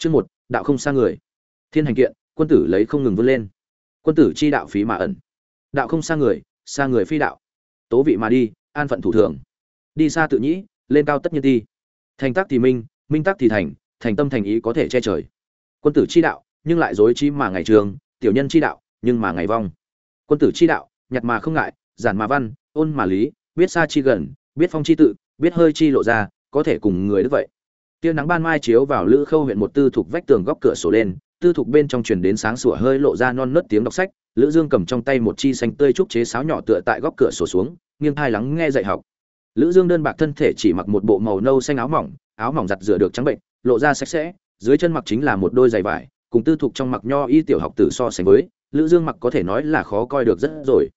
Chương một, đạo không xa người. Thiên hành kiện, quân tử lấy không ngừng vươn lên. Quân tử chi đạo phí mà ẩn. Đạo không xa người, xa người phi đạo. Tố vị mà đi, an phận thủ thường. Đi xa tự nhĩ, lên cao tất nhiên ti. Thành tác thì minh, minh tác thì thành, thành tâm thành ý có thể che trời. Quân tử chi đạo, nhưng lại dối chi mà ngày trường, tiểu nhân chi đạo, nhưng mà ngày vong. Quân tử chi đạo, nhặt mà không ngại, giản mà văn, ôn mà lý, biết xa chi gần, biết phong chi tự, biết hơi chi lộ ra, có thể cùng người đức vậy tia nắng ban mai chiếu vào lữ khâu huyện một tư thục vách tường góc cửa sổ lên, tư thục bên trong truyền đến sáng sủa hơi lộ ra non nớt tiếng đọc sách, lữ dương cầm trong tay một chi xanh tươi trúc chế sáo nhỏ tựa tại góc cửa sổ xuống, nghiêng tai lắng nghe dạy học. Lữ dương đơn bạc thân thể chỉ mặc một bộ màu nâu xanh áo mỏng áo mỏng giặt rửa được trắng bệnh, lộ ra sạch sẽ, dưới chân mặc chính là một đôi giày vải, cùng tư thục trong mặc nho y tiểu học tử so sánh với, lữ dương mặc có thể nói là khó coi được rất rồi.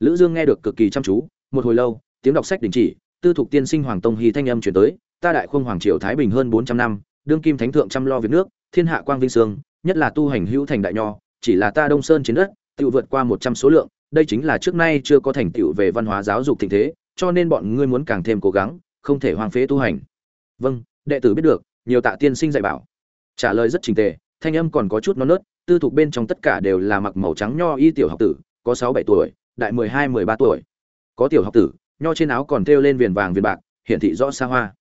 Lữ dương nghe được cực kỳ chăm chú, một hồi lâu, tiếng đọc sách đình chỉ, tư thục tiên sinh hoàng tông hy thanh âm truyền tới ta đại khung hoàng triều thái bình hơn bốn trăm năm, đương kim thánh thượng chăm lo việc nước, thiên hạ quang vinh sương, nhất là tu hành hữu thành đại nho, chỉ là ta đông sơn chiến đất tự vượt qua một trăm số lượng, đây chính là trước nay chưa có thành tựu về văn hóa giáo dục thịnh thế, cho nên bọn ngươi muốn càng thêm cố gắng, không thể hoang phế tu hành. Vâng đệ tử biết được, nhiều tạ tiên sinh dạy bảo. Trả lời rất trình tề, thanh âm còn có chút non nớt, tư thục bên trong tất cả đều là mặc màu trắng nho y tiểu học tử, có sáu bảy tuổi, đại mười hai mười ba tuổi. Có tiểu học tử, nho trên áo còn thêu lên viền vàng viền bạc, hiển thị rõ xa hoa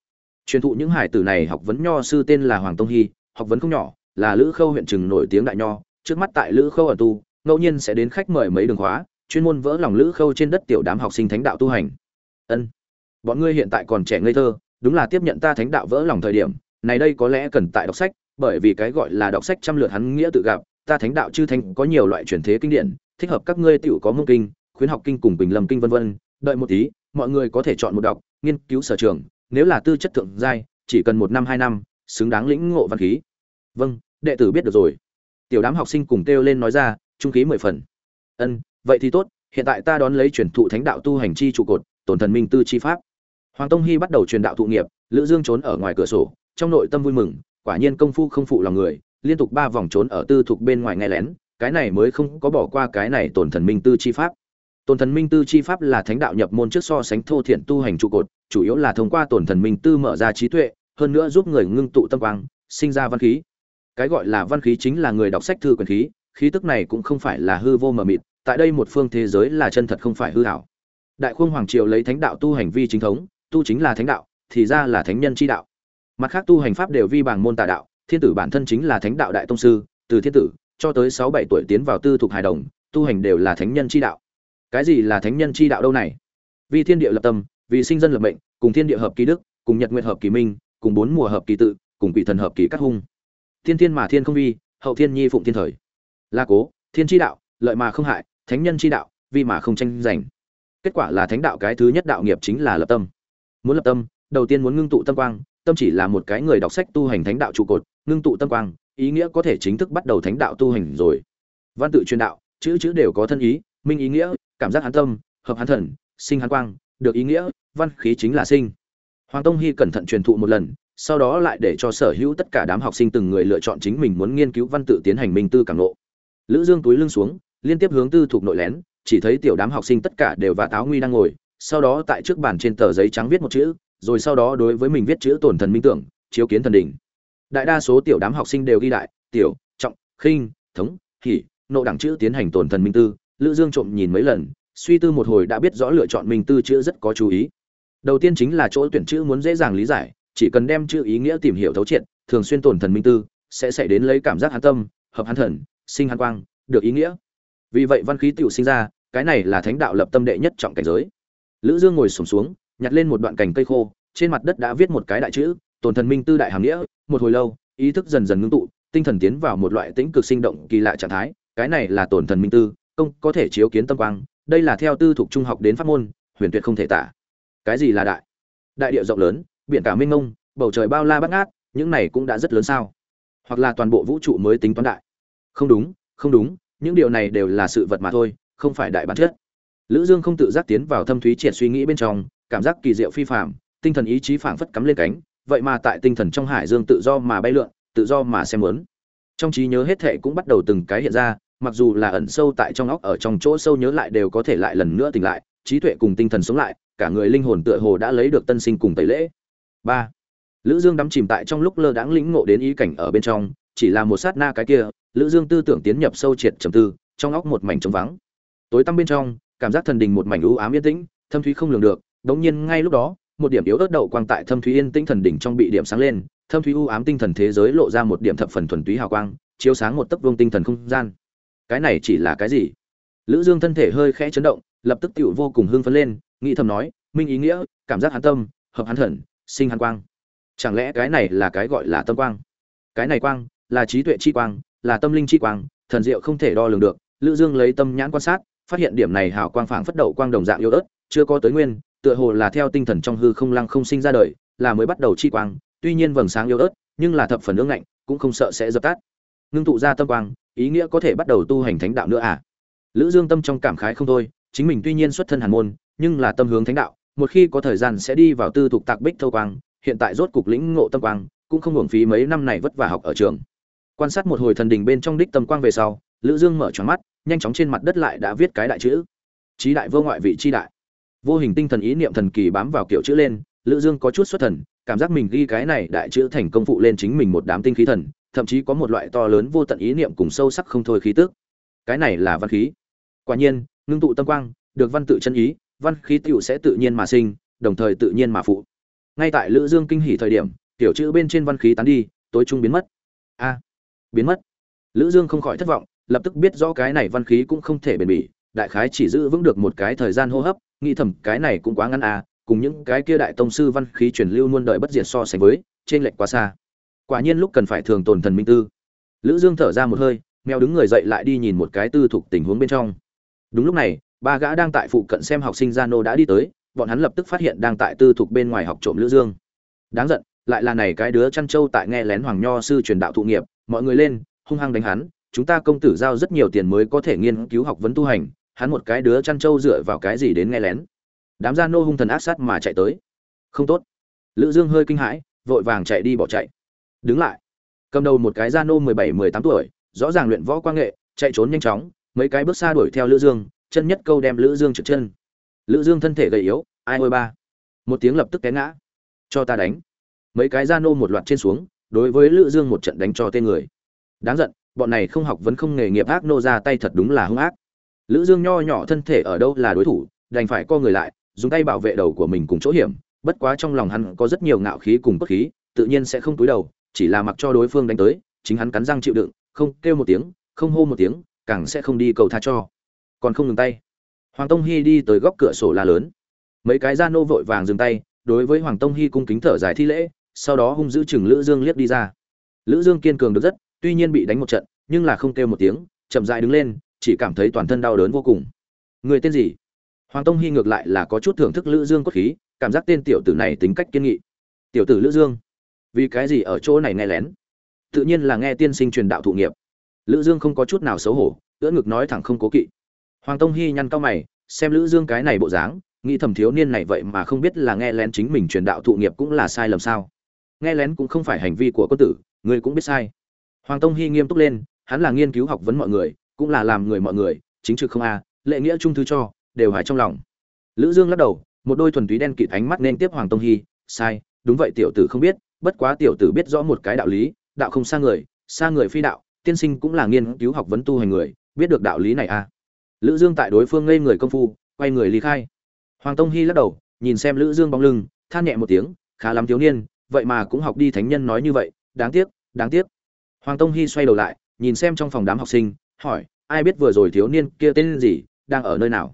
truyền thụ những hải tử này học vấn nho sư tên là hoàng tông hy, học vấn không nhỏ, là lữ khâu huyện trừng nổi tiếng đại nho. Trước mắt tại lữ khâu ở tu, ngẫu nhiên sẽ đến khách mời mấy đường khóa, chuyên môn vỡ lòng lữ khâu trên đất tiểu đám học sinh thánh đạo tu hành. Ân, bọn ngươi hiện tại còn trẻ ngây thơ, đúng là tiếp nhận ta thánh đạo vỡ lòng thời điểm, này đây có lẽ cần tại đọc sách, bởi vì cái gọi là đọc sách trăm lượt hắn nghĩa tự gặp, ta thánh đạo chư thánh có nhiều loại truyền thế kinh điển, thích hợp các ngươi tiểu có mông kinh, khuyến học kinh cùng bình lâm kinh vân vân, đợi một tí, mọi người có thể chọn một đọc, nghiên cứu sở trường nếu là tư chất thượng giai, chỉ cần một năm, hai năm, xứng đáng lĩnh ngộ văn khí. Vâng đệ tử biết được rồi. Tiểu đám học sinh cùng kêu lên nói ra, trung khí mười phần. Ân, vậy thì tốt, hiện tại ta đón lấy truyền thụ thánh đạo tu hành chi trụ cột, tổn thần minh tư chi pháp. Hoàng tông hy bắt đầu truyền đạo thụ nghiệp, lữ dương trốn ở ngoài cửa sổ, trong nội tâm vui mừng, quả nhiên công phu không phụ lòng người, liên tục ba vòng trốn ở tư thuộc bên ngoài nghe lén, cái này mới không có bỏ qua cái này tổn thần minh tư chi pháp. Tồn thần minh tư chi pháp là thánh đạo nhập môn trước so sánh thô thiện tu hành trụ cột, chủ yếu là thông qua tổn thần minh tư mở ra trí tuệ, hơn nữa giúp người ngưng tụ tâm quang, sinh ra văn khí. Cái gọi là văn khí chính là người đọc sách thư quyền khí khí tức này cũng không phải là hư vô mờ mịt, tại đây một phương thế giới là chân thật không phải hư ảo. đại khuông hoàng triều lấy thánh đạo tu hành vi chính thống, tu chính là thánh đạo, thì ra là thánh nhân chi đạo. Mặt khác tu hành pháp đều vi bằng môn tà đạo, thiên tử bản thân chính là thánh đạo đại tông sư, từ thiên tử cho tới sáu bảy tuổi tiến vào tư thuộc hài đồng, tu hành đều là thánh nhân chi đạo cái gì là thánh nhân chi đạo đâu này? Vì thiên địa lập tâm, vì sinh dân lập mệnh, cùng thiên địa hợp kỳ đức, cùng nhật nguyện hợp kỳ minh, cùng bốn mùa hợp kỳ tự, cùng quỷ thần hợp kỳ cắt hung. Thiên thiên mà thiên không vi, hậu thiên nhi phụng thiên thời. La cố, thiên chi đạo, lợi mà không hại, thánh nhân chi đạo, vi mà không tranh giành. Kết quả là thánh đạo cái thứ nhất đạo nghiệp chính là lập tâm. Muốn lập tâm, đầu tiên muốn ngưng tụ tâm quang, tâm chỉ là một cái người đọc sách tu hành thánh đạo trụ cột, ngưng tụ tâm quang, ý nghĩa có thể chính thức bắt đầu thánh đạo tu hành rồi. Văn tự truyền đạo, chữ chữ đều có thân ý, minh ý nghĩa cảm giác hán tâm, hợp hán thần, sinh hán quang, được ý nghĩa, văn khí chính là sinh. Hoàng tông hy cẩn thận truyền thụ một lần, sau đó lại để cho sở hữu tất cả đám học sinh từng người lựa chọn chính mình muốn nghiên cứu văn tự tiến hành minh tư cảm lộ lữ dương túi lưng xuống, liên tiếp hướng tư thuộc nội lén, chỉ thấy tiểu đám học sinh tất cả đều và táo nguy đang ngồi, sau đó tại trước bàn trên tờ giấy trắng viết một chữ, rồi sau đó đối với mình viết chữ tổn thần minh tưởng, chiếu kiến thần đỉnh. Đại đa số tiểu đám học sinh đều ghi đại, tiểu, trọng, khinh, thống hỉ nộ đẳng chữ tiến hành tổn thần minh tư lữ dương trộm nhìn mấy lần suy tư một hồi đã biết rõ lựa chọn mình tư chữ rất có chú ý. Đầu tiên chính là chỗ tuyển chữ muốn dễ dàng lý giải chỉ cần đem chữ ý nghĩa tìm hiểu thấu triệt thường xuyên tổn thần minh tư sẽ xảy đến lấy cảm giác hán tâm hợp hán thần sinh hán quang được ý nghĩa. Vì vậy văn khí tiểu sinh ra cái này là thánh đạo lập tâm đệ nhất trọng cảnh giới. Lữ dương ngồi sụp xuống, xuống nhặt lên một đoạn cành cây khô trên mặt đất đã viết một cái đại chữ tổn thần minh tư đại hàm nghĩa một hồi lâu ý thức dần dần ngưng tụ tinh thần tiến vào một loại tĩnh cực sinh động kỳ lạ trạng thái cái này là tổn thần minh tư công có thể chiếu kiến tâm quang, đây là theo tư thuộc trung học đến pháp môn, huyền tuyệt không thể tả. Cái gì là đại? Đại địa rộng lớn, biển cả mênh mông, bầu trời bao la bát ngát, những này cũng đã rất lớn sao? Hoặc là toàn bộ vũ trụ mới tính toán đại? Không đúng không đúng, những điều này đều là sự vật mà thôi, không phải đại bản chất. Lữ dương không tự giác tiến vào thâm thúy triệt suy nghĩ bên trong, cảm giác kỳ diệu phi phàm, tinh thần ý chí phảng phất cắm lên cánh, vậy mà tại tinh thần trong hải dương tự do mà bay lượn, tự do mà xem muốn trong trí nhớ hết thệ cũng bắt đầu từng cái hiện ra mặc dù là ẩn sâu tại trong óc ở trong chỗ sâu nhớ lại đều có thể lại lần nữa tỉnh lại, trí tuệ cùng tinh thần sống lại, cả người linh hồn tựa hồ đã lấy được tân sinh cùng tẩy lễ. Ba, lữ dương đắm chìm tại trong lúc lơ đãng lĩnh ngộ đến ý cảnh ở bên trong, chỉ là một sát na cái kia, lữ dương tư tưởng tiến nhập sâu triệt trầm tư, trong óc một mảnh trống vắng. Tối tăm bên trong, cảm giác thần đình một mảnh u ám yên tĩnh, thâm thúy không lường được, đống nhiên ngay lúc đó, một điểm yếu ớt đậu quang tại thâm thúy yên tĩnh thần đỉnh trong bị điểm sáng lên, thâm thúy u ám tinh thần thế giới lộ ra một điểm thập phần thuần túy hào quang, chiếu sáng một tấc vương tinh thần không gian cái này chỉ là cái gì? Lữ dương thân thể hơi khẽ chấn động, lập tức tựu vô cùng hưng phấn lên, nghĩ thầm nói, minh ý nghĩa, cảm giác hắn tâm, hợp hắn thần, sinh hắn quang. Chẳng lẽ cái này là cái gọi là tâm quang? Cái này quang là trí tuệ chi quang, là tâm linh chi quang, thần diệu không thể đo lường được. Lữ dương lấy tâm nhãn quan sát, phát hiện điểm này hào quang phảng phất đậu quang đồng dạng yếu ớt, chưa có tới nguyên, tựa hồ là theo tinh thần trong hư không lăng không sinh ra đời, là mới bắt đầu chi quang, tuy nhiên vầng sáng yếu ớt, nhưng là thập phần ương ngạnh, cũng không sợ sẽ dập tắt. Ngưng tụ ra tâm quang ý nghĩa có thể bắt đầu tu hành thánh đạo nữa à? Lữ dương tâm trong cảm khái không thôi, chính mình tuy nhiên xuất thân hàn môn, nhưng là tâm hướng thánh đạo, một khi có thời gian sẽ đi vào tư thục tạc bích thâu quang, hiện tại rốt cục lĩnh ngộ tâm quang, cũng không hưởng phí mấy năm này vất vả học ở trường. Quan sát một hồi thần đình bên trong đích tâm quang về sau, lữ dương mở tròn mắt, nhanh chóng trên mặt đất lại đã viết cái đại chữ. Trí đại vô ngoại vị chi đại. Vô hình tinh thần ý niệm thần kỳ bám vào kiểu chữ lên, lữ dương có chút xuất thần, cảm giác mình ghi cái này đại chữ thành công phụ lên chính mình một đám tinh khí thần thậm chí có một loại to lớn vô tận ý niệm cùng sâu sắc không thôi khí tức. Cái này là văn khí. Quả nhiên, ngưng tụ tâm quang, được văn tự chân ý, văn khí tiểu sẽ tự nhiên mà sinh, đồng thời tự nhiên mà phụ. Ngay tại lữ dương kinh hỉ thời điểm, tiểu chữ bên trên văn khí tán đi, tối trung biến mất. A, biến mất. Lữ dương không khỏi thất vọng, lập tức biết rõ cái này văn khí cũng không thể bền bỉ, đại khái chỉ giữ vững được một cái thời gian hô hấp, nghĩ thầm cái này cũng quá ngắn à cùng những cái kia đại tông sư văn khí truyền lưu luôn đợi bất diệt so sánh với trên lệch quá xa quả nhiên lúc cần phải thường tồn thần minh tư. Lữ dương thở ra một hơi, mèo đứng người dậy lại đi nhìn một cái tư thuộc tình huống bên trong. Đúng lúc này, ba gã đang tại phụ cận xem học sinh gia nô đã đi tới, bọn hắn lập tức phát hiện đang tại tư thuộc bên ngoài học trộm lữ dương. Đáng giận, lại là này cái đứa chăn trâu tại nghe lén hoàng nho sư truyền đạo thụ nghiệp, mọi người lên, hung hăng đánh hắn, chúng ta công tử giao rất nhiều tiền mới có thể nghiên cứu học vấn tu hành, hắn một cái đứa chăn trâu dựa vào cái gì đến nghe lén. Đám gia nô hung thần ác sát mà chạy tới. Không tốt. Lữ dương hơi kinh hãi, vội vàng chạy đi bỏ chạy đứng lại. Cầm đầu một cái gia nô mười bảy, mười tám tuổi, rõ ràng luyện võ quan nghệ, chạy trốn nhanh chóng, mấy cái bước xa đuổi theo lữ dương, chân nhất câu đem lữ dương trượt chân. Lữ dương thân thể gầy yếu, ai ôi ba. Một tiếng lập tức té ngã. Cho ta đánh. Mấy cái gia nô một loạt trên xuống, đối với lữ dương một trận đánh cho tên người. Đáng giận, bọn này không học vẫn không nghề nghiệp ác nô ra tay thật đúng là hung ác. Lữ dương nho nhỏ thân thể ở đâu là đối thủ, đành phải co người lại, dùng tay bảo vệ đầu của mình cùng chỗ hiểm, bất quá trong lòng hắn có rất nhiều ngạo khí cùng bất khí, tự nhiên sẽ không túi đầu chỉ là mặc cho đối phương đánh tới, chính hắn cắn răng chịu đựng, không kêu một tiếng, không hô một tiếng, càng sẽ không đi cầu tha cho. Còn không ngừng tay. Hoàng tông hy đi tới góc cửa sổ la lớn. Mấy cái da nô vội vàng dừng tay, đối với hoàng tông hy cung kính thở dài thi lễ, sau đó hung dữ chừng lữ dương liếc đi ra. Lữ dương kiên cường được rất, tuy nhiên bị đánh một trận, nhưng là không kêu một tiếng, chậm rãi đứng lên, chỉ cảm thấy toàn thân đau đớn vô cùng. Người tên gì? Hoàng tông hy ngược lại là có chút thưởng thức lữ dương cốt khí, cảm giác tên tiểu tử này tính cách kiên nghị. Tiểu tử lữ dương vì cái gì ở chỗ này nghe lén? Tự nhiên là nghe tiên sinh truyền đạo thụ nghiệp. Lữ dương không có chút nào xấu hổ, ưỡn ngực nói thẳng không cố kỵ. Hoàng tông hy nhăn cao mày, xem lữ dương cái này bộ dáng, nghĩ thầm thiếu niên này vậy mà không biết là nghe lén chính mình truyền đạo thụ nghiệp cũng là sai lầm sao. Nghe lén cũng không phải hành vi của quân tử, người cũng biết sai. Hoàng tông hy nghiêm túc lên, hắn là nghiên cứu học vấn mọi người, cũng là làm người mọi người, chính trực không a lệ nghĩa trung thứ cho, đều hài trong lòng. Lữ dương lắc đầu, một đôi thuần túy đen kịt ánh mắt nên tiếp hoàng tông hy sai, đúng vậy tiểu tử không biết bất quá tiểu tử biết rõ một cái đạo lý, đạo không xa người xa người phi đạo, tiên sinh cũng là nghiên cứu học vấn tu hành người, biết được đạo lý này à? lữ dương tại đối phương ngây người công phu, quay người ly khai. Hoàng tông hy lắc đầu, nhìn xem lữ dương bóng lưng, than nhẹ một tiếng, khá lắm thiếu niên, vậy mà cũng học đi thánh nhân nói như vậy, đáng tiếc đáng tiếc. Hoàng tông hy xoay đầu lại, nhìn xem trong phòng đám học sinh, hỏi, ai biết vừa rồi thiếu niên kia tên gì, đang ở nơi nào?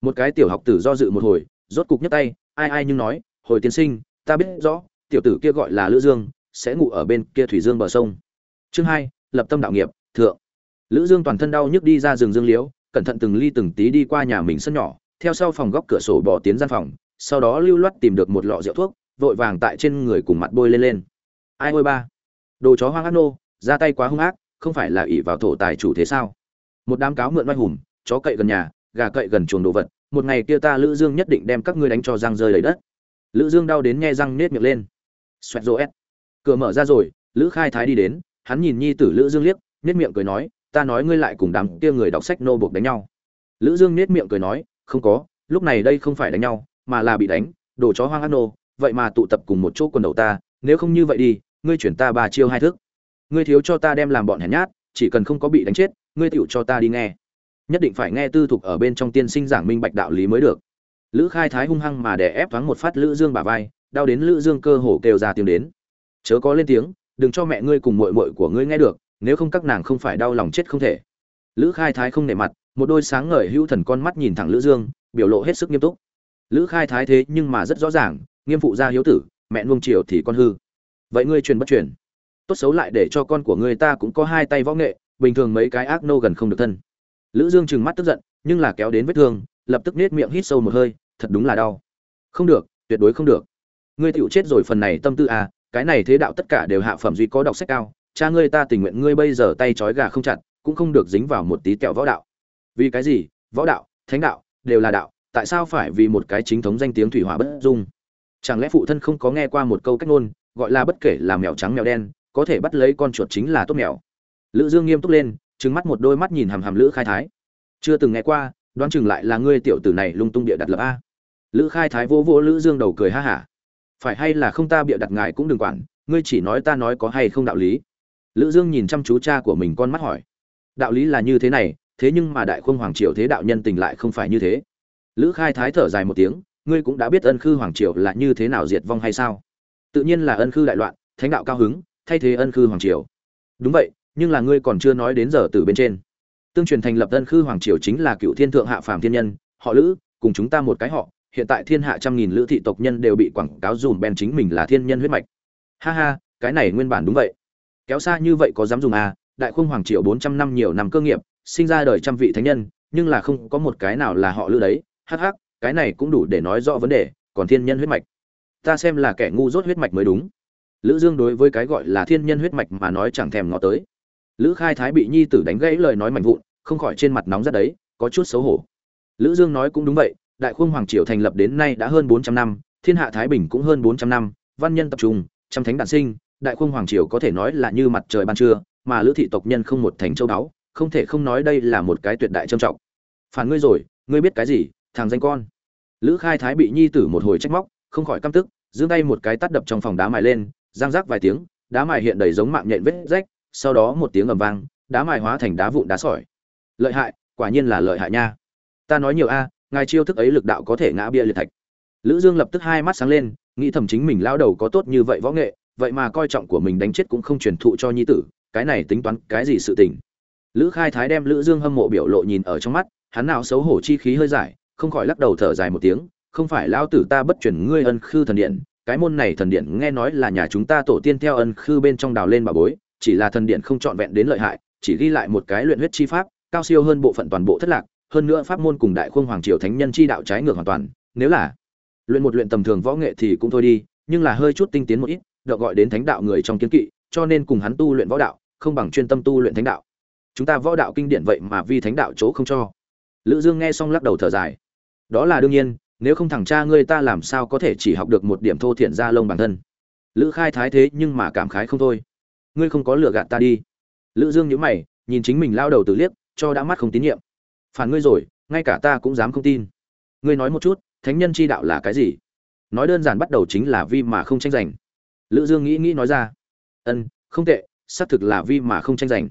Một cái tiểu học tử do dự một hồi, rốt cục nhấc tay, ai ai nhưng nói, hồi tiên sinh, ta biết rõ tiểu tử kia gọi là lữ dương, sẽ ngủ ở bên kia thủy dương bờ sông. Chương hai, lập tâm đạo nghiệp, thượng. Lữ dương toàn thân đau nhức đi ra rừng dương liễu, cẩn thận từng ly từng tí đi qua nhà mình sân nhỏ, theo sau phòng góc cửa sổ bỏ tiến gian phòng, sau đó lưu loát tìm được một lọ rượu thuốc, vội vàng tại trên người cùng mặt bôi lên lên. Ai ôi ba? Đồ chó hoang ác nô, ra tay quá hung ác, không phải là ỷ vào thổ tài chủ thế sao? Một đám cáo mượn oai hùng, chó cậy gần nhà, gà cậy gần chuồng đồ vật, một ngày kia ta lữ dương nhất định đem các ngươi đánh cho răng rơi lấy đất. Lữ dương đau đến nghe răng nết miệng lên xoẹt rô s cửa mở ra rồi, lữ khai thái đi đến, hắn nhìn nhi tử lữ dương liếc nết miệng cười nói, ta nói ngươi lại cùng đám kia người đọc sách nô buộc đánh nhau. Lữ dương nết miệng cười nói, không có, lúc này đây không phải đánh nhau, mà là bị đánh, đồ chó hoang ác nô, vậy mà tụ tập cùng một chỗ quần đầu ta, nếu không như vậy đi, ngươi chuyển ta ba chiêu hai thức. Ngươi thiếu cho ta đem làm bọn hèn nhát, chỉ cần không có bị đánh chết, ngươi tựu cho ta đi nghe. Nhất định phải nghe tư thục ở bên trong tiên sinh giảng minh bạch đạo lý mới được. Lữ khai thái hung hăng mà đè ép thoáng một phát lữ dương bà vai đau đến lữ dương cơ hồ kêu ra tiếng đến. Chớ có lên tiếng, đừng cho mẹ ngươi cùng muội muội của ngươi nghe được, nếu không các nàng không phải đau lòng chết không thể. Lữ khai thái không nể mặt, một đôi sáng ngời hữu thần con mắt nhìn thẳng lữ dương, biểu lộ hết sức nghiêm túc. Lữ khai thái thế nhưng mà rất rõ ràng, nghiêm phụ gia hiếu tử, mẹ nuông chiều thì con hư. Vậy ngươi truyền bất truyền? Tốt xấu lại để cho con của ngươi ta cũng có hai tay võ nghệ, bình thường mấy cái ác nô gần không được thân. Lữ dương trừng mắt tức giận, nhưng là kéo đến vết thương, lập tức nết miệng hít sâu một hơi, thật đúng là đau. Không được, tuyệt đối không được ngươi tựu chết rồi phần này tâm tư à cái này thế đạo tất cả đều hạ phẩm duy có đọc sách cao, cha ngươi ta tình nguyện ngươi bây giờ tay trói gà không chặt, cũng không được dính vào một tí kẹo võ đạo. Vì cái gì? Võ đạo, thánh đạo, đều là đạo, tại sao phải vì một cái chính thống danh tiếng thủy hỏa bất dung? Chẳng lẽ phụ thân không có nghe qua một câu cách ngôn, gọi là bất kể là mèo trắng mèo đen, có thể bắt lấy con chuột chính là tốt mèo? Lữ dương nghiêm túc lên, trừng mắt một đôi mắt nhìn hàm hàm lữ khai thái. Chưa từng nghe qua, đoán chừng lại là ngươi tiểu tử này lung tung địa đặt lập a. Lữ khai thái vô vô lữ dương đầu cười ha hả phải hay là không ta bịa đặt ngài cũng đừng quản, ngươi chỉ nói ta nói có hay không đạo lý. Lữ dương nhìn chăm chú cha của mình con mắt hỏi. Đạo lý là như thế này, thế nhưng mà đại khung hoàng triều thế đạo nhân tình lại không phải như thế. Lữ khai thái thở dài một tiếng, ngươi cũng đã biết ân khư hoàng triều là như thế nào diệt vong hay sao? Tự nhiên là ân khư đại loạn, thánh đạo cao hứng, thay thế ân khư hoàng triều. Đúng vậy, nhưng là ngươi còn chưa nói đến giờ từ bên trên. Tương truyền thành lập ân khư hoàng triều chính là cựu thiên thượng hạ phàm thiên nhân, họ lữ, cùng chúng ta một cái họ hiện tại thiên hạ trăm nghìn lữ thị tộc nhân đều bị quảng cáo dùm ben chính mình là thiên nhân huyết mạch. Ha ha, cái này nguyên bản đúng vậy. Kéo xa như vậy có dám dùng à đại khung hoàng triều bốn trăm năm nhiều năm cơ nghiệp, sinh ra đời trăm vị thánh nhân, nhưng là không có một cái nào là họ lữ đấy. Hắc hắc, cái này cũng đủ để nói rõ vấn đề, còn thiên nhân huyết mạch. Ta xem là kẻ ngu dốt huyết mạch mới đúng. Lữ dương đối với cái gọi là thiên nhân huyết mạch mà nói chẳng thèm ngó tới. Lữ khai thái bị nhi tử đánh gãy lời nói mạnh vụn, không khỏi trên mặt nóng rất đấy, có chút xấu hổ. Lữ dương nói cũng đúng vậy đại khung hoàng triều thành lập đến nay đã hơn 400 năm, thiên hạ thái bình cũng hơn 400 năm, văn nhân tập trung, trăm thánh đản sinh, đại khung hoàng triều có thể nói là như mặt trời ban trưa, mà lữ thị tộc nhân không một thành châu đáo không thể không nói đây là một cái tuyệt đại trâm trọng. Phản ngươi rồi, ngươi biết cái gì, thằng danh con? Lữ khai thái bị nhi tử một hồi trách móc, không khỏi căm tức giương tay một cái tát đập trong phòng đá mài lên, giang rác vài tiếng, đá mài hiện đầy giống mạng nhện vết rách, sau đó một tiếng ầm vang, đá mài hóa thành đá vụn đá sỏi. Lợi hại, quả nhiên là lợi hại nha. Ta nói nhiều a ngài chiêu thức ấy lực đạo có thể ngã bia liệt thạch. Lữ dương lập tức hai mắt sáng lên, nghĩ thầm chính mình lao đầu có tốt như vậy võ nghệ, vậy mà coi trọng của mình đánh chết cũng không truyền thụ cho nhi tử, cái này tính toán cái gì sự tình. Lữ khai thái đem lữ dương hâm mộ biểu lộ nhìn ở trong mắt, hắn nào xấu hổ chi khí hơi giải, không khỏi lắc đầu thở dài một tiếng, không phải lao tử ta bất chuyển ngươi ân khư thần điện, cái môn này thần điện nghe nói là nhà chúng ta tổ tiên theo ân khư bên trong đào lên bà bối, chỉ là thần điện không trọn vẹn đến lợi hại, chỉ ghi lại một cái luyện huyết chi pháp, cao siêu hơn bộ phận toàn bộ thất lạc hơn nữa pháp môn cùng đại khung hoàng triều thánh nhân chi đạo trái ngược hoàn toàn, nếu là luyện một luyện tầm thường võ nghệ thì cũng thôi đi, nhưng là hơi chút tinh tiến một ít, được gọi đến thánh đạo người trong kiến kỵ, cho nên cùng hắn tu luyện võ đạo, không bằng chuyên tâm tu luyện thánh đạo. Chúng ta võ đạo kinh điển vậy mà vi thánh đạo chỗ không cho. Lữ dương nghe xong lắc đầu thở dài. Đó là đương nhiên, nếu không thằng cha ngươi ta làm sao có thể chỉ học được một điểm thô thiện ra lông bản thân. Lữ khai thái thế nhưng mà cảm khái không thôi. Ngươi không có lừa gạt ta đi. Lữ dương nhíu mày, nhìn chính mình lao đầu từ liếc, cho đã mắt không tín nhiệm phản ngươi rồi, ngay cả ta cũng dám không tin. Ngươi nói một chút, thánh nhân chi đạo là cái gì? Nói đơn giản bắt đầu chính là vi mà không tranh giành. Lữ dương nghĩ nghĩ nói ra. Ân, không tệ, xác thực là vi mà không tranh giành.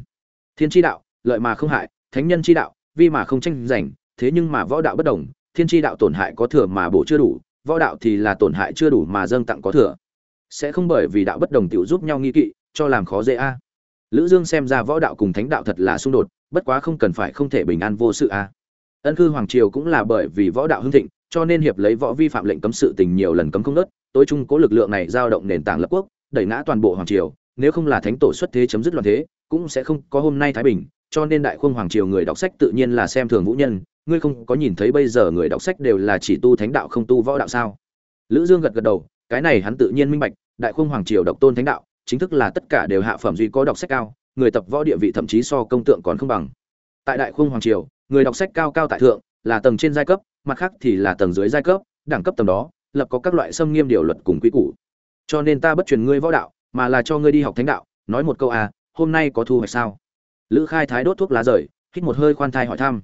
Thiên chi đạo, lợi mà không hại, thánh nhân chi đạo, vi mà không tranh giành, thế nhưng mà võ đạo bất đồng, thiên chi đạo tổn hại có thừa mà bổ chưa đủ, võ đạo thì là tổn hại chưa đủ mà dâng tặng có thừa. Sẽ không bởi vì đạo bất đồng tiểu giúp nhau nghi kỵ, cho làm khó dễ a. Lữ dương xem ra võ đạo cùng thánh đạo thật là xung đột bất quá không cần phải không thể bình an vô sự a ân cư hoàng triều cũng là bởi vì võ đạo hưng thịnh, cho nên hiệp lấy võ vi phạm lệnh cấm sự tình nhiều lần cấm không nớt, tối trung cố lực lượng này giao động nền tảng lập quốc, đẩy ngã toàn bộ hoàng triều, nếu không là thánh tổ xuất thế chấm dứt loạn thế, cũng sẽ không có hôm nay thái bình, cho nên đại khung hoàng triều người đọc sách tự nhiên là xem thường vũ nhân, ngươi không có nhìn thấy bây giờ người đọc sách đều là chỉ tu thánh đạo không tu võ đạo sao? Lữ dương gật gật đầu, cái này hắn tự nhiên minh bạch, đại khung hoàng triều độc tôn thánh đạo, chính thức là tất cả đều hạ phẩm duy có đọc sách cao người tập võ địa vị thậm chí so công tượng còn không bằng. Tại đại khung hoàng triều, người đọc sách cao cao tại thượng, là tầng trên giai cấp, mặt khác thì là tầng dưới giai cấp, đẳng cấp tầng đó, lập có các loại xâm nghiêm điều luật cùng quy củ. Cho nên ta bất truyền ngươi võ đạo, mà là cho ngươi đi học thánh đạo, nói một câu à hôm nay có thu hoạch sao? Lữ khai thái đốt thuốc lá rời, hít một hơi khoan thai hỏi thăm.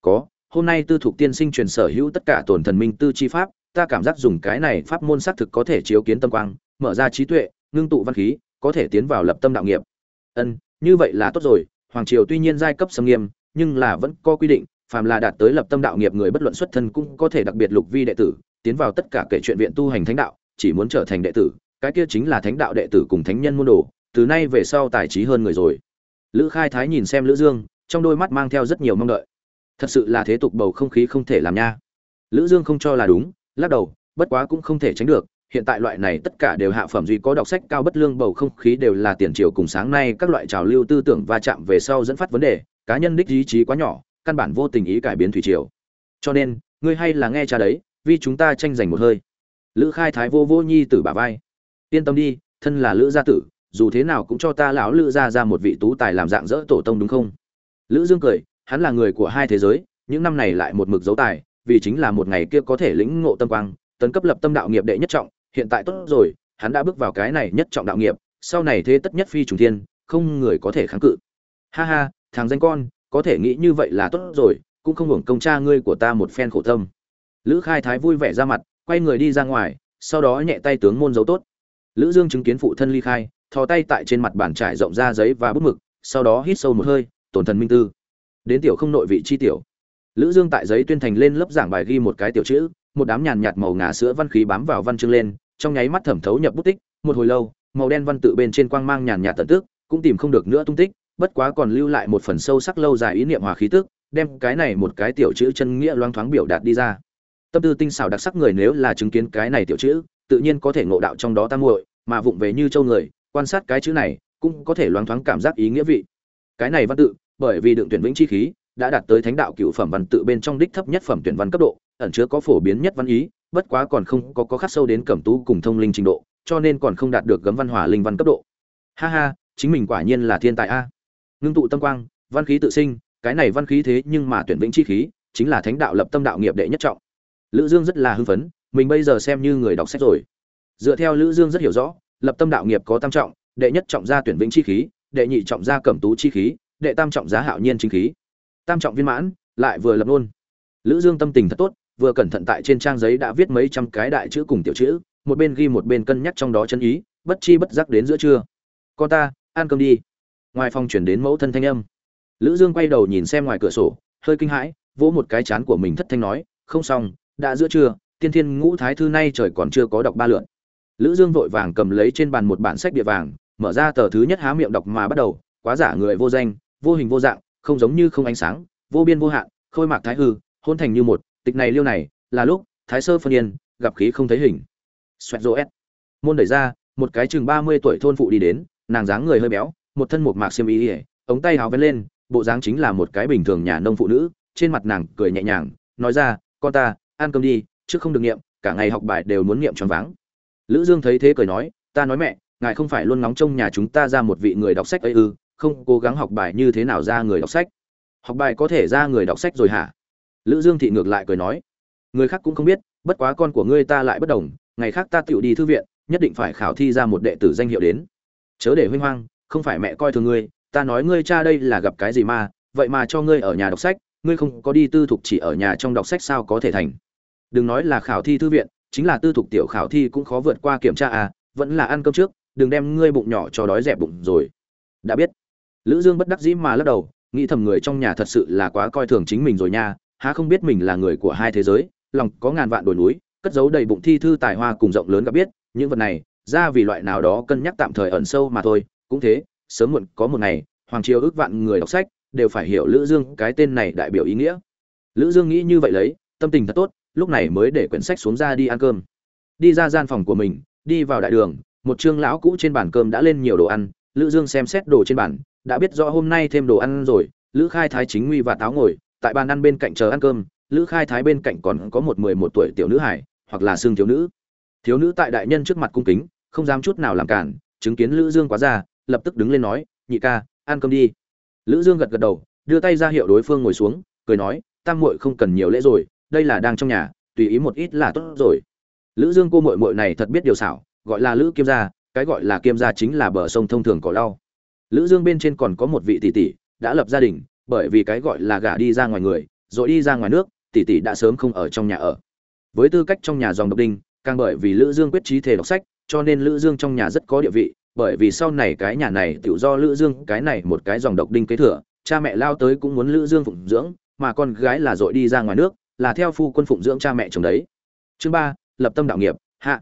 Có, hôm nay tư thục tiên sinh truyền sở hữu tất cả tổn thần minh tư chi pháp, ta cảm giác dùng cái này pháp môn xác thực có thể chiếu kiến tâm quang, mở ra trí tuệ, ngưng tụ văn khí, có thể tiến vào lập tâm đạo nghiệp. Ân như vậy là tốt rồi, hoàng triều tuy nhiên giai cấp xâm nghiêm, nhưng là vẫn có quy định, phàm là đạt tới lập tâm đạo nghiệp người bất luận xuất thân cũng có thể đặc biệt lục vi đệ tử, tiến vào tất cả kể chuyện viện tu hành thánh đạo, chỉ muốn trở thành đệ tử, cái kia chính là thánh đạo đệ tử cùng thánh nhân môn đồ, từ nay về sau tài trí hơn người rồi. Lữ khai thái nhìn xem lữ dương, trong đôi mắt mang theo rất nhiều mong đợi. Thật sự là thế tục bầu không khí không thể làm nha. Lữ dương không cho là đúng, lắc đầu, bất quá cũng không thể tránh được hiện tại loại này tất cả đều hạ phẩm duy có đọc sách cao bất lương bầu không khí đều là tiền triều cùng sáng nay các loại trào lưu tư tưởng va chạm về sau dẫn phát vấn đề, cá nhân đích ý chí quá nhỏ, căn bản vô tình ý cải biến thủy triều. Cho nên, ngươi hay là nghe cha đấy, vì chúng ta tranh giành một hơi. Lữ khai thái vô vô nhi tử bà vai. Yên tâm đi, thân là lữ gia tử, dù thế nào cũng cho ta lão lữ gia ra một vị tú tài làm dạng dỡ tổ tông đúng không? Lữ dương cười, hắn là người của hai thế giới, những năm này lại một mực dấu tài, vì chính là một ngày kia có thể lĩnh ngộ tâm quang, tấn cấp lập tâm đạo nghiệp đệ nhất trọng hiện tại tốt rồi, hắn đã bước vào cái này nhất trọng đạo nghiệp, sau này thế tất nhất phi trùng thiên, không người có thể kháng cự. Ha ha, thằng danh con, có thể nghĩ như vậy là tốt rồi, cũng không hưởng công cha ngươi của ta một phen khổ tâm. Lữ khai thái vui vẻ ra mặt, quay người đi ra ngoài, sau đó nhẹ tay tướng môn dấu tốt. Lữ dương chứng kiến phụ thân ly khai, thò tay tại trên mặt bàn trải rộng ra giấy và bút mực, sau đó hít sâu một hơi, tổn thần minh tư. Đến tiểu không nội vị chi tiểu. Lữ dương tại giấy tuyên thành lên lớp giảng bài ghi một cái tiểu chữ một đám nhàn nhạt màu ngà sữa văn khí bám vào văn chương lên, trong nháy mắt thẩm thấu nhập bút tích, một hồi lâu, màu đen văn tự bên trên quang mang nhàn nhạt tận tức cũng tìm không được nữa tung tích, bất quá còn lưu lại một phần sâu sắc lâu dài ý niệm hòa khí tức, đem cái này một cái tiểu chữ chân nghĩa loang thoáng biểu đạt đi ra. Tâm tư tinh xảo đặc sắc người nếu là chứng kiến cái này tiểu chữ, tự nhiên có thể ngộ đạo trong đó tam muội, mà vụng về như châu người, quan sát cái chữ này, cũng có thể loáng thoáng cảm giác ý nghĩa vị. Cái này văn tự, bởi vì đượng tuyển vĩnh chi khí, đã đạt tới thánh đạo cửu phẩm văn tự bên trong đích thấp nhất phẩm tuyển văn cấp độ ẩn chứa có phổ biến nhất văn ý, bất quá còn không có có khắc sâu đến cẩm tú cùng thông linh trình độ, cho nên còn không đạt được gấm văn hỏa linh văn cấp độ. Ha ha, chính mình quả nhiên là thiên tài a. Ngưng tụ tâm quang, văn khí tự sinh, cái này văn khí thế nhưng mà tuyển vĩnh chi khí, chính là thánh đạo lập tâm đạo nghiệp đệ nhất trọng. Lữ dương rất là hưng phấn, mình bây giờ xem như người đọc sách rồi. Dựa theo lữ dương rất hiểu rõ, lập tâm đạo nghiệp có tam trọng, đệ nhất trọng gia tuyển vĩnh chi khí, đệ nhị trọng gia cẩm tú chi khí, đệ tam trọng giá hạo nhiên chính khí. Tam trọng viên mãn, lại vừa lập luôn. Lữ dương tâm tình thật tốt vừa cẩn thận tại trên trang giấy đã viết mấy trăm cái đại chữ cùng tiểu chữ, một bên ghi một bên cân nhắc trong đó chân ý, bất chi bất giác đến giữa trưa. Con ta, ăn cơm đi. Ngoài phòng chuyển đến mẫu thân thanh âm. Lữ dương quay đầu nhìn xem ngoài cửa sổ, hơi kinh hãi, vỗ một cái chán của mình thất thanh nói, không xong, đã giữa trưa, tiên thiên ngũ thái thư nay trời còn chưa có đọc ba lượn lữ dương vội vàng cầm lấy trên bàn một bản sách địa vàng, mở ra tờ thứ nhất há miệng đọc mà bắt đầu, quá giả người vô danh, vô hình vô dạng, không giống như không ánh sáng, vô biên vô hạn, khôi mạc thái hư, hôn thành như một tịch này liêu này, là lúc thái sơ phân yên gặp khí không thấy hình. Xoẹt rô s môn đẩy ra, một cái chừng ba mươi tuổi thôn phụ đi đến, nàng dáng người hơi béo, một thân một mạc xiêm ý ỉa ống tay háo vén lên, bộ dáng chính là một cái bình thường nhà nông phụ nữ, trên mặt nàng cười nhẹ nhàng, nói ra, con ta, ăn cơm đi chứ không được nghiệm cả ngày học bài đều muốn nghiệm tròn váng. Lữ dương thấy thế cười nói, ta nói mẹ, ngài không phải luôn ngóng trông nhà chúng ta ra một vị người đọc sách ấy ư, không cố gắng học bài như thế nào ra người đọc sách? Học bài có thể ra người đọc sách rồi hả? Lữ dương thị ngược lại cười nói, người khác cũng không biết, bất quá con của ngươi ta lại bất đồng, ngày khác ta tựu đi thư viện, nhất định phải khảo thi ra một đệ tử danh hiệu đến. Chớ để huynh hoang, không phải mẹ coi thường ngươi, ta nói ngươi cha đây là gặp cái gì mà, vậy mà cho ngươi ở nhà đọc sách, ngươi không có đi tư thục chỉ ở nhà trong đọc sách sao có thể thành. Đừng nói là khảo thi thư viện, chính là tư thục tiểu khảo thi cũng khó vượt qua kiểm tra à vẫn là ăn cơm trước, đừng đem ngươi bụng nhỏ cho đói dẹp bụng rồi. Đã biết. Lữ dương bất đắc dĩ mà lắc đầu, nghĩ thầm người trong nhà thật sự là quá coi thường chính mình rồi nha há không biết mình là người của hai thế giới, lòng có ngàn vạn đồi núi, cất giấu đầy bụng thi thư tài hoa cùng rộng lớn gặp biết, những vật này, ra vì loại nào đó cân nhắc tạm thời ẩn sâu mà thôi, cũng thế, sớm muộn có một ngày, hoàng triều ước vạn người đọc sách, đều phải hiểu lữ dương cái tên này đại biểu ý nghĩa. Lữ dương nghĩ như vậy lấy, tâm tình thật tốt, lúc này mới để quyển sách xuống ra đi ăn cơm. Đi ra gian phòng của mình, đi vào đại đường, một trương lão cũ trên bàn cơm đã lên nhiều đồ ăn, lữ dương xem xét đồ trên bàn, đã biết rõ hôm nay thêm đồ ăn rồi, lữ khai thái chính nguy và táo ngồi tại bàn ăn bên cạnh chờ ăn cơm lữ khai thái bên cạnh còn có một mười một tuổi tiểu nữ hải hoặc là xương thiếu nữ. Thiếu nữ tại đại nhân trước mặt cung kính không dám chút nào làm cản chứng kiến lữ dương quá già, lập tức đứng lên nói nhị ca ăn cơm đi. Lữ dương gật gật đầu đưa tay ra hiệu đối phương ngồi xuống cười nói tam muội không cần nhiều lễ rồi đây là đang trong nhà tùy ý một ít là tốt rồi. Lữ dương cô muội muội này thật biết điều xảo gọi là lữ kiêm gia cái gọi là kiêm gia chính là bờ sông thông thường cỏ lau. Lữ dương bên trên còn có một vị tỷ tỷ đã lập gia đình bởi vì cái gọi là gả đi ra ngoài người, rồi đi ra ngoài nước, tỷ tỷ đã sớm không ở trong nhà ở. Với tư cách trong nhà dòng độc đinh, càng bởi vì lữ dương quyết trí thể đọc sách, cho nên lữ dương trong nhà rất có địa vị, bởi vì sau này cái nhà này tiểu do lữ dương, cái này một cái dòng độc đinh kế thừa, cha mẹ lao tới cũng muốn lữ dương phụng dưỡng, mà con gái là dội đi ra ngoài nước, là theo phu quân phụng dưỡng cha mẹ chồng đấy. Chương ba, lập tâm đạo nghiệp, hạ.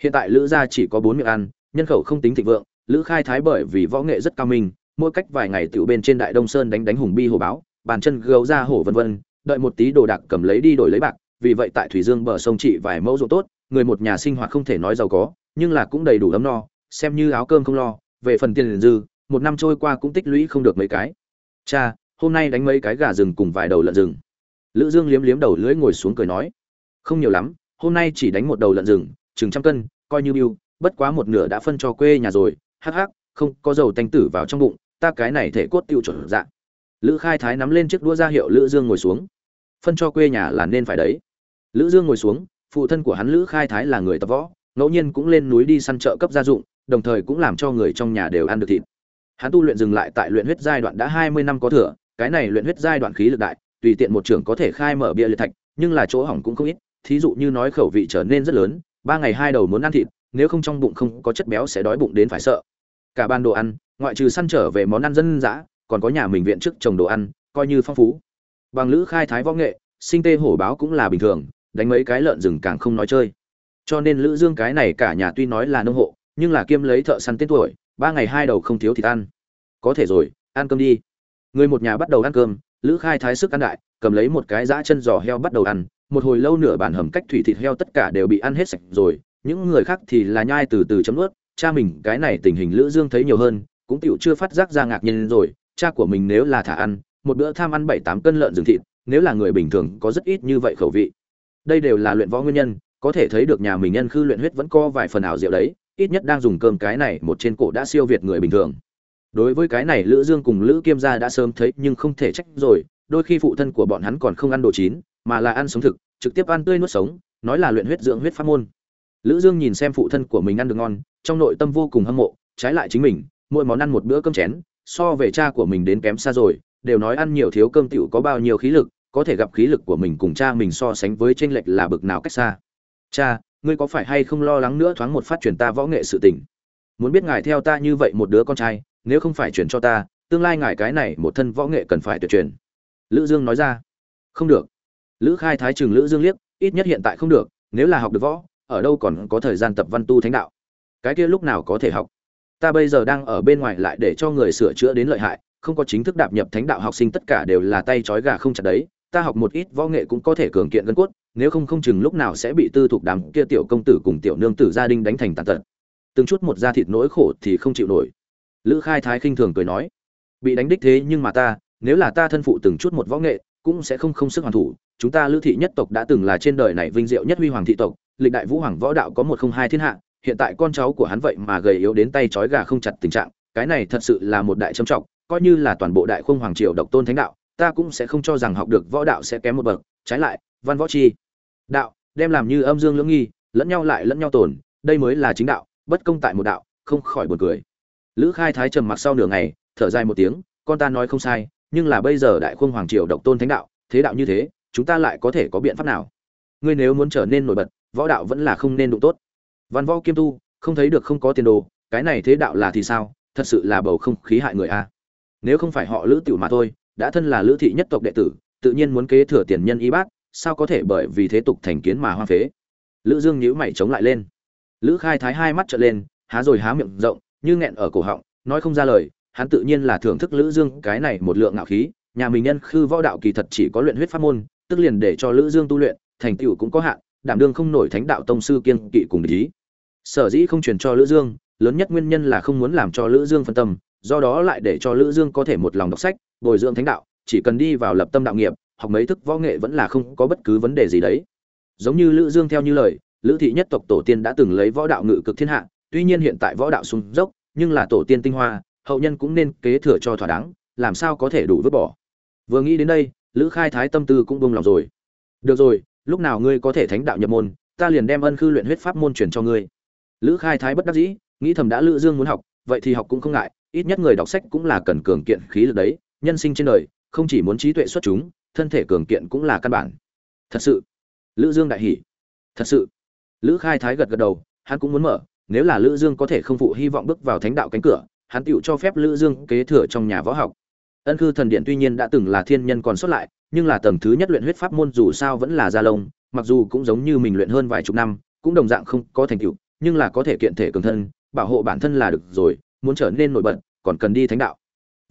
Hiện tại lữ gia chỉ có bốn miệng ăn, nhân khẩu không tính thịnh vượng, lữ khai thái bởi vì võ nghệ rất cao minh mỗi cách vài ngày tiểu bên trên đại đông sơn đánh đánh hùng bi hồ báo, bàn chân gấu ra hổ vân vân, đợi một tí đồ đạc cầm lấy đi đổi lấy bạc, vì vậy tại thủy dương bờ sông trị vài mẫu ruộng tốt, người một nhà sinh hoạt không thể nói giàu có, nhưng là cũng đầy đủ ấm no, xem như áo cơm không lo, về phần tiền dư, một năm trôi qua cũng tích lũy không được mấy cái. Cha, hôm nay đánh mấy cái gà rừng cùng vài đầu lợn rừng. Lữ dương liếm liếm đầu lưỡi ngồi xuống cười nói, không nhiều lắm, hôm nay chỉ đánh một đầu lợn rừng, chừng trăm cân, coi như biêu bất quá một nửa đã phân cho quê nhà rồi, hắc hắc, không có dầu tanh tử vào trong bụng ta cái này thể cốt tiêu chuẩn dạng. Lữ khai thái nắm lên chiếc đũa ra hiệu lữ dương ngồi xuống. Phân cho quê nhà là nên phải đấy. Lữ dương ngồi xuống, phụ thân của hắn lữ khai thái là người tập võ, ngẫu nhiên cũng lên núi đi săn chợ cấp gia dụng, đồng thời cũng làm cho người trong nhà đều ăn được thịt. Hắn tu luyện dừng lại tại luyện huyết giai đoạn đã 20 năm có thừa, cái này luyện huyết giai đoạn khí lực đại, tùy tiện một trưởng có thể khai mở bia liệt thạch, nhưng là chỗ hỏng cũng không ít, thí dụ như nói khẩu vị trở nên rất lớn, ba ngày hai đầu muốn ăn thịt, nếu không trong bụng không có chất béo sẽ đói bụng đến phải sợ cả ban đồ ăn, ngoại trừ săn trở về món ăn dân dã, còn có nhà mình viện trước trồng đồ ăn, coi như phong phú. Bằng lữ khai thái võ nghệ, sinh tê hổ báo cũng là bình thường, đánh mấy cái lợn rừng càng không nói chơi. Cho nên lữ dương cái này cả nhà tuy nói là nông hộ, nhưng là kiêm lấy thợ săn tên tuổi, ba ngày hai đầu không thiếu thịt ăn. Có thể rồi, ăn cơm đi. Người một nhà bắt đầu ăn cơm, lữ khai thái sức ăn đại, cầm lấy một cái dã chân giò heo bắt đầu ăn, một hồi lâu nửa bản hầm cách thủy thịt heo tất cả đều bị ăn hết sạch rồi, những người khác thì là nhai từ từ chấm ướt cha mình, cái này tình hình lữ dương thấy nhiều hơn, cũng tiểu chưa phát giác ra ngạc nhiên rồi. Cha của mình nếu là thả ăn, một bữa tham ăn bảy tám cân lợn rừng thịt, nếu là người bình thường có rất ít như vậy khẩu vị. Đây đều là luyện võ nguyên nhân, có thể thấy được nhà mình nhân khư luyện huyết vẫn có vài phần ảo diệu đấy, ít nhất đang dùng cơm cái này một trên cổ đã siêu việt người bình thường. Đối với cái này lữ dương cùng lữ kiêm gia đã sớm thấy nhưng không thể trách rồi, đôi khi phụ thân của bọn hắn còn không ăn đồ chín, mà là ăn sống thực, trực tiếp ăn tươi nuốt sống, nói là luyện huyết dưỡng huyết pháp môn lữ dương nhìn xem phụ thân của mình ăn được ngon, trong nội tâm vô cùng hâm mộ, trái lại chính mình, mỗi món ăn một bữa cơm chén, so về cha của mình đến kém xa rồi, đều nói ăn nhiều thiếu cơm tiểu có bao nhiêu khí lực, có thể gặp khí lực của mình cùng cha mình so sánh với tranh lệch là bực nào cách xa. Cha, ngươi có phải hay không lo lắng nữa thoáng một phát truyền ta võ nghệ sự tình? Muốn biết ngài theo ta như vậy một đứa con trai, nếu không phải truyền cho ta, tương lai ngài cái này một thân võ nghệ cần phải tuyệt truyền. Lữ dương nói ra. Không được. Lữ khai thái trừng lữ dương liếc, ít nhất hiện tại không được, nếu là học được võ ở đâu còn có thời gian tập văn tu thánh đạo? Cái kia lúc nào có thể học? Ta bây giờ đang ở bên ngoài lại để cho người sửa chữa đến lợi hại, không có chính thức đạp nhập thánh đạo học sinh tất cả đều là tay trói gà không chặt đấy. Ta học một ít võ nghệ cũng có thể cường kiện gân cốt, nếu không không chừng lúc nào sẽ bị tư thuộc đám kia tiểu công tử cùng tiểu nương tử gia đình đánh thành tàn tật. Từng chút một da thịt nỗi khổ thì không chịu nổi. Lữ khai thái khinh thường cười nói, bị đánh đích thế nhưng mà ta, nếu là ta thân phụ từng chút một võ nghệ cũng sẽ không không sức hoàn thủ. Chúng ta lữ thị nhất tộc đã từng là trên đời này vinh diệu nhất huy hoàng thị tộc, lịch đại vũ hoàng võ đạo có một không hai thiên hạ, hiện tại con cháu của hắn vậy mà gầy yếu đến tay trói gà không chặt tình trạng, cái này thật sự là một đại trầm trọng, coi như là toàn bộ đại khung hoàng triều độc tôn thánh đạo, ta cũng sẽ không cho rằng học được võ đạo sẽ kém một bậc. Trái lại, văn võ chi đạo, đem làm như âm dương lưỡng nghi, lẫn nhau lại lẫn nhau tồn, đây mới là chính đạo, bất công tại một đạo, không khỏi buồn cười. Lữ khai thái trầm mặc sau nửa ngày, thở dài một tiếng, con ta nói không sai nhưng là bây giờ đại khung hoàng triều độc tôn thánh đạo, thế đạo như thế, chúng ta lại có thể có biện pháp nào? Ngươi nếu muốn trở nên nổi bật, võ đạo vẫn là không nên đụng tốt. Văn võ kiêm tu, không thấy được không có tiền đồ, cái này thế đạo là thì sao? Thật sự là bầu không khí hại người a. Nếu không phải họ lữ tiểu mà thôi, đã thân là lữ thị nhất tộc đệ tử, tự nhiên muốn kế thừa tiền nhân y bác sao có thể bởi vì thế tục thành kiến mà hoa phế? Lữ dương nhíu mày chống lại lên. Lữ khai thái hai mắt trợn lên, há rồi há miệng rộng, như nghẹn ở cổ họng, nói không ra lời hắn tự nhiên là thưởng thức lữ dương cái này một lượng ngạo khí, nhà mình nhân khư võ đạo kỳ thật chỉ có luyện huyết pháp môn, tức liền để cho lữ dương tu luyện, thành tựu cũng có hạn, đảm đương không nổi thánh đạo tông sư kiên kỵ cùng ý. Sở dĩ không truyền cho lữ dương, lớn nhất nguyên nhân là không muốn làm cho lữ dương phân tâm, do đó lại để cho lữ dương có thể một lòng đọc sách, bồi dưỡng thánh đạo, chỉ cần đi vào lập tâm đạo nghiệp, học mấy thức võ nghệ vẫn là không có bất cứ vấn đề gì đấy. Giống như lữ dương theo như lời, lữ thị nhất tộc tổ tiên đã từng lấy võ đạo ngự cực thiên hạ, tuy nhiên hiện tại võ đạo xuống dốc, nhưng là tổ tiên tinh hoa hậu nhân cũng nên kế thừa cho thỏa đáng, làm sao có thể đủ vứt bỏ. Vừa nghĩ đến đây, lữ khai thái tâm tư cũng buông lòng rồi. Được rồi, lúc nào ngươi có thể thánh đạo nhập môn, ta liền đem ân khư luyện huyết pháp môn truyền cho ngươi. Lữ khai thái bất đắc dĩ, nghĩ thầm đã lữ dương muốn học, vậy thì học cũng không ngại, ít nhất người đọc sách cũng là cần cường kiện khí lực đấy, nhân sinh trên đời, không chỉ muốn trí tuệ xuất chúng, thân thể cường kiện cũng là căn bản. Thật sự. Lữ dương đại hỉ. Thật sự. Lữ khai thái gật gật đầu, hắn cũng muốn mở, nếu là lữ dương có thể không phụ hy vọng bước vào thánh đạo cánh cửa hắn tựu cho phép lữ dương kế thừa trong nhà võ học. Ân khư thần điện tuy nhiên đã từng là thiên nhân còn xuất lại, nhưng là tầng thứ nhất luyện huyết pháp môn dù sao vẫn là gia lông, mặc dù cũng giống như mình luyện hơn vài chục năm, cũng đồng dạng không có thành tựu, nhưng là có thể kiện thể cường thân, bảo hộ bản thân là được rồi, muốn trở nên nổi bật, còn cần đi thánh đạo.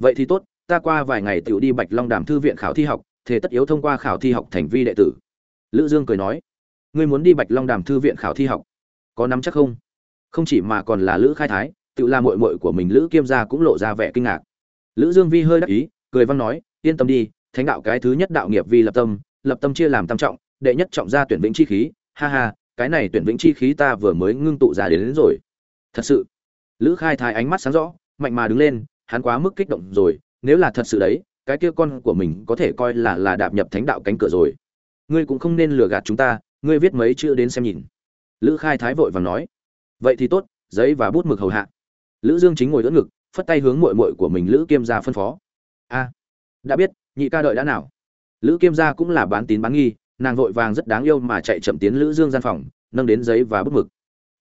Vậy thì tốt, ta qua vài ngày tiểu đi bạch long đàm thư viện khảo thi học thế tất yếu thông qua khảo thi học thành vi đệ tử. Lữ dương cười nói, ngươi muốn đi bạch long đàm thư viện khảo thi học, có nắm chắc không? Không chỉ mà còn là lữ khai thái tự là muội muội của mình lữ kiêm gia cũng lộ ra vẻ kinh ngạc. Lữ dương vi hơi đắc ý cười văn nói yên tâm đi thánh đạo cái thứ nhất đạo nghiệp vi lập tâm lập tâm chia làm tam trọng đệ nhất trọng ra tuyển vĩnh chi khí. Ha ha cái này tuyển vĩnh chi khí ta vừa mới ngưng tụ ra đến, đến rồi. Thật sự lữ khai thái ánh mắt sáng rõ mạnh mà đứng lên hắn quá mức kích động rồi nếu là thật sự đấy cái kia con của mình có thể coi là là đạp nhập thánh đạo cánh cửa rồi. Ngươi cũng không nên lừa gạt chúng ta ngươi viết mấy chữ đến xem nhìn. Lữ khai thái vội vàng nói vậy thì tốt giấy và bút mực hầu hạ lữ dương chính ngồi đỡ ngực, phất tay hướng muội muội của mình lữ kiêm gia phân phó. A, đã biết, nhị ca đợi đã nào. Lữ kiêm gia cũng là bán tín bán nghi, nàng vội vàng rất đáng yêu mà chạy chậm tiến lữ dương gian phòng, nâng đến giấy và bút mực.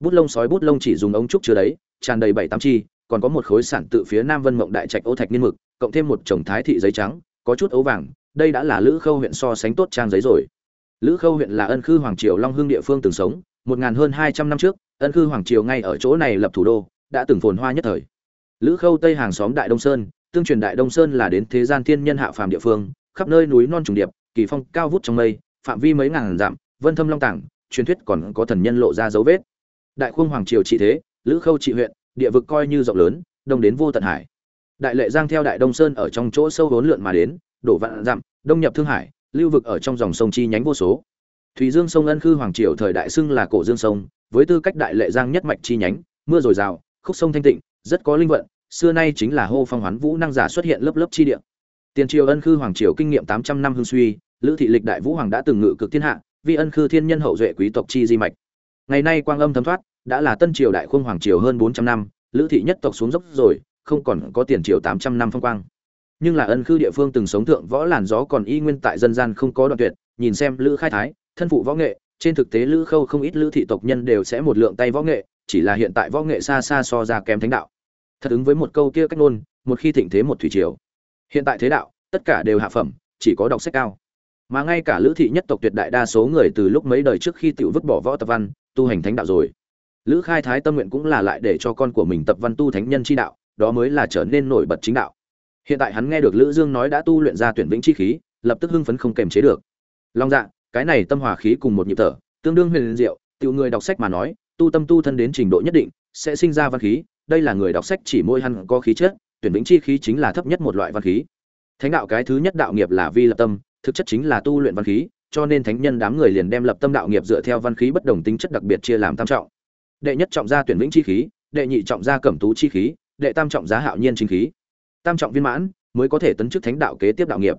Bút lông sói bút lông chỉ dùng ống trúc chứa đấy, tràn đầy bảy tám chi, còn có một khối sản tự phía nam vân mộng đại trạch ô thạch niên mực, cộng thêm một chồng thái thị giấy trắng, có chút ấu vàng, đây đã là lữ khâu huyện so sánh tốt trang giấy rồi. Lữ khâu huyện là ân khư hoàng triều long hương địa phương từng sống, một ngàn hơn hai trăm năm trước, ân khư hoàng triều ngay ở chỗ này lập thủ đô đã từng phồn hoa nhất thời. Lữ khâu tây hàng xóm đại đông sơn, tương truyền đại đông sơn là đến thế gian thiên nhân hạ phàm địa phương, khắp nơi núi non trùng điệp, kỳ phong cao vút trong mây, phạm vi mấy ngàn dặm, vân thâm long tảng, truyền thuyết còn có thần nhân lộ ra dấu vết. Đại Khương hoàng triều trị thế, lữ khâu trị huyện, địa vực coi như rộng lớn, đông đến vô tận hải. Đại lệ giang theo đại đông sơn ở trong chỗ sâu vốn lượn mà đến, đổ vạn dặm, đông nhập thương hải, lưu vực ở trong dòng sông chi nhánh vô số. Thủy dương sông ân khư hoàng triều thời đại xưng là cổ dương sông, với tư cách đại lệ giang nhất mạch chi nhánh, mưa dồi dào khúc sông thanh tịnh, rất có linh vận, xưa nay chính là hô phong hoán vũ năng giả xuất hiện lớp lớp chi địa. Tiền triều ân khư hoàng triều kinh nghiệm tám trăm năm hương suy, lữ thị lịch đại vũ hoàng đã từng ngự cực thiên hạ vì ân khư thiên nhân hậu duệ quý tộc chi di mạch. Ngày nay quang âm thấm thoát, đã là tân triều đại khung hoàng triều hơn bốn trăm năm, lữ thị nhất tộc xuống dốc rồi, không còn có tiền triều tám trăm năm phong quang. Nhưng là ân khư địa phương từng sống thượng võ làn gió còn y nguyên tại dân gian không có đoạn tuyệt, nhìn xem lữ khai thái, thân phụ võ nghệ, trên thực tế lữ khâu không ít lữ thị tộc nhân đều sẽ một lượng tay võ nghệ chỉ là hiện tại võ nghệ xa xa so ra kém thánh đạo. Thật ứng với một câu kia cách ngôn, một khi thịnh thế một thủy triều. Hiện tại thế đạo, tất cả đều hạ phẩm, chỉ có đọc sách cao. Mà ngay cả lữ thị nhất tộc tuyệt đại đa số người từ lúc mấy đời trước khi tự vứt bỏ võ tập văn, tu hành thánh đạo rồi. Lữ khai thái tâm nguyện cũng là lại để cho con của mình tập văn tu thánh nhân chi đạo, đó mới là trở nên nổi bật chính đạo. Hiện tại hắn nghe được lữ dương nói đã tu luyện ra tuyển vĩnh chi khí, lập tức hưng phấn không kềm chế được. Long dạ cái này tâm hòa khí cùng một nhịp thở, tương đương huyền diệu, tiểu người đọc sách mà nói tu tâm tu thân đến trình độ nhất định, sẽ sinh ra văn khí. Đây là người đọc sách chỉ môi hắn có khí chất, tuyển vĩnh chi khí chính là thấp nhất một loại văn khí. Thánh đạo cái thứ nhất đạo nghiệp là vi lập tâm, thực chất chính là tu luyện văn khí, cho nên thánh nhân đám người liền đem lập tâm đạo nghiệp dựa theo văn khí bất đồng tính chất đặc biệt chia làm tam trọng. Đệ nhất trọng gia tuyển vĩnh chi khí, đệ nhị trọng gia cẩm tú chi khí, đệ tam trọng giá hạo nhiên chính khí. Tam trọng viên mãn mới có thể tấn chức thánh đạo kế tiếp đạo nghiệp.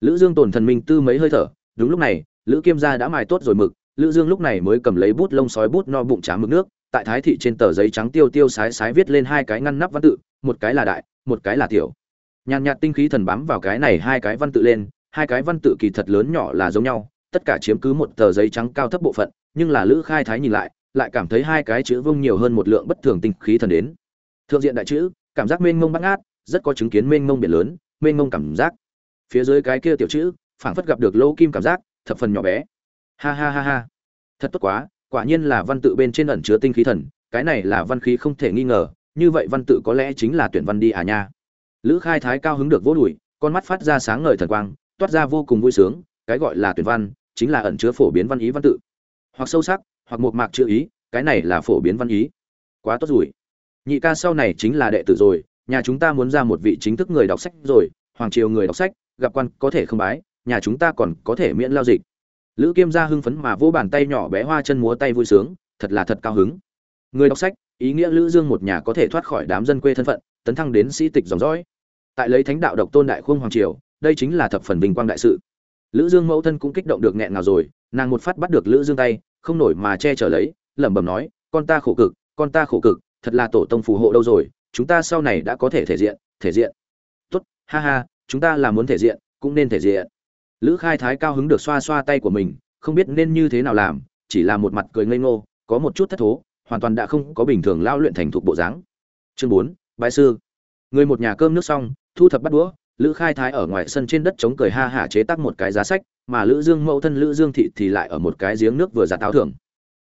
Lữ dương tồn thần minh tư mấy hơi thở, đúng lúc này, lữ kiêm gia đã mài tốt rồi mực lữ dương lúc này mới cầm lấy bút lông sói bút no bụng tráng mực nước, tại thái thị trên tờ giấy trắng tiêu tiêu sái sái viết lên hai cái ngăn nắp văn tự, một cái là đại, một cái là tiểu. Nhàn nhạt tinh khí thần bám vào cái này hai cái văn tự lên, hai cái văn tự kỳ thật lớn nhỏ là giống nhau, tất cả chiếm cứ một tờ giấy trắng cao thấp bộ phận, nhưng là lữ khai thái nhìn lại lại cảm thấy hai cái chữ vung nhiều hơn một lượng bất thường tinh khí thần đến. Thượng diện đại chữ, cảm giác mênh mông bát ngát, rất có chứng kiến mênh mông biển lớn, mênh mông cảm giác. Phía dưới cái kia tiểu chữ, phảng phất gặp được lỗ kim cảm giác, thập phần nhỏ bé ha ha ha ha. Thật tốt quá, quả nhiên là văn tự bên trên ẩn chứa tinh khí thần, cái này là văn khí không thể nghi ngờ, như vậy văn tự có lẽ chính là tuyển văn đi à nha. Lữ khai thái cao hứng được vỗ đùi, con mắt phát ra sáng ngời thần quang, toát ra vô cùng vui sướng, cái gọi là tuyển văn, chính là ẩn chứa phổ biến văn ý văn tự. Hoặc sâu sắc, hoặc một mạc chữ ý, cái này là phổ biến văn ý. Quá tốt rồi. Nhị ca sau này chính là đệ tử rồi, nhà chúng ta muốn ra một vị chính thức người đọc sách rồi, hoàng triều người đọc sách, gặp quan có thể không bái, nhà chúng ta còn có thể miễn lao dịch lữ kiêm gia hưng phấn mà vỗ bàn tay nhỏ bé hoa chân múa tay vui sướng, thật là thật cao hứng. Người đọc sách, ý nghĩa lữ dương một nhà có thể thoát khỏi đám dân quê thân phận, tấn thăng đến sĩ tịch dòng dõi. Tại lấy thánh đạo độc tôn đại khuông hoàng triều, đây chính là thập phần vinh quang đại sự. Lữ dương mẫu thân cũng kích động được nghẹn ngào rồi, nàng một phát bắt được lữ dương tay, không nổi mà che chở lấy, lẩm bẩm nói, con ta khổ cực, con ta khổ cực, thật là tổ tông phù hộ đâu rồi, chúng ta sau này đã có thể thể diện thể diện. Tốt, ha ha, chúng ta là muốn thể diện, cũng nên thể diện lữ khai thái cao hứng được xoa xoa tay của mình, không biết nên như thế nào làm, chỉ là một mặt cười ngây ngô, có một chút thất thố, hoàn toàn đã không có bình thường lao luyện thành thục bộ dáng. Chương bốn, bái sư. Người một nhà cơm nước xong, thu thập bắt đũa, lữ khai thái ở ngoài sân trên đất chống cười ha hả chế tác một cái giá sách, mà lữ dương mẫu thân lữ dương thị thì lại ở một cái giếng nước vừa giả táo thưởng.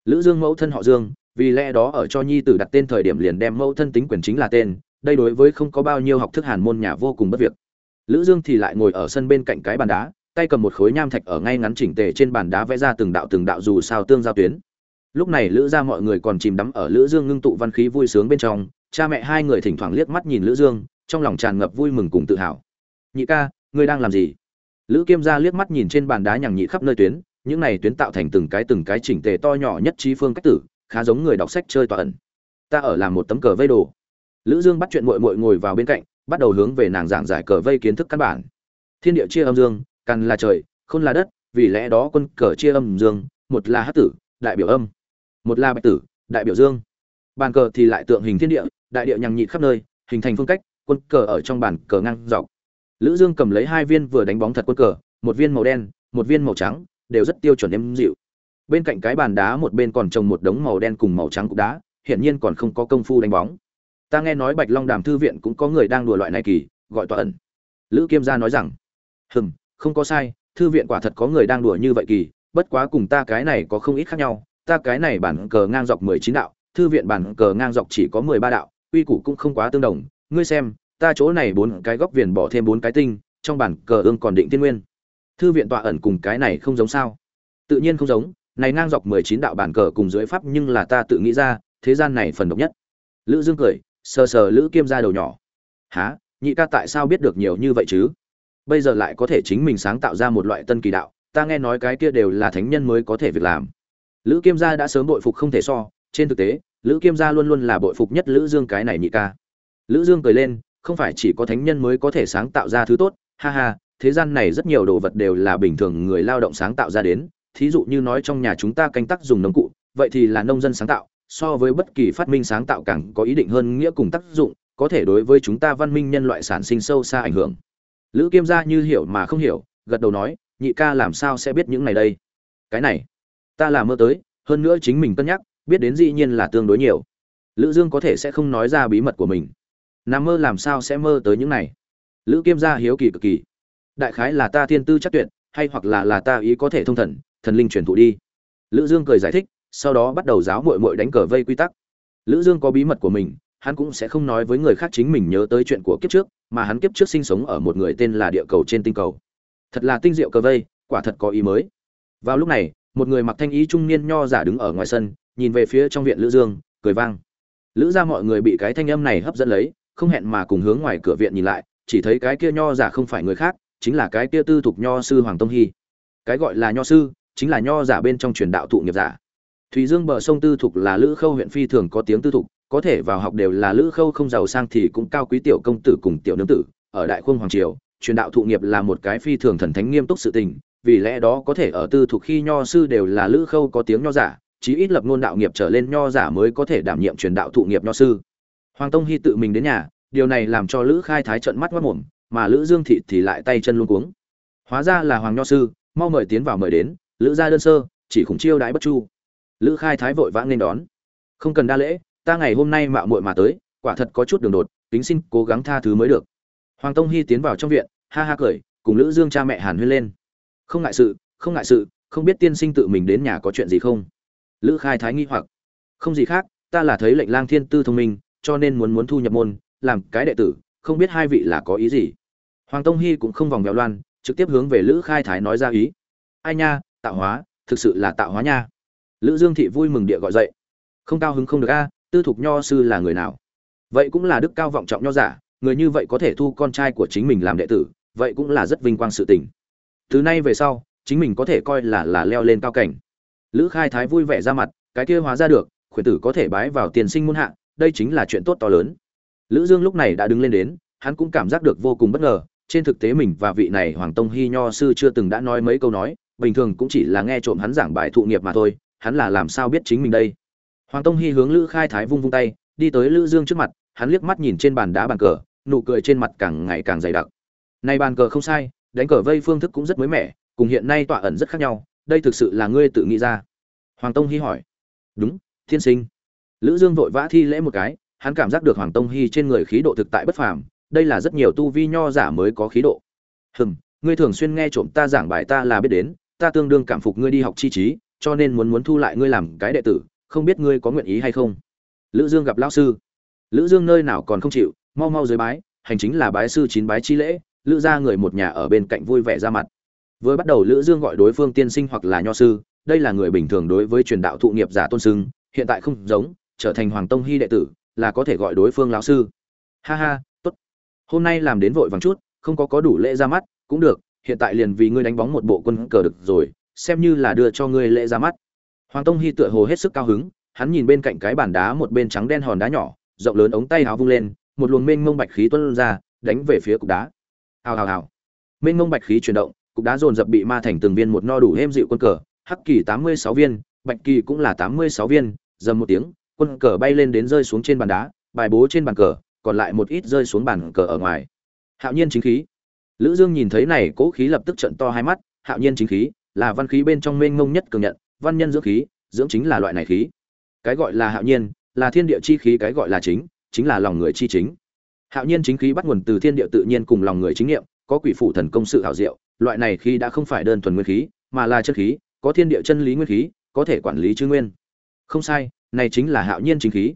Lữ dương mẫu thân họ dương, vì lẽ đó ở cho nhi tử đặt tên thời điểm liền đem mẫu thân tính quyền chính là tên, đây đối với không có bao nhiêu học thức hàn môn nhà vô cùng bất việc. Lữ dương thì lại ngồi ở sân bên cạnh cái bàn đá tay cầm một khối nham thạch ở ngay ngắn chỉnh tề trên bàn đá vẽ ra từng đạo từng đạo dù sao tương giao tuyến. Lúc này lữ gia mọi người còn chìm đắm ở lữ dương ngưng tụ văn khí vui sướng bên trong, cha mẹ hai người thỉnh thoảng liếc mắt nhìn lữ dương, trong lòng tràn ngập vui mừng cùng tự hào. Nhị ca, ngươi đang làm gì? Lữ kiêm gia liếc mắt nhìn trên bàn đá nhằng nhị khắp nơi tuyến, những này tuyến tạo thành từng cái từng cái chỉnh tề to nhỏ nhất trí phương cách tử, khá giống người đọc sách chơi tọa ẩn. Ta ở làm một tấm cờ vây đồ. Lữ dương bắt chuyện muội muội ngồi vào bên cạnh, bắt đầu hướng về nàng giảng giải cờ vây kiến thức căn bản. Thiên địa chia âm dương càn là trời, khôn là đất, vì lẽ đó quân cờ chia âm dương, một là hắc tử, đại biểu âm, một là bạch tử, đại biểu dương. Bàn cờ thì lại tượng hình thiên địa, đại địa nhằng nhịt khắp nơi, hình thành phương cách, quân cờ ở trong bàn cờ ngang dọc. Lữ dương cầm lấy hai viên vừa đánh bóng thật quân cờ, một viên màu đen, một viên màu trắng, đều rất tiêu chuẩn êm dịu. Bên cạnh cái bàn đá một bên còn trồng một đống màu đen cùng màu trắng cục đá, hiển nhiên còn không có công phu đánh bóng. Ta nghe nói bạch long đàm thư viện cũng có người đang đùa loại này kỳ, gọi tọa ẩn. Lữ kiêm gia nói rằng, hừm không có sai, thư viện quả thật có người đang đùa như vậy kỳ, bất quá cùng ta cái này có không ít khác nhau. Ta cái này bản cờ ngang dọc mười chín đạo, thư viện bản cờ ngang dọc chỉ có mười ba đạo uy củ cũng không quá tương đồng. Ngươi xem, ta chỗ này bốn cái góc viền bỏ thêm bốn cái tinh, trong bản cờ ương còn định tiên nguyên. Thư viện tọa ẩn cùng cái này không giống sao? Tự nhiên không giống, này ngang dọc mười chín đạo bản cờ cùng dưới pháp nhưng là ta tự nghĩ ra, thế gian này phần độc nhất. Lữ dương cười, sờ sờ lữ kiêm ra đầu nhỏ. Há nhị ca tại sao biết được nhiều như vậy chứ? Bây giờ lại có thể chính mình sáng tạo ra một loại tân kỳ đạo, ta nghe nói cái kia đều là thánh nhân mới có thể việc làm. Lữ kiêm gia đã sớm bội phục không thể so, trên thực tế, lữ kiêm gia luôn luôn là bội phục nhất lữ dương cái này nhị ca. Lữ dương cười lên, không phải chỉ có thánh nhân mới có thể sáng tạo ra thứ tốt, ha ha, thế gian này rất nhiều đồ vật đều là bình thường người lao động sáng tạo ra đến, thí dụ như nói trong nhà chúng ta canh tác dùng nông cụ, vậy thì là nông dân sáng tạo, so với bất kỳ phát minh sáng tạo càng có ý định hơn nghĩa cùng tác dụng, có thể đối với chúng ta văn minh nhân loại sản sinh sâu xa ảnh hưởng lữ kiêm gia như hiểu mà không hiểu, gật đầu nói, nhị ca làm sao sẽ biết những này đây? Cái này, ta là mơ tới, hơn nữa chính mình cân nhắc, biết đến dĩ nhiên là tương đối nhiều. Lữ dương có thể sẽ không nói ra bí mật của mình. Nằm mơ làm sao sẽ mơ tới những này? Lữ kiêm gia hiếu kỳ cực kỳ. Đại khái là ta thiên tư chắc tuyệt, hay hoặc là là ta ý có thể thông thần thần linh truyền thụ đi. Lữ dương cười giải thích, sau đó bắt đầu giáo muội muội đánh cờ vây quy tắc. Lữ dương có bí mật của mình, hắn cũng sẽ không nói với người khác chính mình nhớ tới chuyện của kiếp trước mà hắn kiếp trước sinh sống ở một người tên là địa cầu trên tinh cầu. Thật là tinh diệu cờ vây, quả thật có ý mới. Vào lúc này, một người mặc thanh ý trung niên nho giả đứng ở ngoài sân, nhìn về phía trong viện lữ dương, cười vang. Lữ ra mọi người bị cái thanh âm này hấp dẫn lấy, không hẹn mà cùng hướng ngoài cửa viện nhìn lại, chỉ thấy cái kia nho giả không phải người khác, chính là cái kia tư thục nho sư hoàng tông hy. Cái gọi là nho sư, chính là nho giả bên trong truyền đạo thụ nghiệp giả. Thủy dương bờ sông tư thục là lữ khâu huyện phi thường có tiếng tư thục có thể vào học đều là lữ khâu không giàu sang thì cũng cao quý tiểu công tử cùng tiểu nương tử, ở đại khung hoàng triều, truyền đạo thụ nghiệp là một cái phi thường thần thánh nghiêm túc sự tình, vì lẽ đó có thể ở tư thuộc khi nho sư đều là lữ khâu có tiếng nho giả, chí ít lập ngôn đạo nghiệp trở lên nho giả mới có thể đảm nhiệm truyền đạo thụ nghiệp nho sư. Hoàng tông hy tự mình đến nhà, điều này làm cho lữ khai thái trận mắt mất mồm mà lữ dương thị thì lại tay chân luôn cuống. Hóa ra là hoàng nho sư, mau mời tiến vào mời đến, lữ gia đơn sơ, chỉ khủng chiêu đãi bất chu. Lữ khai thái vội vã nên đón. Không cần đa lễ ta ngày hôm nay mạo muội mà tới, quả thật có chút đường đột kính xin cố gắng tha thứ mới được. Hoàng tông hy tiến vào trong viện, ha ha cười, cùng lữ dương cha mẹ hàn huyên lên. Không ngại sự, không ngại sự, không biết tiên sinh tự mình đến nhà có chuyện gì không? Lữ khai thái nghi hoặc. Không gì khác, ta là thấy lệnh lang thiên tư thông minh, cho nên muốn muốn thu nhập môn, làm cái đệ tử, không biết hai vị là có ý gì. Hoàng tông hy cũng không vòng vèo loan, trực tiếp hướng về lữ khai thái nói ra ý. Ai nha, tạo hóa, thực sự là tạo hóa nha. Lữ dương thị vui mừng địa gọi dậy. Không cao hứng không được a tư thục nho sư là người nào? Vậy cũng là đức cao vọng trọng nho giả, người như vậy có thể thu con trai của chính mình làm đệ tử, vậy cũng là rất vinh quang sự tình. Từ nay về sau, chính mình có thể coi là là leo lên cao cảnh. Lữ khai thái vui vẻ ra mặt, cái kia hóa ra được, khuyển tử có thể bái vào tiền sinh muôn hạ, đây chính là chuyện tốt to lớn. Lữ dương lúc này đã đứng lên đến, hắn cũng cảm giác được vô cùng bất ngờ, trên thực tế mình và vị này hoàng tông hy nho sư chưa từng đã nói mấy câu nói, bình thường cũng chỉ là nghe trộm hắn giảng bài thụ nghiệp mà thôi, hắn là làm sao biết chính mình đây? Hoàng tông hy hướng lữ khai thái vung vung tay, đi tới lữ dương trước mặt, hắn liếc mắt nhìn trên bàn đá bàn cờ, nụ cười trên mặt càng ngày càng dày đặc. Nay bàn cờ không sai, đánh cờ vây phương thức cũng rất mới mẻ, cùng hiện nay tọa ẩn rất khác nhau, đây thực sự là ngươi tự nghĩ ra. Hoàng tông hy hỏi. Đúng, thiên sinh. Lữ dương vội vã thi lễ một cái, hắn cảm giác được hoàng tông hy trên người khí độ thực tại bất phàm, đây là rất nhiều tu vi nho giả mới có khí độ. Hừm, ngươi thường xuyên nghe trộm ta giảng bài ta là biết đến, ta tương đương cảm phục ngươi đi học chi trí, cho nên muốn muốn thu lại ngươi làm cái đệ tử không biết ngươi có nguyện ý hay không. Lữ dương gặp lão sư. Lữ dương nơi nào còn không chịu, mau mau dưới bái, hành chính là bái sư chín bái chi lễ, lữ gia người một nhà ở bên cạnh vui vẻ ra mặt. Vừa bắt đầu lữ dương gọi đối phương tiên sinh hoặc là nho sư, đây là người bình thường đối với truyền đạo thụ nghiệp giả tôn sưng, hiện tại không giống, trở thành hoàng tông hy đệ tử, là có thể gọi đối phương lão sư. Ha ha, tốt. Hôm nay làm đến vội vàng chút, không có có đủ lễ ra mắt, cũng được, hiện tại liền vì ngươi đánh bóng một bộ quân cờ được rồi, xem như là đưa cho ngươi lễ ra mắt hoàng tông hy tựa hồ hết sức cao hứng, hắn nhìn bên cạnh cái bàn đá một bên trắng đen hòn đá nhỏ, rộng lớn ống tay áo vung lên, một luồng mênh mông bạch khí tuôn ra, đánh về phía cục đá. Hào hào hào. Mênh mông bạch khí chuyển động, cục đá dồn dập bị ma thành từng viên một no đủ êm dịu quân cờ, hắc kỳ tám mươi sáu viên, bạch kỳ cũng là tám mươi sáu viên, dầm một tiếng, quân cờ bay lên đến rơi xuống trên bàn đá, bài bố trên bàn cờ, còn lại một ít rơi xuống bàn cờ ở ngoài. Hạo nhiên chính khí. Lữ dương nhìn thấy này, cố khí lập tức trận to hai mắt, hạo nhiên chính khí, là văn khí bên trong mênh mông nhất cường nhận văn nhân dưỡng khí, dưỡng chính là loại này khí. Cái gọi là hạo nhiên, là thiên địa chi khí, cái gọi là chính chính là lòng người chi chính. Hạo nhiên chính khí bắt nguồn từ thiên địa tự nhiên cùng lòng người chính nghiệm, có quỷ phủ thần công sự hảo diệu, loại này khí đã không phải đơn thuần nguyên khí, mà là chân khí, có thiên địa chân lý nguyên khí, có thể quản lý chư nguyên. Không sai, này chính là hạo nhiên chính khí.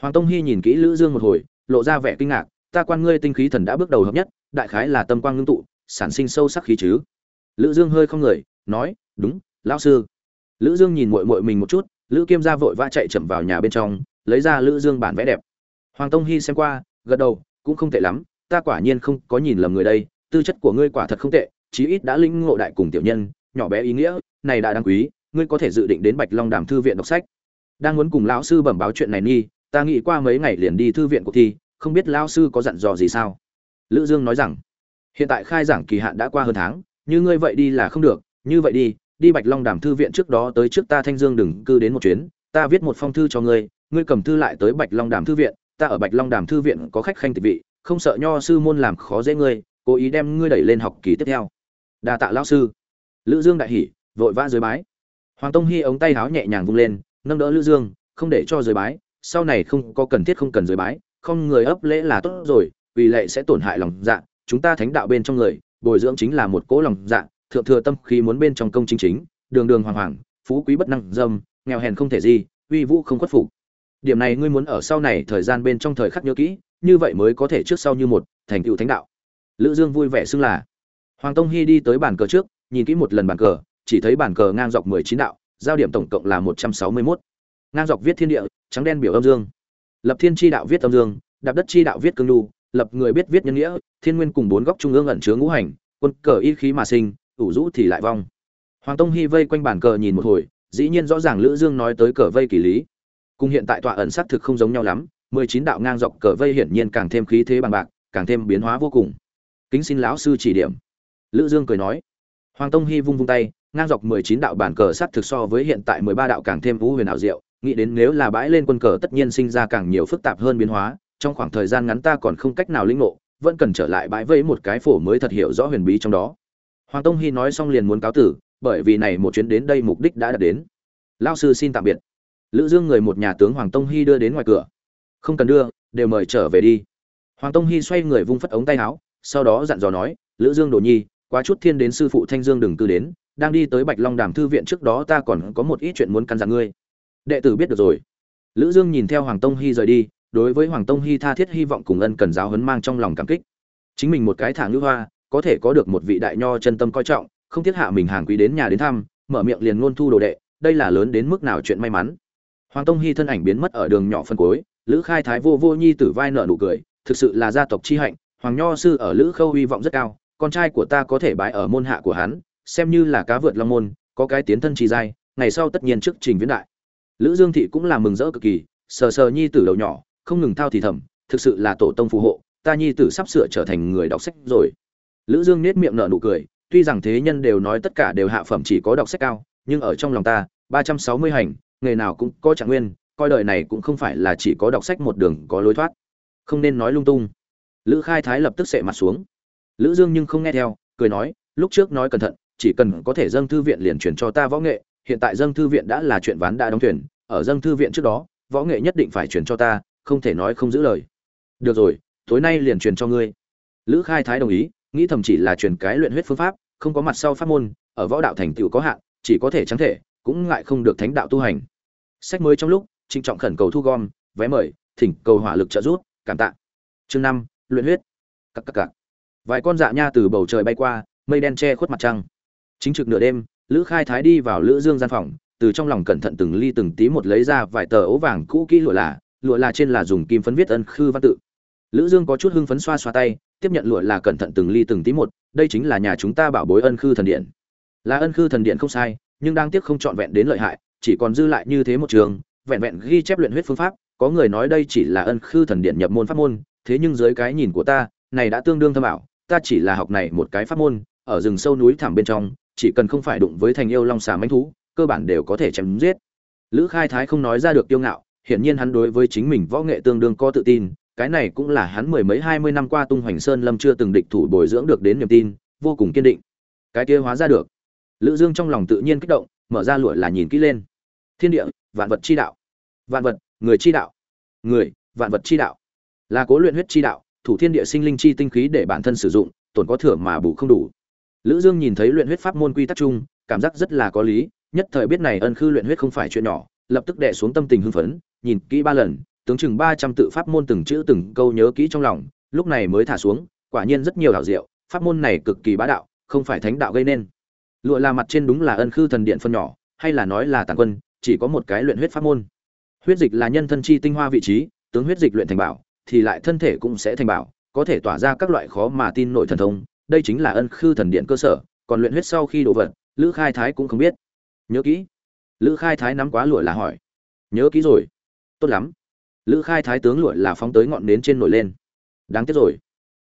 Hoàng tông hy nhìn kỹ lữ dương một hồi, lộ ra vẻ kinh ngạc, ta quan ngươi tinh khí thần đã bước đầu hợp nhất, đại khái là tâm quang ngưng tụ, sản sinh sâu sắc khí chứ? Lữ dương hơi không người, nói, đúng, lão sư lữ dương nhìn muội muội mình một chút, lữ kiêm gia vội vã chạy chậm vào nhà bên trong, lấy ra lữ dương bản vẽ đẹp. Hoàng tông hy xem qua, gật đầu, cũng không tệ lắm, ta quả nhiên không có nhìn lầm người đây, tư chất của ngươi quả thật không tệ, chí ít đã linh ngộ đại cùng tiểu nhân, nhỏ bé ý nghĩa, này đã đáng quý, ngươi có thể dự định đến bạch long đàm thư viện đọc sách. Đang muốn cùng lão sư bẩm báo chuyện này nghi ta nghĩ qua mấy ngày liền đi thư viện cuộc thi, không biết lão sư có dặn dò gì sao? Lữ dương nói rằng, hiện tại khai giảng kỳ hạn đã qua hơn tháng, như ngươi vậy đi là không được, như vậy đi đi bạch long đàm thư viện trước đó tới trước ta thanh dương đừng cư đến một chuyến, ta viết một phong thư cho ngươi ngươi cầm thư lại tới bạch long đàm thư viện, ta ở bạch long đàm thư viện có khách khanh tịch vị, không sợ nho sư môn làm khó dễ ngươi, cố ý đem ngươi đẩy lên học kỳ tiếp theo. Đa tạ lão sư. Lữ dương đại hỉ, vội vã dưới bái. Hoàng tông Hi ống tay áo nhẹ nhàng vung lên, nâng đỡ lữ dương, không để cho dưới bái, sau này không có cần thiết không cần dưới bái, không người ấp lễ là tốt rồi, vì lệ sẽ tổn hại lòng dạ chúng ta thánh đạo bên trong người, bồi dưỡng chính là một cỗ lòng dạ thượng thừa tâm khí muốn bên trong công chính chính, đường đường hoàng hoàng, phú quý bất năng, dâm, nghèo hèn không thể gì, uy vũ không khuất phục. Điểm này ngươi muốn ở sau này thời gian bên trong thời khắc nhớ kỹ, như vậy mới có thể trước sau như một, thành tựu thánh đạo. Lữ dương vui vẻ xưng là. Hoàng tông hy đi tới bàn cờ trước, nhìn kỹ một lần bàn cờ, chỉ thấy bàn cờ ngang dọc 19 đạo, giao điểm tổng cộng là 161. ngang dọc viết thiên địa, trắng đen biểu âm dương. Lập thiên chi đạo viết âm dương, đạp đất chi đạo viết cương lưu lập người biết viết nhân nghĩa, thiên nguyên cùng bốn góc trung ương ẩn chứa ngũ hành, quân cờ y khí mà sinh ủ rũ thì lại vong. Hoàng tông hy vây quanh bàn cờ nhìn một hồi, dĩ nhiên rõ ràng lữ dương nói tới cờ vây kỳ lý. Cùng hiện tại tọa ẩn sát thực không giống nhau lắm, mười chín đạo ngang dọc cờ vây hiển nhiên càng thêm khí thế bằng bạc, càng thêm biến hóa vô cùng. Kính xin lão sư chỉ điểm. Lữ dương cười nói. Hoàng tông hy vung vung tay, ngang dọc mười chín đạo bản cờ sát thực so với hiện tại mười ba đạo càng thêm vũ huyền ảo diệu, nghĩ đến nếu là bãi lên quân cờ tất nhiên sinh ra càng nhiều phức tạp hơn biến hóa, trong khoảng thời gian ngắn ta còn không cách nào lĩnh ngộ, vẫn cần trở lại bãi vây một cái phổ mới thật hiểu rõ huyền bí trong đó hoàng tông hy nói xong liền muốn cáo tử, bởi vì này một chuyến đến đây mục đích đã đạt đến. Lao sư xin tạm biệt. Lữ dương người một nhà tướng hoàng tông hy đưa đến ngoài cửa. Không cần đưa, đều mời trở về đi. Hoàng tông hy xoay người vung phất ống tay áo, sau đó dặn dò nói, lữ dương đồ nhi, quá chút thiên đến sư phụ thanh dương đừng cư đến, đang đi tới bạch long đàm thư viện trước đó ta còn có một ít chuyện muốn căn dặn ngươi. Đệ tử biết được rồi. Lữ dương nhìn theo hoàng tông hy rời đi, đối với hoàng tông hy tha thiết hy vọng cùng ân cần giáo huấn mang trong lòng cảm kích. Chính mình một cái thả ngữ hoa có thể có được một vị đại nho chân tâm coi trọng, không thiết hạ mình hàng quý đến nhà đến thăm, mở miệng liền luôn thu đồ đệ, đây là lớn đến mức nào chuyện may mắn. Hoàng tông hy thân ảnh biến mất ở đường nhỏ phân cuối, lữ khai thái vô vô nhi tử vai nợ nụ cười, thực sự là gia tộc chi hạnh, hoàng nho sư ở lữ khâu hy vọng rất cao, con trai của ta có thể bái ở môn hạ của hắn, xem như là cá vượt long môn, có cái tiến thân trì dai ngày sau tất nhiên trước trình viễn đại. Lữ dương thị cũng là mừng rỡ cực kỳ, sờ sờ nhi tử đầu nhỏ, không ngừng thao thì thầm, thực sự là tổ tông phù hộ, ta nhi tử sắp sửa trở thành người đọc sách rồi lữ dương nết miệng nở nụ cười, tuy rằng thế nhân đều nói tất cả đều hạ phẩm chỉ có đọc sách cao, nhưng ở trong lòng ta, ba trăm sáu mươi hành, nghề nào cũng có trạng nguyên, coi đời này cũng không phải là chỉ có đọc sách một đường có lối thoát. Không nên nói lung tung. Lữ khai thái lập tức sệ mặt xuống. Lữ dương nhưng không nghe theo, cười nói, lúc trước nói cẩn thận, chỉ cần có thể dâng thư viện liền chuyển cho ta võ nghệ, hiện tại dâng thư viện đã là chuyện ván đã đóng thuyền, ở dâng thư viện trước đó, võ nghệ nhất định phải truyền cho ta, không thể nói không giữ lời. Được rồi, tối nay liền truyền cho ngươi. Lữ khai thái đồng ý nghĩ thầm chỉ là truyền cái luyện huyết phương pháp không có mặt sau pháp môn ở võ đạo thành tựu có hạn chỉ có thể trắng thể cũng ngại không được thánh đạo tu hành. Sách mới trong lúc trịnh trọng khẩn cầu thu gom vé mời thỉnh cầu hỏa lực trợ giúp cảm tạ. Chương năm luyện huyết. Các, các, các. vài con dạ nha từ bầu trời bay qua mây đen che khuất mặt trăng. Chính trực nửa đêm lữ khai thái đi vào lữ dương gian phòng từ trong lòng cẩn thận từng ly từng tí một lấy ra vài tờ ố vàng cũ kỹ lụa là lụa là trên là dùng kim phấn viết ân khư văn tự. Lữ dương có chút hưng phấn xoa xoa tay tiếp nhận lụa là cẩn thận từng ly từng tí một, đây chính là nhà chúng ta bảo bối ân khư thần điện. Là ân khư thần điện không sai, nhưng đang tiếc không trọn vẹn đến lợi hại, chỉ còn dư lại như thế một trường, vẹn vẹn ghi chép luyện huyết phương pháp, có người nói đây chỉ là ân khư thần điện nhập môn pháp môn, thế nhưng dưới cái nhìn của ta, này đã tương đương thâm ảo, ta chỉ là học này một cái pháp môn, ở rừng sâu núi thẳm bên trong, chỉ cần không phải đụng với thành yêu long xà mãnh thú, cơ bản đều có thể chém giết. Lữ khai thái không nói ra được kiêu ngạo, hiển nhiên hắn đối với chính mình võ nghệ tương đương có tự tin cái này cũng là hắn mười mấy hai mươi năm qua tung hoành sơn lâm chưa từng địch thủ bồi dưỡng được đến niềm tin, vô cùng kiên định. Cái kia hóa ra được. Lữ dương trong lòng tự nhiên kích động, mở ra lụa là nhìn kỹ lên. Thiên địa, vạn vật chi đạo. Vạn vật, người chi đạo. Người, vạn vật chi đạo. Là cố luyện huyết chi đạo, thủ thiên địa sinh linh chi tinh khí để bản thân sử dụng, tổn có thừa mà bù không đủ. Lữ dương nhìn thấy luyện huyết pháp môn quy tắc chung, cảm giác rất là có lý, nhất thời biết này ân khư luyện huyết không phải chuyện nhỏ, lập tức đè xuống tâm tình hưng phấn, nhìn kỹ ba lần tướng chừng 300 tự pháp môn từng chữ từng câu nhớ kỹ trong lòng, lúc này mới thả xuống, quả nhiên rất nhiều đạo diệu, pháp môn này cực kỳ bá đạo, không phải thánh đạo gây nên. Lụa là mặt trên đúng là ân khư thần điện phân nhỏ, hay là nói là tàn quân, chỉ có một cái luyện huyết pháp môn. Huyết dịch là nhân thân chi tinh hoa vị trí, tướng huyết dịch luyện thành bảo, thì lại thân thể cũng sẽ thành bảo, có thể tỏa ra các loại khó mà tin nội thần thông, đây chính là ân khư thần điện cơ sở, còn luyện huyết sau khi độ vật, lữ khai thái cũng không biết. Nhớ kỹ. Lữ khai thái nắm quá lụa là hỏi. Nhớ kỹ rồi. Tốt lắm lữ khai thái tướng lụa là phóng tới ngọn nến trên nổi lên. Đáng tiếc rồi.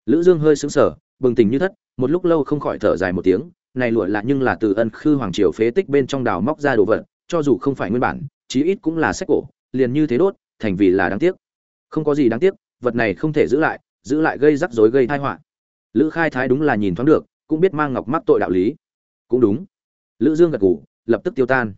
Lữ dương hơi sững sờ, bừng tỉnh như thất, một lúc lâu không khỏi thở dài một tiếng, này lụa là nhưng là từ ân khư hoàng triều phế tích bên trong đào móc ra đồ vật, cho dù không phải nguyên bản, chí ít cũng là sách cổ, liền như thế đốt, thành vì là đáng tiếc. Không có gì đáng tiếc, vật này không thể giữ lại giữ lại gây rắc rối gây tai họa. Lữ khai thái đúng là nhìn thoáng được, cũng biết mang ngọc mắc tội đạo lý. Cũng đúng. Lữ dương gật gù, lập tức tiêu tan.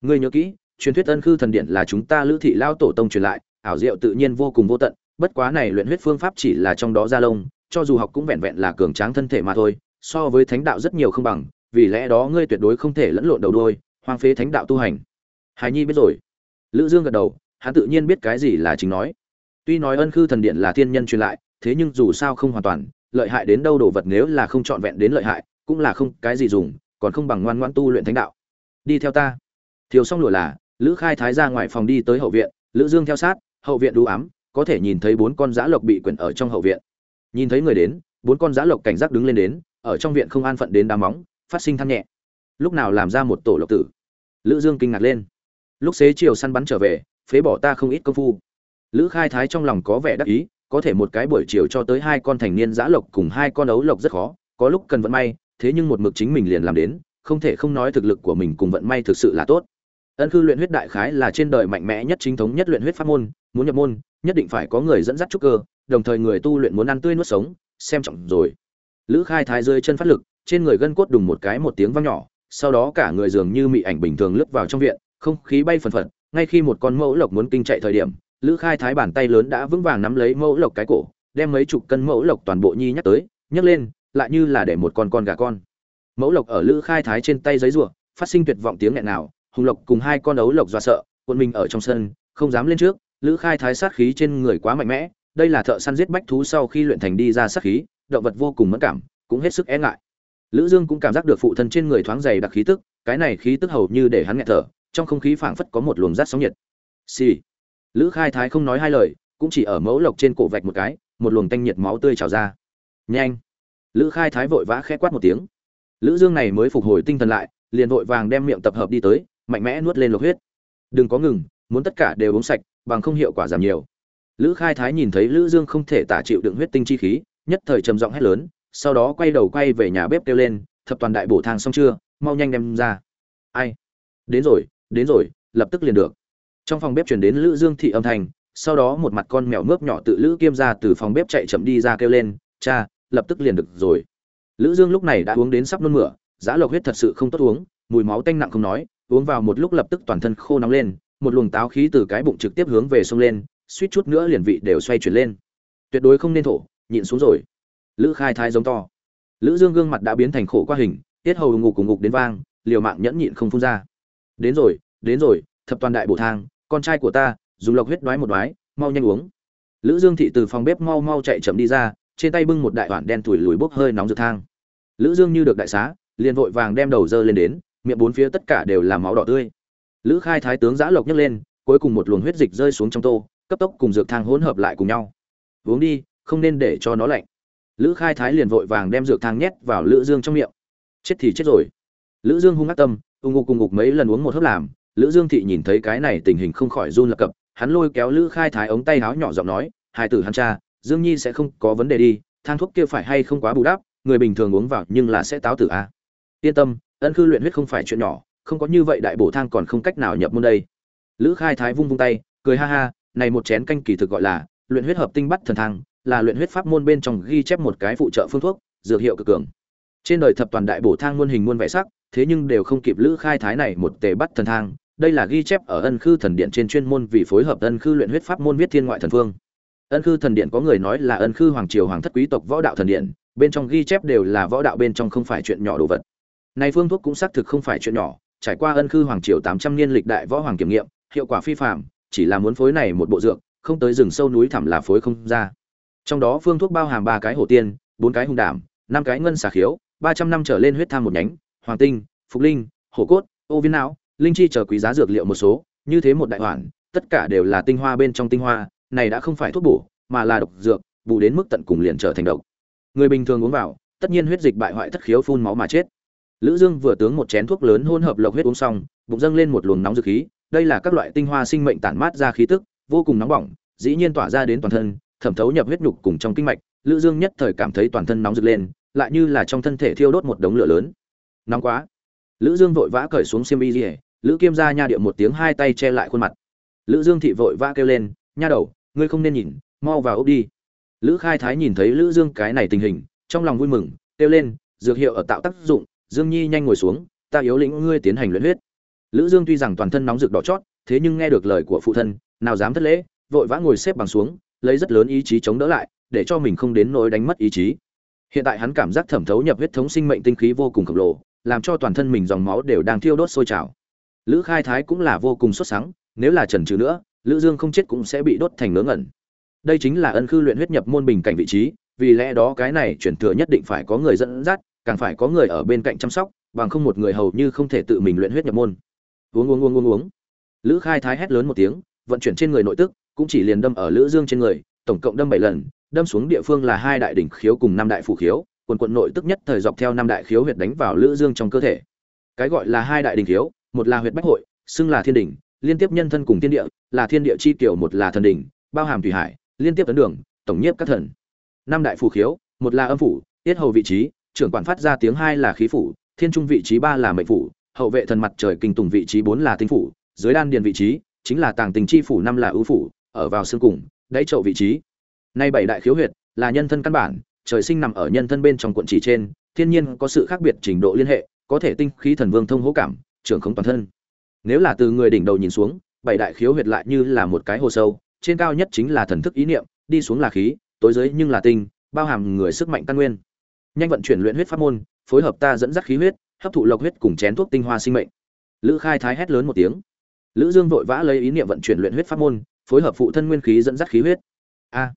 Ngươi nhớ kỹ, truyền thuyết ân khư thần điện là chúng ta lữ thị lao tổ tông truyền lại ảo diệu tự nhiên vô cùng vô tận, bất quá này luyện huyết phương pháp chỉ là trong đó ra lông, cho dù học cũng vẹn vẹn là cường tráng thân thể mà thôi, so với thánh đạo rất nhiều không bằng, vì lẽ đó ngươi tuyệt đối không thể lẫn lộn đầu đuôi hoang phế thánh đạo tu hành. Hải nhi biết rồi. Lữ dương gật đầu, hắn tự nhiên biết cái gì là chính nói. Tuy nói ân khư thần điện là thiên nhân truyền lại, thế nhưng dù sao không hoàn toàn, lợi hại đến đâu đồ vật nếu là không trọn vẹn đến lợi hại, cũng là không cái gì dùng, còn không bằng ngoan ngoãn tu luyện thánh đạo. Đi theo ta. Thiếu xong lùa là, lữ khai thái ra ngoài phòng đi tới hậu viện, lữ dương theo sát hậu viện đủ ám, có thể nhìn thấy bốn con giã lộc bị quyển ở trong hậu viện. Nhìn thấy người đến, bốn con giã lộc cảnh giác đứng lên đến, ở trong viện không an phận đến đá móng, phát sinh than nhẹ. Lúc nào làm ra một tổ lộc tử? Lữ dương kinh ngạc lên. Lúc xế chiều săn bắn trở về, phế bỏ ta không ít công phu. Lữ khai thái trong lòng có vẻ đắc ý, có thể một cái buổi chiều cho tới hai con thành niên giã lộc cùng hai con ấu lộc rất khó, có lúc cần vận may, thế nhưng một mực chính mình liền làm đến, không thể không nói thực lực của mình cùng vận may thực sự là tốt ân khư luyện huyết đại khái là trên đời mạnh mẽ nhất chính thống nhất luyện huyết pháp môn, muốn nhập môn, nhất định phải có người dẫn dắt trúc cơ, đồng thời người tu luyện muốn ăn tươi nuốt sống, xem trọng rồi. Lữ khai thái rơi chân phát lực, trên người gân cốt đùng một cái một tiếng vang nhỏ, sau đó cả người dường như mị ảnh bình thường lướt vào trong viện, không khí bay phần phật, ngay khi một con mẫu lộc muốn kinh chạy thời điểm, lữ khai thái bàn tay lớn đã vững vàng nắm lấy mẫu lộc cái cổ, đem mấy chục cân mẫu lộc toàn bộ nhi nhắc tới nhấc lên, lại như là để một con con gà con. Mẫu lộc ở lữ khai thái trên tay giấy rùa, phát sinh tuyệt vọng tiếng nghẹn nào hùng lộc cùng hai con ấu lộc do sợ quân mình ở trong sân, không dám lên trước, lữ khai thái sát khí trên người quá mạnh mẽ, đây là thợ săn giết bách thú sau khi luyện thành đi ra sát khí, động vật vô cùng mất cảm, cũng hết sức e ngại. Lữ dương cũng cảm giác được phụ thân trên người thoáng dày đặc khí tức, cái này khí tức hầu như để hắn nghẹt thở, trong không khí phảng phất có một luồng rát sóng nhiệt. Xì、sì. lữ khai thái không nói hai lời, cũng chỉ ở mẫu lộc trên cổ vạch một cái, một luồng tanh nhiệt máu tươi trào ra. Nhanh. Lữ khai thái vội vã khẽ quát một tiếng. Lữ dương này mới phục hồi tinh thần lại, liền vội vàng đem miệng tập hợp đi tới mạnh mẽ nuốt lên lục huyết. Đừng có ngừng, muốn tất cả đều uống sạch, bằng không hiệu quả giảm nhiều. Lữ khai thái nhìn thấy lữ dương không thể tả chịu đựng huyết tinh chi khí, nhất thời trầm giọng hét lớn, sau đó quay đầu quay về nhà bếp kêu lên, thập toàn đại bổ thang xong chưa? Mau nhanh đem ra. Ai? Đến rồi đến rồi, lập tức liền được. Trong phòng bếp chuyển đến lữ dương thị âm thanh, sau đó một mặt con mèo mướp nhỏ tự lữ kiêm ra từ phòng bếp chạy chậm đi ra kêu lên, cha, lập tức liền được rồi. Lữ dương lúc này đã uống đến sắp nôn mửa, giá lộc huyết thật sự không tốt uống, mùi máu tanh nặng không nói uống vào một lúc lập tức toàn thân khô nóng lên, một luồng táo khí từ cái bụng trực tiếp hướng về sông lên, suýt chút nữa liền vị đều xoay chuyển lên. Tuyệt đối không nên thổ, nhịn xuống rồi. Lữ khai thái giống to. Lữ dương gương mặt đã biến thành khổ qua hình, tiết hầu ngục cùng ngục đến vang, liều mạng nhẫn nhịn không phun ra. Đến rồi đến rồi, thập toàn đại bổ thang, con trai của ta, dùng lộc huyết đoái một đoái, mau nhanh uống. Lữ dương thị từ phòng bếp mau mau chạy chậm đi ra, trên tay bưng một đại hoàn đen tuổi lùi bốc hơi nóng rực thang. Lữ dương như được đại xá, liền vội vàng đem đầu dơ lên đến miệng bốn phía tất cả đều là máu đỏ tươi. Lữ khai thái tướng giã lộc nhấc lên, cuối cùng một luồng huyết dịch rơi xuống trong tô, cấp tốc cùng dược thang hỗn hợp lại cùng nhau. Uống đi, không nên để cho nó lạnh. Lữ khai thái liền vội vàng đem dược thang nhét vào lữ dương trong miệng. Chết thì chết rồi. Lữ dương hung ác tâm ung ngục cùng ngục mấy lần uống một hớp làm, lữ dương thị nhìn thấy cái này tình hình không khỏi run lập cập, hắn lôi kéo lữ khai thái ống tay áo nhỏ giọng nói, hai tử hắn cha, dương nhi sẽ không có vấn đề đi, thang thuốc kia phải hay không quá bù đắp, người bình thường uống vào nhưng là sẽ táo tử a. Yên tâm ân khư luyện huyết không phải chuyện nhỏ, không có như vậy đại bổ thang còn không cách nào nhập môn đây. Lữ khai thái vung vung tay, cười ha ha, này một chén canh kỳ thực gọi là luyện huyết hợp tinh bắt thần thang, là luyện huyết pháp môn bên trong ghi chép một cái phụ trợ phương thuốc, dược hiệu cực cường. Trên đời thập toàn đại bổ thang muôn hình muôn vẻ sắc, thế nhưng đều không kịp lữ khai thái này một tề bắt thần thang, đây là ghi chép ở ân khư thần điện trên chuyên môn vì phối hợp ân khư luyện huyết pháp môn viết thiên ngoại thần phương. Ân khư thần điện có người nói là ân khư hoàng triều hoàng thất quý tộc võ đạo thần điện, bên trong ghi chép đều là võ đạo bên trong không phải chuyện nhỏ đồ vật này phương thuốc cũng xác thực không phải chuyện nhỏ, trải qua ân khư hoàng triều tám trăm niên lịch đại võ hoàng kiểm nghiệm, hiệu quả phi phàm. chỉ là muốn phối này một bộ dược, không tới rừng sâu núi thẳm là phối không ra trong đó phương thuốc bao hàm ba cái hổ tiên, bốn cái hung đảm, năm cái ngân xà khiếu, ba trăm năm trở lên huyết tham một nhánh, hoàng tinh, phục linh, hổ cốt, ô viên não, linh chi chờ quý giá dược liệu một số, như thế một đại hoàn, tất cả đều là tinh hoa bên trong tinh hoa, này đã không phải thuốc bổ, mà là độc dược, bù đến mức tận cùng liền trở thành độc người bình thường uống vào, tất nhiên huyết dịch bại hoại thất khiếu phun máu mà chết lữ dương vừa tướng một chén thuốc lớn hỗn hợp lộc huyết uống xong, bụng dâng lên một luồng nóng dược khí. Đây là các loại tinh hoa sinh mệnh tản mát ra khí tức, vô cùng nóng bỏng, dĩ nhiên tỏa ra đến toàn thân, thẩm thấu nhập huyết nhục cùng trong kinh mạch. Lữ dương nhất thời cảm thấy toàn thân nóng rực lên, lại như là trong thân thể thiêu đốt một đống lửa lớn. Nóng quá. Lữ dương vội vã cởi xuống xiêm y rìa lữ kiêm ra nha điệu một tiếng hai tay che lại khuôn mặt. Lữ dương thị vội vã kêu lên, nha đầu, ngươi không nên nhìn, mau vào ốc đi. Lữ khai thái nhìn thấy lữ dương cái này tình hình, trong lòng vui mừng, kêu lên, dược hiệu ở tạo tác dụng dương nhi nhanh ngồi xuống, ta yếu lĩnh ngươi tiến hành luyện huyết. Lữ dương tuy rằng toàn thân nóng rực đỏ chót, thế nhưng nghe được lời của phụ thân, nào dám thất lễ, vội vã ngồi xếp bằng xuống, lấy rất lớn ý chí chống đỡ lại, để cho mình không đến nỗi đánh mất ý chí. Hiện tại hắn cảm giác thẩm thấu nhập huyết thống sinh mệnh tinh khí vô cùng khổng lồ, làm cho toàn thân mình dòng máu đều đang thiêu đốt sôi trào. Lữ khai thái cũng là vô cùng xuất sáng nếu là trần trừ nữa, lữ dương không chết cũng sẽ bị đốt thành ngớ ngẩn. Đây chính là ân khư luyện huyết nhập môn bình cảnh vị trí, vì lẽ đó cái này chuyển thừa nhất định phải có người dẫn dắt càng phải có người ở bên cạnh chăm sóc, bằng không một người hầu như không thể tự mình luyện huyết nhập môn. Uống uống uống uống uống. Lữ khai thái hét lớn một tiếng, vận chuyển trên người nội tức, cũng chỉ liền đâm ở lữ dương trên người, tổng cộng đâm bảy lần, đâm xuống địa phương là hai đại đỉnh khiếu cùng năm đại phủ khiếu, quần quận nội tức nhất thời dọc theo năm đại khiếu huyệt đánh vào lữ dương trong cơ thể. Cái gọi là hai đại đỉnh khiếu, một là huyệt bách hội, xưng là thiên đỉnh, liên tiếp nhân thân cùng thiên địa, là thiên địa chi tiểu một là thần đỉnh, bao hàm thủy hải, liên tiếp tấn đường, tổng nhiếp các thần. Năm đại phủ khiếu, một là âm phủ, tiết hầu vị trí trưởng quản phát ra tiếng hai là khí phủ, thiên trung vị trí ba là mệnh phủ, hậu vệ thần mặt trời kinh tùng vị trí bốn là tinh phủ, dưới đan điền vị trí chính là tàng tình chi phủ năm là ưu phủ, ở vào xương cùng, đáy chậu vị trí. Nay bảy đại khiếu huyệt là nhân thân căn bản, trời sinh nằm ở nhân thân bên trong quận chỉ trên, thiên nhiên có sự khác biệt trình độ liên hệ, có thể tinh khí thần vương thông hố cảm, trưởng không toàn thân. Nếu là từ người đỉnh đầu nhìn xuống, bảy đại khiếu huyệt lại như là một cái hồ sâu, trên cao nhất chính là thần thức ý niệm, đi xuống là khí, tối dưới nhưng là tinh, bao hàm người sức mạnh căn nguyên nhanh vận chuyển luyện huyết pháp môn, phối hợp ta dẫn dắt khí huyết, hấp thụ lộc huyết cùng chén thuốc tinh hoa sinh mệnh. Lữ khai thái hét lớn một tiếng. Lữ dương vội vã lấy ý niệm vận chuyển luyện huyết pháp môn, phối hợp phụ thân nguyên khí dẫn dắt khí huyết. A!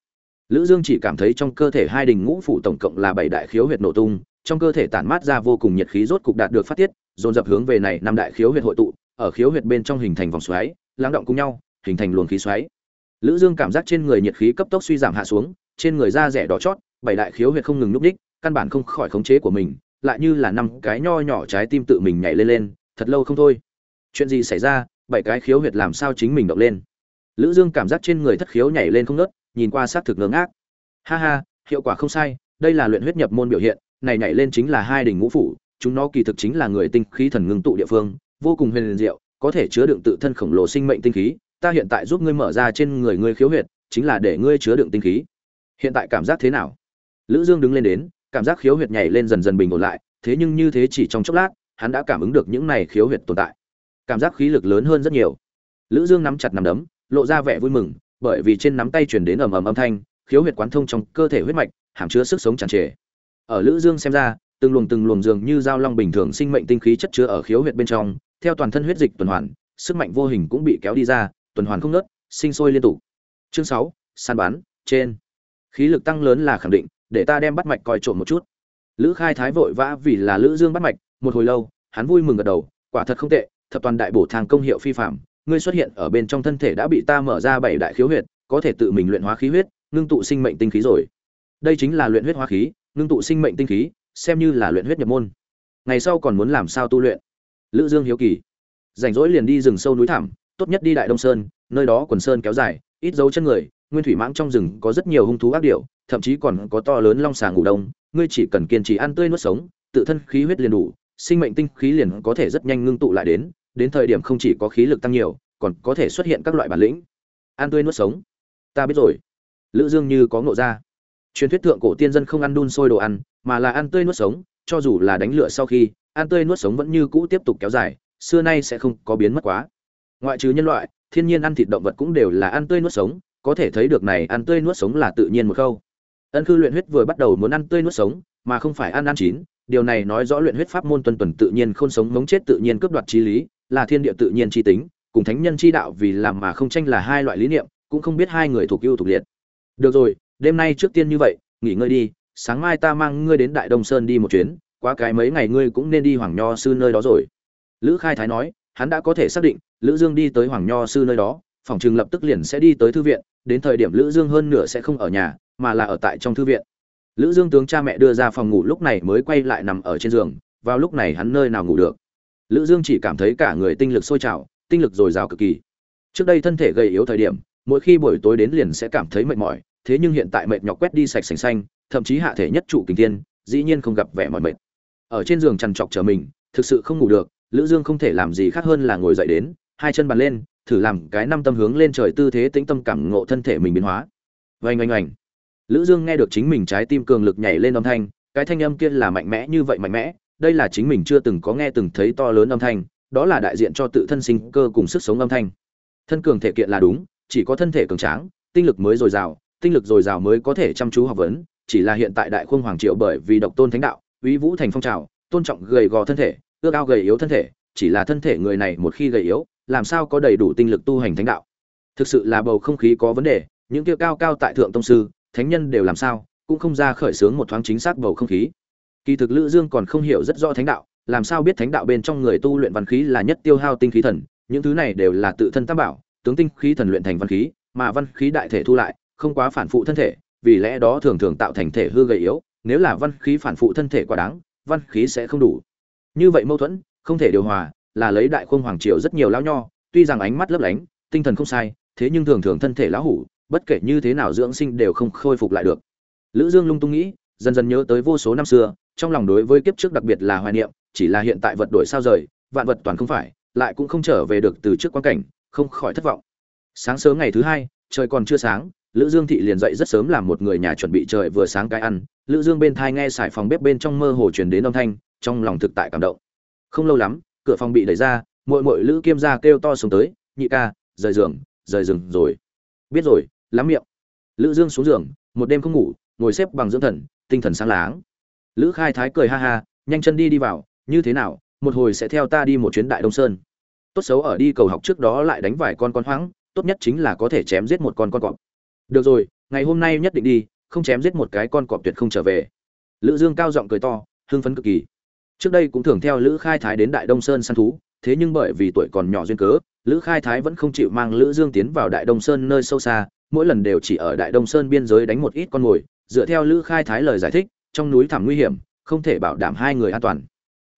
Lữ dương chỉ cảm thấy trong cơ thể hai đình ngũ phủ tổng cộng là bảy đại khiếu huyệt nổ tung, trong cơ thể tản mát ra vô cùng nhiệt khí rốt cục đạt được phát tiết, dồn dập hướng về này năm đại khiếu huyệt hội tụ, ở khiếu huyệt bên trong hình thành vòng xoáy, lắng động cùng nhau, hình thành luồng khí xoáy. Lữ dương cảm giác trên người nhiệt khí cấp tốc suy giảm hạ xuống, trên người da rẻ đỏ chót, bảy đại khiếu huyệt không ngừng núp đích căn bản không khỏi khống chế của mình, lại như là năm cái nho nhỏ trái tim tự mình nhảy lên lên, thật lâu không thôi. Chuyện gì xảy ra, bảy cái khiếu huyệt làm sao chính mình động lên? Lữ dương cảm giác trên người thất khiếu nhảy lên không nớt nhìn qua sát thực ngưỡng ác ha ha, hiệu quả không sai, đây là luyện huyết nhập môn biểu hiện, này nhảy lên chính là hai đỉnh ngũ phủ, chúng nó kỳ thực chính là người tinh khí thần ngưng tụ địa phương, vô cùng huyền diệu, có thể chứa đựng tự thân khổng lồ sinh mệnh tinh khí, ta hiện tại giúp ngươi mở ra trên người ngươi khiếu huyệt, chính là để ngươi chứa đựng tinh khí. Hiện tại cảm giác thế nào? Lữ dương đứng lên đến cảm giác khiếu huyệt nhảy lên dần dần bình ổn lại thế nhưng như thế chỉ trong chốc lát hắn đã cảm ứng được những này khiếu huyệt tồn tại. Cảm giác khí lực lớn hơn rất nhiều. Lữ dương nắm chặt nắm đấm lộ ra vẻ vui mừng bởi vì trên nắm tay truyền đến ầm ầm âm thanh khiếu huyệt quán thông trong cơ thể huyết mạch hàm chứa sức sống tràn trề. Ở lữ dương xem ra từng luồng từng luồng dường như dao long bình thường sinh mệnh tinh khí chất chứa ở khiếu huyệt bên trong theo toàn thân huyết dịch tuần hoàn sức mạnh vô hình cũng bị kéo đi ra tuần hoàn không nớt sinh sôi liên tục. Chương 6, săn bắn trên. Khí lực tăng lớn là khẳng định để ta đem bắt mạch coi trộm một chút. Lữ khai thái vội vã vì là lữ dương bắt mạch, một hồi lâu, hắn vui mừng gật đầu, quả thật không tệ, thập toàn đại bổ thang công hiệu phi phạm, ngươi xuất hiện ở bên trong thân thể đã bị ta mở ra bảy đại khiếu huyệt, có thể tự mình luyện hóa khí huyết, ngưng tụ sinh mệnh tinh khí rồi. Đây chính là luyện huyết hóa khí, ngưng tụ sinh mệnh tinh khí, xem như là luyện huyết nhập môn. Ngày sau còn muốn làm sao tu luyện? Lữ dương hiếu kỳ. Rảnh rỗi liền đi rừng sâu núi thẳm, tốt nhất đi đại đông sơn, nơi đó quần sơn kéo dài, ít dấu chân người, nguyên thủy mãng trong rừng có rất nhiều hung thú ác điểu thậm chí còn có to lớn long xà ngủ đông, ngươi chỉ cần kiên trì ăn tươi nuốt sống, tự thân khí huyết liền đủ, sinh mệnh tinh khí liền có thể rất nhanh ngưng tụ lại đến đến thời điểm không chỉ có khí lực tăng nhiều, còn có thể xuất hiện các loại bản lĩnh. Ăn tươi nuốt sống. Ta biết rồi. Lữ dương như có ngộ ra. Truyền thuyết thượng cổ tiên dân không ăn đun sôi đồ ăn, mà là ăn tươi nuốt sống, cho dù là đánh lửa sau khi, ăn tươi nuốt sống vẫn như cũ tiếp tục kéo dài, xưa nay sẽ không có biến mất quá. Ngoại trừ nhân loại, thiên nhiên ăn thịt động vật cũng đều là ăn tươi nuốt sống, có thể thấy được này ăn tươi nuốt sống là tự nhiên một khâu ân khư luyện huyết vừa bắt đầu muốn ăn tươi nuốt sống, mà không phải ăn ăn chín, điều này nói rõ luyện huyết pháp môn tuần tuần tự nhiên không sống mống chết tự nhiên cướp đoạt trí lý, là thiên địa tự nhiên chi tính, cùng thánh nhân chi đạo vì làm mà không tranh là hai loại lý niệm, cũng không biết hai người thuộc ưu thuộc liệt. Được rồi, đêm nay trước tiên như vậy, nghỉ ngơi đi, sáng mai ta mang ngươi đến đại đông sơn đi một chuyến qua cái mấy ngày ngươi cũng nên đi hoàng nho sư nơi đó rồi. Lữ khai thái nói, hắn đã có thể xác định, lữ dương đi tới hoàng nho sư nơi đó, phòng trường lập tức liền sẽ đi tới thư viện, đến thời điểm lữ dương hơn nửa sẽ không ở nhà mà là ở tại trong thư viện. Lữ dương tướng cha mẹ đưa ra phòng ngủ lúc này mới quay lại nằm ở trên giường, vào lúc này hắn nơi nào ngủ được. Lữ dương chỉ cảm thấy cả người tinh lực sôi trào, tinh lực dồi dào cực kỳ. Trước đây thân thể gầy yếu thời điểm, mỗi khi buổi tối đến liền sẽ cảm thấy mệt mỏi, thế nhưng hiện tại mệt nhọc quét đi sạch sành xanh, thậm chí hạ thể nhất trụ kinh thiên, dĩ nhiên không gặp vẻ mỏi mệt. Ở trên giường chằn trọc chờ mình, thực sự không ngủ được, lữ dương không thể làm gì khác hơn là ngồi dậy đến, hai chân bàn lên, thử làm cái năm tâm hướng lên trời tư thế tĩnh tâm cảm ngộ thân thể mình biến hóa. Vành oanh oanh lữ dương nghe được chính mình trái tim cường lực nhảy lên âm thanh, cái thanh âm kia là mạnh mẽ như vậy mạnh mẽ, đây là chính mình chưa từng có nghe từng thấy to lớn âm thanh, đó là đại diện cho tự thân sinh cơ cùng sức sống âm thanh. Thân cường thể kiện là đúng, chỉ có thân thể cường tráng, tinh lực mới dồi dào, tinh lực dồi dào mới có thể chăm chú học vấn, chỉ là hiện tại đại khung hoàng triệu bởi vì độc tôn thánh đạo, uy vũ thành phong trào, tôn trọng gầy gò thân thể, ước ao gầy yếu thân thể, chỉ là thân thể người này một khi gầy yếu, làm sao có đầy đủ tinh lực tu hành thánh đạo. Thực sự là bầu không khí có vấn đề, những kia cao cao tại thượng tông sư thánh nhân đều làm sao, cũng không ra khởi xướng một thoáng chính xác bầu không khí. Kỳ thực lữ dương còn không hiểu rất rõ thánh đạo, làm sao biết thánh đạo bên trong người tu luyện văn khí là nhất tiêu hao tinh khí thần, những thứ này đều là tự thân tam bảo, tướng tinh khí thần luyện thành văn khí, mà văn khí đại thể thu lại, không quá phản phụ thân thể, vì lẽ đó thường thường tạo thành thể hư gầy yếu, nếu là văn khí phản phụ thân thể quá đáng, văn khí sẽ không đủ. Như vậy mâu thuẫn, không thể điều hòa, là lấy đại khung hoàng triều rất nhiều lão nho, tuy rằng ánh mắt lấp lánh, tinh thần không sai, thế nhưng thường thường thân thể lão hủ bất kể như thế nào dưỡng sinh đều không khôi phục lại được. Lữ dương lung tung nghĩ, dần dần nhớ tới vô số năm xưa, trong lòng đối với kiếp trước đặc biệt là hoài niệm, chỉ là hiện tại vật đổi sao rời, vạn vật toàn không phải, lại cũng không trở về được từ trước quan cảnh, không khỏi thất vọng. Sáng sớm ngày thứ hai, trời còn chưa sáng, lữ dương thị liền dậy rất sớm làm một người nhà chuẩn bị trời vừa sáng cái ăn. Lữ dương bên thai nghe xài phòng bếp bên trong mơ hồ truyền đến âm thanh, trong lòng thực tại cảm động. Không lâu lắm, cửa phòng bị đẩy ra, muội muội lữ kiêm gia kêu to xuống tới, nhị ca, rời giường rời giường rồi. Biết rồi lắm miệng. Lữ dương xuống giường, một đêm không ngủ, ngồi xếp bằng dưỡng thần, tinh thần sáng láng. Lữ khai thái cười ha ha, nhanh chân đi đi vào, như thế nào, một hồi sẽ theo ta đi một chuyến đại đông sơn. Tốt xấu ở đi cầu học trước đó lại đánh vài con con hoáng, tốt nhất chính là có thể chém giết một con con cọp. Được rồi, ngày hôm nay nhất định đi, không chém giết một cái con cọp tuyệt không trở về. Lữ dương cao giọng cười to, hưng phấn cực kỳ. Trước đây cũng thường theo lữ khai thái đến đại đông sơn săn thú, thế nhưng bởi vì tuổi còn nhỏ duyên cớ, lữ khai thái vẫn không chịu mang lữ dương tiến vào đại đông sơn nơi sâu xa mỗi lần đều chỉ ở đại đông sơn biên giới đánh một ít con mồi, dựa theo lữ khai thái lời giải thích, trong núi thẳm nguy hiểm, không thể bảo đảm hai người an toàn.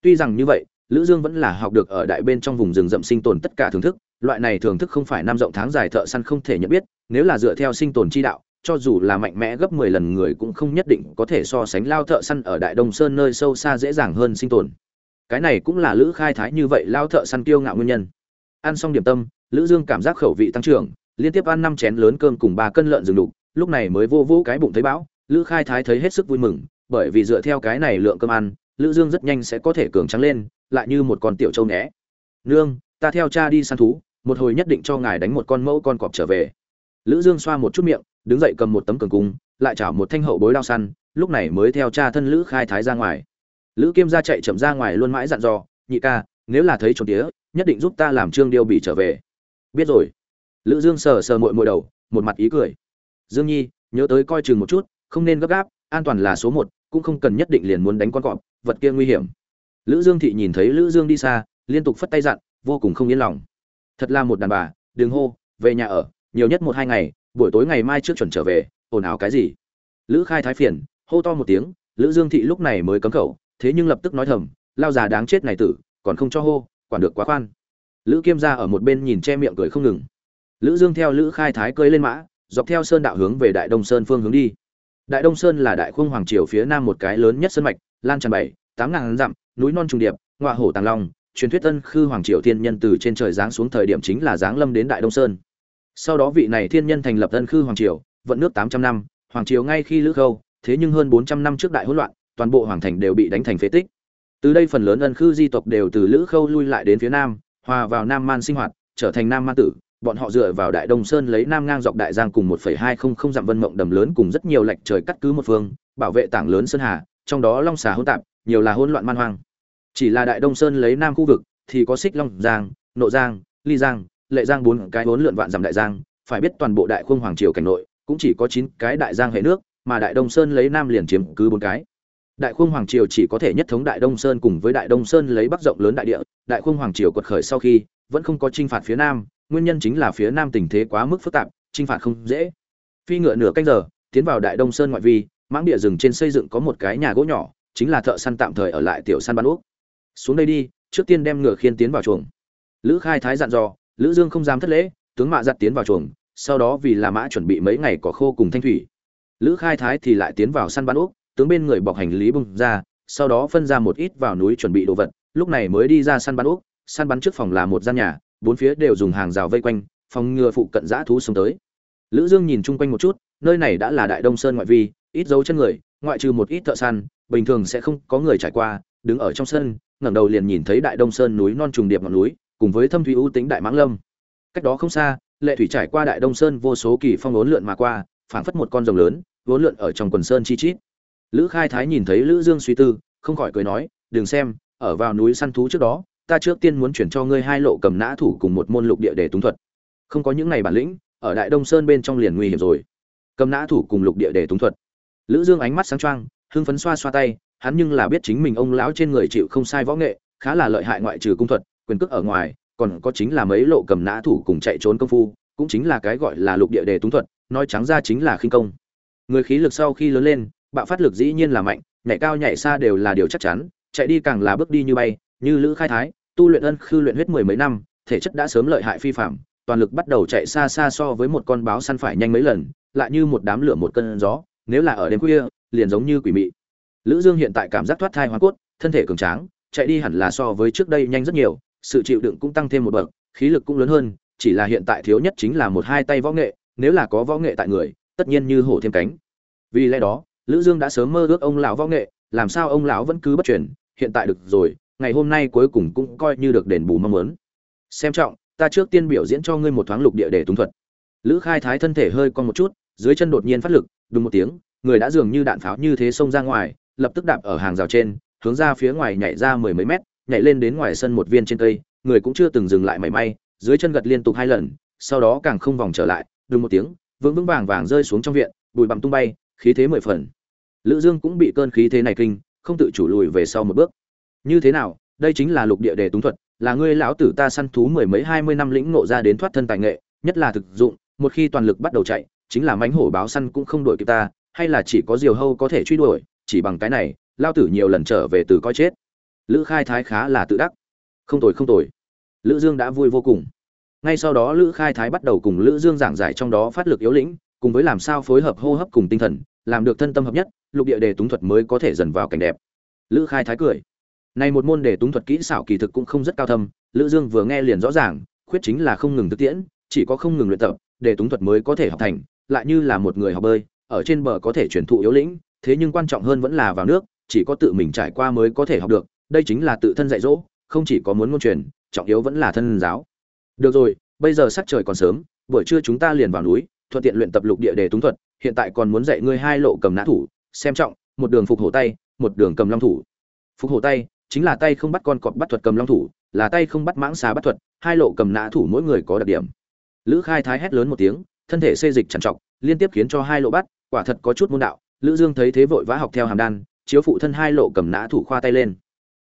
Tuy rằng như vậy, lữ dương vẫn là học được ở đại bên trong vùng rừng rậm sinh tồn tất cả thưởng thức, loại này thưởng thức không phải năm rộng tháng dài thợ săn không thể nhận biết, nếu là dựa theo sinh tồn chi đạo, cho dù là mạnh mẽ gấp 10 lần người cũng không nhất định có thể so sánh lao thợ săn ở đại đông sơn nơi sâu xa dễ dàng hơn sinh tồn. Cái này cũng là lữ khai thái như vậy lao thợ săn kiêu ngạo nguyên nhân. Ăn xong điểm tâm, lữ dương cảm giác khẩu vị tăng trưởng liên tiếp ăn năm chén lớn cơm cùng ba cân lợn rừng đục, lúc này mới vô vũ cái bụng thấy bão, lữ khai thái thấy hết sức vui mừng, bởi vì dựa theo cái này lượng cơm ăn, lữ dương rất nhanh sẽ có thể cường trắng lên, lại như một con tiểu trâu né nương, ta theo cha đi săn thú, một hồi nhất định cho ngài đánh một con mẫu con cọp trở về. Lữ dương xoa một chút miệng, đứng dậy cầm một tấm cường cung, lại chảo một thanh hậu bối đao săn, lúc này mới theo cha thân lữ khai thái ra ngoài. Lữ kiêm gia chạy chậm ra ngoài luôn mãi dặn dò, nhị ca, nếu là thấy trốn tía, nhất định giúp ta làm trương điêu bị trở về. Biết rồi lữ dương sờ sờ mội mội đầu, một mặt ý cười. Dương nhi, nhớ tới coi chừng một chút, không nên gấp gáp, an toàn là số một, cũng không cần nhất định liền muốn đánh con cọp, vật kia nguy hiểm. Lữ dương thị nhìn thấy lữ dương đi xa, liên tục phất tay dặn, vô cùng không yên lòng. Thật là một đàn bà, đừng hô, về nhà ở, nhiều nhất một hai ngày, buổi tối ngày mai trước chuẩn trở về, ồn ào cái gì? Lữ khai thái phiền, hô to một tiếng, lữ dương thị lúc này mới cấm khẩu, thế nhưng lập tức nói thầm, lao già đáng chết này tử, còn không cho hô, quản được quá khoan. Lữ kiêm ra ở một bên nhìn che miệng cười không ngừng lữ dương theo lữ khai thái cưỡi lên mã, dọc theo sơn đạo hướng về đại đông sơn phương hướng đi. Đại đông sơn là đại khung hoàng triều phía nam một cái lớn nhất sơn mạch, lan tràn bảy, tám ngàn dặm, núi non trùng điệp ngoại hổ tàng long, truyền thuyết tân khư hoàng triều thiên nhân từ trên trời giáng xuống thời điểm chính là giáng lâm đến đại đông sơn. Sau đó vị này thiên nhân thành lập tân khư hoàng triều, vận nước tám trăm năm, hoàng triều ngay khi lữ khâu, thế nhưng hơn bốn trăm năm trước đại hỗn loạn, toàn bộ hoàng thành đều bị đánh thành phế tích. Từ đây phần lớn ân khư di tộc đều từ lữ khâu lui lại đến phía nam, hòa vào nam man sinh hoạt, trở thành nam man tử bọn họ dựa vào đại đông sơn lấy nam ngang dọc đại giang cùng 1,200 dặm vân mộng đầm lớn cùng rất nhiều lệch trời cắt cứ một phương bảo vệ tảng lớn sơn hà trong đó long xà hỗn tạp nhiều là hỗn loạn man hoang. Chỉ là đại đông sơn lấy nam khu vực thì có xích long giang nộ giang ly giang lệ giang bốn cái bốn lượn vạn dặm đại giang phải biết toàn bộ đại khung hoàng triều cảnh nội cũng chỉ có chín cái đại giang hệ nước mà đại đông sơn lấy nam liền chiếm cứ bốn cái. Đại khung hoàng triều chỉ có thể nhất thống đại đông sơn cùng với đại đông sơn lấy bắc rộng lớn đại địa đại khung hoàng triều quật khởi sau khi vẫn không có chinh phạt phía nam nguyên nhân chính là phía nam tình thế quá mức phức tạp, chinh phạt không dễ. Phi ngựa nửa canh giờ, tiến vào đại đông sơn ngoại vi, mãng địa rừng trên xây dựng có một cái nhà gỗ nhỏ, chính là thợ săn tạm thời ở lại tiểu săn bán úc xuống đây đi, trước tiên đem ngựa khiên tiến vào chuồng. Lữ khai thái dặn dò, lữ dương không dám thất lễ, tướng mạ giặt tiến vào chuồng, sau đó vì là mã chuẩn bị mấy ngày cỏ khô cùng thanh thủy. Lữ khai thái thì lại tiến vào săn bán úc tướng bên người bọc hành lý bung ra, sau đó phân ra một ít vào núi chuẩn bị đồ vật, lúc này mới đi ra săn bắn úc săn bắn trước phòng là một gian nhà bốn phía đều dùng hàng rào vây quanh, phòng ngừa phụ cận dã thú xông tới. Lữ dương nhìn chung quanh một chút, nơi này đã là đại đông sơn ngoại vi, ít dấu chân người, ngoại trừ một ít thợ săn, bình thường sẽ không có người trải qua, đứng ở trong sân, ngẩng đầu liền nhìn thấy đại đông sơn núi non trùng điệp ngọn núi, cùng với thâm thủy ưu tĩnh đại mãng lâm. Cách đó không xa, lệ thủy trải qua đại đông sơn vô số kỳ phong lốn lượn mà qua, phảng phất một con rồng lớn vốn lượn ở trong quần sơn chi chít. Lữ khai thái nhìn thấy lữ dương suy tư, không khỏi cười nói, đừng xem, ở vào núi săn thú trước đó ta trước tiên muốn chuyển cho ngươi hai lộ cầm nã thủ cùng một môn lục địa để túng thuật. Không có những này bản lĩnh, ở đại đông sơn bên trong liền nguy hiểm rồi. Cầm nã thủ cùng lục địa để túng thuật. Lữ dương ánh mắt sáng trang hưng phấn xoa xoa tay, hắn nhưng là biết chính mình ông lão trên người chịu không sai võ nghệ, khá là lợi hại ngoại trừ cung thuật, quyền cước ở ngoài, còn có chính là mấy lộ cầm nã thủ cùng chạy trốn công phu, cũng chính là cái gọi là lục địa đề túng thuật, nói trắng ra chính là khinh công. Người khí lực sau khi lớn lên, bạo phát lực dĩ nhiên là mạnh, nhảy cao nhảy xa đều là điều chắc chắn, chạy đi càng là bước đi như bay, như lữ khai thái tu luyện ân khư luyện huyết mười mấy năm, thể chất đã sớm lợi hại phi phạm toàn lực bắt đầu chạy xa xa so với một con báo săn phải nhanh mấy lần, lại như một đám lửa một cơn gió, nếu là ở đêm khuya, liền giống như quỷ mị. Lữ dương hiện tại cảm giác thoát thai hoa cốt, thân thể cường tráng, chạy đi hẳn là so với trước đây nhanh rất nhiều, sự chịu đựng cũng tăng thêm một bậc, khí lực cũng lớn hơn, chỉ là hiện tại thiếu nhất chính là một hai tay võ nghệ, nếu là có võ nghệ tại người, tất nhiên như hổ thêm cánh. Vì lẽ đó, lữ dương đã sớm mơ ước ông lão võ nghệ, làm sao ông lão vẫn cứ bất chuyển hiện tại được rồi ngày hôm nay cuối cùng cũng coi như được đền bù mong muốn. Xem trọng, ta trước tiên biểu diễn cho ngươi một thoáng lục địa để túng thuật. Lữ khai thái thân thể hơi cong một chút, dưới chân đột nhiên phát lực, đùng một tiếng, người đã dường như đạn pháo như thế xông ra ngoài, lập tức đạp ở hàng rào trên, hướng ra phía ngoài nhảy ra mười mấy mét, nhảy lên đến ngoài sân một viên trên cây, người cũng chưa từng dừng lại mảy may, dưới chân gật liên tục hai lần, sau đó càng không vòng trở lại, đùng một tiếng, vững vững vàng vàng rơi xuống trong viện, bụi bặm tung bay, khí thế mười phần. Lữ dương cũng bị cơn khí thế này kinh, không tự chủ lùi về sau một bước như thế nào, đây chính là lục địa đề túng thuật, là ngươi lão tử ta săn thú mười mấy hai mươi năm lĩnh ngộ ra đến thoát thân tài nghệ, nhất là thực dụng, một khi toàn lực bắt đầu chạy, chính là mánh hổ báo săn cũng không đuổi kịp ta, hay là chỉ có diều hâu có thể truy đuổi, chỉ bằng cái này lao tử nhiều lần trở về từ coi chết. Lữ khai thái khá là tự đắc. Không tồi không tồi. Lữ dương đã vui vô cùng. Ngay sau đó lữ khai thái bắt đầu cùng lữ dương giảng giải trong đó phát lực yếu lĩnh, cùng với làm sao phối hợp hô hấp cùng tinh thần, làm được thân tâm hợp nhất, lục địa đề túng thuật mới có thể dần vào cảnh đẹp. Lữ khai thái cười này một môn để túng thuật kỹ xảo kỳ thực cũng không rất cao thâm, lữ dương vừa nghe liền rõ ràng, khuyết chính là không ngừng thực tiễn, chỉ có không ngừng luyện tập, để túng thuật mới có thể học thành, lại như là một người học bơi, ở trên bờ có thể truyền thụ yếu lĩnh, thế nhưng quan trọng hơn vẫn là vào nước, chỉ có tự mình trải qua mới có thể học được, đây chính là tự thân dạy dỗ, không chỉ có muốn ngôn truyền, trọng yếu vẫn là thân giáo. Được rồi, bây giờ sắc trời còn sớm, buổi trưa chúng ta liền vào núi, thuận tiện luyện tập lục địa để túng thuật, hiện tại còn muốn dạy ngươi hai lộ cầm nã thủ, xem trọng, một đường phục hổ tay, một đường cầm long thủ. Phục hổ tay chính là tay không bắt con cọp bắt thuật cầm long thủ, là tay không bắt mãng xà bắt thuật, hai lộ cầm nã thủ mỗi người có đặc điểm. Lữ khai thái hét lớn một tiếng, thân thể xê dịch trằn trọc, liên tiếp khiến cho hai lộ bắt, quả thật có chút môn đạo. Lữ dương thấy thế vội vã học theo hàm đan, chiếu phụ thân hai lộ cầm nã thủ khoa tay lên.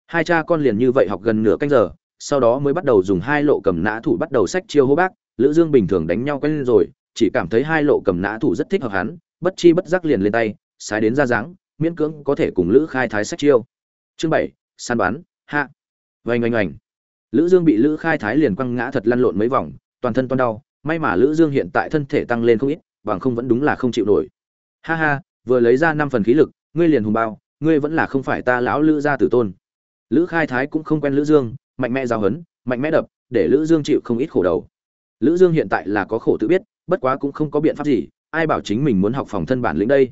Hai cha con liền như vậy học gần nửa canh giờ, sau đó mới bắt đầu dùng hai lộ cầm nã thủ bắt đầu sách chiêu hô bác. Lữ dương bình thường đánh nhau quen lên rồi, chỉ cảm thấy hai lộ cầm nã thủ rất thích hợp hắn, bất chi bất giác liền lên tay, sái đến ra dáng, miễn cưỡng có thể cùng lữ khai thái sách chiêu. Chương bảy săn bắn, hạ. Vành oanh oanh. Lữ dương bị lữ khai thái liền quăng ngã thật lăn lộn mấy vòng, toàn thân toan đau, may mà lữ dương hiện tại thân thể tăng lên không ít, bằng không vẫn đúng là không chịu nổi. Ha ha, vừa lấy ra năm phần khí lực, ngươi liền hùng bao, ngươi vẫn là không phải ta lão lữ gia tử tôn. Lữ khai thái cũng không quen lữ dương, mạnh mẽ giao hấn, mạnh mẽ đập, để lữ dương chịu không ít khổ đầu. Lữ dương hiện tại là có khổ tự biết, bất quá cũng không có biện pháp gì, ai bảo chính mình muốn học phòng thân bản lĩnh đây?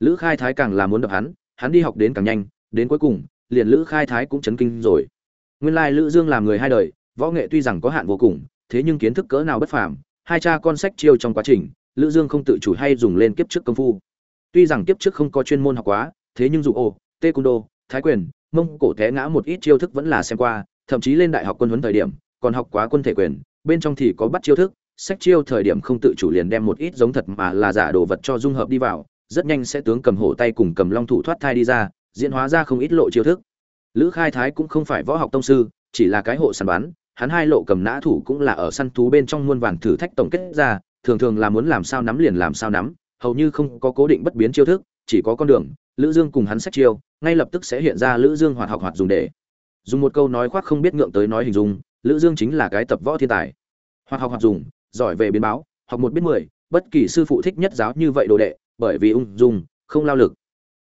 Lữ khai thái càng là muốn đập hắn hắn đi học đến càng nhanh, đến cuối cùng liền lữ khai thái cũng chấn kinh rồi. Nguyên lai lữ dương làm người hai đời, võ nghệ tuy rằng có hạn vô cùng, thế nhưng kiến thức cỡ nào bất phàm, hai cha con sách chiêu trong quá trình, lữ dương không tự chủ hay dùng lên kiếp trước công phu. Tuy rằng kiếp trước không có chuyên môn học quá, thế nhưng dù ô tê cung đô thái quyền, mông cổ té ngã một ít chiêu thức vẫn là xem qua, thậm chí lên đại học quân huấn thời điểm, còn học quá quân thể quyền, bên trong thì có bắt chiêu thức, sách chiêu thời điểm không tự chủ liền đem một ít giống thật mà là giả đồ vật cho dung hợp đi vào, rất nhanh sẽ tướng cầm hổ tay cùng cầm long thủ thoát thai đi ra diễn hóa ra không ít lộ chiêu thức. Lữ khai thái cũng không phải võ học tông sư chỉ là cái hộ săn bán, hắn hai lộ cầm nã thủ cũng là ở săn thú bên trong muôn vàn thử thách tổng kết ra thường thường là muốn làm sao nắm liền làm sao nắm hầu như không có cố định bất biến chiêu thức chỉ có con đường lữ dương cùng hắn sách chiêu ngay lập tức sẽ hiện ra lữ dương hoạt học hoạt dùng để. Dùng một câu nói khoác không biết ngượng tới nói hình dung lữ dương chính là cái tập võ thiên tài. Hoạt học hoạt dùng giỏi về biến báo học một biết mười bất kỳ sư phụ thích nhất giáo như vậy đồ đệ bởi vì ung dung không lao lực.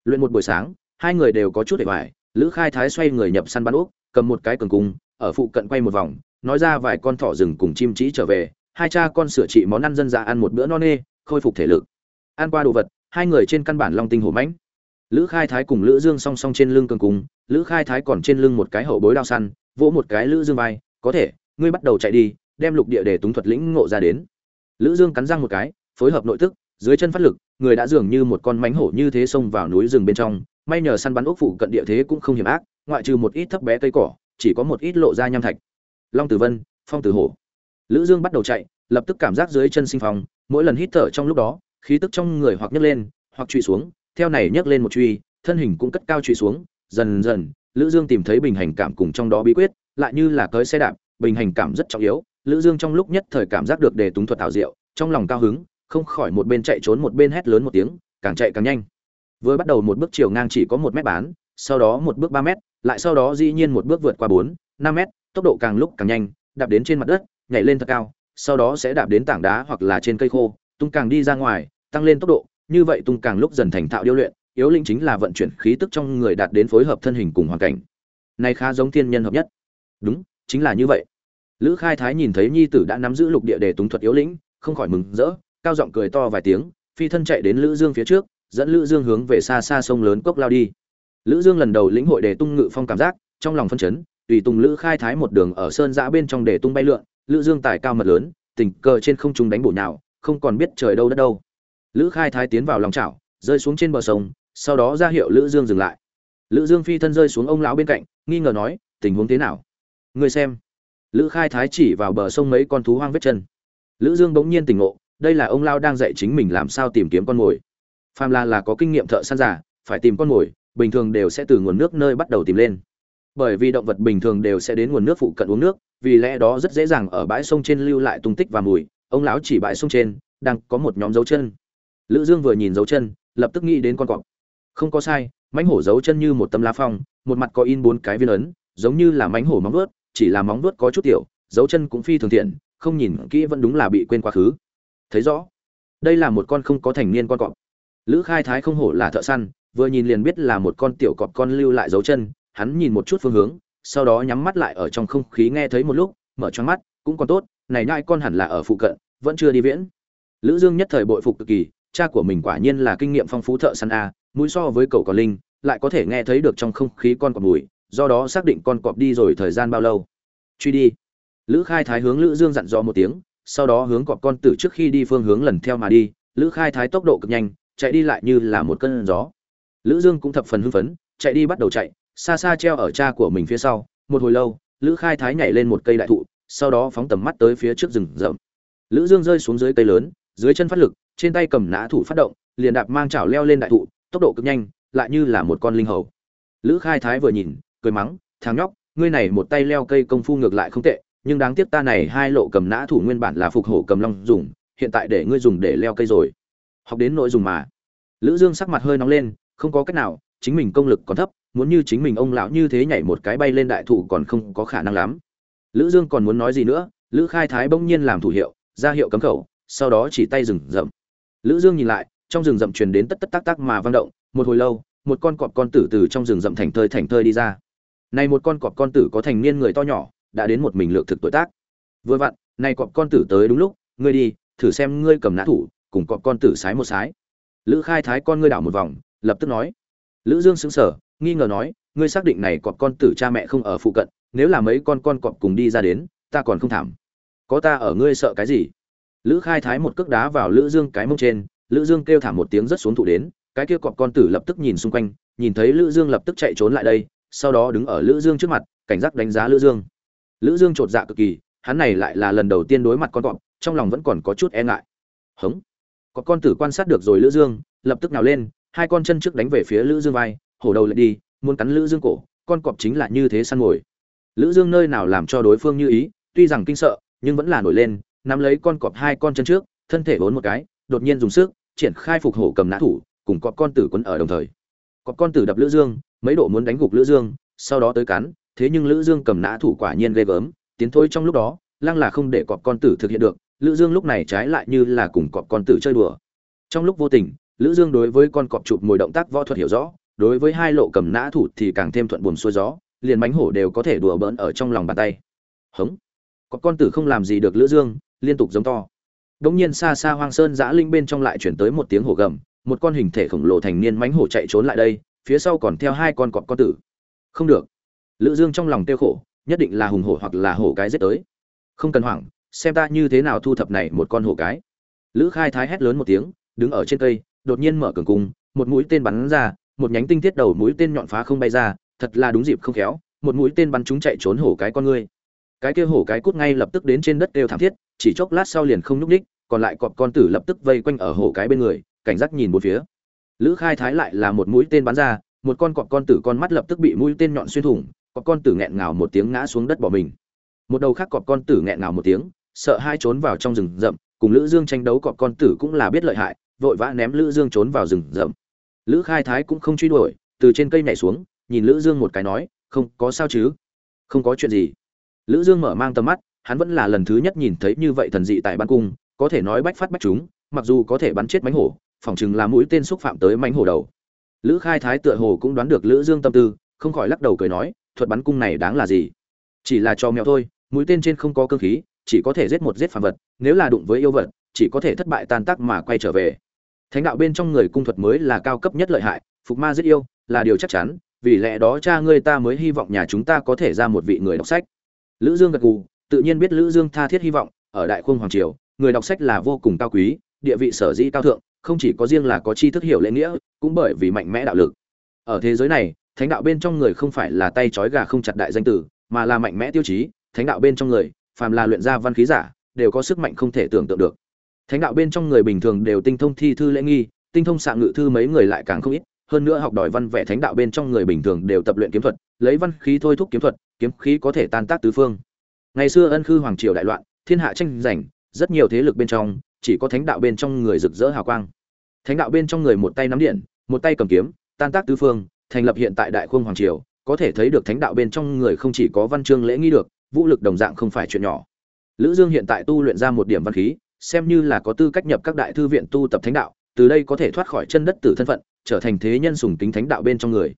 Luyện một buổi sáng hai người đều có chút để hoài, lữ khai thái xoay người nhập săn bắn úp cầm một cái cường cung, ở phụ cận quay một vòng, nói ra vài con thỏ rừng cùng chim trí trở về, hai cha con sửa trị món ăn dân dã ăn một bữa no nê, khôi phục thể lực. Ăn qua đồ vật, hai người trên căn bản long tinh hổ mãnh. Lữ khai thái cùng lữ dương song song trên lưng cường cung, lữ khai thái còn trên lưng một cái hậu bối đao săn, vỗ một cái lữ dương vai, có thể, ngươi bắt đầu chạy đi, đem lục địa để túng thuật lĩnh ngộ ra đến. Lữ dương cắn răng một cái, phối hợp nội tức, dưới chân phát lực, người đã dường như một con mánh hổ như thế xông vào núi rừng bên trong may nhờ săn bắn ốc phụ cận địa thế cũng không hiểm ác, ngoại trừ một ít thấp bé cây cỏ, chỉ có một ít lộ ra nham thạch. Long tử vân, phong tử hổ. Lữ dương bắt đầu chạy, lập tức cảm giác dưới chân sinh phong, mỗi lần hít thở trong lúc đó, khí tức trong người hoặc nhấc lên, hoặc truy xuống, theo này nhấc lên một truy, thân hình cũng cất cao truy xuống, dần dần, lữ dương tìm thấy bình hành cảm cùng trong đó bí quyết, lại như là cưới xe đạp, bình hành cảm rất trọng yếu, lữ dương trong lúc nhất thời cảm giác được đề túng thuật thảo diệu, trong lòng cao hứng, không khỏi một bên chạy trốn một bên hét lớn một tiếng, càng chạy càng nhanh vừa bắt đầu một bước chiều ngang chỉ có một mét bán, sau đó một bước ba mét, lại sau đó dĩ nhiên một bước vượt qua bốn, năm mét, tốc độ càng lúc càng nhanh, đạp đến trên mặt đất, nhảy lên thật cao, sau đó sẽ đạp đến tảng đá hoặc là trên cây khô, tung càng đi ra ngoài, tăng lên tốc độ, như vậy tung càng lúc dần thành thạo điêu luyện, yếu linh chính là vận chuyển khí tức trong người đạt đến phối hợp thân hình cùng hoàn cảnh. Này khá giống thiên nhân hợp nhất. Đúng, chính là như vậy. Lữ khai thái nhìn thấy nhi tử đã nắm giữ lục địa để túng thuật yếu lĩnh, không khỏi mừng rỡ, cao giọng cười to vài tiếng, phi thân chạy đến lữ dương phía trước dẫn lữ dương hướng về xa xa sông lớn cốc lao đi. Lữ dương lần đầu lĩnh hội để tung ngự phong cảm giác, trong lòng phân chấn, tùy tùng lữ khai thái một đường ở sơn giã bên trong để tung bay lượn, lữ dương tài cao mật lớn, tình cờ trên không trung đánh bổ nhào không còn biết trời đâu đất đâu. Lữ khai thái tiến vào lòng chảo, rơi xuống trên bờ sông, sau đó ra hiệu lữ dương dừng lại. Lữ dương phi thân rơi xuống ông lão bên cạnh, nghi ngờ nói, tình huống thế nào? Người xem. Lữ khai thái chỉ vào bờ sông mấy con thú hoang vết chân. Lữ dương bỗng nhiên tỉnh ngộ, đây là ông lão đang dạy chính mình làm sao tìm kiếm con mồi phàm là là có kinh nghiệm thợ săn giả, phải tìm con mồi, bình thường đều sẽ từ nguồn nước nơi bắt đầu tìm lên. Bởi vì động vật bình thường đều sẽ đến nguồn nước phụ cận uống nước, vì lẽ đó rất dễ dàng ở bãi sông trên lưu lại tung tích và mùi. Ông lão chỉ bãi sông trên, đang có một nhóm dấu chân. Lữ dương vừa nhìn dấu chân, lập tức nghĩ đến con cọp. Không có sai mánh hổ dấu chân như một tấm lá phong, một mặt có in bốn cái viên ấn, giống như là mánh hổ móng vuốt, chỉ là móng vuốt có chút tiểu, dấu chân cũng phi thường thiện, không nhìn kỹ vẫn đúng là bị quên quá khứ. Thấy rõ, đây là một con không có thành niên con cọp lữ khai thái không hổ là thợ săn, vừa nhìn liền biết là một con tiểu cọp con lưu lại dấu chân, hắn nhìn một chút phương hướng, sau đó nhắm mắt lại ở trong không khí nghe thấy một lúc, mở choáng mắt, cũng còn tốt, này nhai con hẳn là ở phụ cận, vẫn chưa đi viễn. Lữ dương nhất thời bội phục cực kỳ, cha của mình quả nhiên là kinh nghiệm phong phú thợ săn a, mũi so với cậu còn linh, lại có thể nghe thấy được trong không khí con cọp mùi, do đó xác định con cọp đi rồi thời gian bao lâu. Truy đi. Lữ khai thái hướng lữ dương dặn dò một tiếng, sau đó hướng cọp con tử trước khi đi phương hướng lần theo mà đi. Lữ khai thái tốc độ cực nhanh chạy đi lại như là một cơn gió. Lữ dương cũng thập phần hưng phấn, chạy đi bắt đầu chạy, xa xa treo ở cha của mình phía sau. Một hồi lâu, lữ khai thái nhảy lên một cây đại thụ, sau đó phóng tầm mắt tới phía trước rừng rậm. Lữ dương rơi xuống dưới cây lớn, dưới chân phát lực, trên tay cầm nã thủ phát động, liền đạp mang chảo leo lên đại thụ, tốc độ cực nhanh, lại như là một con linh hầu. Lữ khai thái vừa nhìn, cười mắng, thằng nhóc, ngươi này một tay leo cây công phu ngược lại không tệ, nhưng đáng tiếc ta này hai lộ cầm nã thủ nguyên bản là phục hổ cầm long dùng, hiện tại để ngươi dùng để leo cây rồi học đến nội dùng mà. Lữ dương sắc mặt hơi nóng lên, không có cách nào, chính mình công lực còn thấp, muốn như chính mình ông lão như thế nhảy một cái bay lên đại thụ còn không có khả năng lắm. Lữ dương còn muốn nói gì nữa, lữ khai thái bỗng nhiên làm thủ hiệu, ra hiệu cấm khẩu, sau đó chỉ tay rừng rậm. Lữ dương nhìn lại, trong rừng rậm truyền đến tất tất tác tác mà vang động, một hồi lâu, một con cọp con tử từ trong rừng rậm thành thơi thành thơi đi ra. Này một con cọp con tử có thành niên người to nhỏ, đã đến một mình lược thực tuổi tác. Vừa vặn, này cọp con tử tới đúng lúc, ngươi đi, thử xem ngươi cầm nã thủ cùng cọp con tử sái một sái. Lữ khai thái con ngươi đảo một vòng, lập tức nói. Lữ dương sững sờ, nghi ngờ nói, ngươi xác định này cọp con tử cha mẹ không ở phụ cận, nếu là mấy con con cọp cùng đi ra đến, ta còn không thảm. Có ta ở ngươi sợ cái gì? Lữ khai thái một cước đá vào lữ dương cái mông trên, lữ dương kêu thảm một tiếng rất xuống thụ đến, cái kia cọp con tử lập tức nhìn xung quanh, nhìn thấy lữ dương lập tức chạy trốn lại đây, sau đó đứng ở lữ dương trước mặt, cảnh giác đánh giá lữ dương. Lữ dương trột dạ cực kỳ, hắn này lại là lần đầu tiên đối mặt con cọp, trong lòng vẫn còn có chút e ngại. Hống có con tử quan sát được rồi lữ dương, lập tức nào lên, hai con chân trước đánh về phía lữ dương vai, hổ đầu lại đi, muốn cắn lữ dương cổ, con cọp chính là như thế săn mồi. Lữ dương nơi nào làm cho đối phương như ý, tuy rằng kinh sợ, nhưng vẫn là nổi lên, nắm lấy con cọp hai con chân trước, thân thể vốn một cái, đột nhiên dùng sức, triển khai phục hổ cầm nã thủ, cùng cọp con tử quấn ở đồng thời. Cọp con tử đập lữ dương, mấy độ muốn đánh gục lữ dương, sau đó tới cắn, thế nhưng lữ dương cầm nã thủ quả nhiên ghê gớm, tiến thôi trong lúc đó, lăng là không để cọp con tử thực hiện được lữ dương lúc này trái lại như là cùng cọp con tử chơi đùa. Trong lúc vô tình, lữ dương đối với con cọp chụp mồi động tác võ thuật hiểu rõ, đối với hai lộ cầm nã thủ thì càng thêm thuận buồm xuôi gió, liền bánh hổ đều có thể đùa bỡn ở trong lòng bàn tay. Hống. Cọp con tử không làm gì được lữ dương, liên tục giống to. Đống nhiên xa xa hoang sơn giã linh bên trong lại chuyển tới một tiếng hổ gầm, một con hình thể khổng lồ thành niên mánh hổ chạy trốn lại đây, phía sau còn theo hai con cọp con tử. Không được. Lữ dương trong lòng tiêu khổ, nhất định là hùng hổ hoặc là hổ cái giết tới. Không cần hoảng xem ta như thế nào thu thập này một con hổ cái. Lữ khai thái hét lớn một tiếng, đứng ở trên cây, đột nhiên mở cường cung, một mũi tên bắn ra, một nhánh tinh thiết đầu mũi tên nhọn phá không bay ra, thật là đúng dịp không khéo, một mũi tên bắn chúng chạy trốn hổ cái con ngươi. Cái kia hổ cái cút ngay lập tức đến trên đất kêu thảm thiết, chỉ chốc lát sau liền không nhúc ních còn lại cọp con tử lập tức vây quanh ở hổ cái bên người, cảnh giác nhìn một phía. Lữ khai thái lại là một mũi tên bắn ra, một con cọp con tử con mắt lập tức bị mũi tên nhọn xuyên thủng, cọp con tử nghẹn ngào một tiếng ngã xuống đất bỏ mình một đầu khác cọp con tử nghẹn ngào một tiếng, sợ hai trốn vào trong rừng rậm, cùng lữ dương tranh đấu cọp con tử cũng là biết lợi hại, vội vã ném lữ dương trốn vào rừng rậm. Lữ khai thái cũng không truy đuổi, từ trên cây nhảy xuống, nhìn lữ dương một cái nói, không, có sao chứ? Không có chuyện gì. Lữ dương mở mang tầm mắt, hắn vẫn là lần thứ nhất nhìn thấy như vậy thần dị tại ban cung, có thể nói bách phát bách chúng, mặc dù có thể bắn chết mánh hổ, phỏng chừng là mũi tên xúc phạm tới mánh hổ đầu. Lữ khai thái tựa hồ cũng đoán được lữ dương tâm tư, không khỏi lắc đầu cười nói, thuật bắn cung này đáng là gì? Chỉ là cho mèo thôi mũi tên trên không có cơ khí, chỉ có thể giết một giết phàm vật, nếu là đụng với yêu vật, chỉ có thể thất bại tan tác mà quay trở về. Thánh đạo bên trong người cung thuật mới là cao cấp nhất lợi hại, phục ma giết yêu, là điều chắc chắn, vì lẽ đó cha ngươi ta mới hy vọng nhà chúng ta có thể ra một vị người đọc sách. Lữ dương gật gù, tự nhiên biết lữ dương tha thiết hy vọng, ở đại khung hoàng triều, người đọc sách là vô cùng cao quý, địa vị sở dĩ cao thượng, không chỉ có riêng là có tri thức hiểu lễ nghĩa, cũng bởi vì mạnh mẽ đạo lực. Ở thế giới này, thánh đạo bên trong người không phải là tay trói gà không chặt đại danh tử, mà là mạnh mẽ tiêu chí thánh đạo bên trong người, phàm là luyện ra văn khí giả, đều có sức mạnh không thể tưởng tượng được. Thánh đạo bên trong người bình thường đều tinh thông thi thư lễ nghi, tinh thông xạ ngự thư mấy người lại càng không ít, hơn nữa học đòi văn vẽ thánh đạo bên trong người bình thường đều tập luyện kiếm thuật, lấy văn khí thôi thúc kiếm thuật, kiếm khí có thể tan tác tứ phương. Ngày xưa ân khư hoàng triều đại loạn, thiên hạ tranh giành, rất nhiều thế lực bên trong, chỉ có thánh đạo bên trong người rực rỡ hào quang. Thánh đạo bên trong người một tay nắm điện, một tay cầm kiếm, tan tác tứ phương, thành lập hiện tại đại khung hoàng triều, có thể thấy được thánh đạo bên trong người không chỉ có văn chương lễ nghi được vũ lực đồng dạng không phải chuyện nhỏ. Lữ dương hiện tại tu luyện ra một điểm văn khí xem như là có tư cách nhập các đại thư viện tu tập thánh đạo từ đây có thể thoát khỏi chân đất tử thân phận trở thành thế nhân sùng tính thánh đạo bên trong người.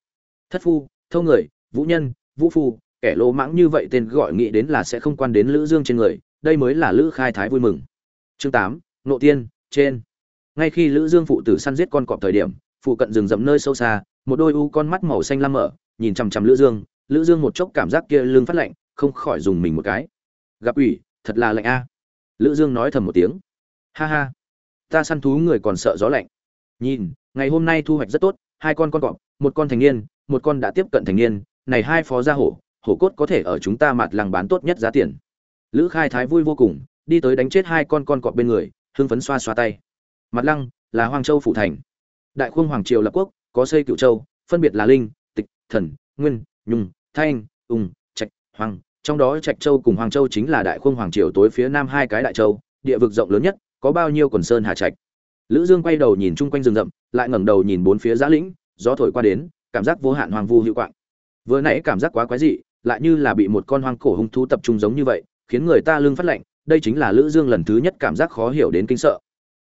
Thất phu thâu người vũ nhân vũ phu kẻ lô mãng như vậy tên gọi nghĩ đến là sẽ không quan đến lữ dương trên người đây mới là lữ khai thái vui mừng. Chương 8, nộ tiên trên. Ngay khi lữ dương phụ tử săn giết con cọp thời điểm phụ cận rừng rậm nơi sâu xa một đôi u con mắt màu xanh lam mở nhìn chằm chằm lữ dương lữ dương một chốc cảm giác kia lưng phát lạnh không khỏi dùng mình một cái. Gặp ủy, thật là lạnh a. Lữ dương nói thầm một tiếng. Ha ha. Ta săn thú người còn sợ gió lạnh. Nhìn, ngày hôm nay thu hoạch rất tốt, hai con con cọp, một con thành niên, một con đã tiếp cận thành niên, này hai phó gia hổ hổ cốt có thể ở chúng ta mặt làng bán tốt nhất giá tiền. Lữ khai thái vui vô cùng, đi tới đánh chết hai con con cọp bên người, hưng phấn xoa xoa tay. Mặt lăng, là hoàng châu phủ thành. Đại khuông hoàng triều lập quốc, có xây cựu châu, phân biệt là linh, tịch, thần, nguyên, nhung, thanh, ung, trạch hoàng trong đó trạch châu cùng hoàng châu chính là đại khung hoàng triều tối phía nam hai cái đại châu, địa vực rộng lớn nhất, có bao nhiêu quần sơn hà trạch. Lữ dương quay đầu nhìn chung quanh rừng rậm, lại ngẩng đầu nhìn bốn phía giã lĩnh, gió thổi qua đến, cảm giác vô hạn hoàng vu hữu quạng. Vừa nãy cảm giác quá quái dị, lại như là bị một con hoang cổ hung thú tập trung giống như vậy, khiến người ta lưng phát lạnh, đây chính là lữ dương lần thứ nhất cảm giác khó hiểu đến kinh sợ.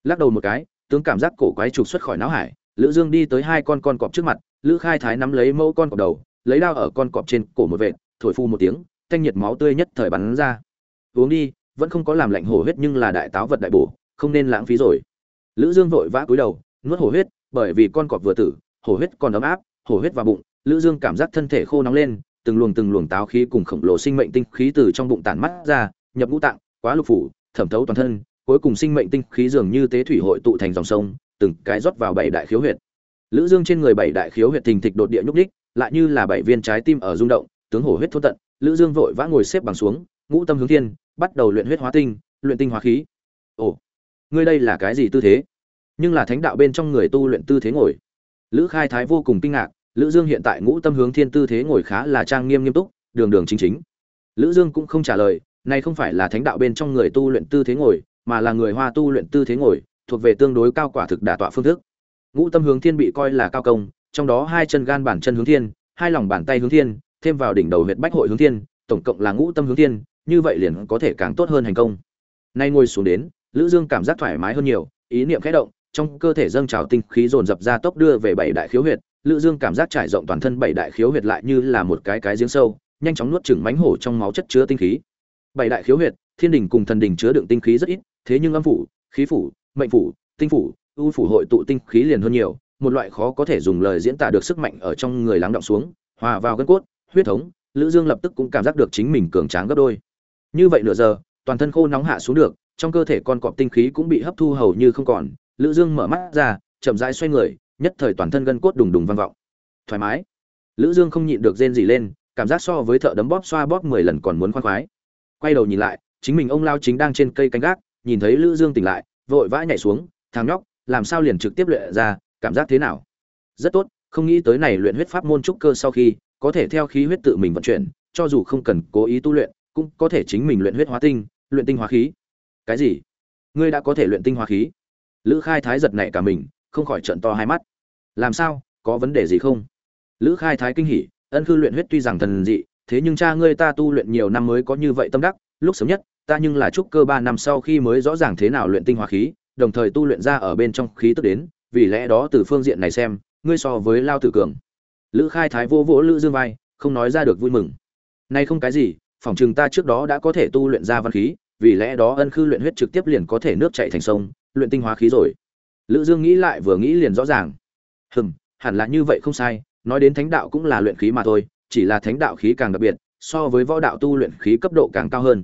Lắc đầu một cái, tướng cảm giác cổ quái trục xuất khỏi não hải, lữ dương đi tới hai con con cọp trước mặt, lữ khai thái nắm lấy mẫu con cọp đầu, lấy dao ở con cọp trên cổ một vệt, thổi phu một tiếng thanh nhiệt máu tươi nhất thời bắn ra. Uống đi, vẫn không có làm lạnh hổ huyết nhưng là đại táo vật đại bổ, không nên lãng phí rồi. Lữ dương vội vã cúi đầu, nuốt hổ huyết, bởi vì con cọp vừa tử, hổ huyết còn ấm áp, hổ huyết vào bụng, lữ dương cảm giác thân thể khô nóng lên, từng luồng từng luồng táo khí cùng khổng lồ sinh mệnh tinh khí từ trong bụng tản mắt ra, nhập ngũ tạng, quá lục phủ, thẩm thấu toàn thân, cuối cùng sinh mệnh tinh khí dường như tế thủy hội tụ thành dòng sông, từng cái rót vào bảy đại khiếu huyệt. Lữ dương trên người bảy đại khiếu huyệt thình thịch đột địa nhúc đích lại như là bảy viên trái tim ở rung động, tướng hổ huyết thốt tận lữ dương vội vã ngồi xếp bằng xuống, ngũ tâm hướng thiên, bắt đầu luyện huyết hóa tinh, luyện tinh hóa khí. Ồ, ngươi đây là cái gì tư thế? Nhưng là thánh đạo bên trong người tu luyện tư thế ngồi. Lữ khai thái vô cùng kinh ngạc, lữ dương hiện tại ngũ tâm hướng thiên tư thế ngồi khá là trang nghiêm nghiêm túc, đường đường chính chính. Lữ dương cũng không trả lời, này không phải là thánh đạo bên trong người tu luyện tư thế ngồi, mà là người hoa tu luyện tư thế ngồi, thuộc về tương đối cao quả thực đả tọa phương thức. Ngũ tâm hướng thiên bị coi là cao công, trong đó hai chân gan bản chân hướng thiên, hai lòng bàn tay hướng thiên thêm vào đỉnh đầu huyệt bách hội hướng thiên, tổng cộng là ngũ tâm hướng thiên, như vậy liền có thể càng tốt hơn hành công. Nay ngồi xuống đến, lữ dương cảm giác thoải mái hơn nhiều, ý niệm khẽ động, trong cơ thể dâng trào tinh khí dồn dập ra tốc đưa về bảy đại khiếu huyệt, lữ dương cảm giác trải rộng toàn thân bảy đại khiếu huyệt lại như là một cái cái giếng sâu, nhanh chóng nuốt chửng mánh hổ trong máu chất chứa tinh khí. Bảy đại khiếu huyệt, thiên đình cùng thần đình chứa đựng tinh khí rất ít, thế nhưng âm phủ, khí phủ, mệnh phủ, tinh phủ u phủ hội tụ tinh khí liền hơn nhiều, một loại khó có thể dùng lời diễn tả được sức mạnh ở trong người lắng động xuống, hòa vào gân cốt huyết thống, lữ dương lập tức cũng cảm giác được chính mình cường tráng gấp đôi. Như vậy nửa giờ, toàn thân khô nóng hạ xuống được, trong cơ thể con cọp tinh khí cũng bị hấp thu hầu như không còn. Lữ dương mở mắt ra, chậm rãi xoay người, nhất thời toàn thân gân cốt đùng đùng vang vọng. Thoải mái. Lữ dương không nhịn được rên gì lên, cảm giác so với thợ đấm bóp xoa bóp 10 lần còn muốn khoan khoái. Quay đầu nhìn lại, chính mình ông lao chính đang trên cây canh gác, nhìn thấy lữ dương tỉnh lại, vội vã nhảy xuống, thằng nhóc, làm sao liền trực tiếp luyện ra, cảm giác thế nào? Rất tốt, không nghĩ tới này luyện huyết pháp môn trúc cơ sau khi có thể theo khí huyết tự mình vận chuyển, cho dù không cần cố ý tu luyện, cũng có thể chính mình luyện huyết hóa tinh, luyện tinh hóa khí. Cái gì? Ngươi đã có thể luyện tinh hóa khí? Lữ khai thái giật nảy cả mình, không khỏi trợn to hai mắt. Làm sao? Có vấn đề gì không? Lữ khai thái kinh hỉ, ân khư luyện huyết tuy rằng thần dị, thế nhưng cha ngươi ta tu luyện nhiều năm mới có như vậy tâm đắc, lúc sớm nhất, ta nhưng là trúc cơ ba năm sau khi mới rõ ràng thế nào luyện tinh hóa khí, đồng thời tu luyện ra ở bên trong khí tức đến, vì lẽ đó từ phương diện này xem, ngươi so với lao tử cường lữ khai thái vô vỗ lữ dương vai, không nói ra được vui mừng. Nay không cái gì phỏng chừng ta trước đó đã có thể tu luyện ra văn khí, vì lẽ đó ân khư luyện huyết trực tiếp liền có thể nước chạy thành sông, luyện tinh hóa khí rồi. Lữ dương nghĩ lại vừa nghĩ liền rõ ràng. Hừm, hẳn là như vậy không sai, nói đến thánh đạo cũng là luyện khí mà thôi, chỉ là thánh đạo khí càng đặc biệt, so với võ đạo tu luyện khí cấp độ càng cao hơn.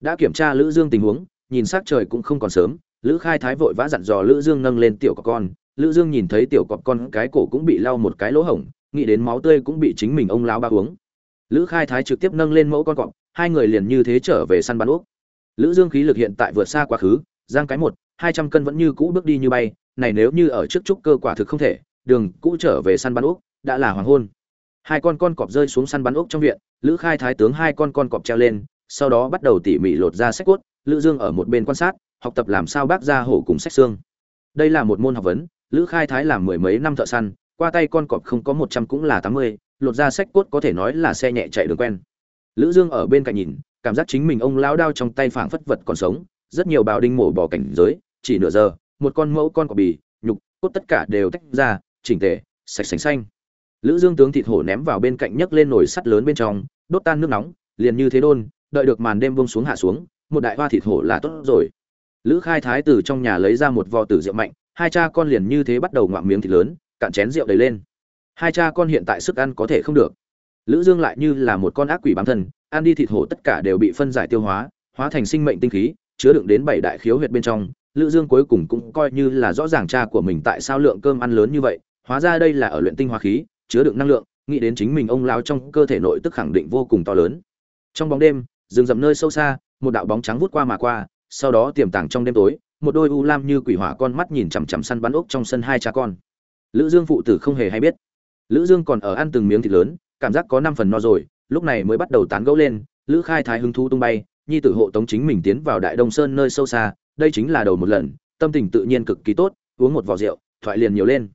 Đã kiểm tra lữ dương tình huống, nhìn sắc trời cũng không còn sớm, lữ khai thái vội vã dặn dò lữ dương nâng lên tiểu cọp con. Lữ dương nhìn thấy tiểu cọp con, cái cổ cũng bị lau một cái lỗ hổng nghĩ đến máu tươi cũng bị chính mình ông lão ba uống. Lữ khai thái trực tiếp nâng lên mẫu con cọp, hai người liền như thế trở về săn bắn ốc. Lữ dương khí lực hiện tại vượt xa quá khứ, giang cái một, hai trăm cân vẫn như cũ bước đi như bay, này nếu như ở trước trúc cơ quả thực không thể, đường cũ trở về săn bắn ốc đã là hoàng hôn. Hai con con cọp rơi xuống săn bắn ốc trong viện, lữ khai thái tướng hai con con cọp treo lên, sau đó bắt đầu tỉ mỉ lột ra sách cốt, lữ dương ở một bên quan sát, học tập làm sao bác ra hổ cùng sách xương. Đây là một môn học vấn, lữ khai thái làm mười mấy năm thợ săn qua tay con cọp không có một trăm cũng là tám mươi, lột ra sách cốt có thể nói là xe nhẹ chạy đường quen. Lữ dương ở bên cạnh nhìn, cảm giác chính mình ông lão đao trong tay phảng phất vật còn sống, rất nhiều bào đinh mổ bỏ cảnh giới, chỉ nửa giờ, một con mẫu con cọp bì, nhục, cốt tất cả đều tách ra, chỉnh tề, sạch sành xanh. Lữ dương tướng thịt hổ ném vào bên cạnh nhấc lên nồi sắt lớn bên trong, đốt tan nước nóng, liền như thế đôn, đợi được màn đêm buông xuống hạ xuống, một đại hoa thịt hổ là tốt rồi. Lữ khai thái từ trong nhà lấy ra một vò tử rượu mạnh, hai cha con liền như thế bắt đầu ngoạm miếng thịt lớn cạn chén rượu đầy lên. Hai cha con hiện tại sức ăn có thể không được. Lữ dương lại như là một con ác quỷ bám thân, ăn đi thịt hổ tất cả đều bị phân giải tiêu hóa hóa thành sinh mệnh tinh khí, chứa đựng đến bảy đại khiếu huyệt bên trong. Lữ dương cuối cùng cũng coi như là rõ ràng cha của mình tại sao lượng cơm ăn lớn như vậy, hóa ra đây là ở luyện tinh hóa khí, chứa đựng năng lượng, nghĩ đến chính mình ông lão trong cơ thể nội tức khẳng định vô cùng to lớn. Trong bóng đêm, rừng rậm nơi sâu xa, một đạo bóng trắng vút qua mà qua, sau đó tiềm tàng trong đêm tối, một đôi u lam như quỷ hỏa con mắt nhìn chằm chằm săn bắn ốc trong sân hai cha con lữ dương phụ tử không hề hay biết. Lữ dương còn ở ăn từng miếng thịt lớn, cảm giác có năm phần no rồi, lúc này mới bắt đầu tán gẫu lên, lữ khai thái hứng thú tung bay, nhi tử hộ tống chính mình tiến vào đại đông sơn nơi sâu xa, đây chính là đầu một lần, tâm tình tự nhiên cực kỳ tốt, uống một vò rượu, thoại liền nhiều lên.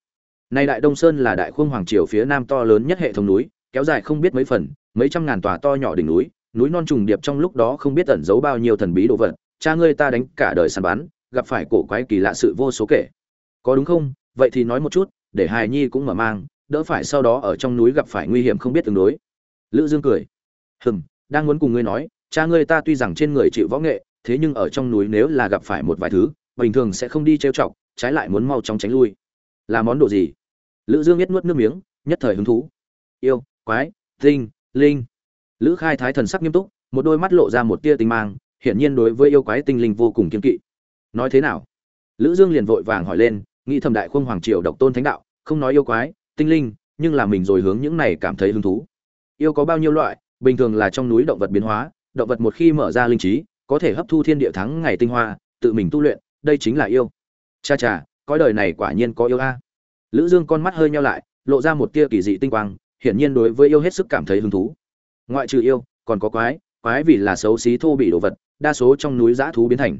Nay đại đông sơn là đại khuông hoàng triều phía nam to lớn nhất hệ thống núi, kéo dài không biết mấy phần, mấy trăm ngàn tòa to nhỏ đỉnh núi núi non trùng điệp trong lúc đó không biết ẩn giấu bao nhiêu thần bí đồ vật, cha ngươi ta đánh cả đời săn bắn, gặp phải cổ quái kỳ lạ sự vô số kể. Có đúng không? Vậy thì nói một chút để hài nhi cũng mở mang, đỡ phải sau đó ở trong núi gặp phải nguy hiểm không biết tương đối. Lữ dương cười. Hừm, đang muốn cùng ngươi nói, cha ngươi ta tuy rằng trên người chịu võ nghệ, thế nhưng ở trong núi nếu là gặp phải một vài thứ, bình thường sẽ không đi trêu chọc, trái lại muốn mau chóng tránh lui. Là món đồ gì? Lữ dương biết nuốt nước miếng, nhất thời hứng thú. Yêu, quái, tinh, linh. Lữ khai thái thần sắc nghiêm túc, một đôi mắt lộ ra một tia tinh mang, hiển nhiên đối với yêu quái tinh linh vô cùng kiên kỵ. Nói thế nào? Lữ dương liền vội vàng hỏi lên nghĩ thầm đại khung hoàng triều độc tôn thánh đạo, không nói yêu quái, tinh linh, nhưng là mình rồi hướng những này cảm thấy hứng thú. Yêu có bao nhiêu loại, bình thường là trong núi động vật biến hóa, động vật một khi mở ra linh trí, có thể hấp thu thiên địa thắng ngày tinh hoa, tự mình tu luyện, đây chính là yêu. Cha cha, cõi đời này quả nhiên có yêu a. Lữ dương con mắt hơi nheo lại, lộ ra một tia kỳ dị tinh quang, hiển nhiên đối với yêu hết sức cảm thấy hứng thú. Ngoại trừ yêu, còn có quái quái vì là xấu xí thô bị đồ vật, đa số trong núi giã thú biến thành.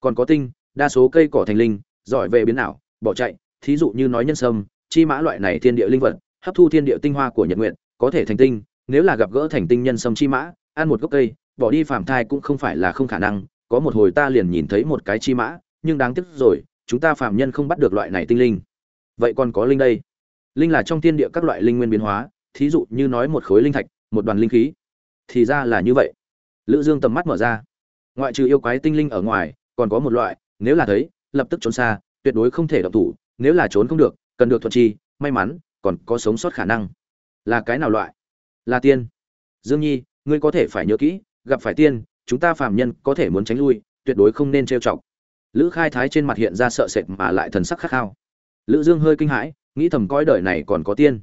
Còn có tinh, đa số cây cỏ thành linh, giỏi về biến ảo bỏ chạy, thí dụ như nói nhân sâm, chi mã loại này thiên địa linh vật, hấp thu thiên địa tinh hoa của nhật nguyện có thể thành tinh, nếu là gặp gỡ thành tinh nhân sâm chi mã, ăn một gốc cây, bỏ đi phàm thai cũng không phải là không khả năng, có một hồi ta liền nhìn thấy một cái chi mã, nhưng đáng tiếc rồi, chúng ta phàm nhân không bắt được loại này tinh linh. Vậy còn có linh đây? Linh là trong thiên địa các loại linh nguyên biến hóa, thí dụ như nói một khối linh thạch, một đoàn linh khí. Thì ra là như vậy. Lữ dương tầm mắt mở ra. Ngoại trừ yêu quái tinh linh ở ngoài, còn có một loại, nếu là thấy, lập tức trốn xa tuyệt đối không thể động thủ, nếu là trốn không được, cần được thuận chi, may mắn, còn có sống sót khả năng. Là cái nào loại? Là tiên. Dương nhi, ngươi có thể phải nhớ kỹ, gặp phải tiên, chúng ta phàm nhân có thể muốn tránh lui, tuyệt đối không nên trêu chọc. Lữ khai thái trên mặt hiện ra sợ sệt mà lại thần sắc khát khao. Lữ dương hơi kinh hãi, nghĩ thầm coi đời này còn có tiên.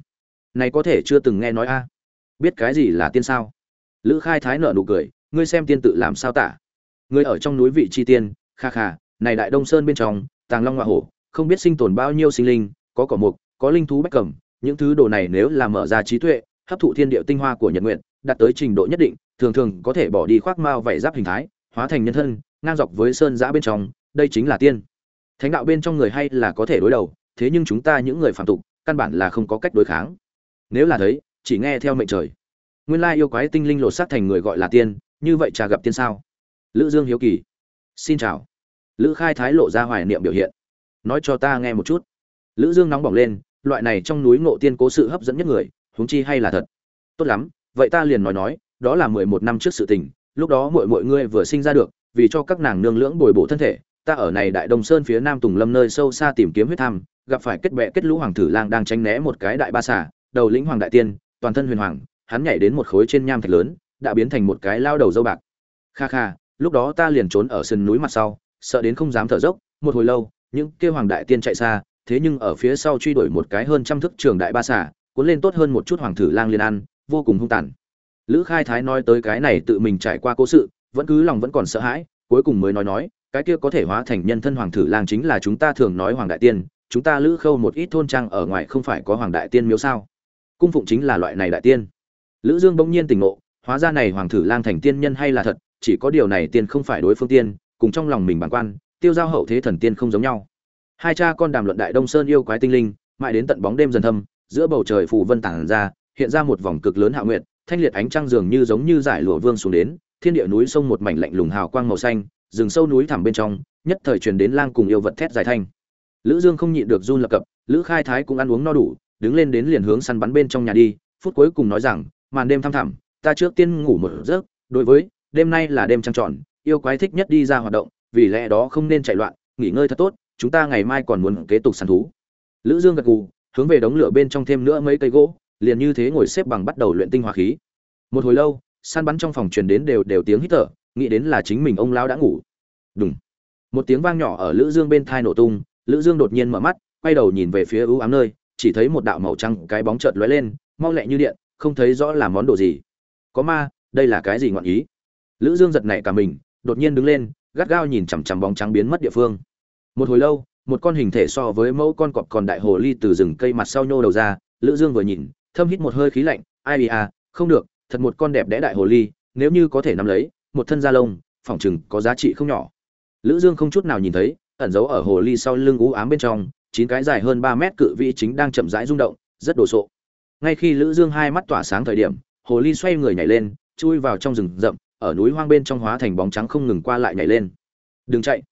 Này có thể chưa từng nghe nói a. Biết cái gì là tiên sao? Lữ khai thái nở nụ cười, ngươi xem tiên tự làm sao tả? Ngươi ở trong núi vị chi tiên, kha kha, này đại đông sơn bên trong tàng long ngoại hổ, không biết sinh tồn bao nhiêu sinh linh, có cỏ mục, có linh thú bách cẩm những thứ đồ này nếu là mở ra trí tuệ, hấp thụ thiên địa tinh hoa của nhật nguyện, đạt tới trình độ nhất định, thường thường có thể bỏ đi khoác mao vảy giáp hình thái, hóa thành nhân thân, ngang dọc với sơn giã bên trong, đây chính là tiên. Thánh đạo bên trong người hay là có thể đối đầu, thế nhưng chúng ta những người phạm tục, căn bản là không có cách đối kháng. Nếu là thấy, chỉ nghe theo mệnh trời. Nguyên lai yêu quái tinh linh lột xác thành người gọi là tiên, như vậy trà gặp tiên sao? Lữ dương hiếu kỳ. Xin chào lữ khai thái lộ ra hoài niệm biểu hiện. Nói cho ta nghe một chút. Lữ dương nóng bỏng lên, loại này trong núi ngộ tiên cố sự hấp dẫn nhất người, huống chi hay là thật. Tốt lắm, vậy ta liền nói nói, đó là mười một năm trước sự tình, lúc đó mọi mọi ngươi vừa sinh ra được, vì cho các nàng nương lưỡng bồi bổ thân thể, ta ở này đại đông sơn phía nam tùng lâm nơi sâu xa tìm kiếm huyết tham, gặp phải kết bệ kết lũ hoàng tử lang đang tránh né một cái đại ba xà, đầu lĩnh hoàng đại tiên, toàn thân huyền hoàng, hắn nhảy đến một khối trên nham thạch lớn, đã biến thành một cái lao đầu dâu bạc. Kha kha, lúc đó ta liền trốn ở sườn núi mặt sau sợ đến không dám thở dốc một hồi lâu những kêu hoàng đại tiên chạy xa thế nhưng ở phía sau truy đuổi một cái hơn trăm thức trường đại ba xả, cuốn lên tốt hơn một chút hoàng tử lang liên ăn vô cùng hung tàn. Lữ khai thái nói tới cái này tự mình trải qua cố sự vẫn cứ lòng vẫn còn sợ hãi cuối cùng mới nói nói cái kia có thể hóa thành nhân thân hoàng tử lang chính là chúng ta thường nói hoàng đại tiên chúng ta lữ khâu một ít thôn trang ở ngoài không phải có hoàng đại tiên miếu sao? Cung phụng chính là loại này đại tiên. Lữ dương bỗng nhiên tỉnh ngộ hóa ra này hoàng tử lang thành tiên nhân hay là thật chỉ có điều này tiên không phải đối phương tiên cùng trong lòng mình bản quan, tiêu giao hậu thế thần tiên không giống nhau. Hai cha con đàm luận đại đông sơn yêu quái tinh linh, mãi đến tận bóng đêm dần thâm, giữa bầu trời phù vân tản ra, hiện ra một vòng cực lớn hạ nguyệt, thanh liệt ánh trăng dường như giống như giải lụa vương xuống đến, thiên địa núi sông một mảnh lạnh lùng hào quang màu xanh, rừng sâu núi thẳm bên trong, nhất thời truyền đến lang cùng yêu vật thét dài thanh. Lữ dương không nhịn được run lập cập, lữ khai thái cũng ăn uống no đủ, đứng lên đến liền hướng săn bắn bên trong nhà đi, phút cuối cùng nói rằng, màn đêm thăm thẳm, ta trước tiên ngủ một giấc, đối với, đêm nay là đêm trăng tròn yêu quái thích nhất đi ra hoạt động vì lẽ đó không nên chạy loạn nghỉ ngơi thật tốt chúng ta ngày mai còn muốn kế tục săn thú lữ dương gật gù hướng về đống lửa bên trong thêm nữa mấy cây gỗ liền như thế ngồi xếp bằng bắt đầu luyện tinh hóa khí một hồi lâu săn bắn trong phòng truyền đến đều đều tiếng hít thở nghĩ đến là chính mình ông lão đã ngủ Đùng. Một tiếng vang nhỏ ở Lữ Dương bên tai nổ tung, Lữ Dương đột nhiên mở mắt, quay đầu nhìn về phía u ám nơi, chỉ thấy một đạo màu trắng cái bóng chợt lóe lên, mau lẹ như điện, không thấy rõ là món đồ gì. Có ma, đây là cái gì ngọn ý? Lữ Dương giật nảy cả mình, đột nhiên đứng lên, gắt gao nhìn chằm chằm bóng trắng biến mất địa phương. Một hồi lâu, một con hình thể so với mẫu con cọp còn đại hồ ly từ rừng cây mặt sau nhô đầu ra, Lữ Dương vừa nhìn, thâm hít một hơi khí lạnh, ai à, không được, thật một con đẹp đẽ đại hồ ly, nếu như có thể nắm lấy, một thân da lông, phỏng chừng có giá trị không nhỏ. Lữ Dương không chút nào nhìn thấy, ẩn giấu ở hồ ly sau lưng u ám bên trong, chín cái dài hơn 3 mét cự vĩ chính đang chậm rãi rung động, rất đồ sộ. Ngay khi Lữ Dương hai mắt tỏa sáng thời điểm, hồ ly xoay người nhảy lên, chui vào trong rừng rậm, ở núi hoang bên trong hóa thành bóng trắng không ngừng qua lại nhảy lên. "Đừng chạy!"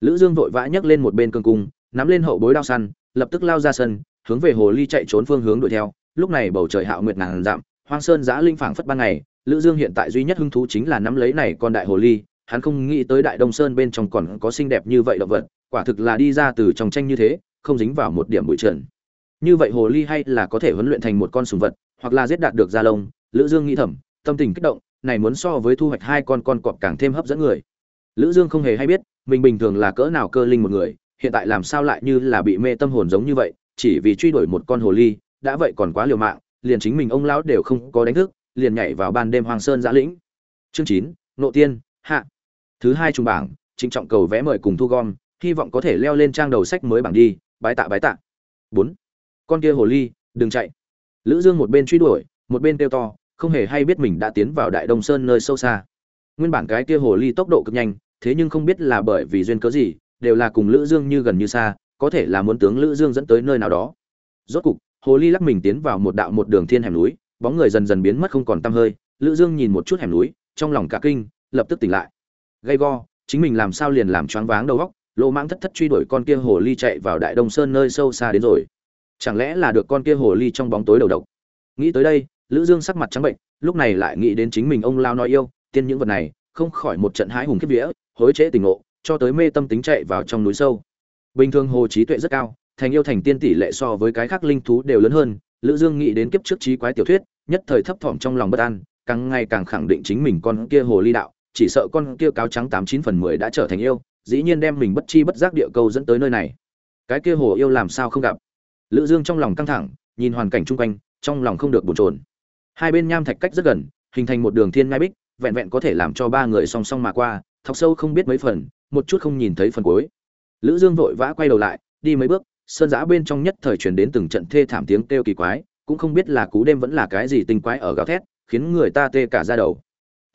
Lữ Dương vội vã nhấc lên một bên cương cung, nắm lên hậu bối đao săn, lập tức lao ra sân, hướng về hồ ly chạy trốn phương hướng đuổi theo. Lúc này bầu trời hạo nguyệt ngàn dặm, hoang sơn giã linh phảng phất ban ngày, Lữ Dương hiện tại duy nhất hứng thú chính là nắm lấy này con đại hồ ly, hắn không nghĩ tới Đại Đông Sơn bên trong còn có xinh đẹp như vậy động vật, quả thực là đi ra từ trong tranh như thế, không dính vào một điểm bụi trần. Như vậy hồ ly hay là có thể huấn luyện thành một con sùng vật, hoặc là giết đạt được da lông, Lữ Dương nghĩ thầm, tâm tình kích động, này muốn so với thu hoạch hai con con cọp càng thêm hấp dẫn người. Lữ Dương không hề hay biết, mình bình thường là cỡ nào cơ linh một người, hiện tại làm sao lại như là bị mê tâm hồn giống như vậy, chỉ vì truy đuổi một con hồ ly, đã vậy còn quá liều mạng, liền chính mình ông lão đều không có đánh thức, liền nhảy vào ban đêm hoang sơn giã lĩnh. Chương 9, nộ tiên, hạ. Thứ hai trung bảng, chính trọng cầu vẽ mời cùng thu gom, hy vọng có thể leo lên trang đầu sách mới bảng đi, bái tạ bái tạ. 4. Con kia hồ ly, đừng chạy. Lữ Dương một bên truy đuổi, một bên kêu to, không hề hay biết mình đã tiến vào Đại Đông Sơn nơi sâu xa. Nguyên bản cái kia hồ ly tốc độ cực nhanh, thế nhưng không biết là bởi vì duyên cớ gì, đều là cùng Lữ Dương như gần như xa, có thể là muốn tướng Lữ Dương dẫn tới nơi nào đó. Rốt cục, hồ ly lắc mình tiến vào một đạo một đường thiên hẻm núi, bóng người dần dần biến mất không còn tăm hơi, Lữ Dương nhìn một chút hẻm núi, trong lòng cả kinh, lập tức tỉnh lại. Gay go, chính mình làm sao liền làm choáng váng đầu óc, lỗ mãng thất thất truy đuổi con kia hồ ly chạy vào Đại Đông Sơn nơi sâu xa đến rồi. Chẳng lẽ là được con kia hồ ly trong bóng tối đầu độc? Nghĩ tới đây, Lữ Dương sắc mặt trắng bệnh, lúc này lại nghĩ đến chính mình ông lao nói yêu, tiên những vật này, không khỏi một trận hãi hùng kiếp vía, hối trễ tình ngộ, cho tới mê tâm tính chạy vào trong núi sâu. Bình thường hồ trí tuệ rất cao, thành yêu thành tiên tỷ lệ so với cái khác linh thú đều lớn hơn, Lữ Dương nghĩ đến kiếp trước trí quái tiểu thuyết, nhất thời thấp thỏm trong lòng bất an, càng ngày càng khẳng định chính mình con kia hồ ly đạo, chỉ sợ con kia cáo trắng tám chín phần mười đã trở thành yêu, dĩ nhiên đem mình bất chi bất giác địa cầu dẫn tới nơi này. Cái kia hồ yêu làm sao không gặp? Lữ Dương trong lòng căng thẳng, nhìn hoàn cảnh chung quanh, trong lòng không được bồn chồn. Hai bên nham thạch cách rất gần, hình thành một đường thiên ngai bích, vẹn vẹn có thể làm cho ba người song song mà qua, thọc sâu không biết mấy phần, một chút không nhìn thấy phần cuối. Lữ Dương vội vã quay đầu lại, đi mấy bước, sơn giã bên trong nhất thời truyền đến từng trận thê thảm tiếng kêu kỳ quái, cũng không biết là cú đêm vẫn là cái gì tinh quái ở gào thét, khiến người ta tê cả da đầu.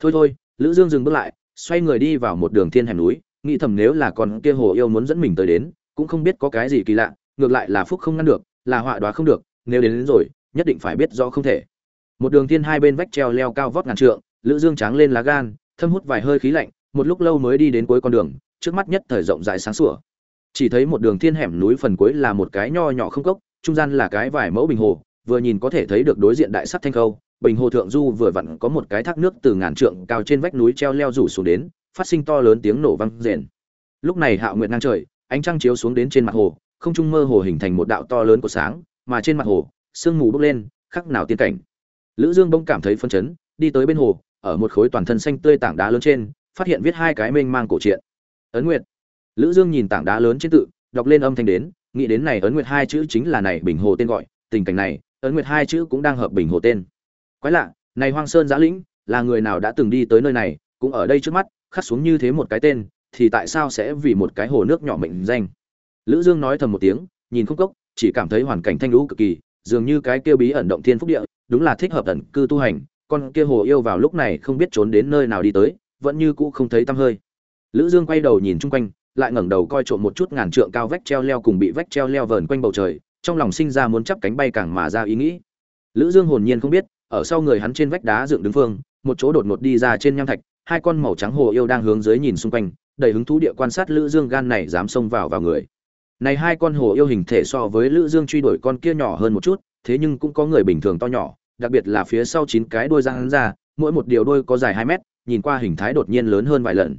Thôi thôi, Lữ Dương dừng bước lại, xoay người đi vào một đường thiên hẻm núi, nghĩ thầm nếu là con kia hồ yêu muốn dẫn mình tới đến, cũng không biết có cái gì kỳ lạ, ngược lại là phúc không ngăn được, là họa đoá không được, nếu đến, đến rồi, nhất định phải biết rõ không thể. Một đường thiên hai bên vách treo leo cao vót ngàn trượng, Lữ Dương tráng lên lá gan, thâm hút vài hơi khí lạnh, một lúc lâu mới đi đến cuối con đường, trước mắt nhất thời rộng rãi sáng sủa. Chỉ thấy một đường thiên hẻm núi phần cuối là một cái nho nhỏ không cốc, trung gian là cái vài mẫu bình hồ, vừa nhìn có thể thấy được đối diện đại sắt thanh khâu, bình hồ thượng du vừa vặn có một cái thác nước từ ngàn trượng cao trên vách núi treo leo rủ xuống đến, phát sinh to lớn tiếng nổ vang rền. Lúc này Hạo Nguyệt ngang trời, ánh trăng chiếu xuống đến trên mặt hồ, không trung mơ hồ hình thành một đạo to lớn của sáng, mà trên mặt hồ, sương mù bốc lên, khắc nào tiên cảnh. Lữ Dương bỗng cảm thấy phấn chấn, đi tới bên hồ, ở một khối toàn thân xanh tươi tảng đá lớn trên, phát hiện viết hai cái mênh mang cổ truyện. Ấn Nguyệt. Lữ Dương nhìn tảng đá lớn trên tự, đọc lên âm thanh đến, nghĩ đến này Ấn Nguyệt hai chữ chính là này Bình Hồ tên gọi, tình cảnh này, Ấn Nguyệt hai chữ cũng đang hợp Bình Hồ tên. Quái lạ, này Hoang Sơn Giá Lĩnh, là người nào đã từng đi tới nơi này, cũng ở đây trước mắt, khắc xuống như thế một cái tên, thì tại sao sẽ vì một cái hồ nước nhỏ mệnh danh? Lữ Dương nói thầm một tiếng, nhìn không cốc, chỉ cảm thấy hoàn cảnh thanh lũ cực kỳ, dường như cái kia bí ẩn động thiên phúc địa, đúng là thích hợp ẩn cư tu hành, con kia hồ yêu vào lúc này không biết trốn đến nơi nào đi tới, vẫn như cũ không thấy tăm hơi. Lữ Dương quay đầu nhìn chung quanh, lại ngẩng đầu coi trộm một chút ngàn trượng cao vách treo leo cùng bị vách treo leo vờn quanh bầu trời, trong lòng sinh ra muốn chắp cánh bay càng mà ra ý nghĩ. Lữ Dương hồn nhiên không biết, ở sau người hắn trên vách đá dựng đứng phương, một chỗ đột ngột đi ra trên nham thạch, hai con màu trắng hồ yêu đang hướng dưới nhìn xung quanh, đầy hứng thú địa quan sát Lữ Dương gan này dám xông vào vào người. Này hai con hồ yêu hình thể so với Lữ Dương truy đuổi con kia nhỏ hơn một chút, thế nhưng cũng có người bình thường to nhỏ, đặc biệt là phía sau chín cái đuôi răng ra, mỗi một điều đuôi có dài 2 mét, nhìn qua hình thái đột nhiên lớn hơn vài lần.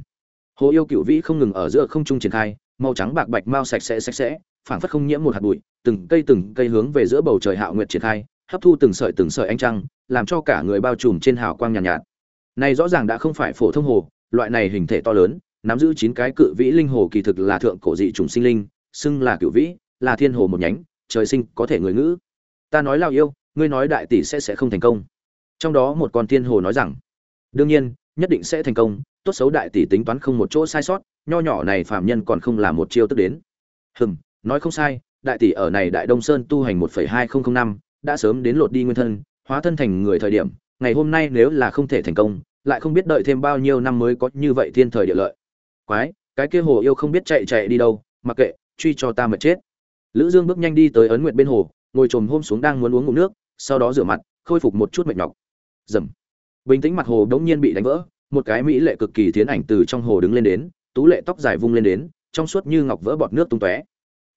Hồ yêu cựu vĩ không ngừng ở giữa không trung triển khai, màu trắng bạc bạch mau sạch sẽ sạch sẽ, phảng phất không nhiễm một hạt bụi, từng cây từng cây hướng về giữa bầu trời hạo nguyệt triển khai, hấp thu từng sợi từng sợi ánh trăng, làm cho cả người bao trùm trên hào quang nhàn nhạt, nhạt. Này rõ ràng đã không phải phổ thông hồ, loại này hình thể to lớn, nắm giữ chín cái cự vĩ linh hồ kỳ thực là thượng cổ dị trùng sinh linh xưng là cựu vĩ là thiên hồ một nhánh trời sinh có thể người ngữ ta nói lao yêu, ngươi nói đại tỷ sẽ sẽ không thành công. Trong đó một con thiên hồ nói rằng, đương nhiên, nhất định sẽ thành công, tốt xấu đại tỷ tính toán không một chỗ sai sót, nho nhỏ này phạm nhân còn không là một chiêu tức đến. Hừm, nói không sai, đại tỷ ở này đại đông sơn tu hành một hai nghìn năm, đã sớm đến lột đi nguyên thân, hóa thân thành người thời điểm, ngày hôm nay nếu là không thể thành công, lại không biết đợi thêm bao nhiêu năm mới có như vậy thiên thời địa lợi. Quái, cái kia hồ yêu không biết chạy chạy đi đâu, mặc kệ, truy cho ta mệt chết. Lữ dương bước nhanh đi tới ấn nguyệt bên hồ ngồi trồm hôm xuống đang muốn uống ngụm nước, sau đó rửa mặt, khôi phục một chút mệt nhọc. Dầm. Bình tĩnh mặt hồ đống nhiên bị đánh vỡ, một cái mỹ lệ cực kỳ thiến ảnh từ trong hồ đứng lên đến, tú lệ tóc dài vung lên đến, trong suốt như ngọc vỡ bọt nước tung tóe.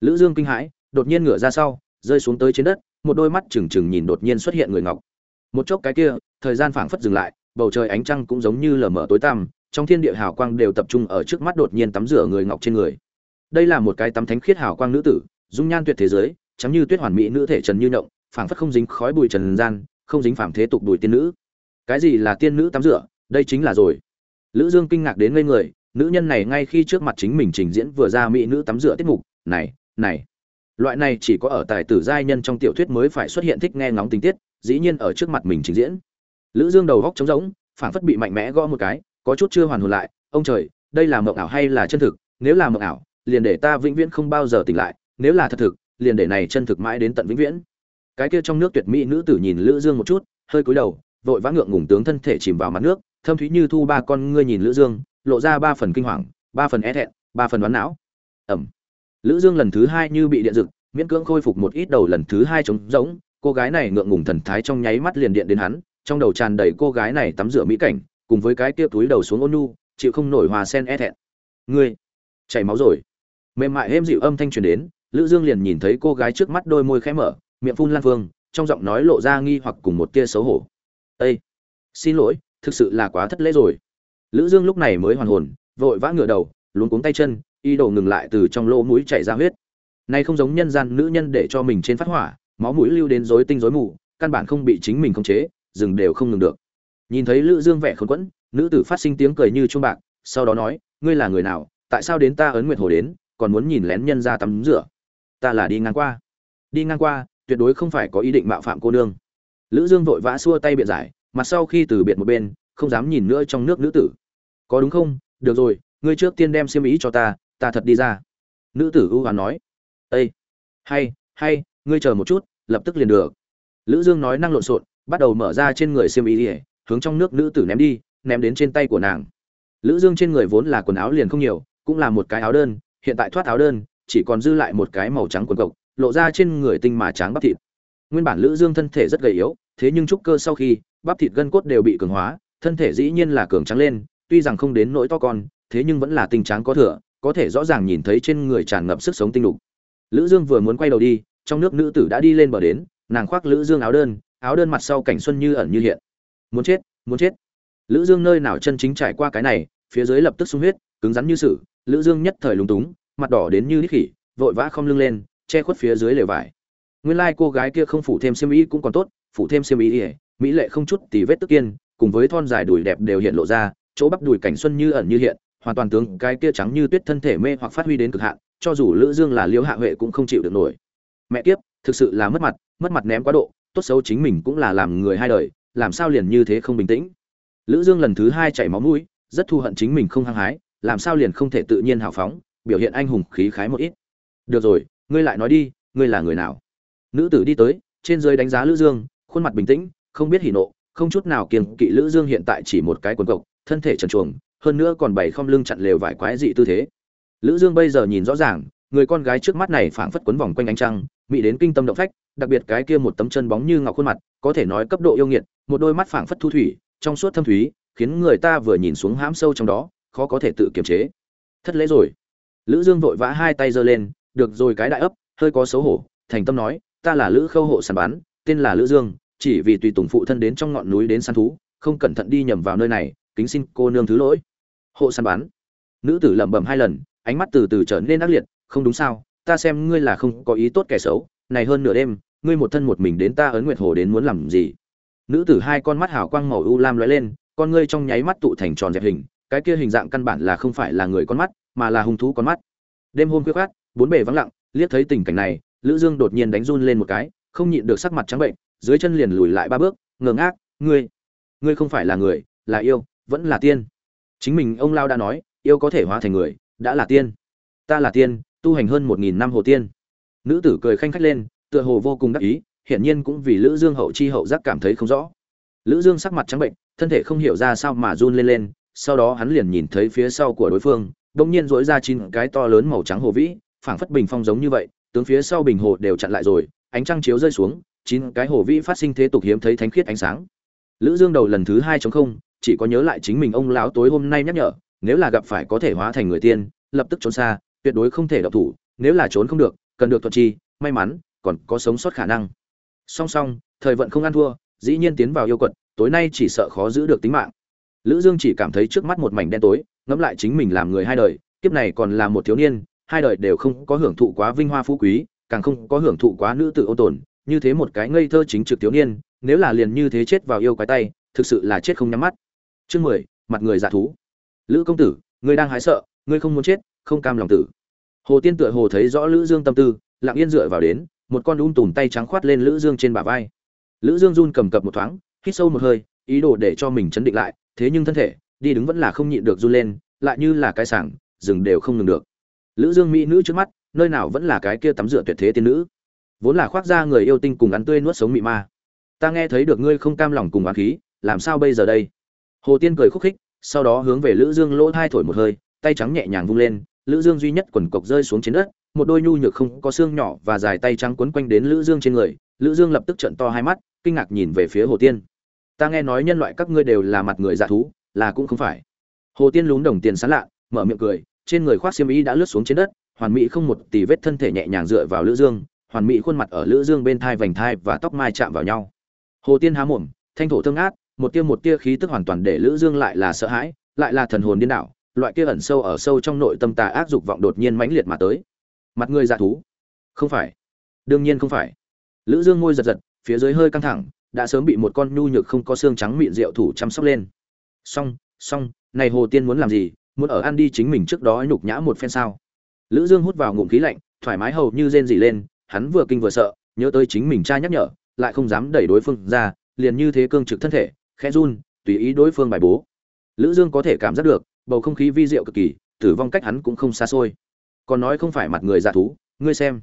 Lữ dương kinh hãi, đột nhiên ngửa ra sau, rơi xuống tới trên đất, một đôi mắt trừng trừng nhìn đột nhiên xuất hiện người ngọc. Một chốc cái kia, thời gian phảng phất dừng lại, bầu trời ánh trăng cũng giống như lờ mờ tối tăm, trong thiên địa hào quang đều tập trung ở trước mắt đột nhiên tắm rửa người ngọc trên người. Đây là một cái tắm thánh khiết hào quang nữ tử, dung nhan tuyệt thế giới chấm như tuyết hoàn mỹ nữ thể trần như động phảng phất không dính khói bụi trần gian, không dính phảng thế tục đùi tiên nữ. Cái gì là tiên nữ tắm rửa? Đây chính là rồi. Lữ dương kinh ngạc đến ngây người, nữ nhân này ngay khi trước mặt chính mình trình diễn vừa ra mỹ nữ tắm rửa tiết mục, này này. Loại này chỉ có ở tài tử giai nhân trong tiểu thuyết mới phải xuất hiện thích nghe ngóng tình tiết, dĩ nhiên ở trước mặt mình trình diễn. Lữ dương đầu góc trống rỗng, phảng phất bị mạnh mẽ gõ một cái, có chút chưa hoàn hồn lại, ông trời, đây là mộng ảo hay là chân thực? Nếu là mộng ảo, liền để ta vĩnh viễn không bao giờ tỉnh lại, nếu là thật thực liền để này chân thực mãi đến tận vĩnh viễn. Cái kia trong nước tuyệt mỹ nữ tử nhìn lữ dương một chút, hơi cúi đầu, vội vã ngượng ngùng tướng thân thể chìm vào mặt nước, thâm thúy như thu ba con ngươi nhìn lữ dương, lộ ra ba phần kinh hoàng, ba phần e thẹn, ba phần đoán não. Ẩm. Lữ dương lần thứ hai như bị điện giật miễn cưỡng khôi phục một ít đầu lần thứ hai trống rỗng, cô gái này ngượng ngùng thần thái trong nháy mắt liền điện đến hắn, trong đầu tràn đầy cô gái này tắm rửa mỹ cảnh, cùng với cái kia túi đầu xuống ôn nu chịu không nổi hòa sen e thẹn. Ngươi, chảy máu rồi. Mềm mại êm dịu âm thanh truyền đến lữ dương liền nhìn thấy cô gái trước mắt đôi môi khẽ mở, miệng phun lan phương, trong giọng nói lộ ra nghi hoặc cùng một tia xấu hổ. Ê! xin lỗi, thực sự là quá thất lễ rồi. Lữ dương lúc này mới hoàn hồn, vội vã ngửa đầu, luống cuống tay chân y đồ ngừng lại từ trong lỗ mũi chảy ra huyết. Nay không giống nhân gian nữ nhân để cho mình trên phát hỏa, máu mũi lưu đến rối tinh rối mù, căn bản không bị chính mình khống chế dừng đều không ngừng được. Nhìn thấy lữ dương vẻ khốn quẫn, nữ tử phát sinh tiếng cười như chuông bạc, sau đó nói, ngươi là người nào, tại sao đến ta ấn nguyệt hồ đến, còn muốn nhìn lén nhân ra tắm rửa? Ta là đi ngang qua. Đi ngang qua, tuyệt đối không phải có ý định mạo phạm cô nương. Lữ dương vội vã xua tay biện giải, mặt sau khi từ biệt một bên, không dám nhìn nữa trong nước nữ tử. Có đúng không? Được rồi, ngươi trước tiên đem xiêm ý cho ta ta thật đi ra. Nữ tử ưu hoán nói. Ây hay hay, ngươi chờ một chút, lập tức liền được. Lữ dương nói năng lộn xộn, bắt đầu mở ra trên người xiêm ý ỉa hướng trong nước nữ tử ném đi, ném đến trên tay của nàng. Lữ dương trên người vốn là quần áo liền không nhiều, cũng là một cái áo đơn, hiện tại thoát áo đơn chỉ còn dư lại một cái màu trắng quần cộc, lộ ra trên người tinh mà trắng bắp thịt. Nguyên bản lữ dương thân thể rất gầy yếu, thế nhưng trúc cơ sau khi, bắp thịt gân cốt đều bị cường hóa, thân thể dĩ nhiên là cường trắng lên, tuy rằng không đến nỗi to con, thế nhưng vẫn là tinh trắng có thừa, có thể rõ ràng nhìn thấy trên người tràn ngập sức sống tinh lục. Lữ dương vừa muốn quay đầu đi, trong nước nữ tử đã đi lên bờ đến, nàng khoác lữ dương áo đơn áo đơn mặt sau cảnh xuân như ẩn như hiện. Muốn chết muốn chết. Lữ dương nơi nào chân chính trải qua cái này, phía dưới lập tức sung huyết, cứng rắn như sử, lữ dương nhất thời lúng túng mặt đỏ đến như đít khỉ, vội vã không lưng lên, che khuất phía dưới lều vải. Nguyên lai like cô gái kia không phủ thêm xiêm y cũng còn tốt, phủ thêm xiêm y mỹ lệ không chút tì vết tức kiên, cùng với thon dài đùi đẹp đều hiện lộ ra, chỗ bắp đùi cảnh xuân như ẩn như hiện, hoàn toàn tướng cái kia trắng như tuyết thân thể mê hoặc phát huy đến cực hạn, cho dù lữ dương là liễu hạ huệ cũng không chịu được nổi. Mẹ kiếp, thực sự là mất mặt mất mặt ném quá độ, tốt xấu chính mình cũng là làm người hai đời, làm sao liền như thế không bình tĩnh? Lữ dương lần thứ hai chảy máu mũi, rất thu hận chính mình không hăng hái, làm sao liền không thể tự nhiên hào phóng biểu hiện anh hùng khí khái một ít. Được rồi, ngươi lại nói đi, ngươi là người nào? Nữ tử đi tới, trên dưới đánh giá lữ dương, khuôn mặt bình tĩnh, không biết hỉ nộ, không chút nào kiêng kỵ lữ dương hiện tại chỉ một cái quần cộc, thân thể trần truồng, hơn nữa còn bày không lưng chặn lều vải quái dị tư thế. Lữ dương bây giờ nhìn rõ ràng, người con gái trước mắt này phảng phất quấn vòng quanh ánh trăng mỹ đến kinh tâm động phách, đặc biệt cái kia một tấm chân bóng như ngọc khuôn mặt, có thể nói cấp độ yêu nghiệt, một đôi mắt phảng phất thu thủy, trong suốt thâm thúy, khiến người ta vừa nhìn xuống hãm sâu trong đó, khó có thể tự kiềm chế. Thất lễ rồi lữ dương vội vã hai tay giơ lên được rồi cái đại ấp hơi có xấu hổ. Thành tâm nói ta là lữ khâu hộ săn bán, tên là lữ dương chỉ vì tùy tùng phụ thân đến trong ngọn núi đến săn thú không cẩn thận đi nhầm vào nơi này kính xin cô nương thứ lỗi. Hộ săn bán, nữ tử lẩm bẩm hai lần ánh mắt từ từ trở nên ác liệt không đúng sao ta xem ngươi là không có ý tốt kẻ xấu này hơn nửa đêm ngươi một thân một mình đến ta ấn nguyệt hồ đến muốn làm gì? Nữ tử hai con mắt hào quang màu u lam lóe lên con ngươi trong nháy mắt tụ thành tròn dẹp hình cái kia hình dạng căn bản là không phải là người con mắt mà là hung thú con mắt. Đêm hôm khuya khát bốn bề vắng lặng, liếc thấy tình cảnh này, lữ dương đột nhiên đánh run lên một cái, không nhịn được sắc mặt trắng bệnh, dưới chân liền lùi lại ba bước, ngơ ngác, ngươi ngươi không phải là người, là yêu, vẫn là tiên. Chính mình ông lao đã nói, yêu có thể hóa thành người, đã là tiên. Ta là tiên, tu hành hơn một nghìn năm hồ tiên. Nữ tử cười khanh khách lên, tựa hồ vô cùng đắc ý, hiển nhiên cũng vì lữ dương hậu chi hậu giác cảm thấy không rõ. Lữ dương sắc mặt trắng bệnh, thân thể không hiểu ra sao mà run lên lên, sau đó hắn liền nhìn thấy phía sau của đối phương đông nhiên dỗi ra chín cái to lớn màu trắng hồ vĩ, phảng phất bình phong giống như vậy, tướng phía sau bình hồ đều chặn lại rồi, ánh trăng chiếu rơi xuống, chín cái hồ vĩ phát sinh thế tục hiếm thấy thánh khiết ánh sáng. Lữ dương đầu lần thứ hai chống không, chỉ có nhớ lại chính mình ông lão tối hôm nay nhắc nhở, nếu là gặp phải có thể hóa thành người tiên, lập tức trốn xa, tuyệt đối không thể độc thủ, nếu là trốn không được, cần được thuật chi may mắn, còn có sống sót khả năng. Song song, thời vận không ăn thua, dĩ nhiên tiến vào yêu quật, tối nay chỉ sợ khó giữ được tính mạng lữ dương chỉ cảm thấy trước mắt một mảnh đen tối, ngẫm lại chính mình làm người hai đời, kiếp này còn là một thiếu niên, hai đời đều không có hưởng thụ quá vinh hoa phú quý, càng không có hưởng thụ quá nữ tử ôn tồn, như thế một cái ngây thơ chính trực thiếu niên, nếu là liền như thế chết vào yêu quái tay, thực sự là chết không nhắm mắt. Chương mười, mặt người giả thú. Lữ công tử, ngươi đang hái sợ, ngươi không muốn chết, không cam lòng tử. Hồ tiên tựa hồ thấy rõ lữ dương tâm tư, lặng yên dựa vào đến, một con um tùm tay trắng khoát lên lữ dương trên bả vai. Lữ dương run cầm cập một thoáng, hít sâu một hơi, ý đồ để cho mình chấn định lại thế nhưng thân thể, đi đứng vẫn là không nhịn được run lên, lại như là cái sảng dừng đều không ngừng được. Lữ dương mỹ nữ trước mắt, nơi nào vẫn là cái kia tắm rửa tuyệt thế tiên nữ. Vốn là khoác ra người yêu tinh cùng ăn tươi nuốt sống mị ma. Ta nghe thấy được ngươi không cam lòng cùng oán khí, làm sao bây giờ đây? Hồ tiên cười khúc khích, sau đó hướng về lữ dương lỗ thai thổi một hơi, tay trắng nhẹ nhàng vung lên, lữ dương duy nhất quần cộc rơi xuống trên đất, một đôi nhu nhược không có xương nhỏ và dài tay trắng quấn quanh đến lữ dương trên người. Lữ dương lập tức trợn to hai mắt, kinh ngạc nhìn về phía hồ tiên ta nghe nói nhân loại các ngươi đều là mặt người dạ thú, là cũng không phải. Hồ tiên lún đồng tiền sán lạ, mở miệng cười, trên người khoác xiêm y đã lướt xuống trên đất, hoàn mỹ không một tì vết thân thể nhẹ nhàng dựa vào lữ dương, hoàn mỹ khuôn mặt ở lữ dương bên thai vành thai và tóc mai chạm vào nhau. Hồ tiên há mồm, thanh thổ thương át một tia một tia khí tức hoàn toàn để lữ dương lại là sợ hãi, lại là thần hồn điên đảo, loại kia ẩn sâu ở sâu trong nội tâm tà ác dục vọng đột nhiên mãnh liệt mà tới. Mặt người dạ thú? Không phải. Đương nhiên không phải. Lữ dương ngôi giật giật, phía dưới hơi căng thẳng đã sớm bị một con nhu nhược không có xương trắng mịn rượu thủ chăm sóc lên. Song song này hồ tiên muốn làm gì? Muốn ở ăn đi chính mình trước đó nhục nhã một phen sao? Lữ dương hút vào ngụm khí lạnh, thoải mái hầu như rên rỉ lên, hắn vừa kinh vừa sợ, nhớ tới chính mình cha nhắc nhở, lại không dám đẩy đối phương ra, liền như thế cương trực thân thể, khẽ run, tùy ý đối phương bài bố. Lữ dương có thể cảm giác được, bầu không khí vi diệu cực kỳ, tử vong cách hắn cũng không xa xôi. Còn nói không phải mặt người giả thú, ngươi xem.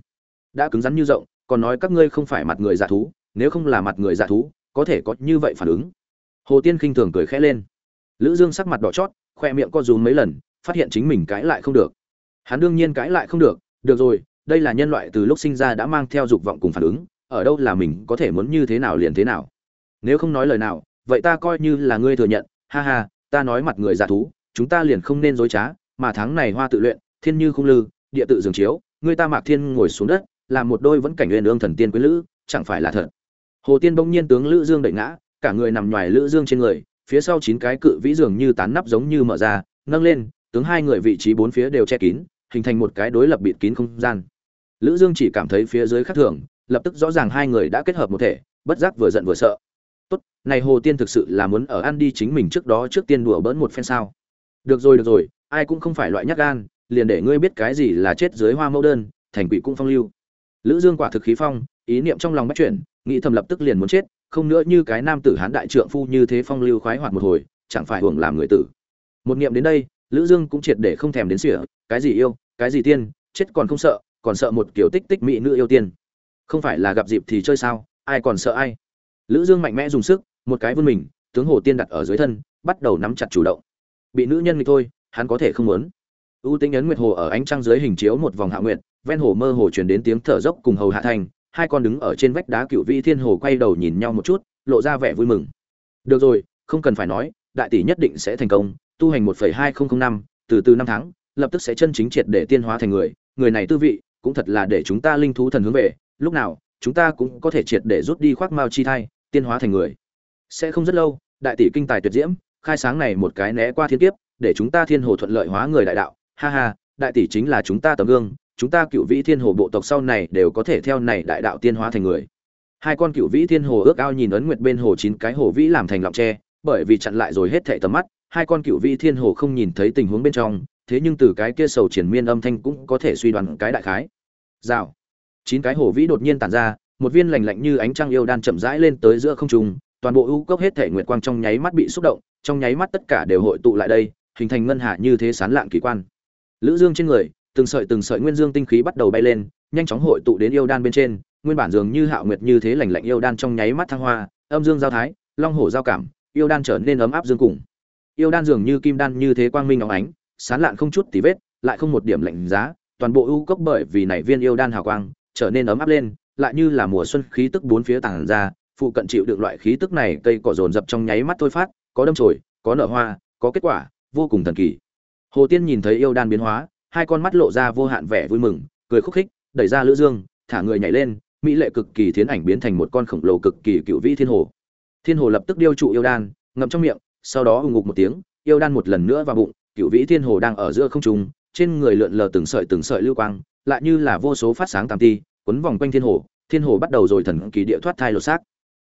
Đã cứng rắn như rộng, còn nói các ngươi không phải mặt người giả thú nếu không là mặt người dạ thú, có thể có như vậy phản ứng. Hồ tiên khinh thường cười khẽ lên. Lữ dương sắc mặt đỏ chót, khoe miệng co rúm mấy lần, phát hiện chính mình cãi lại không được. Hắn đương nhiên cãi lại không được được rồi, đây là nhân loại từ lúc sinh ra đã mang theo dục vọng cùng phản ứng, ở đâu là mình có thể muốn như thế nào liền thế nào. Nếu không nói lời nào, vậy ta coi như là ngươi thừa nhận, ha ha, ta nói mặt người giả thú, chúng ta liền không nên dối trá, mà tháng này hoa tự luyện, thiên như không lư, địa tự dường chiếu, ngươi ta mạc thiên ngồi xuống đất làm một đôi vẫn cảnh nguyên ương thần tiên quý lữ, chẳng phải là thật hồ tiên bỗng nhiên tướng lữ dương đẩy ngã, cả người nằm ngoài lữ dương trên người, phía sau chín cái cự vĩ dường như tán nắp giống như mở ra, nâng lên, tướng hai người vị trí bốn phía đều che kín, hình thành một cái đối lập bịt kín không gian. Lữ dương chỉ cảm thấy phía dưới khác thường, lập tức rõ ràng hai người đã kết hợp một thể, bất giác vừa giận vừa sợ. Tốt, này hồ tiên thực sự là muốn ở ăn đi chính mình trước đó trước tiên đùa bỡn một phen sao? Được rồi được rồi, ai cũng không phải loại nhát gan, liền để ngươi biết cái gì là chết dưới hoa mẫu đơn, thành quỷ cũng phong lưu. Lữ dương quả thực khí phong, ý niệm trong lòng bắt chuyển nghĩ thầm lập tức liền muốn chết, không nữa như cái nam tử hán đại trượng phu như thế phong lưu khoái hoạt một hồi, chẳng phải hưởng làm người tử. Một niệm đến đây, lữ dương cũng triệt để không thèm đến sỉa cái gì yêu, cái gì tiên, chết còn không sợ, còn sợ một kiểu tích tích mỹ nữ yêu tiên. Không phải là gặp dịp thì chơi sao, ai còn sợ ai? Lữ dương mạnh mẽ dùng sức, một cái vươn mình, tướng hồ tiên đặt ở dưới thân, bắt đầu nắm chặt chủ động. Bị nữ nhân thì thôi, hắn có thể không muốn. Ưu tính ấn nguyệt hồ ở ánh trăng dưới hình chiếu một vòng hạ nguyệt, ven hồ mơ hồ truyền đến tiếng thở dốc cùng hầu hạ thành hai con đứng ở trên vách đá cựu vị thiên hồ quay đầu nhìn nhau một chút lộ ra vẻ vui mừng. Được rồi không cần phải nói đại tỷ nhất định sẽ thành công tu hành 1.2005, từ từ năm tháng lập tức sẽ chân chính triệt để tiên hóa thành người. Người này tư vị cũng thật là để chúng ta linh thú thần hướng về. Lúc nào chúng ta cũng có thể triệt để rút đi khoác mao chi thai tiên hóa thành người. Sẽ không rất lâu đại tỷ kinh tài tuyệt diễm khai sáng này một cái né qua thiên kiếp để chúng ta thiên hồ thuận lợi hóa người đại đạo. Ha ha đại tỷ chính là chúng ta tấm gương chúng ta cựu vĩ thiên hồ bộ tộc sau này đều có thể theo này đại đạo tiên hóa thành người. Hai con cựu vĩ thiên hồ ước ao nhìn ấn nguyệt bên hồ chín cái hồ vĩ làm thành lọng tre, bởi vì chặn lại rồi hết thệ tầm mắt, hai con cựu vĩ thiên hồ không nhìn thấy tình huống bên trong, thế nhưng từ cái kia sầu triển miên âm thanh cũng có thể suy đoán cái đại khái. Rào. Chín cái hồ vĩ đột nhiên tản ra, một viên lành lạnh như ánh trăng yêu đan chậm rãi lên tới giữa không trung, toàn bộ ưu cốc hết thể nguyệt quang trong nháy mắt bị xúc động, trong nháy mắt tất cả đều hội tụ lại đây, hình thành ngân hạ như thế sán lạng kỳ quan. Lữ dương trên người từng sợi từng sợi nguyên dương tinh khí bắt đầu bay lên, nhanh chóng hội tụ đến yêu đan bên trên, nguyên bản dường như hạo nguyệt như thế lành lạnh yêu đan trong nháy mắt thăng hoa, âm dương giao thái, long hổ giao cảm, yêu đan trở nên ấm áp dương cùng. Yêu đan dường như kim đan như thế quang minh óng ánh, sán lạn không chút tí vết, lại không một điểm lạnh giá, toàn bộ ưu cốc bởi vì nảy viên yêu đan hào quang, trở nên ấm áp lên, lại như là mùa xuân khí tức bốn phía tàng ra, phụ cận chịu được loại khí tức này, cây cỏ dồn dập trong nháy mắt thôi phát, có đâm chồi, có nở hoa, có kết quả, vô cùng thần kỳ. Hồ tiên nhìn thấy yêu đan biến hóa hai con mắt lộ ra vô hạn vẻ vui mừng, cười khúc khích, đẩy ra lữ dương, thả người nhảy lên, mỹ lệ cực kỳ thiến ảnh biến thành một con khổng lồ cực kỳ cựu vĩ thiên hồ. Thiên hồ lập tức điêu trụ yêu đan, ngậm trong miệng, sau đó ung ngục một tiếng, yêu đan một lần nữa vào bụng, cựu vĩ thiên hồ đang ở giữa không trung, trên người lượn lờ từng sợi từng sợi lưu quang, lại như là vô số phát sáng tam ti quấn vòng quanh thiên hồ thiên hồ bắt đầu rồi thần kỳ địa thoát thai lột xác.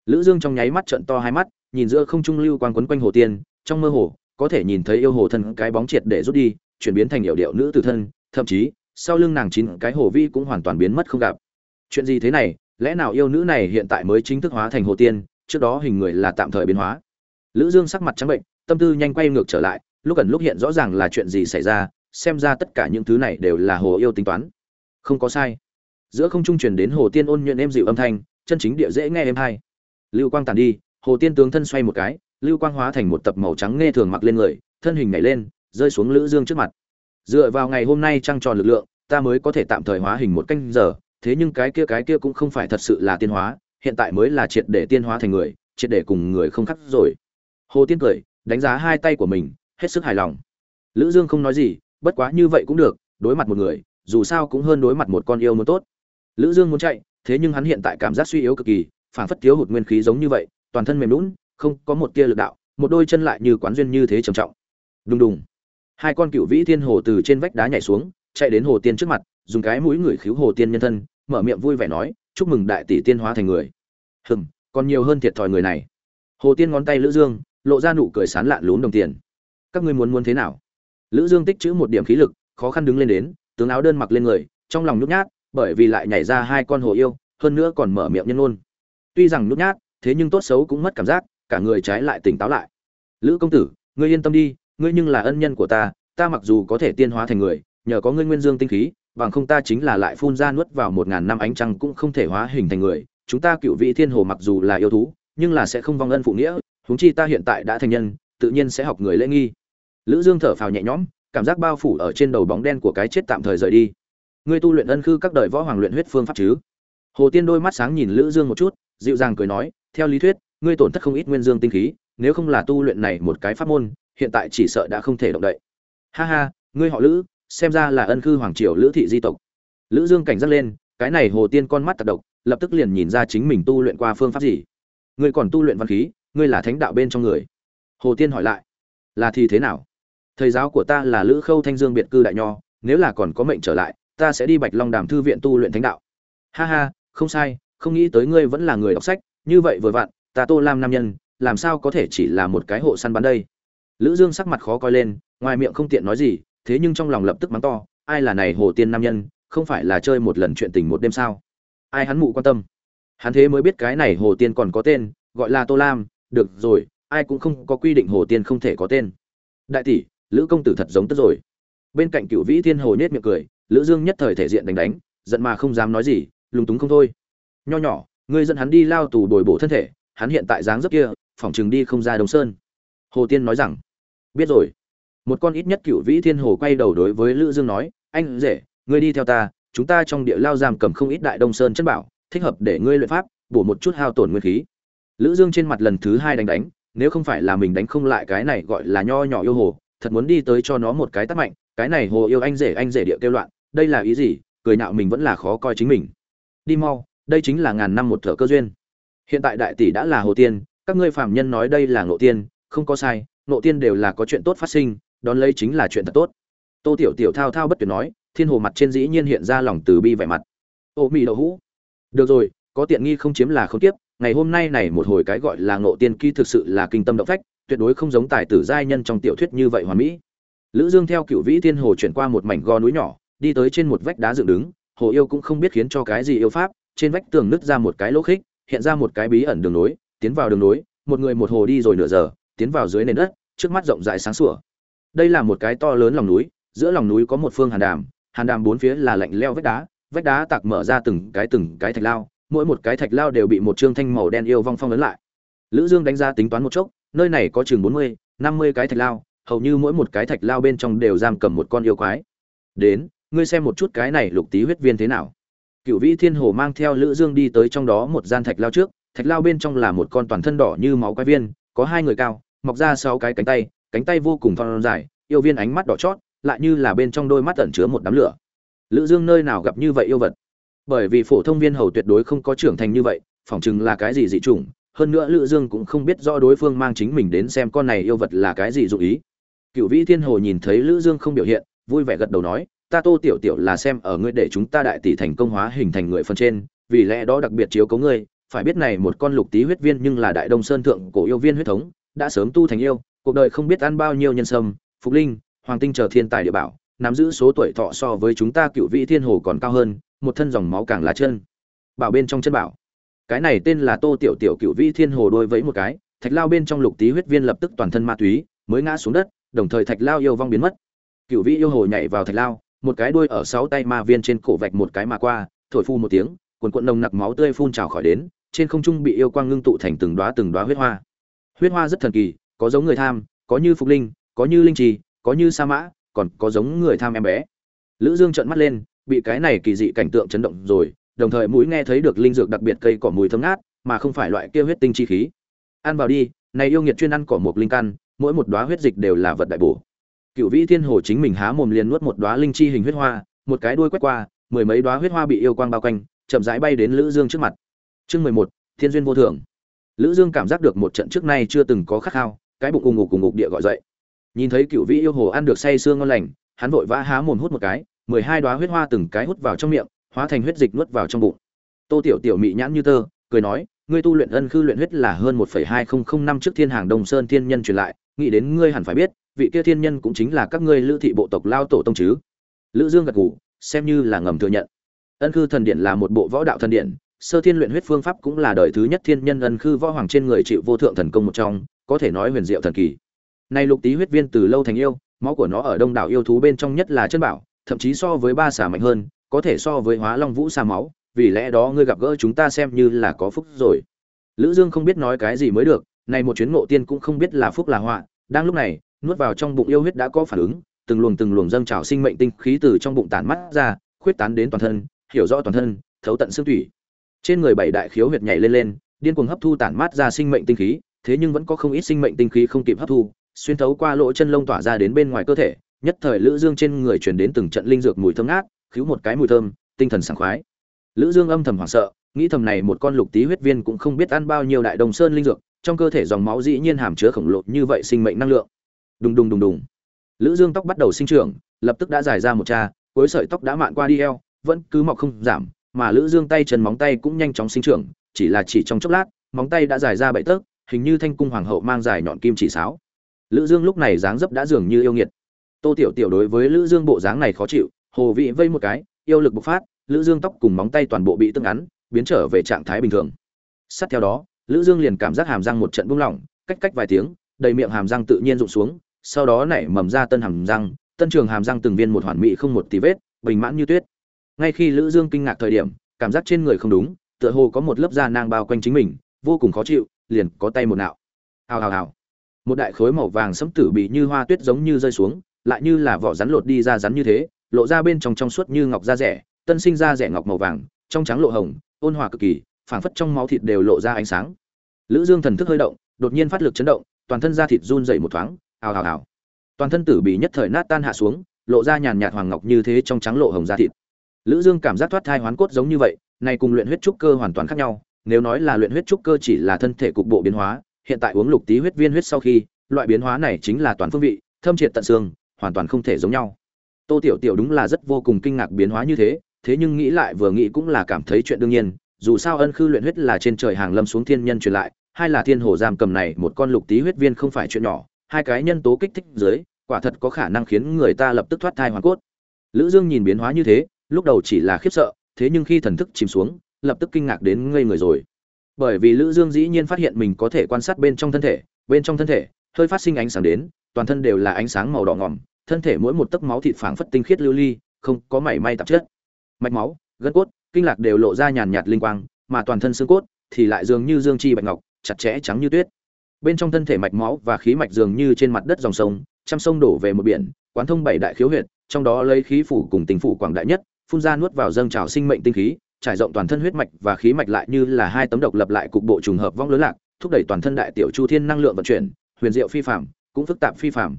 Lữ dương trong nháy mắt trợn to hai mắt, nhìn giữa không trung lưu quang quấn quanh hồ tiên, trong mơ hồ, có thể nhìn thấy yêu hồ thân cái bóng triệt để rút đi chuyển biến thành hiệu điệu nữ tử thân, thậm chí, sau lưng nàng chín cái hồ vi cũng hoàn toàn biến mất không gặp. Chuyện gì thế này? Lẽ nào yêu nữ này hiện tại mới chính thức hóa thành hồ tiên? Trước đó hình người là tạm thời biến hóa. Lữ dương sắc mặt trắng bệnh, tâm tư nhanh quay ngược trở lại, lúc gần lúc hiện rõ ràng là chuyện gì xảy ra, xem ra tất cả những thứ này đều là hồ yêu tính toán. Không có sai. Giữa không trung truyền đến hồ tiên ôn nhuận êm dịu âm thanh, chân chính địa dễ nghe êm hay lưu quang tàn đi, hồ tiên tướng thân xoay một cái, lưu quang hóa thành một tập màu trắng nghe thường mặc lên người, thân hình nhảy lên rơi xuống lữ dương trước mặt. Dựa vào ngày hôm nay trăng tròn lực lượng, ta mới có thể tạm thời hóa hình một canh giờ, thế nhưng cái kia cái kia cũng không phải thật sự là tiên hóa, hiện tại mới là triệt để tiên hóa thành người, triệt để cùng người không khác rồi. Hồ tiên cười, đánh giá hai tay của mình, hết sức hài lòng. Lữ dương không nói gì, bất quá như vậy cũng được, đối mặt một người, dù sao cũng hơn đối mặt một con yêu muốn tốt. Lữ dương muốn chạy, thế nhưng hắn hiện tại cảm giác suy yếu cực kỳ, phảng phất thiếu hụt nguyên khí giống như vậy, toàn thân mềm lún không có một tia lực đạo, một đôi chân lại như quán duyên như thế trầm trọng. Đùng đùng hai con cựu vĩ thiên hồ từ trên vách đá nhảy xuống chạy đến hồ tiên trước mặt dùng cái mũi người khiếu hồ tiên nhân thân mở miệng vui vẻ nói chúc mừng đại tỷ tiên hóa thành người. Hừm còn nhiều hơn thiệt thòi người này. Hồ tiên ngón tay lữ dương lộ ra nụ cười sán lạn lún đồng tiền. Các ngươi muốn muốn thế nào? Lữ dương tích chữ một điểm khí lực khó khăn đứng lên đến tướng áo đơn mặc lên người trong lòng nhút nhát bởi vì lại nhảy ra hai con hồ yêu hơn nữa còn mở miệng nhân luôn, tuy rằng nhút nhát thế nhưng tốt xấu cũng mất cảm giác cả người trái lại tỉnh táo lại. Lữ công tử ngươi yên tâm đi ngươi nhưng là ân nhân của ta ta mặc dù có thể tiên hóa thành người, nhờ có ngươi nguyên dương tinh khí, bằng không ta chính là lại phun ra nuốt vào một ngàn năm ánh trăng cũng không thể hóa hình thành người. Chúng ta cựu vị thiên hồ mặc dù là yêu thú, nhưng là sẽ không vong ân phụ nghĩa, huống chi ta hiện tại đã thành nhân, tự nhiên sẽ học người lễ nghi. Lữ dương thở phào nhẹ nhõm, cảm giác bao phủ ở trên đầu bóng đen của cái chết tạm thời rời đi. Ngươi tu luyện ân khư các đời võ hoàng luyện huyết phương pháp chứ? Hồ tiên đôi mắt sáng nhìn lữ dương một chút, dịu dàng cười nói, theo lý thuyết, ngươi tổn thất không ít nguyên dương tinh khí, nếu không là tu luyện này một cái pháp môn hiện tại chỉ sợ đã không thể động đậy. Ha ha, ngươi họ lữ, xem ra là ân khư hoàng triều lữ thị di tộc. Lữ dương cảnh giác lên, cái này hồ tiên con mắt tật độc, lập tức liền nhìn ra chính mình tu luyện qua phương pháp gì. Ngươi còn tu luyện văn khí, ngươi là thánh đạo bên trong người. Hồ tiên hỏi lại, là thì thế nào? Thầy giáo của ta là lữ khâu thanh dương biệt cư đại nho, nếu là còn có mệnh trở lại, ta sẽ đi bạch long đàm thư viện tu luyện thánh đạo. Ha ha, không sai, không nghĩ tới ngươi vẫn là người đọc sách, như vậy vừa vặn, ta tô lam nam nhân, làm sao có thể chỉ là một cái hộ săn bắn đây? Lữ dương sắc mặt khó coi lên, ngoài miệng không tiện nói gì, thế nhưng trong lòng lập tức mắng to, ai là này hồ tiên nam nhân, không phải là chơi một lần chuyện tình một đêm sao? Ai hắn mụ quan tâm? Hắn thế mới biết cái này hồ tiên còn có tên, gọi là tô lam, được rồi, ai cũng không có quy định hồ tiên không thể có tên. Đại tỷ, lữ công tử thật giống tức rồi. Bên cạnh cựu vĩ thiên hồ nhếch miệng cười, lữ dương nhất thời thể diện đánh đánh, giận mà không dám nói gì, lúng túng không thôi. Nho nhỏ, ngươi dẫn hắn đi lao tù bồi bổ thân thể, hắn hiện tại dáng dấp kia, phỏng chừng đi không ra đồng sơn. Hồ tiên nói rằng biết rồi. Một con ít nhất cựu vĩ thiên hồ quay đầu đối với lữ dương nói, anh rể, ngươi đi theo ta, chúng ta trong địa lao giam cầm không ít đại đông sơn chân bảo, thích hợp để ngươi luyện pháp, bổ một chút hao tổn nguyên khí. Lữ dương trên mặt lần thứ hai đánh đánh, nếu không phải là mình đánh không lại cái này gọi là nho nhỏ yêu hồ, thật muốn đi tới cho nó một cái tát mạnh, cái này hồ yêu anh rể anh rể địa kêu loạn, đây là ý gì? Cười nhạo mình vẫn là khó coi chính mình. Đi mau, đây chính là ngàn năm một thợ cơ duyên. Hiện tại đại tỷ đã là hồ tiên, các ngươi phàm nhân nói đây là ngộ tiên, không có sai Nộ tiên đều là có chuyện tốt phát sinh, đón lấy chính là chuyện thật tốt. Tô tiểu tiểu thao thao bất tuyệt nói, thiên hồ mặt trên dĩ nhiên hiện ra lòng từ bi vẻ mặt. Ô mị đậu hũ. Được rồi, có tiện nghi không chiếm là không tiếp, ngày hôm nay này một hồi cái gọi là ngộ tiên kỳ thực sự là kinh tâm động phách, tuyệt đối không giống tài tử giai nhân trong tiểu thuyết như vậy hoàn mỹ. Lữ dương theo cựu vĩ thiên hồ chuyển qua một mảnh gò núi nhỏ, đi tới trên một vách đá dựng đứng, hồ yêu cũng không biết khiến cho cái gì yêu pháp, trên vách tường nứt ra một cái lỗ khích, hiện ra một cái bí ẩn đường nối, tiến vào đường nối, một người một hồ đi rồi nửa giờ tiến vào dưới nền đất trước mắt rộng rãi sáng sủa. Đây là một cái to lớn lòng núi giữa lòng núi có một phương hàn đàm hàn đàm bốn phía là lạnh leo vách đá vách đá tạc mở ra từng cái từng cái thạch lao mỗi một cái thạch lao đều bị một trương thanh màu đen yêu vong phong ấn lại. Lữ dương đánh ra tính toán một chốc nơi này có chừng 40, 50 cái thạch lao hầu như mỗi một cái thạch lao bên trong đều giam cầm một con yêu quái. Đến ngươi xem một chút cái này lục tí huyết viên thế nào. Cựu vĩ thiên hồ mang theo lữ dương đi tới trong đó một gian thạch lao trước thạch lao bên trong là một con toàn thân đỏ như máu quái viên có hai người cao mọc ra sáu cái cánh tay cánh tay vô cùng thon dài, yêu viên ánh mắt đỏ chót, lại như là bên trong đôi mắt ẩn chứa một đám lửa. Lữ dương nơi nào gặp như vậy yêu vật? Bởi vì phổ thông viên hầu tuyệt đối không có trưởng thành như vậy, phỏng chừng là cái gì dị chủng, hơn nữa lữ dương cũng không biết rõ đối phương mang chính mình đến xem con này yêu vật là cái gì dụng ý. Cựu vĩ thiên hồ nhìn thấy lữ dương không biểu hiện, vui vẻ gật đầu nói, ta tô tiểu tiểu là xem ở ngươi để chúng ta đại tỷ thành công hóa hình thành người phần trên, vì lẽ đó đặc biệt chiếu cố ngươi, phải biết này một con lục tí huyết viên nhưng là đại đông sơn thượng cổ yêu viên huyết thống đã sớm tu thành yêu, cuộc đời không biết ăn bao nhiêu nhân sâm, phục linh, hoàng tinh chờ thiên tài địa bảo, nắm giữ số tuổi thọ so với chúng ta cựu vị thiên hồ còn cao hơn, một thân dòng máu càng lá chân. Bảo bên trong chân bảo. Cái này tên là tô tiểu tiểu cựu vị thiên hồ đôi với một cái, thạch lao bên trong lục tí huyết viên lập tức toàn thân ma túy, mới ngã xuống đất, đồng thời thạch lao yêu vong biến mất. Cựu vị yêu hồ nhảy vào thạch lao, một cái đuôi ở sáu tay ma viên trên cổ vạch một cái mà qua, thổi phu một tiếng cuồn cuộn nồng nặc máu tươi phun trào khỏi đến, trên không trung bị yêu quang ngưng tụ thành từng đóa từng đóa huyết hoa huyết hoa rất thần kỳ, có giống người tham, có như phục linh, có như linh trì, có như sa mã, còn có giống người tham em bé. Lữ dương trợn mắt lên, bị cái này kỳ dị cảnh tượng chấn động rồi, đồng thời mũi nghe thấy được linh dược đặc biệt cây cỏ mùi thơm ngát, mà không phải loại kia huyết tinh chi khí. Ăn vào đi, này yêu nghiệt chuyên ăn cỏ mục linh căn, mỗi một đóa huyết dịch đều là vật đại bổ. Cựu vĩ thiên hồ chính mình há mồm liền nuốt một đóa linh chi hình huyết hoa, một cái đuôi quét qua, mười mấy đóa huyết hoa bị yêu quang bao quanh, chậm rãi bay đến lữ dương trước mặt. Chương mười một, thiên duyên vô thường lữ dương cảm giác được một trận trước nay chưa từng có khát khao, cái bụng cùng ngục cùng ngục địa gọi dậy. Nhìn thấy cựu vĩ yêu hồ ăn được say xương ngon lành, hắn vội vã há mồm hút một cái, mười hai đoá huyết hoa từng cái hút vào trong miệng, hóa thành huyết dịch nuốt vào trong bụng. Tô tiểu tiểu mị nhãn như tơ, cười nói, ngươi tu luyện ân khư luyện huyết là hơn một phẩy hai không không năm trước thiên hàng đông sơn thiên nhân truyền lại, nghĩ đến ngươi hẳn phải biết, vị kia thiên nhân cũng chính là các ngươi lữ thị bộ tộc lao tổ tông chứ. Lữ dương gật gù, xem như là ngầm thừa nhận. Ân khư thần điện là một bộ võ đạo thần điện sơ thiên luyện huyết phương pháp cũng là đời thứ nhất thiên nhân ân khư võ hoàng trên người chịu vô thượng thần công một trong, có thể nói huyền diệu thần kỳ. Này lục tý huyết viên từ lâu thành yêu, máu của nó ở đông đảo yêu thú bên trong nhất là chân bảo, thậm chí so với ba xà mạnh hơn, có thể so với hóa long vũ xà máu, vì lẽ đó ngươi gặp gỡ chúng ta xem như là có phúc rồi. Lữ dương không biết nói cái gì mới được, này một chuyến ngộ tiên cũng không biết là phúc là họa, đang lúc này, nuốt vào trong bụng yêu huyết đã có phản ứng, từng luồng từng luồng dâng trào sinh mệnh tinh khí từ trong bụng tản mắt ra, khuyết tán đến toàn thân, hiểu rõ toàn thân, thấu tận xương thủy trên người bảy đại khiếu huyệt nhảy lên lên, điên cuồng hấp thu tản mát ra sinh mệnh tinh khí, thế nhưng vẫn có không ít sinh mệnh tinh khí không kịp hấp thu, xuyên thấu qua lỗ chân lông tỏa ra đến bên ngoài cơ thể, nhất thời lữ dương trên người truyền đến từng trận linh dược mùi thơm ngát khiếu một cái mùi thơm, tinh thần sảng khoái. Lữ dương âm thầm hoảng sợ, nghĩ thầm này một con lục tí huyết viên cũng không biết ăn bao nhiêu đại đồng sơn linh dược, trong cơ thể dòng máu dĩ nhiên hàm chứa khổng lồ như vậy sinh mệnh năng lượng. Đùng đùng đùng đùng. Lữ dương tóc bắt đầu sinh trưởng, lập tức đã dài ra một cha cuối sợi tóc đã mạn qua đi eo, vẫn cứ mọc không giảm mà lữ dương tay chân móng tay cũng nhanh chóng sinh trưởng, chỉ là chỉ trong chốc lát, móng tay đã dài ra bảy tấc, hình như thanh cung hoàng hậu mang dài nhọn kim chỉ sáo. Lữ dương lúc này dáng dấp đã dường như yêu nghiệt. Tô tiểu tiểu đối với lữ dương bộ dáng này khó chịu, hồ vị vây một cái, yêu lực bộc phát, lữ dương tóc cùng móng tay toàn bộ bị tương ngắn, biến trở về trạng thái bình thường. Sát theo đó, lữ dương liền cảm giác hàm răng một trận buông lỏng, cách cách vài tiếng, đầy miệng hàm răng tự nhiên rụng xuống, sau đó nảy mầm ra tân hàm răng, tân trường hàm răng từng viên một hoàn mỹ không một tí vết, bình mãn như tuyết ngay khi lữ dương kinh ngạc thời điểm, cảm giác trên người không đúng, tựa hồ có một lớp da nang bao quanh chính mình, vô cùng khó chịu, liền có tay một nạo. Hào hào hào. Một đại khối màu vàng sẫm tử bị như hoa tuyết giống như rơi xuống, lại như là vỏ rắn lột đi ra rắn như thế, lộ ra bên trong trong suốt như ngọc da rẻ, tân sinh ra rẻ ngọc màu vàng, trong trắng lộ hồng, ôn hòa cực kỳ, phảng phất trong máu thịt đều lộ ra ánh sáng. Lữ dương thần thức hơi động, đột nhiên phát lực chấn động, toàn thân da thịt run rẩy một thoáng, Hào hào hào. toàn thân tử bị nhất thời nát tan hạ xuống, lộ ra nhàn nhạt hoàng ngọc như thế trong trắng lộ hồng da thịt lữ dương cảm giác thoát thai hoán cốt giống như vậy, này cùng luyện huyết trúc cơ hoàn toàn khác nhau, nếu nói là luyện huyết trúc cơ chỉ là thân thể cục bộ biến hóa, hiện tại uống lục tí huyết viên huyết sau khi, loại biến hóa này chính là toàn phương vị, thâm triệt tận xương, hoàn toàn không thể giống nhau. Tô tiểu tiểu đúng là rất vô cùng kinh ngạc biến hóa như thế thế nhưng nghĩ lại vừa nghĩ cũng là cảm thấy chuyện đương nhiên, dù sao ân khư luyện huyết là trên trời hàng lâm xuống thiên nhân truyền lại, hai là thiên hồ giam cầm này một con lục tí huyết viên không phải chuyện nhỏ, hai cái nhân tố kích thích dưới, quả thật có khả năng khiến người ta lập tức thoát thai hoàn cốt. Lữ dương nhìn biến hóa như thế lúc đầu chỉ là khiếp sợ, thế nhưng khi thần thức chìm xuống, lập tức kinh ngạc đến ngây người rồi. Bởi vì lữ dương dĩ nhiên phát hiện mình có thể quan sát bên trong thân thể, bên trong thân thể, hơi phát sinh ánh sáng đến, toàn thân đều là ánh sáng màu đỏ ngỏm, thân thể mỗi một tấc máu thịt phảng phất tinh khiết lưu ly, không có mảy may tạp chất. Mạch máu, gân cốt, kinh lạc đều lộ ra nhàn nhạt linh quang, mà toàn thân xương cốt thì lại dường như dương chi bạch ngọc, chặt chẽ trắng như tuyết. Bên trong thân thể mạch máu và khí mạch dường như trên mặt đất dòng sông, trăm sông đổ về một biển, quán thông bảy đại khiếu huyệt, trong đó lấy khí phủ cùng tình phủ quảng đại nhất phun ra nuốt vào dâng trào sinh mệnh tinh khí, trải rộng toàn thân huyết mạch và khí mạch lại như là hai tấm độc lập lại cục bộ trùng hợp vong lớn lạc, thúc đẩy toàn thân đại tiểu chu thiên năng lượng vận chuyển, huyền diệu phi phạm cũng phức tạp phi phạm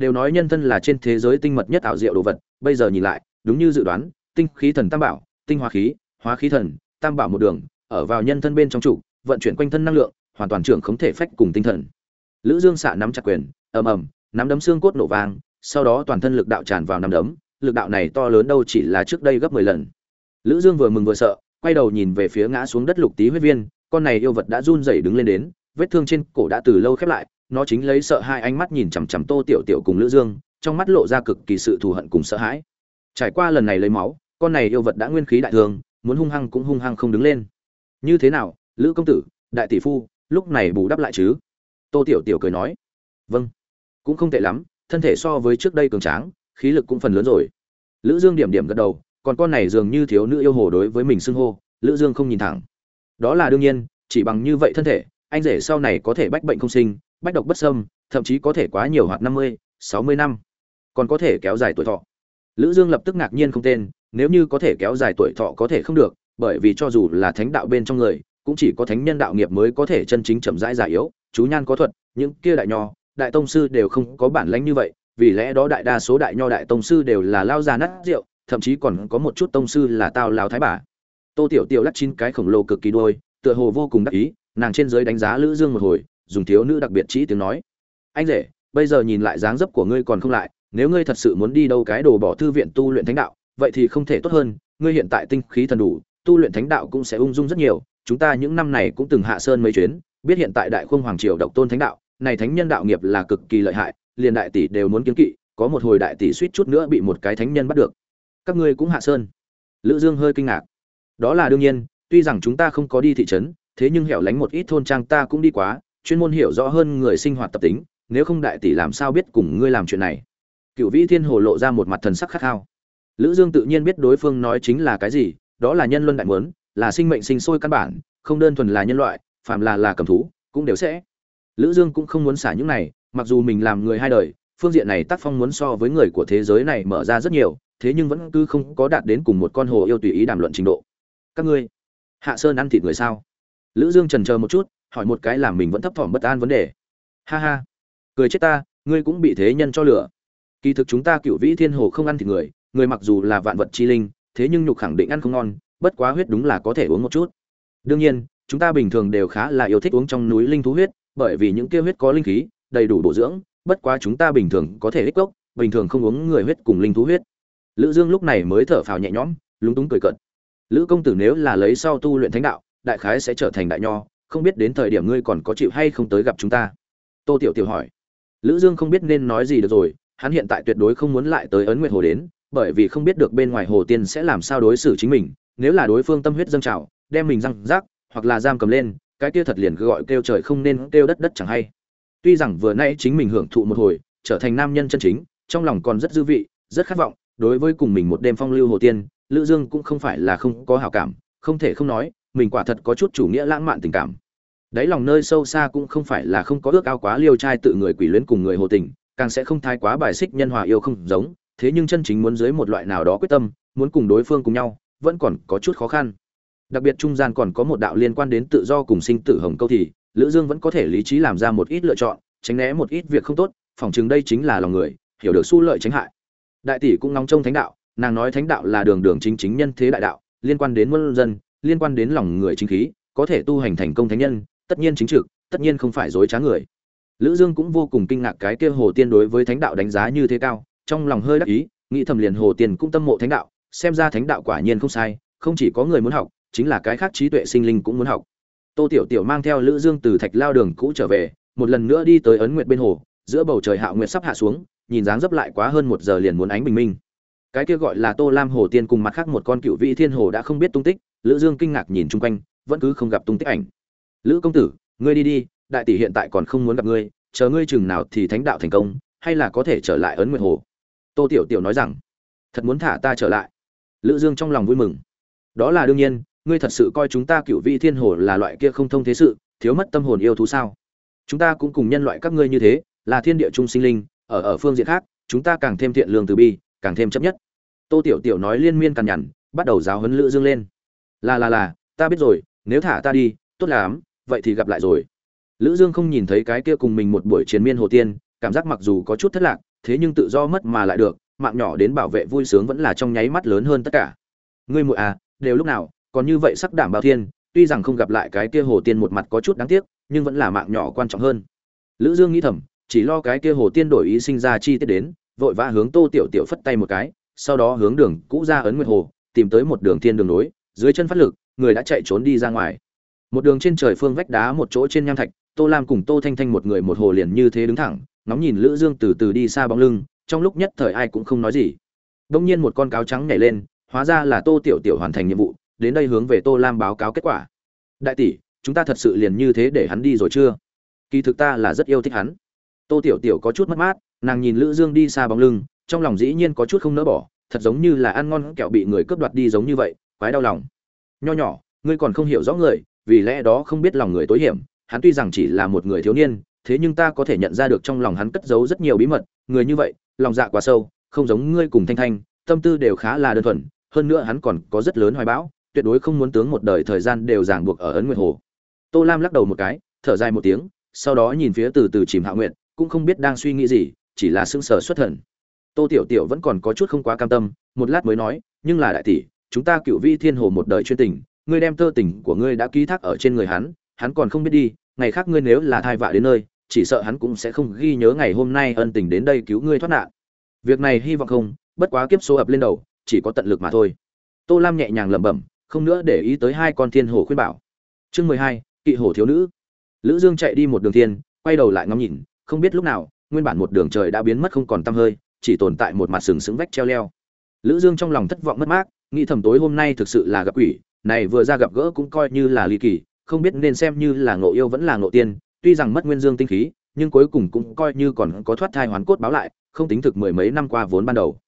đều nói nhân thân là trên thế giới tinh mật nhất ảo diệu đồ vật, bây giờ nhìn lại, đúng như dự đoán, tinh khí thần tam bảo, tinh hóa khí hóa khí thần, tam bảo một đường, ở vào nhân thân bên trong trụ vận chuyển quanh thân năng lượng, hoàn toàn trưởng không thể phách cùng tinh thần. Lữ dương xạ nắm chặt quyền, ầm ầm, nắm đấm xương cốt nổ vang, sau đó toàn thân lực đạo tràn vào nắm đấm lực đạo này to lớn đâu chỉ là trước đây gấp 10 lần. Lữ dương vừa mừng vừa sợ, quay đầu nhìn về phía ngã xuống đất lục tí huyết viên, con này yêu vật đã run rẩy đứng lên đến, vết thương trên cổ đã từ lâu khép lại, nó chính lấy sợ hai ánh mắt nhìn chằm chằm tô tiểu tiểu cùng lữ dương, trong mắt lộ ra cực kỳ sự thù hận cùng sợ hãi. Trải qua lần này lấy máu, con này yêu vật đã nguyên khí đại thương muốn hung hăng cũng hung hăng không đứng lên. Như thế nào, lữ công tử, đại tỷ phu, lúc này bù đắp lại chứ? Tô tiểu tiểu cười nói. Vâng. Cũng không tệ lắm, thân thể so với trước đây cường tráng khí lực cũng phần lớn rồi. Lữ dương điểm điểm gật đầu, còn con này dường như thiếu nữ yêu hồ đối với mình xưng hô, lữ dương không nhìn thẳng. Đó là đương nhiên, chỉ bằng như vậy thân thể, anh rể sau này có thể bách bệnh không sinh, bách độc bất sâm thậm chí có thể quá nhiều hoạt năm mươi, sáu mươi năm. Còn có thể kéo dài tuổi thọ. Lữ dương lập tức ngạc nhiên không tên, nếu như có thể kéo dài tuổi thọ có thể không được, bởi vì cho dù là thánh đạo bên trong người, cũng chỉ có thánh nhân đạo nghiệp mới có thể chân chính chậm rãi già yếu. Chú nhan có thuật, những kia đại nho, đại tông sư đều không có bản lãnh như vậy vì lẽ đó đại đa số đại nho đại tông sư đều là lao già nát rượu, thậm chí còn có một chút tông sư là tao lao thái bà. Tô tiểu tiểu lắc chín cái khổng lồ cực kỳ đôi, tựa hồ vô cùng đắc ý, nàng trên dưới đánh giá lữ dương một hồi, dùng thiếu nữ đặc biệt chỉ tiếng nói. Anh rể, bây giờ nhìn lại dáng dấp của ngươi còn không lại, nếu ngươi thật sự muốn đi đâu cái đồ bỏ thư viện tu luyện thánh đạo, vậy thì không thể tốt hơn, ngươi hiện tại tinh khí thần đủ, tu luyện thánh đạo cũng sẽ ung dung rất nhiều, chúng ta những năm này cũng từng hạ sơn mấy chuyến, biết hiện tại đại khung hoàng triều độc tôn thánh đạo, này thánh nhân đạo nghiệp là cực kỳ lợi hại liền đại tỷ đều muốn kiến kỵ, có một hồi đại tỷ suýt chút nữa bị một cái thánh nhân bắt được. Các ngươi cũng hạ sơn. Lữ dương hơi kinh ngạc. Đó là đương nhiên, tuy rằng chúng ta không có đi thị trấn, thế nhưng hẻo lánh một ít thôn trang ta cũng đi quá, chuyên môn hiểu rõ hơn người sinh hoạt tập tính, nếu không đại tỷ làm sao biết cùng ngươi làm chuyện này. Cựu vĩ thiên hồ lộ ra một mặt thần sắc khát khao. Lữ dương tự nhiên biết đối phương nói chính là cái gì, đó là nhân luân đại muốn, là sinh mệnh sinh sôi căn bản, không đơn thuần là nhân loại, phàm là là cầm thú, cũng đều sẽ. Lữ dương cũng không muốn xả những này mặc dù mình làm người hai đời, phương diện này tác phong muốn so với người của thế giới này mở ra rất nhiều, thế nhưng vẫn cứ không có đạt đến cùng một con hồ yêu tùy ý đàm luận trình độ. Các ngươi, hạ sơn ăn thịt người sao? Lữ dương trần chờ một chút, hỏi một cái làm mình vẫn thấp thỏm bất an vấn đề. Ha ha, cười chết ta, ngươi cũng bị thế nhân cho lửa. Kỳ thực chúng ta cựu vĩ thiên hồ không ăn thịt người người mặc dù là vạn vật chi linh, thế nhưng nhục khẳng định ăn không ngon, bất quá huyết đúng là có thể uống một chút. Đương nhiên, chúng ta bình thường đều khá là yêu thích uống trong núi linh thú huyết, bởi vì những kia huyết có linh khí đầy đủ bổ dưỡng, bất quá chúng ta bình thường có thể ích cốc bình thường không uống người huyết cùng linh thú huyết. Lữ dương lúc này mới thở phào nhẹ nhõm, lúng túng cười cợt. Lữ công tử nếu là lấy sau tu luyện thánh đạo, đại khái sẽ trở thành đại nho, không biết đến thời điểm ngươi còn có chịu hay không tới gặp chúng ta? Tô tiểu tiểu hỏi. Lữ dương không biết nên nói gì được rồi, hắn hiện tại tuyệt đối không muốn lại tới ấn nguyệt hồ đến, bởi vì không biết được bên ngoài hồ tiên sẽ làm sao đối xử chính mình, nếu là đối phương tâm huyết dâng trào, đem mình răng rác, hoặc là giam cầm lên, cái kia thật liền gọi kêu trời không nên kêu đất đất chẳng hay tuy rằng vừa nãy chính mình hưởng thụ một hồi, trở thành nam nhân chân chính, trong lòng còn rất dư vị, rất khát vọng, đối với cùng mình một đêm phong lưu hồ tiên, lữ dương cũng không phải là không có hảo cảm, không thể không nói, mình quả thật có chút chủ nghĩa lãng mạn tình cảm. Đấy lòng nơi sâu xa cũng không phải là không có ước ao quá liêu trai tự người quỷ luyến cùng người hồ tình, càng sẽ không thái quá bài xích nhân hòa yêu không giống, thế nhưng chân chính muốn dưới một loại nào đó quyết tâm, muốn cùng đối phương cùng nhau, vẫn còn có chút khó khăn. Đặc biệt trung gian còn có một đạo liên quan đến tự do cùng sinh tử hồng câu thì lữ dương vẫn có thể lý trí làm ra một ít lựa chọn, tránh né một ít việc không tốt phỏng chừng đây chính là lòng người, hiểu được su lợi tránh hại. Đại tỷ cũng nóng trong thánh đạo, nàng nói thánh đạo là đường đường chính chính nhân thế đại đạo, liên quan đến muôn dân, liên quan đến lòng người chính khí, có thể tu hành thành công thánh nhân, tất nhiên chính trực, tất nhiên không phải dối trá người. Lữ dương cũng vô cùng kinh ngạc cái kia hồ tiên đối với thánh đạo đánh giá như thế cao, trong lòng hơi đắc ý, nghĩ thầm liền hồ tiên cũng tâm mộ thánh đạo, xem ra thánh đạo quả nhiên không sai, không chỉ có người muốn học, chính là cái khác trí tuệ sinh linh cũng muốn học tô tiểu tiểu mang theo lữ dương từ thạch lao đường cũ trở về, một lần nữa đi tới ấn nguyệt bên hồ, giữa bầu trời hạo nguyệt sắp hạ xuống, nhìn dáng dấp lại quá hơn một giờ liền muốn ánh bình minh. Cái kia gọi là tô lam hồ tiên cùng mặt khác một con cựu vị thiên hồ đã không biết tung tích, lữ dương kinh ngạc nhìn chung quanh, vẫn cứ không gặp tung tích ảnh. Lữ công tử, ngươi đi đi, đại tỷ hiện tại còn không muốn gặp ngươi, chờ ngươi chừng nào thì thánh đạo thành công, hay là có thể trở lại ấn nguyệt hồ? Tô tiểu tiểu nói rằng, thật muốn thả ta trở lại. Lữ dương trong lòng vui mừng. Đó là đương nhiên ngươi thật sự coi chúng ta cựu vị thiên hồ là loại kia không thông thế sự, thiếu mất tâm hồn yêu thú sao? Chúng ta cũng cùng nhân loại các ngươi như thế, là thiên địa trung sinh linh, ở ở phương diện khác, chúng ta càng thêm thiện lương từ bi, càng thêm chấp nhất. Tô tiểu tiểu nói liên miên cằn nhằn, bắt đầu giáo huấn lữ dương lên. Là là là, ta biết rồi, nếu thả ta đi, tốt lắm, vậy thì gặp lại rồi. Lữ dương không nhìn thấy cái kia cùng mình một buổi chiến miên hồ tiên, cảm giác mặc dù có chút thất lạc, thế nhưng tự do mất mà lại được, mạng nhỏ đến bảo vệ vui sướng vẫn là trong nháy mắt lớn hơn tất cả. Ngươi muội à đều lúc nào còn như vậy sắc đảm bao thiên, tuy rằng không gặp lại cái kia hồ tiên một mặt có chút đáng tiếc, nhưng vẫn là mạng nhỏ quan trọng hơn. Lữ dương nghĩ thầm, chỉ lo cái kia hồ tiên đổi ý sinh ra chi tiết đến, vội vã hướng tô tiểu tiểu phất tay một cái, sau đó hướng đường cũ ra ấn nguyệt hồ, tìm tới một đường thiên đường núi dưới chân phát lực, người đã chạy trốn đi ra ngoài. Một đường trên trời phương vách đá một chỗ trên nham thạch, tô lam cùng tô thanh thanh một người một hồ liền như thế đứng thẳng, ngóng nhìn lữ dương từ từ đi xa bóng lưng, trong lúc nhất thời ai cũng không nói gì. Đông nhiên một con cáo trắng nhảy lên, hóa ra là tô tiểu tiểu hoàn thành nhiệm vụ đến đây hướng về tô lam báo cáo kết quả. Đại tỷ, chúng ta thật sự liền như thế để hắn đi rồi chưa? Kỳ thực ta là rất yêu thích hắn. Tô tiểu tiểu có chút mất mát, nàng nhìn lữ dương đi xa bóng lưng, trong lòng dĩ nhiên có chút không nỡ bỏ, thật giống như là ăn ngon kẹo bị người cướp đoạt đi giống như vậy, quái đau lòng. Nho nhỏ, ngươi còn không hiểu rõ người, vì lẽ đó không biết lòng người tối hiểm, hắn tuy rằng chỉ là một người thiếu niên, thế nhưng ta có thể nhận ra được trong lòng hắn cất giấu rất nhiều bí mật, người như vậy, lòng dạ quá sâu, không giống ngươi cùng thanh thanh, tâm tư đều khá là đơn thuần, hơn nữa hắn còn có rất lớn hoài bão tuyệt đối không muốn tướng một đời thời gian đều ràng buộc ở ấn nguyệt hồ. Tô lam lắc đầu một cái, thở dài một tiếng, sau đó nhìn phía từ từ chìm hạ nguyện cũng không biết đang suy nghĩ gì, chỉ là sững sờ xuất thần. Tô tiểu tiểu vẫn còn có chút không quá cam tâm, một lát mới nói, nhưng là đại tỷ, chúng ta cựu vi thiên hồ một đời chuyên tình, ngươi đem tơ tình của ngươi đã ký thác ở trên người hắn hắn còn không biết đi, ngày khác ngươi nếu là thai vạ đến nơi, chỉ sợ hắn cũng sẽ không ghi nhớ ngày hôm nay ân tình đến đây cứu ngươi thoát nạn. Việc này hy vọng không, bất quá kiếp số ập lên đầu, chỉ có tận lực mà thôi. Tô lam nhẹ nhàng lẩm bẩm không nữa để ý tới hai con thiên hồ khuyên bảo. Chương mười hai, kỵ hổ thiếu nữ. Lữ dương chạy đi một đường thiên, quay đầu lại ngắm nhìn, không biết lúc nào, nguyên bản một đường trời đã biến mất không còn tăm hơi, chỉ tồn tại một mặt sừng sững vách treo leo. Lữ dương trong lòng thất vọng mất mát, nghĩ thầm tối hôm nay thực sự là gặp quỷ, này vừa ra gặp gỡ cũng coi như là ly kỳ, không biết nên xem như là ngộ yêu vẫn là ngộ tiên, tuy rằng mất nguyên dương tinh khí, nhưng cuối cùng cũng coi như còn có thoát thai hoán cốt báo lại, không tính thực mười mấy năm qua vốn ban đầu.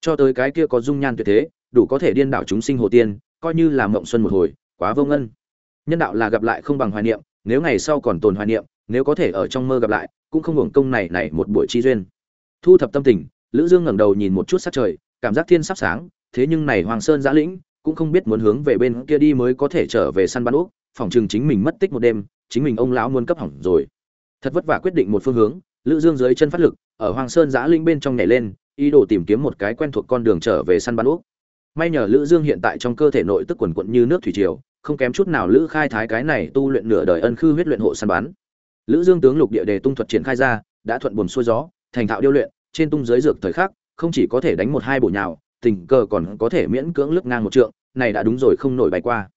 Cho tới cái kia có dung nhan tuyệt thế, đủ có thể điên đảo chúng sinh hồ tiên coi như là mộng xuân một hồi, quá vô ngân. Nhân đạo là gặp lại không bằng hoài niệm, nếu ngày sau còn tồn hoài niệm, nếu có thể ở trong mơ gặp lại, cũng không hưởng công này này một buổi chi duyên. Thu thập tâm tình, lữ dương ngẩng đầu nhìn một chút sát trời, cảm giác thiên sắp sáng, thế nhưng này hoàng sơn giã lĩnh, cũng không biết muốn hướng về bên kia đi mới có thể trở về săn bắn úc phòng trường chính mình mất tích một đêm, chính mình ông lão muốn cấp hỏng rồi. Thật vất vả quyết định một phương hướng, lữ dương dưới chân phát lực, ở hoàng sơn giã Lĩnh bên trong nhảy lên, ý đồ tìm kiếm một cái quen thuộc con đường trở về săn bắn úc may nhờ lữ dương hiện tại trong cơ thể nội tức quần quận như nước thủy triều, không kém chút nào lữ khai thái cái này tu luyện nửa đời ân khư huyết luyện hộ săn bắn. Lữ dương tướng lục địa đề tung thuật triển khai ra, đã thuận buồn xuôi gió, thành thạo điêu luyện, trên tung giới dược thời khắc, không chỉ có thể đánh một hai bộ nhào, tình cờ còn có thể miễn cưỡng lướt ngang một trượng, này đã đúng rồi không nổi bay qua.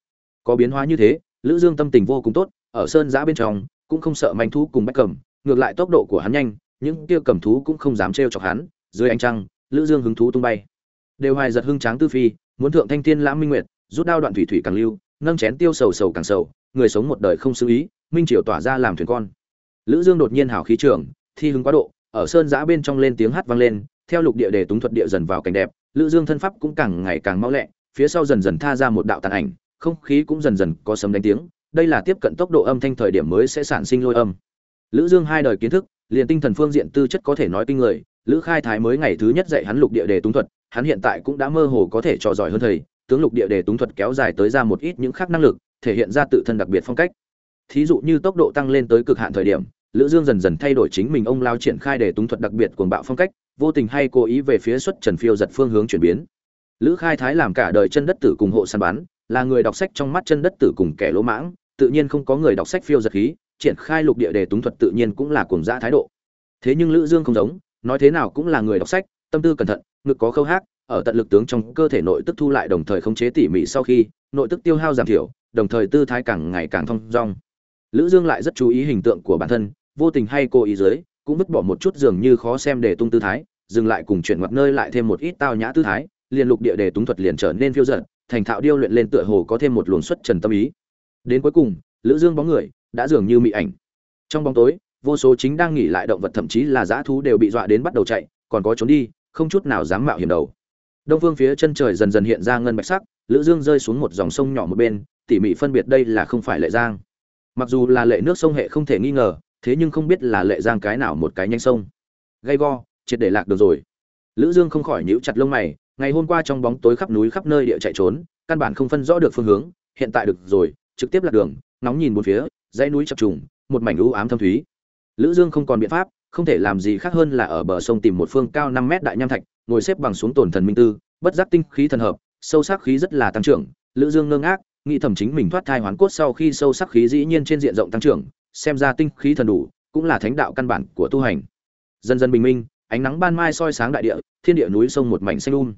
Có biến hóa như thế, lữ dương tâm tình vô cùng tốt, ở sơn giã bên trong, cũng không sợ manh thú cùng bách cầm, ngược lại tốc độ của hắn nhanh, những kia cầm thú cũng không dám trêu chọc hắn, dưới ánh trăng, lữ dương hứng thú tung bay đều hoài giật hưng tráng tư phi, muốn thượng thanh thiên lãm minh nguyệt, rút đao đoạn thủy thủy càng lưu, nâng chén tiêu sầu sầu càng sầu, người sống một đời không xử ý, minh triều tỏa ra làm thuyền con. Lữ dương đột nhiên hào khí trường, thi hứng quá độ, ở sơn giã bên trong lên tiếng hát vang lên, theo lục địa đề túng thuật địa dần vào cảnh đẹp, lữ dương thân pháp cũng càng ngày càng mau lẹ, phía sau dần dần tha ra một đạo tàn ảnh, không khí cũng dần dần có sấm đánh tiếng, đây là tiếp cận tốc độ âm thanh thời điểm mới sẽ sản sinh lôi âm. Lữ dương hai đời kiến thức, liền tinh thần phương diện tư chất có thể nói kinh người, lữ khai thái mới ngày thứ nhất dạy hắn lục địa đề túng thuật hắn hiện tại cũng đã mơ hồ có thể trò giỏi hơn thầy, tướng lục địa đề túng thuật kéo dài tới ra một ít những khác năng lực, thể hiện ra tự thân đặc biệt phong cách. Thí dụ như tốc độ tăng lên tới cực hạn thời điểm, lữ dương dần dần thay đổi chính mình ông lao triển khai đề túng thuật đặc biệt cuồng bạo phong cách, vô tình hay cố ý về phía xuất trần phiêu giật phương hướng chuyển biến. Lữ khai thái làm cả đời chân đất tử cùng hộ săn bán là người đọc sách trong mắt chân đất tử cùng kẻ lỗ mãng, tự nhiên không có người đọc sách phiêu giật khí, triển khai lục địa đề túng thuật tự nhiên cũng là cuồng dã thái độ. Thế nhưng lữ dương không giống, nói thế nào cũng là người đọc sách, tâm tư cẩn thận ngực có khâu hát, ở tận lực tướng trong cơ thể nội tức thu lại đồng thời khống chế tỉ mỉ sau khi, nội tức tiêu hao giảm thiểu, đồng thời tư thái càng ngày càng thong dong. Lữ dương lại rất chú ý hình tượng của bản thân, vô tình hay cố ý dưới, cũng vứt bỏ một chút dường như khó xem để tung tư thái, dừng lại cùng chuyển ngoặt nơi lại thêm một ít tao nhã tư thái, liền lục địa để túng thuật liền trở nên phiêu dật, thành thạo điêu luyện lên tựa hồ có thêm một luồng xuất trần tâm ý. Đến cuối cùng, lữ dương bóng người, đã dường như mị ảnh. Trong bóng tối, vô số chính đang nghỉ lại động vật thậm chí là dã thú đều bị dọa đến bắt đầu chạy, còn có trốn đi không chút nào dám mạo hiểm đầu. Đông phương phía chân trời dần dần hiện ra ngân bạch sắc, lữ dương rơi xuống một dòng sông nhỏ một bên, tỉ mỉ phân biệt đây là không phải lệ giang. Mặc dù là lệ nước sông hệ không thể nghi ngờ, thế nhưng không biết là lệ giang cái nào một cái nhanh sông. Gay go, triệt để lạc được rồi. Lữ dương không khỏi nhíu chặt lông mày, ngày hôm qua trong bóng tối khắp núi khắp nơi địa chạy trốn, căn bản không phân rõ được phương hướng, hiện tại được rồi, trực tiếp lạc đường nóng nhìn bốn phía, dãy núi chập trùng, một mảnh u ám thâm thúy. Lữ dương không còn biện pháp không thể làm gì khác hơn là ở bờ sông tìm một phương cao 5 mét đại nham thạch, ngồi xếp bằng xuống tổn thần minh tư, bất giác tinh khí thần hợp, sâu sắc khí rất là tăng trưởng, lữ dương ngơ ngác, nghĩ thầm chính mình thoát thai hoán cốt sau khi sâu sắc khí dĩ nhiên trên diện rộng tăng trưởng, xem ra tinh khí thần đủ, cũng là thánh đạo căn bản của tu hành. Dần dần bình minh, ánh nắng ban mai soi sáng đại địa, thiên địa núi sông một mảnh xanh um.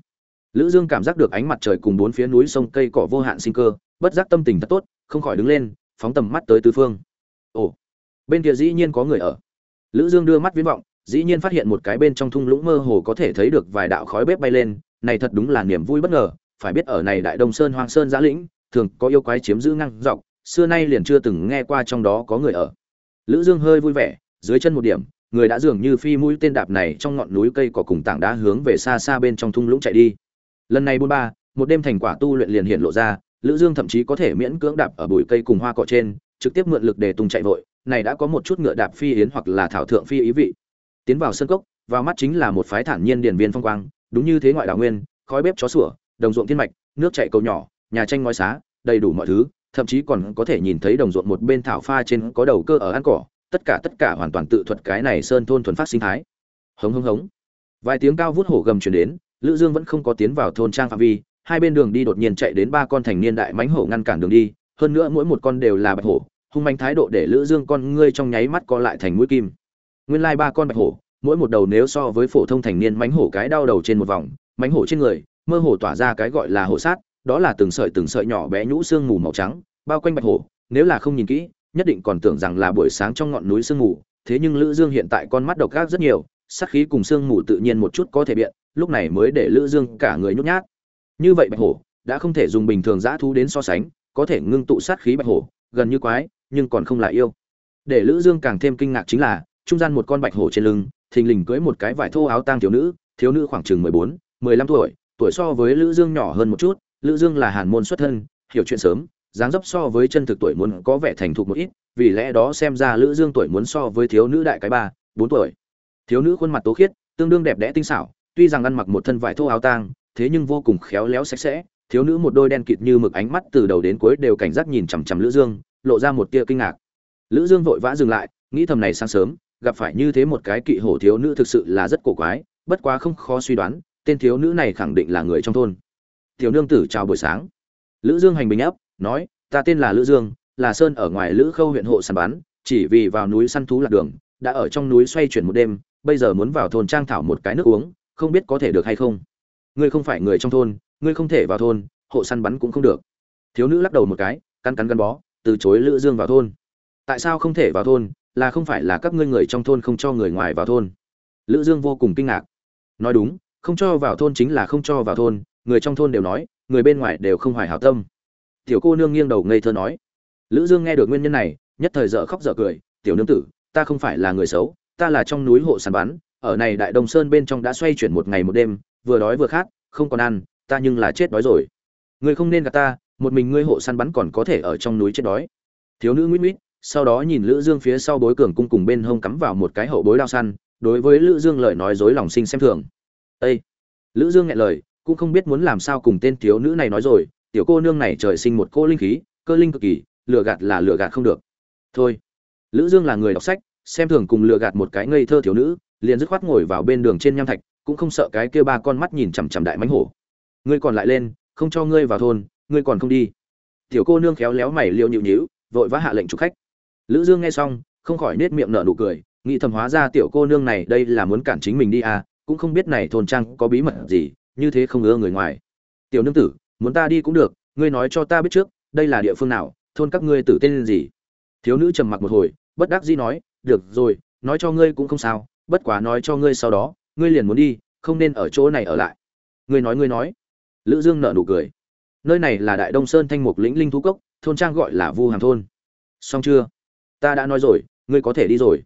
Lữ dương cảm giác được ánh mặt trời cùng bốn phía núi sông cây cỏ vô hạn sinh cơ, bất giác tâm tình thật tốt, không khỏi đứng lên, phóng tầm mắt tới tứ phương. Ồ, bên kia dĩ nhiên có người ở lữ dương đưa mắt viễn vọng, dĩ nhiên phát hiện một cái bên trong thung lũng mơ hồ có thể thấy được vài đạo khói bếp bay lên, này thật đúng là niềm vui bất ngờ, phải biết ở này đại đông sơn hoang sơn giã lĩnh, thường có yêu quái chiếm giữ ngang dọc, xưa nay liền chưa từng nghe qua trong đó có người ở. Lữ dương hơi vui vẻ, dưới chân một điểm, người đã dường như phi mũi tên đạp này trong ngọn núi cây cỏ cùng tảng đá hướng về xa xa bên trong thung lũng chạy đi. Lần này buôn ba, một đêm thành quả tu luyện liền hiện lộ ra, lữ dương thậm chí có thể miễn cưỡng đạp ở bụi cây cùng hoa cỏ trên, trực tiếp mượn lực để tung chạy vội này đã có một chút ngựa đạp phi yến hoặc là thảo thượng phi ý vị. Tiến vào sân cốc, vào mắt chính là một phái thản nhiên điển viên phong quang, đúng như thế ngoại đảo nguyên, khói bếp chó sủa, đồng ruộng thiên mạch, nước chảy cầu nhỏ, nhà tranh ngói xá, đầy đủ mọi thứ, thậm chí còn có thể nhìn thấy đồng ruộng một bên thảo pha trên có đầu cơ ở ăn cỏ, tất cả tất cả hoàn toàn tự thuật cái này sơn thôn thuần phát sinh thái. Hống hống hống. Vài tiếng cao vút hổ gầm truyền đến, lữ dương vẫn không có tiến vào thôn trang phạm vi, hai bên đường đi đột nhiên chạy đến ba con thành niên đại mãnh hổ ngăn cản đường đi, hơn nữa mỗi một con đều là bạch hổ hung manh thái độ để lữ dương con ngươi trong nháy mắt co lại thành mũi kim. Nguyên lai ba con bạch hổ, mỗi một đầu nếu so với phổ thông thành niên mánh hổ cái đau đầu trên một vòng mánh hổ trên người, mơ hồ tỏa ra cái gọi là hổ sát, đó là từng sợi từng sợi nhỏ bé nhũ xương mù màu trắng, bao quanh bạch hổ, nếu là không nhìn kỹ, nhất định còn tưởng rằng là buổi sáng trong ngọn núi sương mù, thế nhưng lữ dương hiện tại con mắt độc ác rất nhiều, sát khí cùng sương mù tự nhiên một chút có thể biện, lúc này mới để lữ dương cả người nhút nhát. Như vậy bạch hổ, đã không thể dùng bình thường giã thú đến so sánh, có thể ngưng tụ sát khí bạch hổ, gần như quái nhưng còn không là yêu. Để lữ dương càng thêm kinh ngạc chính là trung gian một con bạch hổ trên lưng thình lình cưỡi một cái vải thô áo tang thiếu nữ thiếu nữ khoảng chừng 14, 15 tuổi tuổi so với lữ dương nhỏ hơn một chút lữ dương là hàn môn xuất thân hiểu chuyện sớm dáng dấp so với chân thực tuổi muốn có vẻ thành thục một ít vì lẽ đó xem ra lữ dương tuổi muốn so với thiếu nữ đại cái ba bốn tuổi. Thiếu nữ khuôn mặt tố khiết tương đương đẹp đẽ tinh xảo tuy rằng ăn mặc một thân vải thô áo tang thế nhưng vô cùng khéo léo sạch sẽ thiếu nữ một đôi đen kịt như mực ánh mắt từ đầu đến cuối đều cảnh giác nhìn chằm chằm lữ dương lộ ra một tia kinh ngạc. Lữ dương vội vã dừng lại, nghĩ thầm này sáng sớm, gặp phải như thế một cái kỵ hổ thiếu nữ thực sự là rất cổ quái, bất quá không khó suy đoán, tên thiếu nữ này khẳng định là người trong thôn. Tiểu nương tử chào buổi sáng. Lữ dương hành bình ấp, nói, ta tên là lữ dương, là sơn ở ngoài lữ khâu huyện hộ săn bắn, chỉ vì vào núi săn thú lạc đường, đã ở trong núi xoay chuyển một đêm, bây giờ muốn vào thôn trang thảo một cái nước uống, không biết có thể được hay không. Ngươi không phải người trong thôn, ngươi không thể vào thôn, hộ săn bắn cũng không được. Thiếu nữ lắc đầu một cái, cắn cắn gắn bó từ chối lữ dương vào thôn. Tại sao không thể vào thôn? Là không phải là các ngươi người trong thôn không cho người ngoài vào thôn. Lữ dương vô cùng kinh ngạc. Nói đúng, không cho vào thôn chính là không cho vào thôn, người trong thôn đều nói, người bên ngoài đều không hoài hảo tâm. Tiểu cô nương nghiêng đầu ngây thơ nói. Lữ dương nghe được nguyên nhân này, nhất thời dở khóc dở cười, tiểu nương tử, ta không phải là người xấu, ta là trong núi hộ sản bán. ở này đại đông sơn bên trong đã xoay chuyển một ngày một đêm, vừa đói vừa khát, không còn ăn, ta nhưng là chết đói rồi. Ngươi không nên gặp ta một mình ngươi hộ săn bắn còn có thể ở trong núi chết đói. Thiếu nữ nguyễn nguyễn sau đó nhìn lữ dương phía sau bối cường cung cùng bên hông cắm vào một cái hậu bối đao săn, đối với lữ dương lời nói dối lòng sinh xem thường. Ê! lữ dương nghe lời, cũng không biết muốn làm sao cùng tên thiếu nữ này nói rồi, tiểu cô nương này trời sinh một cô linh khí, cơ linh cực kỳ, lừa gạt là lừa gạt không được. Thôi. Lữ dương là người đọc sách, xem thường cùng lừa gạt một cái ngây thơ thiếu nữ, liền dứt khoát ngồi vào bên đường trên nham thạch, cũng không sợ cái kia ba con mắt nhìn chằm chằm đại mãnh hổ. Ngươi còn lại lên, không cho ngươi vào thôn ngươi còn không đi. Tiểu cô nương khéo léo mày liêu nhịu nhíu, vội vã hạ lệnh chủ khách. Lữ dương nghe xong, không khỏi nết miệng nở nụ cười, nghĩ thầm hóa ra tiểu cô nương này đây là muốn cản chính mình đi à cũng không biết này thôn trang có bí mật gì, như thế không ưa người ngoài. Tiểu nương tử, muốn ta đi cũng được, ngươi nói cho ta biết trước, đây là địa phương nào, thôn các ngươi tử tên gì? Thiếu nữ trầm mặc một hồi, bất đắc dĩ nói, được rồi, nói cho ngươi cũng không sao, bất quá nói cho ngươi sau đó, ngươi liền muốn đi, không nên ở chỗ này ở lại. Ngươi nói ngươi nói. Lữ dương nở nụ cười nơi này là đại đông sơn thanh mục lĩnh linh thú cốc, thôn trang gọi là vu hàm thôn. Xong chưa? Ta đã nói rồi, ngươi có thể đi rồi.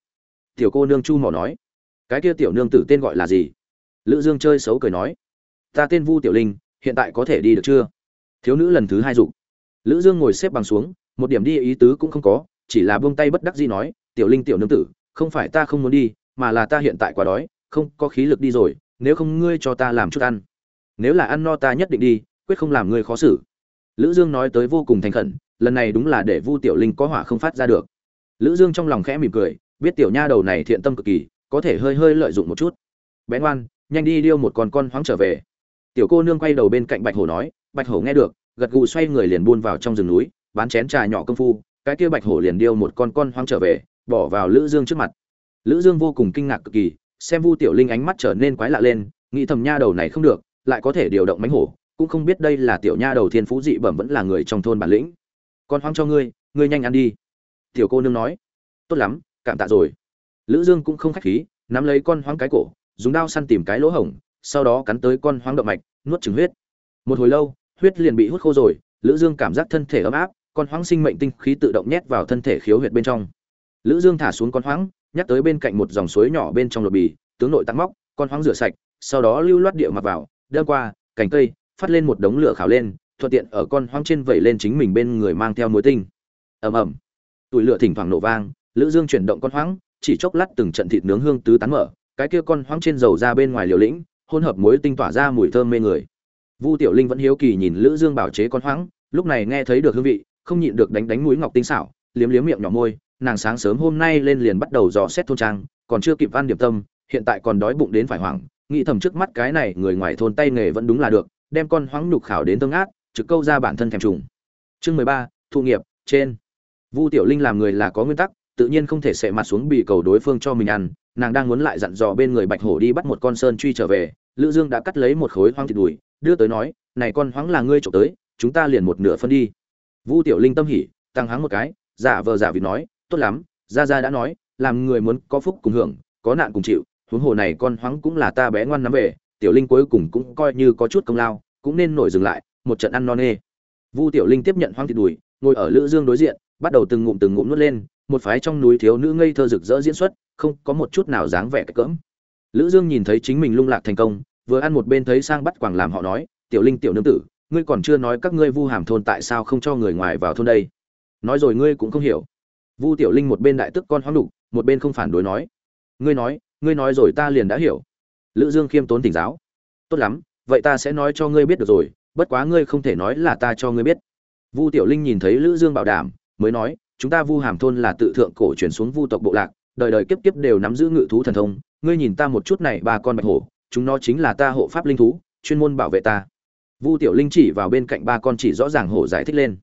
Tiểu cô nương chu mỏ nói. Cái kia tiểu nương tử tên gọi là gì? Lữ dương chơi xấu cười nói. Ta tên vu tiểu linh, hiện tại có thể đi được chưa? Thiếu nữ lần thứ hai dục. Lữ dương ngồi xếp bằng xuống, một điểm đi ý tứ cũng không có, chỉ là buông tay bất đắc dĩ nói, tiểu linh tiểu nương tử, không phải ta không muốn đi, mà là ta hiện tại quá đói, không có khí lực đi rồi, nếu không ngươi cho ta làm chút ăn. Nếu là ăn no ta nhất định đi quyết không làm ngươi khó xử. Lữ dương nói tới vô cùng thành khẩn, lần này đúng là để vu tiểu linh có hỏa không phát ra được. Lữ dương trong lòng khẽ mỉm cười, biết tiểu nha đầu này thiện tâm cực kỳ, có thể hơi hơi lợi dụng một chút. Bé ngoan, nhanh đi điêu một con con hoáng trở về. Tiểu cô nương quay đầu bên cạnh bạch hổ nói, bạch hổ nghe được, gật gù xoay người liền buôn vào trong rừng núi, bán chén trà nhỏ công phu, cái kia bạch hổ liền điêu một con con hoang trở về, bỏ vào lữ dương trước mặt. Lữ dương vô cùng kinh ngạc cực kỳ, xem vu tiểu linh ánh mắt trở nên quái lạ lên, nghĩ thầm nha đầu này không được, lại có thể điều động mánh hổ cũng không biết đây là tiểu nha đầu thiên phú dị bẩm vẫn là người trong thôn bản lĩnh. Con hoang cho ngươi ngươi nhanh ăn đi. Tiểu cô nương nói. Tốt lắm, cảm tạ rồi. Lữ dương cũng không khách khí, nắm lấy con hoang cái cổ, dùng dao săn tìm cái lỗ hổng, sau đó cắn tới con hoang động mạch, nuốt trừng huyết. Một hồi lâu, huyết liền bị hút khô rồi, lữ dương cảm giác thân thể ấm áp, con hoang sinh mệnh tinh khí tự động nhét vào thân thể khiếu huyệt bên trong. Lữ dương thả xuống con hoang, nhắc tới bên cạnh một dòng suối nhỏ bên trong lột bì, tướng nội tắc móc, con hoang rửa sạch, sau đó lưu loát địa mặc vào đâm qua, cành cây phát lên một đống lửa khảo lên, thuận tiện ở con hoang trên vẩy lên chính mình bên người mang theo muối tinh. Ầm ầm. Tuổi lửa thỉnh thoảng nổ vang, lữ dương chuyển động con hoang, chỉ chốc lát từng trận thịt nướng hương tứ tán mở, cái kia con hoang trên dầu ra bên ngoài liều lĩnh, hỗn hợp muối tinh tỏa ra mùi thơm mê người. Vu tiểu linh vẫn hiếu kỳ nhìn lữ dương bảo chế con hoang, lúc này nghe thấy được hương vị, không nhịn được đánh đánh mũi ngọc tinh xảo, liếm liếm miệng nhỏ môi, nàng sáng sớm hôm nay lên liền bắt đầu dò xét thôn trang, còn chưa kịp ăn điểm tâm, hiện tại còn đói bụng đến phải hoảng, nghĩ thầm trước mắt cái này người ngoài thôn tay nghề vẫn đúng là được đem con hoáng nhục khảo đến tương ác, trực câu ra bản thân thèm trùng. Chương mười ba thu nghiệp, trên. Vu tiểu linh làm người là có nguyên tắc, tự nhiên không thể sệ mặt xuống bị cầu đối phương cho mình ăn, nàng đang muốn lại dặn dò bên người bạch hổ đi bắt một con sơn truy trở về, lữ dương đã cắt lấy một khối hoang thịt đùi, đưa tới nói, này con hoáng là ngươi trộm tới, chúng ta liền một nửa phân đi. Vu tiểu linh tâm hỉ, tăng hắng một cái, giả vờ giả vịt nói, tốt lắm, gia gia đã nói, làm người muốn có phúc cùng hưởng, có nạn cùng chịu, huống hồ này con hoáng cũng là ta bé ngoan nắm về tiểu linh cuối cùng cũng coi như có chút công lao, cũng nên nổi dừng lại, một trận ăn non nê. Vu tiểu linh tiếp nhận hoang thịt đùi, ngồi ở lữ dương đối diện, bắt đầu từng ngụm từng ngụm nuốt lên, một phái trong núi thiếu nữ ngây thơ rực rỡ diễn xuất, không có một chút nào dáng vẻ cỡm. Lữ dương nhìn thấy chính mình lung lạc thành công, vừa ăn một bên thấy sang bắt quảng làm họ nói, tiểu linh tiểu nương tử, ngươi còn chưa nói các ngươi vu hàm thôn tại sao không cho người ngoài vào thôn đây? Nói rồi ngươi cũng không hiểu. Vu tiểu linh một bên đại tức con hoang đục, một bên không phản đối nói, ngươi nói ngươi nói rồi ta liền đã hiểu lữ dương khiêm tốn tỉnh giáo. Tốt lắm, vậy ta sẽ nói cho ngươi biết được rồi, bất quá ngươi không thể nói là ta cho ngươi biết. Vu tiểu linh nhìn thấy lữ dương bảo đảm, mới nói, chúng ta vu hàm thôn là tự thượng cổ truyền xuống vu tộc bộ lạc, đời đời kiếp kiếp đều nắm giữ ngự thú thần thông, ngươi nhìn ta một chút này, ba con bạch hổ, chúng nó chính là ta hộ pháp linh thú, chuyên môn bảo vệ ta. Vu tiểu linh chỉ vào bên cạnh ba con chỉ rõ ràng hổ giải thích lên.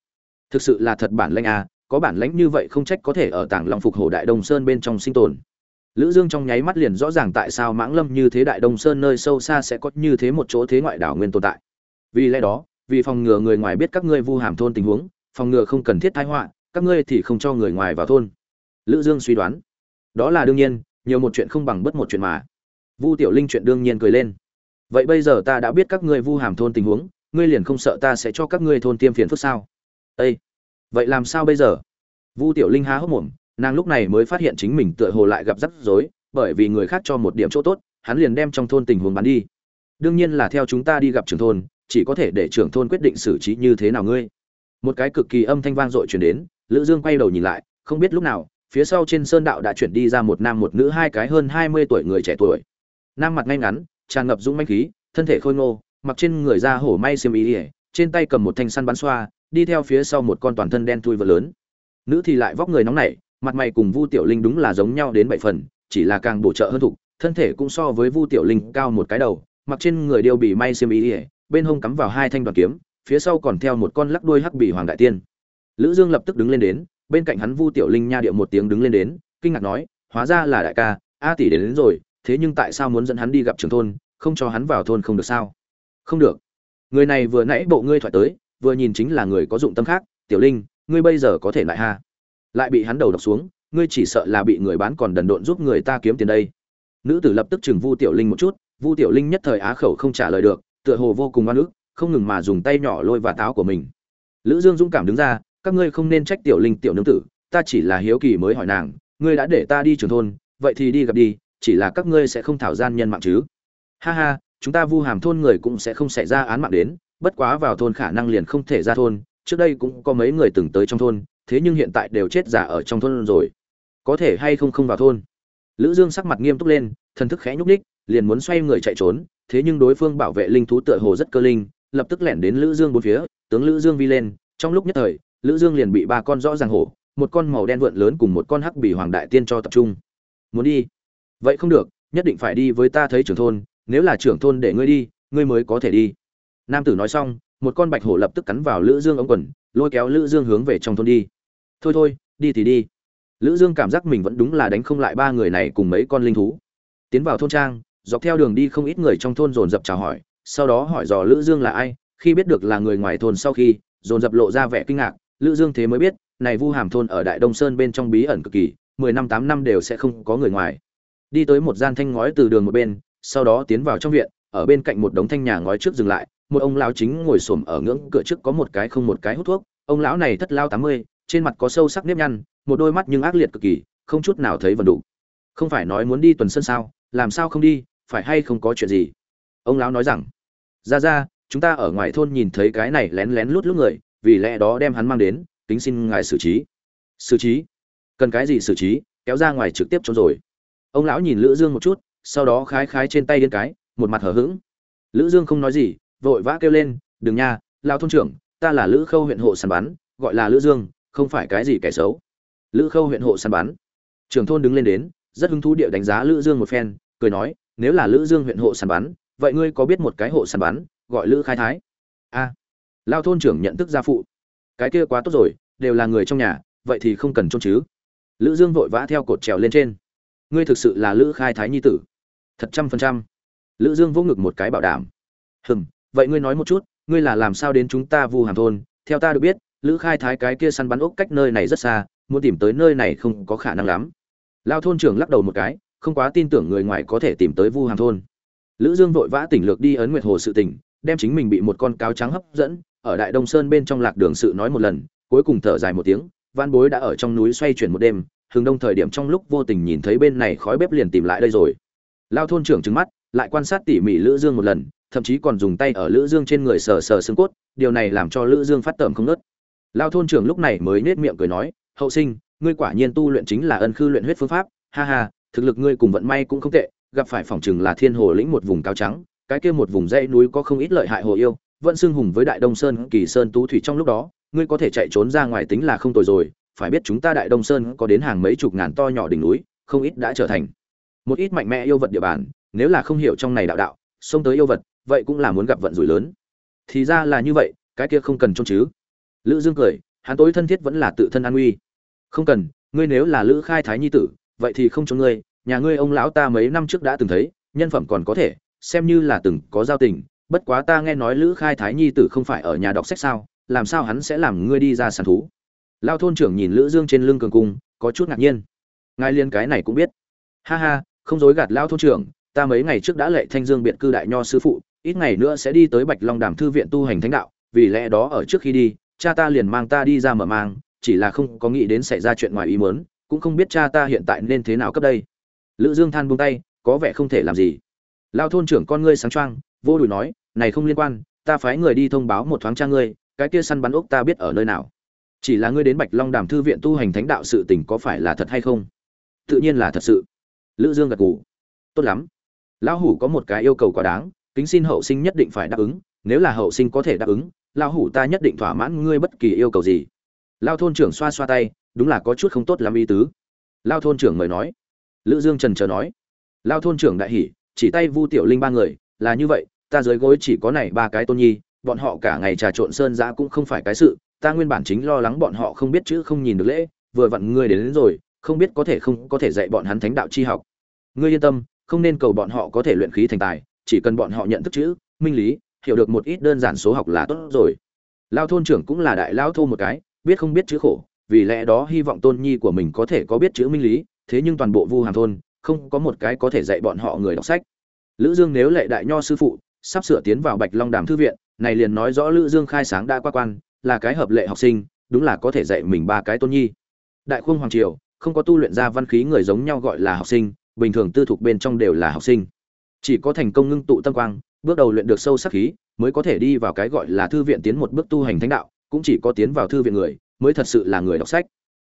Thực sự là thật bản lãnh à có bản lãnh như vậy không trách có thể ở tảng long phục hổ đại đông sơn bên trong sinh tồn lữ dương trong nháy mắt liền rõ ràng tại sao mãng lâm như thế đại đông sơn nơi sâu xa sẽ có như thế một chỗ thế ngoại đảo nguyên tồn tại. Vì lẽ đó, vì phòng ngừa người ngoài biết các ngươi vu hàm thôn tình huống, phòng ngừa không cần thiết tai họa, các ngươi thì không cho người ngoài vào thôn. Lữ dương suy đoán. Đó là đương nhiên, nhiều một chuyện không bằng bất một chuyện mà. Vu tiểu linh chuyện đương nhiên cười lên. Vậy bây giờ ta đã biết các ngươi vu hàm thôn tình huống, ngươi liền không sợ ta sẽ cho các ngươi thôn tiêm phiền phức sao? Ê! vậy làm sao bây giờ? Vu tiểu linh há hốc mồm nàng lúc này mới phát hiện chính mình tựa hồ lại gặp rắc rối, bởi vì người khác cho một điểm chỗ tốt, hắn liền đem trong thôn tình huống bán đi. Đương nhiên là theo chúng ta đi gặp trưởng thôn, chỉ có thể để trưởng thôn quyết định xử trí như thế nào ngươi. Một cái cực kỳ âm thanh vang dội truyền đến, lữ dương quay đầu nhìn lại, không biết lúc nào, phía sau trên sơn đạo đã chuyển đi ra một nam một nữ hai cái hơn 20 tuổi người trẻ tuổi. Nam mặt ngay ngắn, tràn ngập dũng mãnh khí, thân thể khôi ngô, mặc trên người da hổ may xiêm y trên tay cầm một thanh săn bắn xoa, đi theo phía sau một con toàn thân đen thui và lớn. Nữ thì lại vóc người nóng nảy mặt mày cùng vu tiểu linh đúng là giống nhau đến bảy phần chỉ là càng bổ trợ hơn thục thân thể cũng so với vu tiểu linh cao một cái đầu mặc trên người điêu bị may xiêm y bên hông cắm vào hai thanh đoản kiếm phía sau còn theo một con lắc đuôi hắc bì hoàng đại tiên. Lữ dương lập tức đứng lên đến bên cạnh hắn vu tiểu linh nha điệu một tiếng đứng lên đến kinh ngạc nói hóa ra là đại ca a tỷ đến, đến rồi thế nhưng tại sao muốn dẫn hắn đi gặp trưởng thôn không cho hắn vào thôn không được sao? Không được. Người này vừa nãy bộ ngươi thoại tới vừa nhìn chính là người có dụng tâm khác tiểu linh ngươi bây giờ có thể lại ha? Lại bị hắn đầu độc xuống, ngươi chỉ sợ là bị người bán còn đần độn giúp người ta kiếm tiền đây. Nữ tử lập tức chừng vu tiểu linh một chút, vu tiểu linh nhất thời á khẩu không trả lời được, tựa hồ vô cùng oan ức, không ngừng mà dùng tay nhỏ lôi và táo của mình. Lữ dương dũng cảm đứng ra, các ngươi không nên trách tiểu linh tiểu nương tử, ta chỉ là hiếu kỳ mới hỏi nàng, ngươi đã để ta đi trường thôn, vậy thì đi gặp đi, chỉ là các ngươi sẽ không thảo gian nhân mạng chứ. Ha ha, chúng ta vu hàm thôn người cũng sẽ không xảy ra án mạng đến, bất quá vào thôn khả năng liền không thể ra thôn, trước đây cũng có mấy người từng tới trong thôn thế nhưng hiện tại đều chết giả ở trong thôn rồi. Có thể hay không không vào thôn? Lữ dương sắc mặt nghiêm túc lên, thần thức khẽ nhúc nhích, liền muốn xoay người chạy trốn, thế nhưng đối phương bảo vệ linh thú tựa hồ rất cơ linh, lập tức lẻn đến lữ dương bốn phía, tướng lữ dương vi lên. Trong lúc nhất thời, lữ dương liền bị ba con rõ ràng hổ, một con màu đen vượn lớn cùng một con hắc bì hoàng đại tiên cho tập trung. Muốn đi? Vậy không được, nhất định phải đi với ta thấy trưởng thôn, nếu là trưởng thôn để ngươi đi, ngươi mới có thể đi. Nam tử nói xong, một con bạch hổ lập tức cắn vào lữ dương ống quần, lôi kéo lữ dương hướng về trong thôn đi thôi thôi, đi thì đi. Lữ dương cảm giác mình vẫn đúng là đánh không lại ba người này cùng mấy con linh thú. Tiến vào thôn trang, dọc theo đường đi không ít người trong thôn dồn dập chào hỏi, sau đó hỏi dò lữ dương là ai, khi biết được là người ngoài thôn sau khi, dồn dập lộ ra vẻ kinh ngạc, lữ dương thế mới biết, này vu hàm thôn ở đại đông sơn bên trong bí ẩn cực kỳ, mười năm tám năm đều sẽ không có người ngoài. Đi tới một gian thanh ngói từ đường một bên, sau đó tiến vào trong viện, ở bên cạnh một đống thanh nhà ngói trước dừng lại, một ông lão chính ngồi xổm ở ngưỡng cửa trước có một cái không một cái hút thuốc, ông lão này thất lao tám mươi trên mặt có sâu sắc nếp nhăn một đôi mắt nhưng ác liệt cực kỳ không chút nào thấy vần đủ không phải nói muốn đi tuần sân sao làm sao không đi phải hay không có chuyện gì? Ông lão nói rằng ra ra chúng ta ở ngoài thôn nhìn thấy cái này lén lén lút lút người vì lẽ đó đem hắn mang đến tính xin ngài xử trí. Xử trí? Cần cái gì xử trí kéo ra ngoài trực tiếp trốn rồi. Ông lão nhìn lữ dương một chút sau đó khái khái trên tay điên cái một mặt hở hững. Lữ dương không nói gì vội vã kêu lên đừng nha lao thôn trưởng ta là lữ khâu huyện hộ sản bán, gọi là lữ dương không phải cái gì kẻ xấu. Lữ khâu huyện hộ săn bắn. Trưởng thôn đứng lên đến rất hứng thú địa đánh giá lữ dương một phen cười nói nếu là lữ dương huyện hộ săn bắn vậy ngươi có biết một cái hộ săn bắn gọi lữ khai thái? A. À, lao thôn trưởng nhận thức gia phụ. Cái kia quá tốt rồi đều là người trong nhà vậy thì không cần trông chứ. Lữ dương vội vã theo cột trèo lên trên. Ngươi thực sự là lữ khai thái nhi tử. Thật trăm phần trăm. Lữ dương vô ngực một cái bảo đảm. Hừm vậy ngươi nói một chút ngươi là làm sao đến chúng ta vu hàm thôn theo ta được biết lữ khai thái cái kia săn bắn ốc cách nơi này rất xa, muốn tìm tới nơi này không có khả năng lắm. Lao thôn trưởng lắc đầu một cái, không quá tin tưởng người ngoài có thể tìm tới vu hàm thôn. Lữ dương vội vã tỉnh lược đi ấn nguyệt hồ sự tỉnh, đem chính mình bị một con cáo trắng hấp dẫn, ở đại đông sơn bên trong lạc đường sự nói một lần, cuối cùng thở dài một tiếng, văn bối đã ở trong núi xoay chuyển một đêm, hướng đông thời điểm trong lúc vô tình nhìn thấy bên này khói bếp liền tìm lại đây rồi. Lao thôn trưởng trừng mắt, lại quan sát tỉ mỉ lữ dương một lần, thậm chí còn dùng tay ở lữ dương trên người sờ sờ xương cốt, điều này làm cho lữ dương phát tởm không nớt lao thôn trưởng lúc này mới nết miệng cười nói, hậu sinh, ngươi quả nhiên tu luyện chính là ân khư luyện huyết phương pháp. Ha ha, thực lực ngươi cùng vận may cũng không tệ, gặp phải phòng chừng là thiên hồ lĩnh một vùng cao trắng, cái kia một vùng dãy núi có không ít lợi hại hồ yêu, vẫn xưng hùng với đại đông sơn, kỳ sơn, tú thủy trong lúc đó, ngươi có thể chạy trốn ra ngoài tính là không tồi rồi, phải biết chúng ta đại đông sơn có đến hàng mấy chục ngàn to nhỏ đỉnh núi, không ít đã trở thành một ít mạnh mẽ yêu vật địa bàn, nếu là không hiểu trong này đạo đạo, xông tới yêu vật, vậy cũng là muốn gặp vận rủi lớn. Thì ra là như vậy, cái kia không cần trông chứ lữ dương cười, hắn tối thân thiết vẫn là tự thân an nguy không cần, ngươi nếu là lữ khai thái nhi tử, vậy thì không cho ngươi, nhà ngươi ông lão ta mấy năm trước đã từng thấy, nhân phẩm còn có thể, xem như là từng có giao tình, bất quá ta nghe nói lữ khai thái nhi tử không phải ở nhà đọc sách sao, làm sao hắn sẽ làm ngươi đi ra sàn thú? Lao thôn trưởng nhìn lữ dương trên lưng cường cung, có chút ngạc nhiên. Ngài liên cái này cũng biết. Ha ha, không dối gạt lao thôn trưởng, ta mấy ngày trước đã lệ thanh dương biệt cư đại nho sư phụ, ít ngày nữa sẽ đi tới bạch long đàm thư viện tu hành thánh đạo, vì lẽ đó ở trước khi đi cha ta liền mang ta đi ra mở mang, chỉ là không có nghĩ đến xảy ra chuyện ngoài ý muốn, cũng không biết cha ta hiện tại nên thế nào cấp đây. Lữ dương than buông tay, có vẻ không thể làm gì. Lao thôn trưởng con ngươi sáng choang, vô đùi nói, này không liên quan, ta phái người đi thông báo một thoáng cha ngươi, cái kia săn bắn ốc ta biết ở nơi nào. Chỉ là ngươi đến bạch long đàm thư viện tu hành thánh đạo sự tình có phải là thật hay không? Tự nhiên là thật sự. Lữ dương gật gù. Tốt lắm. Lão hủ có một cái yêu cầu quá đáng, kính xin hậu sinh nhất định phải đáp ứng, nếu là hậu sinh có thể đáp ứng lão hủ ta nhất định thỏa mãn ngươi bất kỳ yêu cầu gì. Lao thôn trưởng xoa xoa tay đúng là có chút không tốt lắm ý tứ. Lao thôn trưởng mời nói. Lữ dương trần chờ nói. Lao thôn trưởng đại hỉ chỉ tay vu tiểu linh ba người là như vậy ta dưới gối chỉ có này ba cái tôn nhi bọn họ cả ngày trà trộn sơn giã cũng không phải cái sự ta nguyên bản chính lo lắng bọn họ không biết chữ không nhìn được lễ vừa vặn ngươi đến, đến rồi không biết có thể không có thể dạy bọn hắn thánh đạo chi học. Ngươi yên tâm không nên cầu bọn họ có thể luyện khí thành tài chỉ cần bọn họ nhận thức chữ minh lý hiểu được một ít đơn giản số học là tốt rồi. Lao thôn trưởng cũng là đại lao thô một cái, biết không biết chữ khổ, vì lẽ đó hy vọng tôn nhi của mình có thể có biết chữ minh lý, thế nhưng toàn bộ vu hàm thôn, không có một cái có thể dạy bọn họ người đọc sách. Lữ dương nếu lệ đại nho sư phụ, sắp sửa tiến vào bạch long đàm thư viện, này liền nói rõ lữ dương khai sáng đã qua quan, là cái hợp lệ học sinh, đúng là có thể dạy mình ba cái tôn nhi. Đại khuông hoàng triều, không có tu luyện ra văn khí người giống nhau gọi là học sinh, bình thường tư thục bên trong đều là học sinh. Chỉ có thành công ngưng tụ tâm quang bước đầu luyện được sâu sắc khí, mới có thể đi vào cái gọi là thư viện tiến một bước tu hành thánh đạo, cũng chỉ có tiến vào thư viện người, mới thật sự là người đọc sách.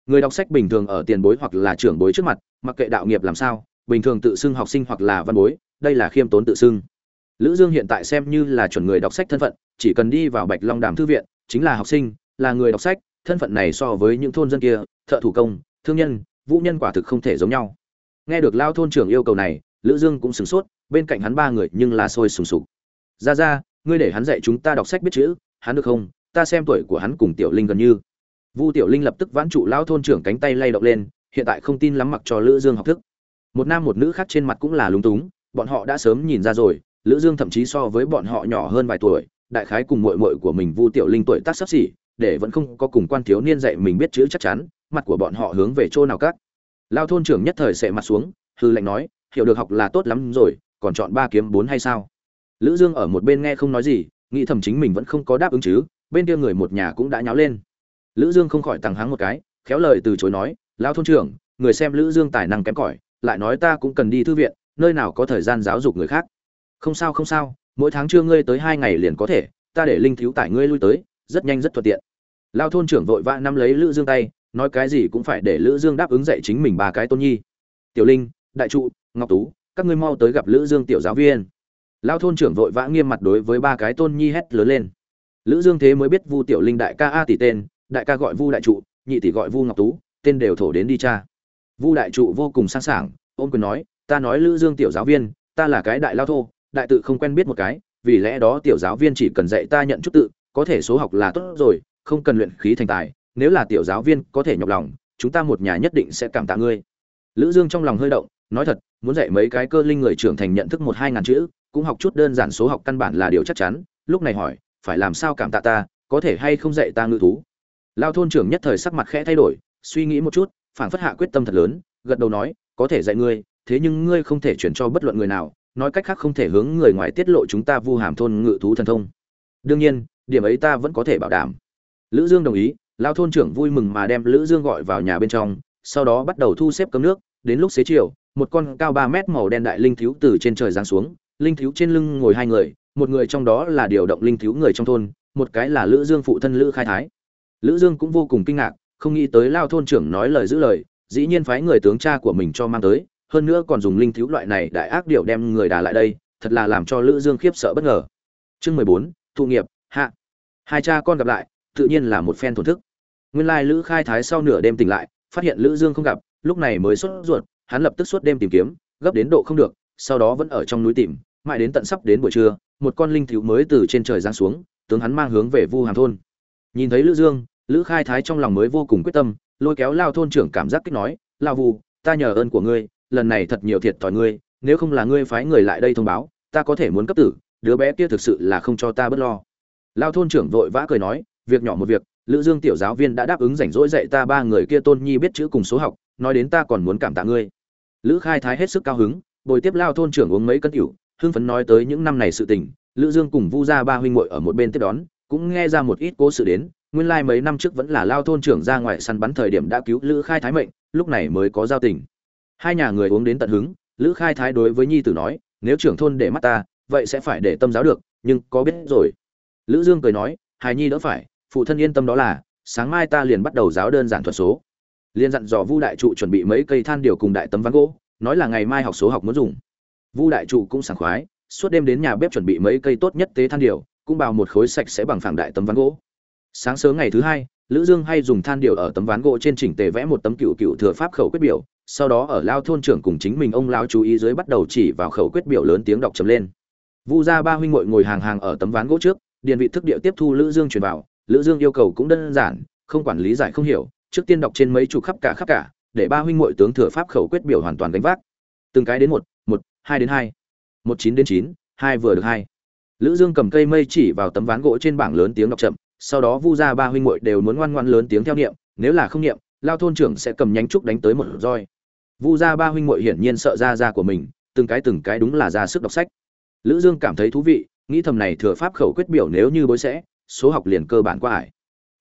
Người đọc sách bình thường ở tiền bối hoặc là trưởng bối trước mặt, mặc kệ đạo nghiệp làm sao, bình thường tự xưng học sinh hoặc là văn bối, đây là khiêm tốn tự xưng. Lữ dương hiện tại xem như là chuẩn người đọc sách thân phận, chỉ cần đi vào bạch long đàm thư viện, chính là học sinh, là người đọc sách, thân phận này so với những thôn dân kia, thợ thủ công, thương nhân, vũ nhân quả thực không thể giống nhau. Nghe được lao thôn trưởng yêu cầu này, lữ dương cũng sửng sốt bên cạnh hắn ba người nhưng là sôi sùng sục. Ra ra, ngươi để hắn dạy chúng ta đọc sách biết chữ, hắn được không? Ta xem tuổi của hắn cùng tiểu linh gần như. Vu tiểu linh lập tức vãn trụ lão thôn trưởng cánh tay lay động lên, hiện tại không tin lắm mặc cho lữ dương học thức. Một nam một nữ khác trên mặt cũng là lúng túng, bọn họ đã sớm nhìn ra rồi, lữ dương thậm chí so với bọn họ nhỏ hơn vài tuổi, đại khái cùng muội muội của mình vu tiểu linh tuổi tác sắp xỉ, để vẫn không có cùng quan thiếu niên dạy mình biết chữ chắc chắn, mặt của bọn họ hướng về chỗ nào các. Lao thôn trưởng nhất thời sệ mặt xuống, hư lệnh nói, hiểu được học là tốt lắm rồi còn chọn ba kiếm bốn hay sao? Lữ dương ở một bên nghe không nói gì, nghĩ thầm chính mình vẫn không có đáp ứng chứ, bên kia người một nhà cũng đã nháo lên. Lữ dương không khỏi tăng hắng một cái, khéo lời từ chối nói, Lão thôn trưởng, người xem lữ dương tài năng kém cỏi, lại nói ta cũng cần đi thư viện, nơi nào có thời gian giáo dục người khác. Không sao không sao, mỗi tháng trưa ngươi tới hai ngày liền có thể, ta để linh thiếu tải ngươi lui tới, rất nhanh, rất thuận tiện. Lao thôn trưởng vội vã nắm lấy lữ dương tay, nói cái gì cũng phải để lữ dương đáp ứng dạy chính mình ba cái tôn nhi. Tiểu linh, đại trụ, ngọc tú các ngươi mau tới gặp lữ dương tiểu giáo viên. Lao thôn trưởng vội vã nghiêm mặt đối với ba cái tôn nhi hét lớn lên. Lữ dương thế mới biết vu tiểu linh đại ca a tỷ tên, đại ca gọi vu đại trụ, nhị tỷ gọi vu ngọc tú, tên đều thổ đến đi cha. Vu đại trụ vô cùng sang sảng ôm quyền nói, ta nói lữ dương tiểu giáo viên, ta là cái đại lao thô, đại tự không quen biết một cái, vì lẽ đó tiểu giáo viên chỉ cần dạy ta nhận chút tự, có thể số học là tốt rồi, không cần luyện khí thành tài, nếu là tiểu giáo viên có thể nhọc lòng, chúng ta một nhà nhất định sẽ cảm tạ ngươi. Lữ dương trong lòng hơi động nói thật, muốn dạy mấy cái cơ linh người trưởng thành nhận thức một hai ngàn chữ, cũng học chút đơn giản số học căn bản là điều chắc chắn. Lúc này hỏi, phải làm sao cảm tạ ta, có thể hay không dạy ta ngự thú? Lao thôn trưởng nhất thời sắc mặt khẽ thay đổi, suy nghĩ một chút, phảng phất hạ quyết tâm thật lớn, gật đầu nói, có thể dạy ngươi, thế nhưng ngươi không thể chuyển cho bất luận người nào, nói cách khác không thể hướng người ngoài tiết lộ chúng ta vu hàm thôn ngự thú thần thông. Đương nhiên, điểm ấy ta vẫn có thể bảo đảm. Lữ dương đồng ý, lao thôn trưởng vui mừng mà đem lữ dương gọi vào nhà bên trong, sau đó bắt đầu thu xếp cơm nước, đến lúc xế chiều một con cao 3 mét màu đen đại linh thiếu từ trên trời giáng xuống linh thiếu trên lưng ngồi hai người một người trong đó là điều động linh thiếu người trong thôn một cái là lữ dương phụ thân lữ khai thái. Lữ dương cũng vô cùng kinh ngạc không nghĩ tới lao thôn trưởng nói lời giữ lời dĩ nhiên phái người tướng cha của mình cho mang tới hơn nữa còn dùng linh thiếu loại này đại ác điều đem người đà lại đây thật là làm cho lữ dương khiếp sợ bất ngờ. Chương 14, thụ nghiệp hạ. Hai cha con gặp lại tự nhiên là một phen thổn thức. Nguyên lai lữ khai thái sau nửa đêm tỉnh lại phát hiện lữ dương không gặp lúc này mới sốt ruột hắn lập tức suốt đêm tìm kiếm, gấp đến độ không được, sau đó vẫn ở trong núi tìm, mãi đến tận sắp đến buổi trưa, một con linh thiếu mới từ trên trời giáng xuống, tướng hắn mang hướng về vu hàm thôn. Nhìn thấy lữ dương, lữ khai thái trong lòng mới vô cùng quyết tâm, lôi kéo lao thôn trưởng cảm giác kích nói, lao vu, ta nhờ ơn của ngươi, lần này thật nhiều thiệt thòi ngươi, nếu không là ngươi phái người lại đây thông báo, ta có thể muốn cấp tử, đứa bé kia thực sự là không cho ta bớt lo. Lao thôn trưởng vội vã cười nói, việc nhỏ một việc, lữ dương tiểu giáo viên đã đáp ứng rảnh rỗi dạy ta ba người kia tôn nhi biết chữ cùng số học nói đến ta còn muốn cảm tạ ngươi. Lữ khai thái hết sức cao hứng, bồi tiếp lao thôn trưởng uống mấy cân tiểu, hưng phấn nói tới những năm này sự tình, lữ dương cùng vu gia ba huynh muội ở một bên tiếp đón, cũng nghe ra một ít cố sự đến, nguyên lai like mấy năm trước vẫn là lao thôn trưởng ra ngoài săn bắn thời điểm đã cứu lữ khai thái mệnh, lúc này mới có giao tình. Hai nhà người uống đến tận hứng, lữ khai thái đối với nhi tử nói, nếu trưởng thôn để mắt ta, vậy sẽ phải để tâm giáo được, nhưng có biết rồi. Lữ dương cười nói, hài nhi đỡ phải, phụ thân yên tâm đó là, sáng mai ta liền bắt đầu giáo đơn giản thuật số liền dặn dò vu đại trụ chuẩn bị mấy cây than điều cùng đại tấm ván gỗ, nói là ngày mai học số học muốn dùng. Vu đại trụ cũng sảng khoái, suốt đêm đến nhà bếp chuẩn bị mấy cây tốt nhất tế than điều, cũng bào một khối sạch sẽ bằng phẳng đại tấm ván gỗ. Sáng sớm ngày thứ hai, lữ dương hay dùng than điều ở tấm ván gỗ trên chỉnh tề vẽ một tấm cựu cựu thừa pháp khẩu quyết biểu, sau đó ở lao thôn trưởng cùng chính mình ông lão chú ý dưới bắt đầu chỉ vào khẩu quyết biểu lớn tiếng đọc chấm lên. Vu gia ba huynh muội ngồi hàng hàng ở tấm ván gỗ trước, điền vị thức địa tiếp thu lữ dương truyền vào, lữ dương yêu cầu cũng đơn giản, không quản lý giải không hiểu trước tiên đọc trên mấy chục khắp cả khắp cả, để ba huynh muội tướng thừa pháp khẩu quyết biểu hoàn toàn gánh vác. Từng cái đến một một, hai đến hai, một chín đến chín, hai vừa được hai. Lữ dương cầm cây mây chỉ vào tấm ván gỗ trên bảng lớn tiếng đọc chậm, sau đó vu ra ba huynh muội đều muốn ngoan ngoãn lớn tiếng theo niệm, nếu là không niệm, lao thôn trưởng sẽ cầm nhánh trúc đánh tới một roi. Vu ra ba huynh muội hiển nhiên sợ ra ra của mình, từng cái từng cái đúng là ra sức đọc sách. Lữ dương cảm thấy thú vị, nghĩ thầm này thừa pháp khẩu quyết biểu nếu như bối sẽ, số học liền cơ bản qua ải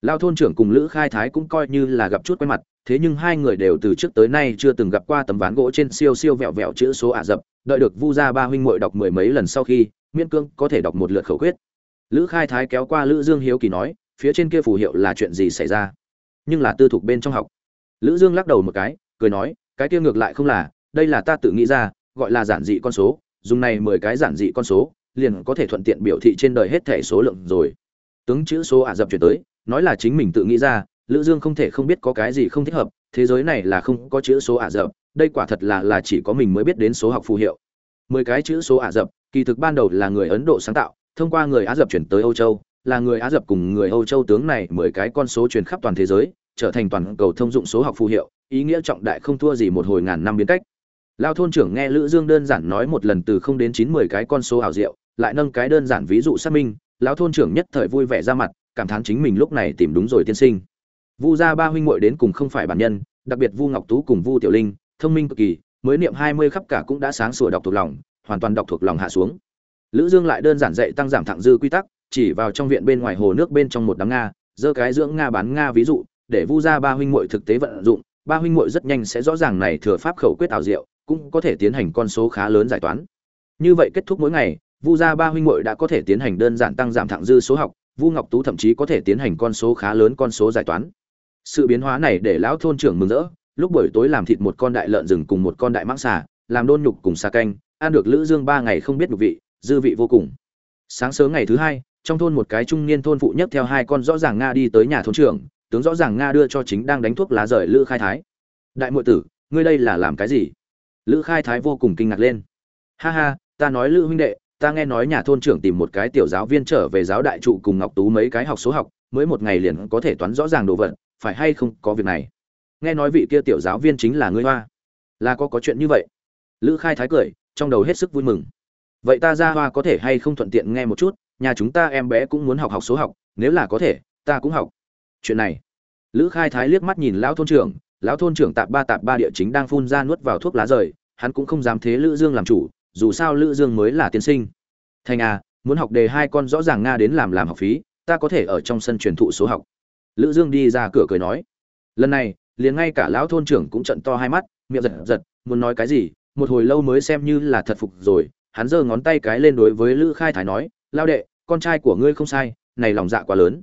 lao thôn trưởng cùng lữ khai thái cũng coi như là gặp chút quen mặt, thế nhưng hai người đều từ trước tới nay chưa từng gặp qua tấm ván gỗ trên siêu siêu vẹo vẹo chữ số ả rập, đợi được vu gia ba huynh muội đọc mười mấy lần sau khi, miễn cương có thể đọc một lượt khẩu quyết. Lữ khai thái kéo qua lữ dương hiếu kỳ nói, phía trên kia phù hiệu là chuyện gì xảy ra? Nhưng là tư thục bên trong học. Lữ dương lắc đầu một cái, cười nói, cái kia ngược lại không là, đây là ta tự nghĩ ra, gọi là giản dị con số, dùng này mười cái giản dị con số, liền có thể thuận tiện biểu thị trên đời hết thể số lượng rồi. Tướng chữ số ả rập chuyển tới nói là chính mình tự nghĩ ra, lữ dương không thể không biết có cái gì không thích hợp, thế giới này là không có chữ số ả rập, đây quả thật là là chỉ có mình mới biết đến số học phù hiệu. Mười cái chữ số ả rập, kỳ thực ban đầu là người ấn độ sáng tạo, thông qua người á rập chuyển tới âu châu, là người á rập cùng người âu châu tướng này mười cái con số truyền khắp toàn thế giới, trở thành toàn cầu thông dụng số học phù hiệu, ý nghĩa trọng đại không thua gì một hồi ngàn năm biến cách. Lao thôn trưởng nghe lữ dương đơn giản nói một lần từ không đến chín mười cái con số ảo diệu, lại nâng cái đơn giản ví dụ xác minh lão thôn trưởng nhất thời vui vẻ ra mặt cảm thán chính mình lúc này tìm đúng rồi tiên sinh. Vu gia ba huynh muội đến cùng không phải bản nhân, đặc biệt vu ngọc tú cùng vu tiểu linh, thông minh cực kỳ, mới niệm hai mươi khắp cả cũng đã sáng sủa đọc thuộc lòng, hoàn toàn đọc thuộc lòng hạ xuống. Lữ dương lại đơn giản dạy tăng giảm thẳng dư quy tắc, chỉ vào trong viện bên ngoài hồ nước bên trong một đám nga dơ cái dưỡng nga bán nga ví dụ, để vu gia ba huynh muội thực tế vận dụng, ba huynh muội rất nhanh sẽ rõ ràng này thừa pháp khẩu quyết ảo diệu, cũng có thể tiến hành con số khá lớn giải toán. Như vậy kết thúc mỗi ngày, vu gia ba huynh muội đã có thể tiến hành đơn giản tăng giảm thẳng dư số học vu ngọc tú thậm chí có thể tiến hành con số khá lớn, con số giải toán. Sự biến hóa này để lão thôn trưởng mừng rỡ. Lúc buổi tối làm thịt một con đại lợn rừng cùng một con đại mãng xà, làm đôn nhục cùng xà canh, ăn được lữ dương ba ngày không biết nhục vị, dư vị vô cùng. Sáng sớm ngày thứ hai, trong thôn một cái trung niên thôn phụ nhất theo hai con rõ ràng nga đi tới nhà thôn trưởng, tướng rõ ràng nga đưa cho chính đang đánh thuốc lá rời lữ khai thái. Đại muội tử, ngươi đây là làm cái gì? Lữ khai thái vô cùng kinh ngạc lên. Ha ha, ta nói lữ huynh đệ ta nghe nói nhà thôn trưởng tìm một cái tiểu giáo viên trở về giáo đại trụ cùng ngọc tú mấy cái học số học, mới một ngày liền có thể toán rõ ràng đồ vật, phải hay không có việc này? Nghe nói vị kia tiểu giáo viên chính là ngươi hoa. Là có có chuyện như vậy? Lữ khai thái cười, trong đầu hết sức vui mừng. Vậy ta ra hoa có thể hay không thuận tiện nghe một chút, nhà chúng ta em bé cũng muốn học học số học, nếu là có thể, ta cũng học. Chuyện này. Lữ khai thái liếc mắt nhìn lão thôn trưởng, lão thôn trưởng tạp ba tạp ba địa chính đang phun ra nuốt vào thuốc lá rời, hắn cũng không dám thế lữ dương làm chủ dù sao lữ dương mới là tiên sinh. Thành à muốn học đề hai con rõ ràng nga đến làm làm học phí, ta có thể ở trong sân truyền thụ số học. Lữ dương đi ra cửa cười nói. Lần này, liền ngay cả lão thôn trưởng cũng trận to hai mắt, miệng giật giật, muốn nói cái gì, một hồi lâu mới xem như là thật phục rồi, hắn giơ ngón tay cái lên đối với lữ khai thái nói, lao đệ, con trai của ngươi không sai, này lòng dạ quá lớn.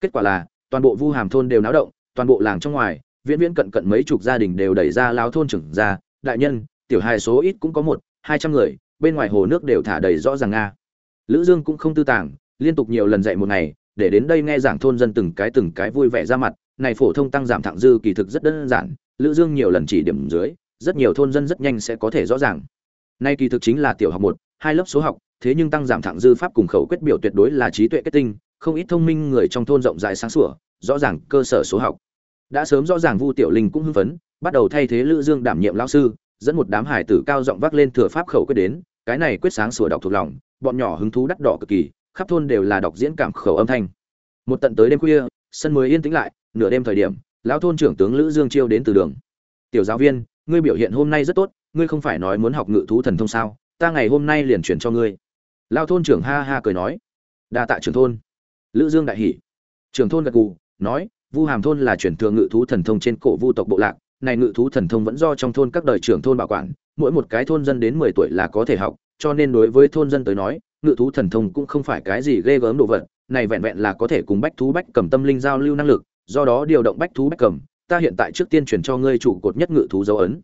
Kết quả là, toàn bộ vu hàm thôn đều náo động, toàn bộ làng trong ngoài, viễn viễn cận cận mấy chục gia đình đều đẩy ra lão thôn trưởng ra. Đại nhân, tiểu hài số ít cũng có một hai trăm người, bên ngoài hồ nước đều thả đầy rõ ràng nga. Lữ dương cũng không tư tàng, liên tục nhiều lần dạy một ngày, để đến đây nghe giảng thôn dân từng cái từng cái vui vẻ ra mặt, này phổ thông tăng giảm thẳng dư kỳ thực rất đơn giản, lữ dương nhiều lần chỉ điểm dưới, rất nhiều thôn dân rất nhanh sẽ có thể rõ ràng. Nay kỳ thực chính là tiểu học một, hai lớp số học, thế nhưng tăng giảm thẳng dư pháp cùng khẩu quyết biểu tuyệt đối là trí tuệ kết tinh, không ít thông minh người trong thôn rộng rãi sáng sủa, rõ ràng cơ sở số học. Đã sớm rõ ràng vu tiểu linh cũng hưng phấn, bắt đầu thay thế lữ dương đảm nhiệm lão sư dẫn một đám hải tử cao giọng vác lên thừa pháp khẩu quyết đến, cái này quyết sáng sủa đọc thuộc lòng, bọn nhỏ hứng thú đắt đỏ cực kỳ, khắp thôn đều là đọc diễn cảm khẩu âm thanh. Một tận tới đêm khuya, sân mới yên tĩnh lại, nửa đêm thời điểm, lão thôn trưởng tướng lữ dương chiêu đến từ đường. Tiểu giáo viên, ngươi biểu hiện hôm nay rất tốt, ngươi không phải nói muốn học ngự thú thần thông sao, ta ngày hôm nay liền chuyển cho ngươi. Lão thôn trưởng ha ha cười nói. Đa tạ trưởng thôn. Lữ dương đại hỉ. Trưởng thôn gật gù, nói, vu hàm thôn là chuyển thừa ngự thú thần thông trên cổ vu tộc bộ lạc này ngự thú thần thông vẫn do trong thôn các đời trưởng thôn bảo quản, mỗi một cái thôn dân đến 10 tuổi là có thể học, cho nên đối với thôn dân tới nói, ngự thú thần thông cũng không phải cái gì ghê gớm đồ vật, này vẹn vẹn là có thể cùng bách thú bách cầm tâm linh giao lưu năng lực, do đó điều động bách thú bách cầm, ta hiện tại trước tiên chuyển cho ngươi chủ cột nhất ngự thú dấu ấn.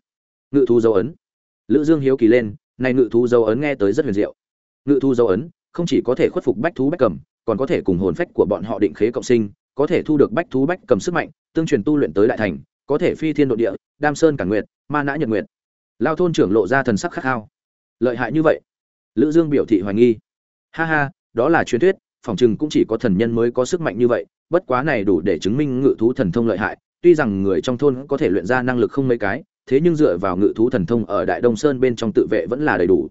Ngự thú dấu ấn. Lữ dương hiếu kỳ lên, này ngự thú dấu ấn nghe tới rất huyền diệu. Ngự thú dấu ấn, không chỉ có thể khuất phục bách thú bách cầm, còn có thể cùng hồn phách của bọn họ định khế cộng sinh, có thể thu được bách thú bách cầm sức mạnh, tương truyền tu luyện tới đại thành có thể phi thiên độ địa, đam sơn cản nguyệt, ma nã nhật nguyệt. Lao thôn trưởng lộ ra thần sắc khát khao. Lợi hại như vậy? Lữ dương biểu thị hoài nghi. Ha ha, đó là truyền thuyết phỏng chừng cũng chỉ có thần nhân mới có sức mạnh như vậy, bất quá này đủ để chứng minh ngự thú thần thông lợi hại. Tuy rằng người trong thôn có thể luyện ra năng lực không mấy cái, thế nhưng dựa vào ngự thú thần thông ở đại đông sơn bên trong tự vệ vẫn là đầy đủ.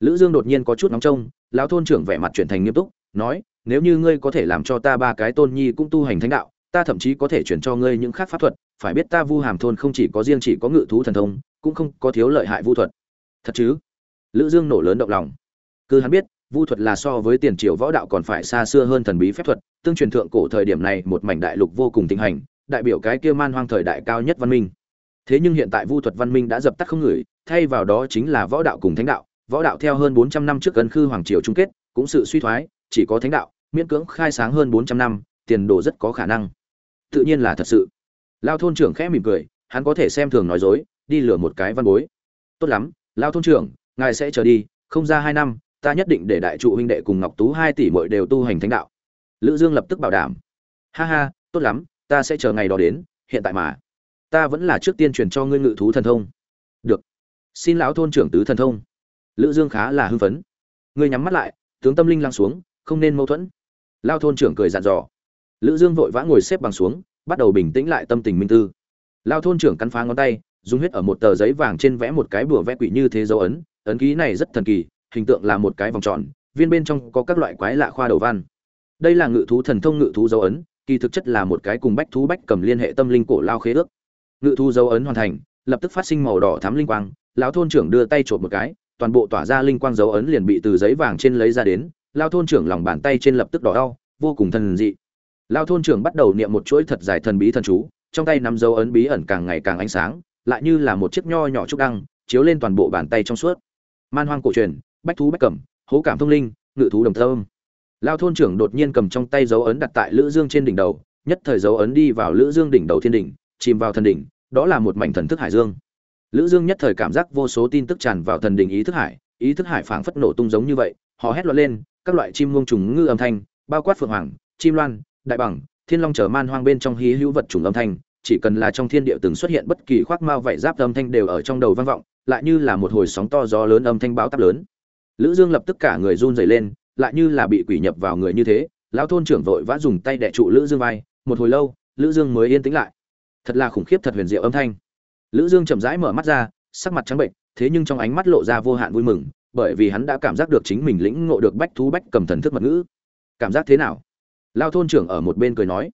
Lữ dương đột nhiên có chút nóng trông, lão thôn trưởng vẻ mặt chuyển thành nghiêm túc, nói, nếu như ngươi có thể làm cho ta ba cái tôn nhi cũng tu hành thánh đạo ta thậm chí có thể chuyển cho ngươi những khác pháp thuật, phải biết ta vu hàm thôn không chỉ có riêng chỉ có ngự thú thần thông, cũng không có thiếu lợi hại vu thuật. Thật chứ? Lữ dương nổ lớn động lòng. Cứ hắn biết, vu thuật là so với tiền triều võ đạo còn phải xa xưa hơn thần bí phép thuật, tương truyền thượng cổ thời điểm này một mảnh đại lục vô cùng thịnh hành, đại biểu cái kia man hoang thời đại cao nhất văn minh. Thế nhưng hiện tại vu thuật văn minh đã dập tắt không ngửi, thay vào đó chính là võ đạo cùng thánh đạo. Võ đạo theo hơn 400 năm trước gần khư hoàng triều chung kết, cũng sự suy thoái, chỉ có thánh đạo, miễn cưỡng khai sáng hơn 400 năm, tiền đồ rất có khả năng tự nhiên là thật sự. Lao thôn trưởng khẽ mỉm cười, hắn có thể xem thường nói dối, đi lừa một cái văn bối. Tốt lắm, lao thôn trưởng, ngài sẽ chờ đi, không ra hai năm, ta nhất định để đại trụ huynh đệ cùng ngọc tú hai tỷ muội đều tu hành thánh đạo. Lữ dương lập tức bảo đảm. Ha ha, tốt lắm, ta sẽ chờ ngày đó đến, hiện tại mà. Ta vẫn là trước tiên truyền cho ngươi ngự thú thần thông. Được. Xin lão thôn trưởng tứ thần thông. Lữ dương khá là hưng phấn. Ngươi nhắm mắt lại, tướng tâm linh lăng xuống, không nên mâu thuẫn. Lao thôn trưởng cười dặn dò lữ dương vội vã ngồi xếp bằng xuống, bắt đầu bình tĩnh lại tâm tình minh tư. Lao thôn trưởng cắn phá ngón tay, dùng huyết ở một tờ giấy vàng trên vẽ một cái bùa vẽ quỷ như thế dấu ấn ấn ký này rất thần kỳ, hình tượng là một cái vòng tròn, viên bên trong có các loại quái lạ khoa đầu văn. Đây là ngự thú thần thông ngự thú dấu ấn, kỳ thực chất là một cái cùng bách thú bách cầm liên hệ tâm linh cổ lao khế ước. Ngự thú dấu ấn hoàn thành, lập tức phát sinh màu đỏ thắm linh quang lão thôn trưởng đưa tay trộm một cái, toàn bộ tỏa ra linh quang dấu ấn liền bị từ giấy vàng trên lấy ra đến, lao thôn trưởng lòng bàn tay trên lập tức đỏ đau, vô cùng thần dị lao thôn trưởng bắt đầu niệm một chuỗi thật dài thần bí thần chú, trong tay nắm dấu ấn bí ẩn càng ngày càng ánh sáng, lại như là một chiếc nho nhỏ trúc đăng, chiếu lên toàn bộ bàn tay trong suốt. Man hoang cổ truyền, bách thú bách cẩm, hố cảm thông linh, ngự thú đồng thơm. Lao thôn trưởng đột nhiên cầm trong tay dấu ấn đặt tại lữ dương trên đỉnh đầu, nhất thời dấu ấn đi vào lữ dương đỉnh đầu thiên đỉnh, chìm vào thần đỉnh, đó là một mảnh thần thức hải dương. Lữ dương nhất thời cảm giác vô số tin tức tràn vào thần đỉnh ý thức hải, ý thức hải phảng phất nổ tung giống như vậy họ hét loạn lên, các loại chim ngông trùng ngư âm thanh, bao quát phượng hoàng, chim loan đại bằng, thiên long chờ man hoang bên trong hí hữu vật trùng âm thanh, chỉ cần là trong thiên địa từng xuất hiện bất kỳ khoác mao vảy giáp âm thanh đều ở trong đầu vang vọng, lại như là một hồi sóng to gió lớn âm thanh báo táp lớn. Lữ dương lập tức cả người run rẩy lên, lại như là bị quỷ nhập vào người như thế, lão thôn trưởng vội vã dùng tay đè trụ lữ dương vai, một hồi lâu, lữ dương mới yên tĩnh lại. Thật là khủng khiếp thật huyền diệu âm thanh. Lữ dương chậm rãi mở mắt ra, sắc mặt trắng bệnh, thế nhưng trong ánh mắt lộ ra vô hạn vui mừng, bởi vì hắn đã cảm giác được chính mình lĩnh ngộ được bách thú bách cầm thần thức mật ngữ. Cảm giác thế nào? Lao thôn trưởng ở một bên cười nói,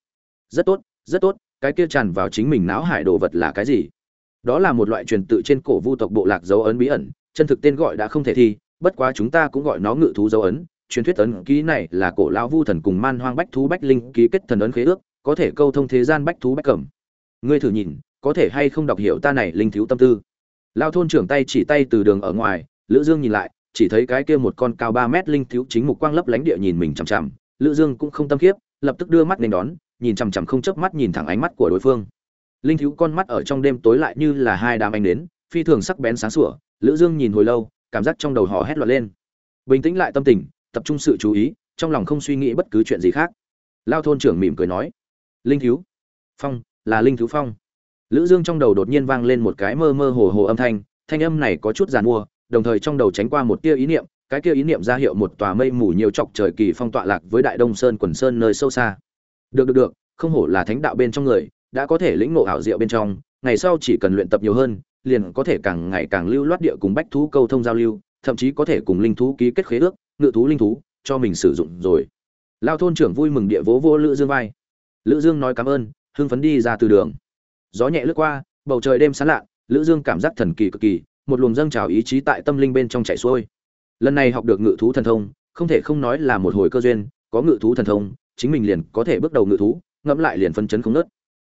rất tốt rất tốt, cái kia tràn vào chính mình não hải đồ vật là cái gì? Đó là một loại truyền tự trên cổ vu tộc bộ lạc dấu ấn bí ẩn, chân thực tên gọi đã không thể thi, bất quá chúng ta cũng gọi nó ngự thú dấu ấn. Truyền thuyết ấn ký này là cổ lão vu thần cùng man hoang bách thú bách linh ký kết thần ấn khế ước, có thể câu thông thế gian bách thú bách cẩm. Ngươi thử nhìn, có thể hay không đọc hiểu ta này linh thiếu tâm tư? Lao thôn trưởng tay chỉ tay từ đường ở ngoài, lữ dương nhìn lại, chỉ thấy cái kia một con cao 3 mét linh thiếu chính mục quang lấp lánh địa nhìn mình chằm chằm lữ dương cũng không tâm khiếp, lập tức đưa mắt lên đón, nhìn chằm chằm không chớp mắt nhìn thẳng ánh mắt của đối phương. Linh thiếu con mắt ở trong đêm tối lại như là hai đám ánh đến, phi thường sắc bén sáng sủa, lữ dương nhìn hồi lâu, cảm giác trong đầu họ hét loạn lên. Bình tĩnh lại tâm tình, tập trung sự chú ý, trong lòng không suy nghĩ bất cứ chuyện gì khác. Lao thôn trưởng mỉm cười nói, linh thiếu, phong, là linh thiếu phong. Lữ dương trong đầu đột nhiên vang lên một cái mơ mơ hồ hồ âm thanh thanh âm này có chút giàn mua, đồng thời trong đầu tránh qua một tia ý niệm cái kia ý niệm ra hiệu một tòa mây mù nhiều chọc trời kỳ phong tọa lạc với đại đông sơn quần sơn nơi sâu xa. Được được được, không hổ là thánh đạo bên trong người, đã có thể lĩnh ngộ ảo diệu bên trong, ngày sau chỉ cần luyện tập nhiều hơn, liền có thể càng ngày càng lưu loát địa cùng bách thú câu thông giao lưu, thậm chí có thể cùng linh thú ký kết khế ước, ngự thú linh thú, cho mình sử dụng rồi. Lao thôn trưởng vui mừng địa vỗ vô lữ dương vai. Lữ dương nói cảm ơn, hưng phấn đi ra từ đường. Gió nhẹ lướt qua, bầu trời đêm sáng lạ, lữ dương cảm giác thần kỳ cực kỳ, một luồng dâng trào ý chí tại tâm linh bên trong chảy xuôi lần này học được ngự thú thần thông, không thể không nói là một hồi cơ duyên, có ngự thú thần thông, chính mình liền có thể bước đầu ngự thú, ngẫm lại liền phân chấn không nớt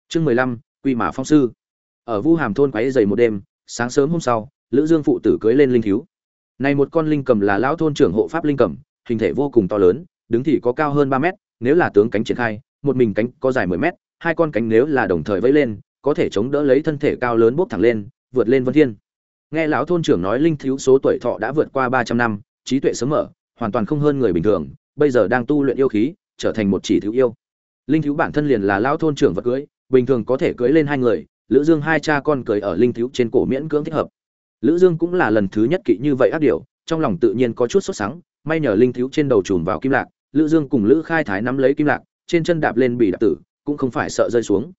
chương mười lăm, quy mã phong sư. Ở vu hàm thôn quấy dày một đêm, sáng sớm hôm sau, lữ dương phụ tử cưới lên linh thiếu này một con linh cầm là lão thôn trưởng hộ pháp linh cầm, hình thể vô cùng to lớn, đứng thì có cao hơn ba mét, nếu là tướng cánh triển khai, một mình cánh có dài mười mét, hai con cánh nếu là đồng thời vẫy lên, có thể chống đỡ lấy thân thể cao lớn bốc thẳng lên, vượt lên vân thiên nghe lão thôn trưởng nói linh thiếu số tuổi thọ đã vượt qua ba trăm năm, trí tuệ sớm mở, hoàn toàn không hơn người bình thường, bây giờ đang tu luyện yêu khí, trở thành một chỉ thiếu yêu. Linh thiếu bản thân liền là lão thôn trưởng vật cưới, bình thường có thể cưới lên hai người, lữ dương hai cha con cưới ở linh thiếu trên cổ miễn cưỡng thích hợp. Lữ dương cũng là lần thứ nhất kỵ như vậy ác điều trong lòng tự nhiên có chút sốt sắng, may nhờ linh thiếu trên đầu trùm vào kim lạc, lữ dương cùng lữ khai thái nắm lấy kim lạc, trên chân đạp lên bị đạp tử, cũng không phải sợ rơi xuống.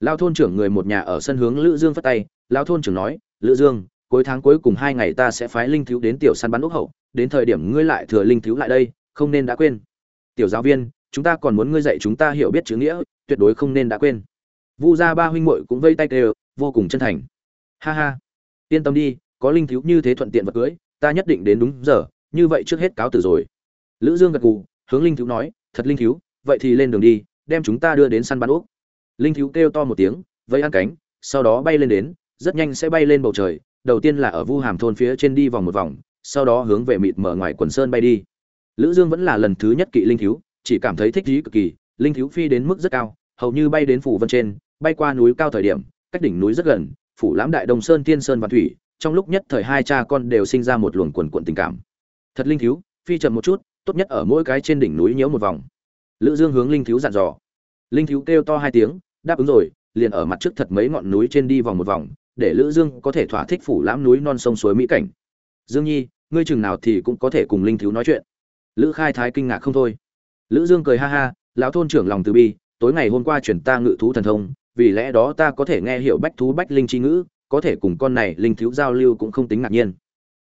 Lao thôn trưởng người một nhà ở sân hướng lữ dương vất tay lao thôn trưởng nói, lữ dương cuối tháng cuối cùng hai ngày ta sẽ phái linh thiếu đến tiểu săn bắn ốc hậu, đến thời điểm ngươi lại thừa linh thiếu lại đây, không nên đã quên. Tiểu giáo viên, chúng ta còn muốn ngươi dạy chúng ta hiểu biết chữ nghĩa, tuyệt đối không nên đã quên. Vu gia ba huynh muội cũng vây tay kêu, vô cùng chân thành. Ha ha. Yên tâm đi, có linh thiếu như thế thuận tiện vật cưới, ta nhất định đến đúng giờ, như vậy trước hết cáo từ rồi. Lữ dương gật gù, hướng linh thiếu nói, thật linh thiếu, vậy thì lên đường đi, đem chúng ta đưa đến săn bắn ốc. Linh thiếu kêu to một tiếng vây ăn cánh, sau đó bay lên đến, rất nhanh sẽ bay lên bầu trời đầu tiên là ở vu hàm thôn phía trên đi vòng một vòng, sau đó hướng về mịt mở ngoài quần sơn bay đi. Lữ dương vẫn là lần thứ nhất kỵ linh thiếu, chỉ cảm thấy thích thú cực kỳ, linh thiếu phi đến mức rất cao, hầu như bay đến phủ vân trên, bay qua núi cao thời điểm, cách đỉnh núi rất gần, phủ lãm đại đông sơn tiên sơn và thủy, trong lúc nhất thời hai cha con đều sinh ra một luồng quần cuộn tình cảm. Thật linh thiếu, phi chậm một chút, tốt nhất ở mỗi cái trên đỉnh núi nhiễu một vòng. Lữ dương hướng linh thiếu dặn dò. Linh thiếu kêu to hai tiếng, đáp ứng rồi, liền ở mặt trước thật mấy ngọn núi trên đi vòng một vòng để lữ dương có thể thỏa thích phủ lãm núi non sông suối mỹ cảnh. Dương nhi, ngươi chừng nào thì cũng có thể cùng linh thiếu nói chuyện. Lữ khai thái kinh ngạc không thôi. Lữ dương cười ha ha, lão thôn trưởng lòng từ bi, tối ngày hôm qua chuyển ta ngự thú thần thông, vì lẽ đó ta có thể nghe hiểu bách thú bách linh chi ngữ, có thể cùng con này linh thiếu giao lưu cũng không tính ngạc nhiên.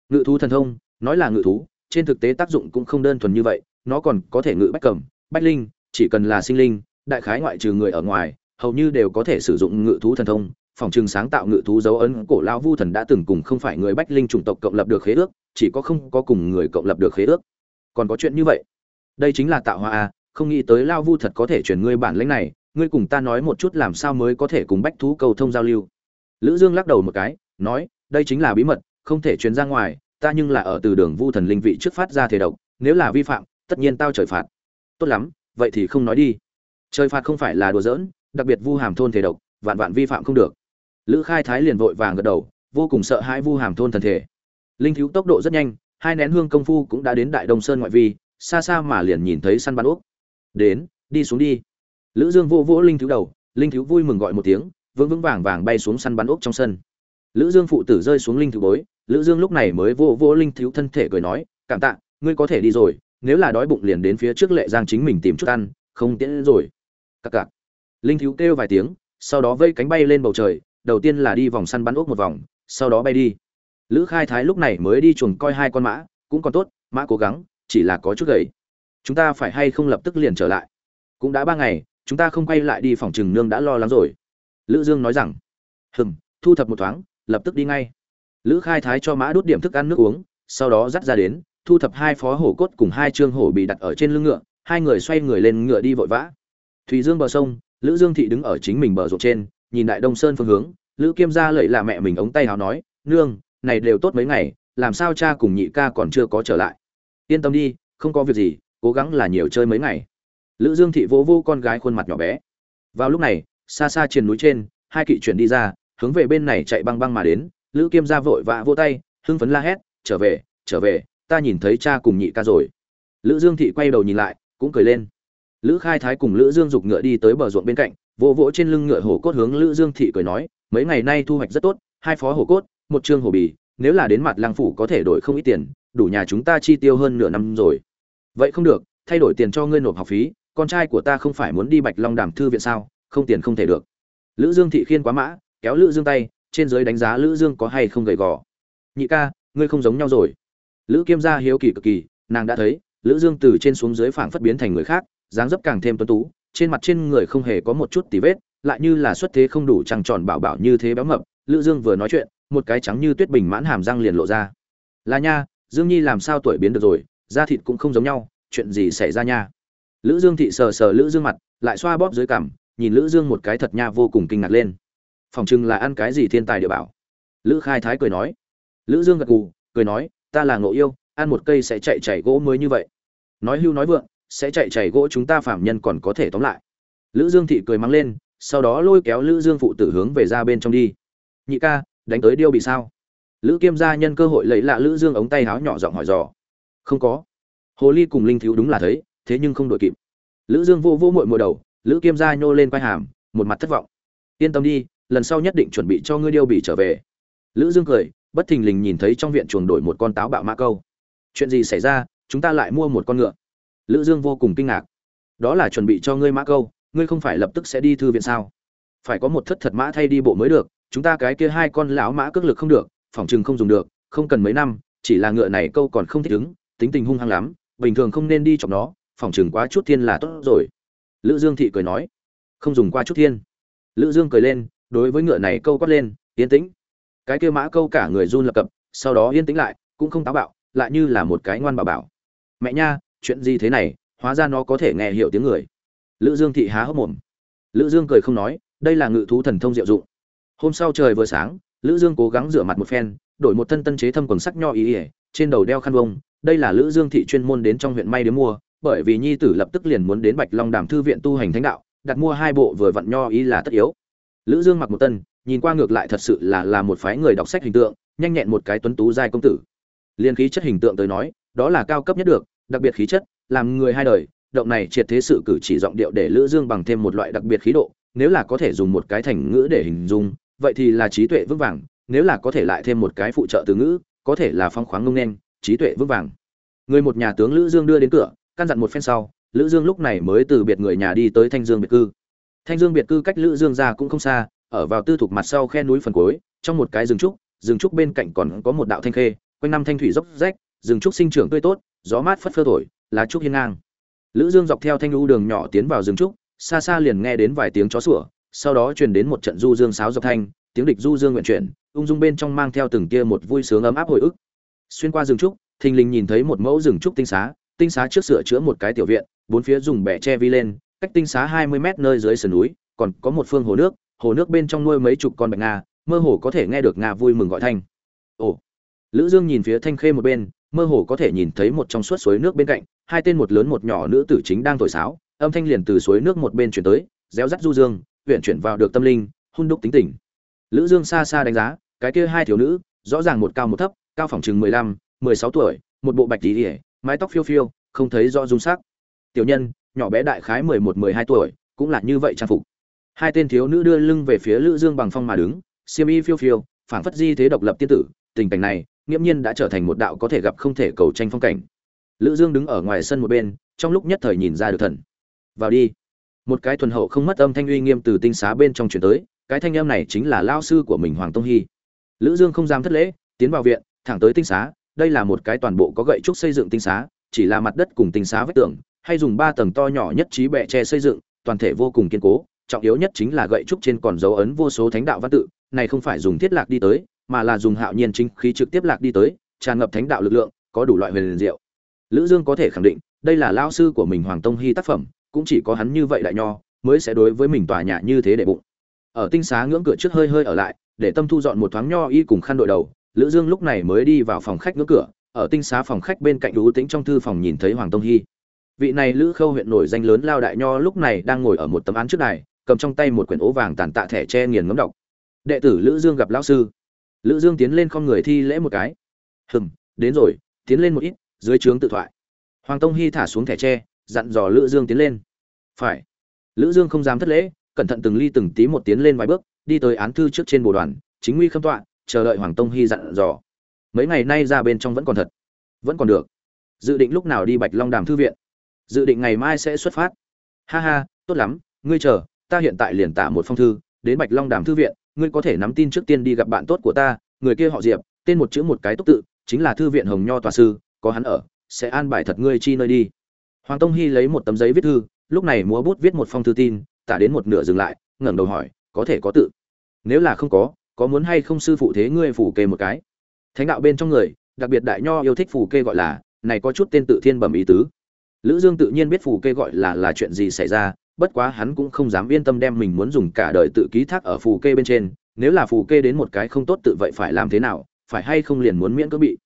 Ngự thú thần thông, nói là ngự thú, trên thực tế tác dụng cũng không đơn thuần như vậy, nó còn có thể ngự bách cầm, bách linh, chỉ cần là sinh linh, đại khái ngoại trừ người ở ngoài, hầu như đều có thể sử dụng ngự thú thần thông phòng trường sáng tạo ngự thú dấu ấn cổ lão vu thần đã từng cùng không phải người bách linh chủng tộc cộng lập được khế ước, chỉ có không có cùng người cộng lập được khế ước. Còn có chuyện như vậy? Đây chính là tạo hóa a không nghĩ tới lao vu thật có thể chuyển ngươi bản lĩnh này, ngươi cùng ta nói một chút làm sao mới có thể cùng bách thú cầu thông giao lưu. Lữ dương lắc đầu một cái, nói, đây chính là bí mật, không thể truyền ra ngoài, ta nhưng là ở từ đường vu thần linh vị trước phát ra thể độc, nếu là vi phạm, tất nhiên tao trời phạt. Tốt lắm, vậy thì không nói đi. Trời phạt không phải là đùa giỡn, đặc biệt vu hàm thôn thể độc, vạn vạn vi phạm không được lữ khai thái liền vội vàng gật đầu, vô cùng sợ hãi vu hàm thôn thần thể. Linh thiếu tốc độ rất nhanh, hai nén hương công phu cũng đã đến đại đông sơn ngoại vi, xa xa mà liền nhìn thấy săn bắn úp đến, đi xuống đi. Lữ dương vô vỗ linh thiếu đầu, linh thiếu vui mừng gọi một tiếng, vững vững vàng vàng bay xuống săn bắn úp trong sân. Lữ dương phụ tử rơi xuống linh thiếu bối, lữ dương lúc này mới vô vô linh thiếu thân thể cười nói, cảm tạ, ngươi có thể đi rồi, nếu là đói bụng liền đến phía trước lệ giang chính mình tìm chút ăn, không tiễn rồi. Cặc cặc. Linh thiếu kêu vài tiếng, sau đó vây cánh bay lên bầu trời đầu tiên là đi vòng săn bắn ốc một vòng, sau đó bay đi. Lữ khai thái lúc này mới đi chuồng coi hai con mã, cũng còn tốt, mã cố gắng, chỉ là có chút gầy. Chúng ta phải hay không lập tức liền trở lại? Cũng đã ba ngày, chúng ta không quay lại đi phòng trừng nương đã lo lắng rồi. Lữ dương nói rằng, hừm, thu thập một thoáng, lập tức đi ngay. Lữ khai thái cho mã đốt điểm thức ăn nước uống, sau đó dắt ra đến, thu thập hai phó hổ cốt cùng hai trương hổ bị đặt ở trên lưng ngựa, hai người xoay người lên ngựa đi vội vã. Thủy dương bờ sông, lữ dương thị đứng ở chính mình bờ ruộng trên nhìn đại đông sơn phương hướng, lữ kiêm gia lợi là mẹ mình ống tay hào nói, nương, này đều tốt mấy ngày, làm sao cha cùng nhị ca còn chưa có trở lại? Yên tâm đi, không có việc gì, cố gắng là nhiều chơi mấy ngày. Lữ dương thị vỗ vô con gái khuôn mặt nhỏ bé. Vào lúc này, xa xa trên núi trên, hai kỵ chuyển đi ra, hướng về bên này chạy băng băng mà đến. Lữ kiêm gia vội vã vỗ tay, hưng phấn la hét, trở về trở về, ta nhìn thấy cha cùng nhị ca rồi. Lữ dương thị quay đầu nhìn lại, cũng cười lên. Lữ khai thái cùng lữ dương dục ngựa đi tới bờ ruộng bên cạnh vỗ vỗ trên lưng ngựa hổ cốt hướng lữ dương thị cười nói, mấy ngày nay thu hoạch rất tốt, hai phó hổ cốt, một trương hổ bì, nếu là đến mặt lang phủ có thể đổi không ít tiền, đủ nhà chúng ta chi tiêu hơn nửa năm rồi. Vậy không được, thay đổi tiền cho ngươi nộp học phí, con trai của ta không phải muốn đi bạch long đàm thư viện sao, không tiền không thể được. Lữ dương thị khiên quá mã, kéo lữ dương tay, trên dưới đánh giá lữ dương có hay không gầy gò. Nhị ca, ngươi không giống nhau rồi. Lữ kiêm gia hiếu kỳ cực kỳ, nàng đã thấy, lữ dương từ trên xuống dưới phảng phất biến thành người khác, dáng dấp càng thêm tuấn tú trên mặt trên người không hề có một chút tì vết, lại như là xuất thế không đủ trăng tròn bảo bảo như thế béo mập, lữ dương vừa nói chuyện, một cái trắng như tuyết bình mãn hàm răng liền lộ ra. Là nha, dương nhi làm sao tuổi biến được rồi, da thịt cũng không giống nhau, chuyện gì xảy ra nha? Lữ dương thị sờ sờ lữ dương mặt, lại xoa bóp dưới cằm, nhìn lữ dương một cái thật nha vô cùng kinh ngạc lên. Phòng chừng là ăn cái gì thiên tài địa bảo? Lữ khai thái cười nói. Lữ dương gật gù, cười nói, ta là ngộ yêu, ăn một cây sẽ chạy chảy gỗ mới như vậy. Nói hưu nói vượng sẽ chạy chảy gỗ chúng ta phạm nhân còn có thể tóm lại. Lữ dương thị cười mắng lên, sau đó lôi kéo lữ dương phụ tử hướng về ra bên trong đi. Nhị ca, đánh tới điêu bị sao? Lữ kiêm gia nhân cơ hội lấy lạ lữ dương ống tay háo nhỏ giọng hỏi dò. Không có. Hồ ly cùng linh thiếu đúng là thấy, thế nhưng không đội kịp. Lữ dương vô vô muội muội đầu, lữ kiêm gia nhô lên vai hàm, một mặt thất vọng. Yên tâm đi, lần sau nhất định chuẩn bị cho ngươi điêu bị trở về. Lữ dương cười, bất thình lình nhìn thấy trong viện chuồng đổi một con táo bạo mã câu. Chuyện gì xảy ra, chúng ta lại mua một con ngựa lữ dương vô cùng kinh ngạc. Đó là chuẩn bị cho ngươi mã câu, ngươi không phải lập tức sẽ đi thư viện sao? Phải có một thất thật mã thay đi bộ mới được, chúng ta cái kia hai con lão mã cước lực không được, phòng chừng không dùng được, không cần mấy năm, chỉ là ngựa này câu còn không thích ứng, tính tình hung hăng lắm, bình thường không nên đi chọc nó, phòng chừng quá chút thiên là tốt rồi. Lữ dương thị cười nói, không dùng qua chút thiên. Lữ dương cười lên, đối với ngựa này câu quát lên, yên tĩnh. Cái kia mã câu cả người run lập cập, sau đó yên tĩnh lại, cũng không táo bạo, lại như là một cái ngoan bảo bảo. Mẹ nha chuyện gì thế này, hóa ra nó có thể nghe hiểu tiếng người. Lữ dương thị há hốc mồm. Lữ dương cười không nói, đây là ngự thú thần thông diệu dụng. Hôm sau trời vừa sáng, lữ dương cố gắng rửa mặt một phen, đổi một thân tân chế thâm quần sắc nho ý ỉa trên đầu đeo khăn vông. Đây là lữ dương thị chuyên môn đến trong huyện may đến mua, bởi vì nhi tử lập tức liền muốn đến bạch long đàm thư viện tu hành thánh đạo, đặt mua hai bộ vừa vặn nho ý là tất yếu. Lữ dương mặc một tân, nhìn qua ngược lại thật sự là là một phái người đọc sách hình tượng, nhanh nhẹn một cái tuấn tú giai công tử. Liên khí chất hình tượng tới nói, đó là cao cấp nhất được đặc biệt khí chất, làm người hai đời, động này triệt thế sự cử chỉ giọng điệu để lữ dương bằng thêm một loại đặc biệt khí độ, nếu là có thể dùng một cái thành ngữ để hình dung, vậy thì là trí tuệ vững vàng, nếu là có thể lại thêm một cái phụ trợ từ ngữ, có thể là phong khoáng ngông nên trí tuệ vững vàng. Người một nhà tướng lữ dương đưa đến cửa, căn dặn một phen sau, lữ dương lúc này mới từ biệt người nhà đi tới thanh dương biệt cư. Thanh dương biệt cư cách lữ dương ra cũng không xa, ở vào tư thuộc mặt sau khe núi phần cuối, trong một cái rừng trúc rừng trúc bên cạnh còn có một đạo thanh khê, quanh năm thanh thủy dốc rách, rừng trúc sinh trưởng tươi tốt gió mát phất phơ thổi, lá trúc hiên ngang. Lữ dương dọc theo thanh lũ đường nhỏ tiến vào rừng trúc, xa xa liền nghe đến vài tiếng chó sủa, sau đó truyền đến một trận du dương sáo dọc thanh, tiếng địch du dương nguyện chuyển, ung dung bên trong mang theo từng kia một vui sướng ấm áp hồi ức. Xuyên qua rừng trúc, thình lình nhìn thấy một mẫu rừng trúc tinh xá tinh xá trước sửa chữa một cái tiểu viện, bốn phía dùng bẻ che vi lên, cách tinh xá 20 mét nơi dưới sườn núi, còn có một phương hồ nước hồ nước bên trong nuôi mấy chục con bạch nga mơ hồ có thể nghe được nga vui mừng gọi thanh. Ồ. Lữ dương nhìn phía thanh khê một bên mơ hồ có thể nhìn thấy một trong suốt suối nước bên cạnh hai tên một lớn một nhỏ nữ tử chính đang thổi sáo âm thanh liền từ suối nước một bên chuyển tới réo rắt du dương huyện chuyển vào được tâm linh hung đúc tính tình. Lữ dương xa xa đánh giá cái kia hai thiếu nữ rõ ràng một cao một thấp cao phỏng chừng mười lăm, mười sáu tuổi một bộ bạch tí ỉa mái tóc phiêu phiêu không thấy rõ dung sắc. Tiểu nhân nhỏ bé đại khái mười một mười hai tuổi cũng là như vậy trang phục. Hai tên thiếu nữ đưa lưng về phía lữ dương bằng phong mà đứng xiêm y phiêu phiêu phảng phất di thế độc lập tiên tử tình cảnh này nghiễm nhiên đã trở thành một đạo có thể gặp không thể cầu tranh phong cảnh. Lữ dương đứng ở ngoài sân một bên, trong lúc nhất thời nhìn ra được thần. Vào đi. Một cái thuần hậu không mất âm thanh uy nghiêm từ tinh xá bên trong truyền tới, cái thanh âm này chính là lao sư của mình hoàng tông hy. Lữ dương không dám thất lễ, tiến vào viện, thẳng tới tinh xá, đây là một cái toàn bộ có gậy trúc xây dựng tinh xá, chỉ là mặt đất cùng tinh xá vách tường, hay dùng ba tầng to nhỏ nhất trí bệ tre xây dựng, toàn thể vô cùng kiên cố, trọng yếu nhất chính là gậy trúc trên còn dấu ấn vô số thánh đạo văn tự, này không phải dùng thiết lạc đi tới mà là dùng hạo nhiên chính khí trực tiếp lạc đi tới, tràn ngập thánh đạo lực lượng, có đủ loại huyền diệu. Lữ dương có thể khẳng định, đây là lao sư của mình hoàng tông hy tác phẩm, cũng chỉ có hắn như vậy đại nho, mới sẽ đối với mình tòa nhà như thế để bụng. Ở tinh xá ngưỡng cửa trước hơi hơi ở lại, để tâm thu dọn một thoáng nho y cùng khăn đội đầu, lữ dương lúc này mới đi vào phòng khách ngưỡng cửa, ở tinh xá phòng khách bên cạnh đú tĩnh trong thư phòng nhìn thấy hoàng tông hy. Vị này lữ khâu huyện nổi danh lớn lao đại nho lúc này đang ngồi ở một tấm án trước đài, cầm trong tay một quyển ố vàng tàn tạ thẻ che nghiền ngấm đọc. Đệ tử lữ dương gặp lão sư lữ dương tiến lên không người thi lễ một cái. Hừm, đến rồi, tiến lên một ít, dưới trướng tự thoại. Hoàng tông hy thả xuống thẻ tre, dặn dò lữ dương tiến lên. Phải. Lữ dương không dám thất lễ, cẩn thận từng ly từng tí một tiến lên vài bước, đi tới án thư trước trên bồ đoàn, chính nguy khâm tọa, chờ đợi hoàng tông hy dặn dò. Mấy ngày nay ra bên trong vẫn còn thật, vẫn còn được. Dự định lúc nào đi bạch long đàm thư viện. Dự định ngày mai sẽ xuất phát. Ha ha, tốt lắm, ngươi chờ, ta hiện tại liền tả một phong thư, đến bạch long đàm thư viện ngươi có thể nắm tin trước tiên đi gặp bạn tốt của ta, người kia họ diệp, tên một chữ một cái túc tự, chính là thư viện hồng nho tòa sư, có hắn ở, sẽ an bài thật ngươi chi nơi đi. Hoàng tông hy lấy một tấm giấy viết thư, lúc này múa bút viết một phong thư tin, tả đến một nửa dừng lại, ngẩng đầu hỏi, có thể có tự? Nếu là không có có muốn hay không sư phụ thế ngươi phủ kê một cái? Thánh đạo bên trong người, đặc biệt đại nho yêu thích phủ kê gọi là, này có chút tên tự thiên bẩm ý tứ. Lữ dương tự nhiên biết phủ kê gọi là là chuyện gì xảy ra bất quá hắn cũng không dám yên tâm đem mình muốn dùng cả đời tự ký thác ở phù kê bên trên, nếu là phù kê đến một cái không tốt tự vậy phải làm thế nào, phải hay không liền muốn miễn cỡ bị.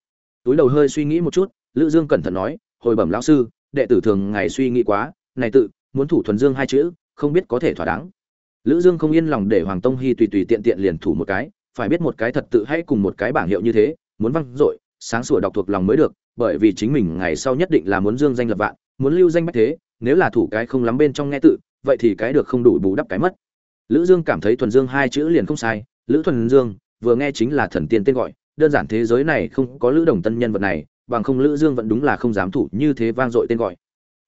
Túi đầu hơi suy nghĩ một chút, lữ dương cẩn thận nói, hồi bẩm lão sư, đệ tử thường ngày suy nghĩ quá, này tự, muốn thủ thuần dương hai chữ, không biết có thể thỏa đáng. Lữ dương không yên lòng để hoàng tông hy tùy tùy tiện tiện liền thủ một cái, phải biết một cái thật tự hay cùng một cái bảng hiệu như thế, muốn văng dội, sáng sủa đọc thuộc lòng mới được, bởi vì chính mình ngày sau nhất định là muốn dương danh lập vạn, muốn lưu danh bách thế nếu là thủ cái không lắm bên trong nghe tự, vậy thì cái được không đủ bù đắp cái mất. Lữ dương cảm thấy thuần dương hai chữ liền không sai, lữ thuần dương, vừa nghe chính là thần tiên tên gọi, đơn giản thế giới này không có lữ đồng tân nhân vật này, bằng không lữ dương vẫn đúng là không dám thủ như thế vang dội tên gọi.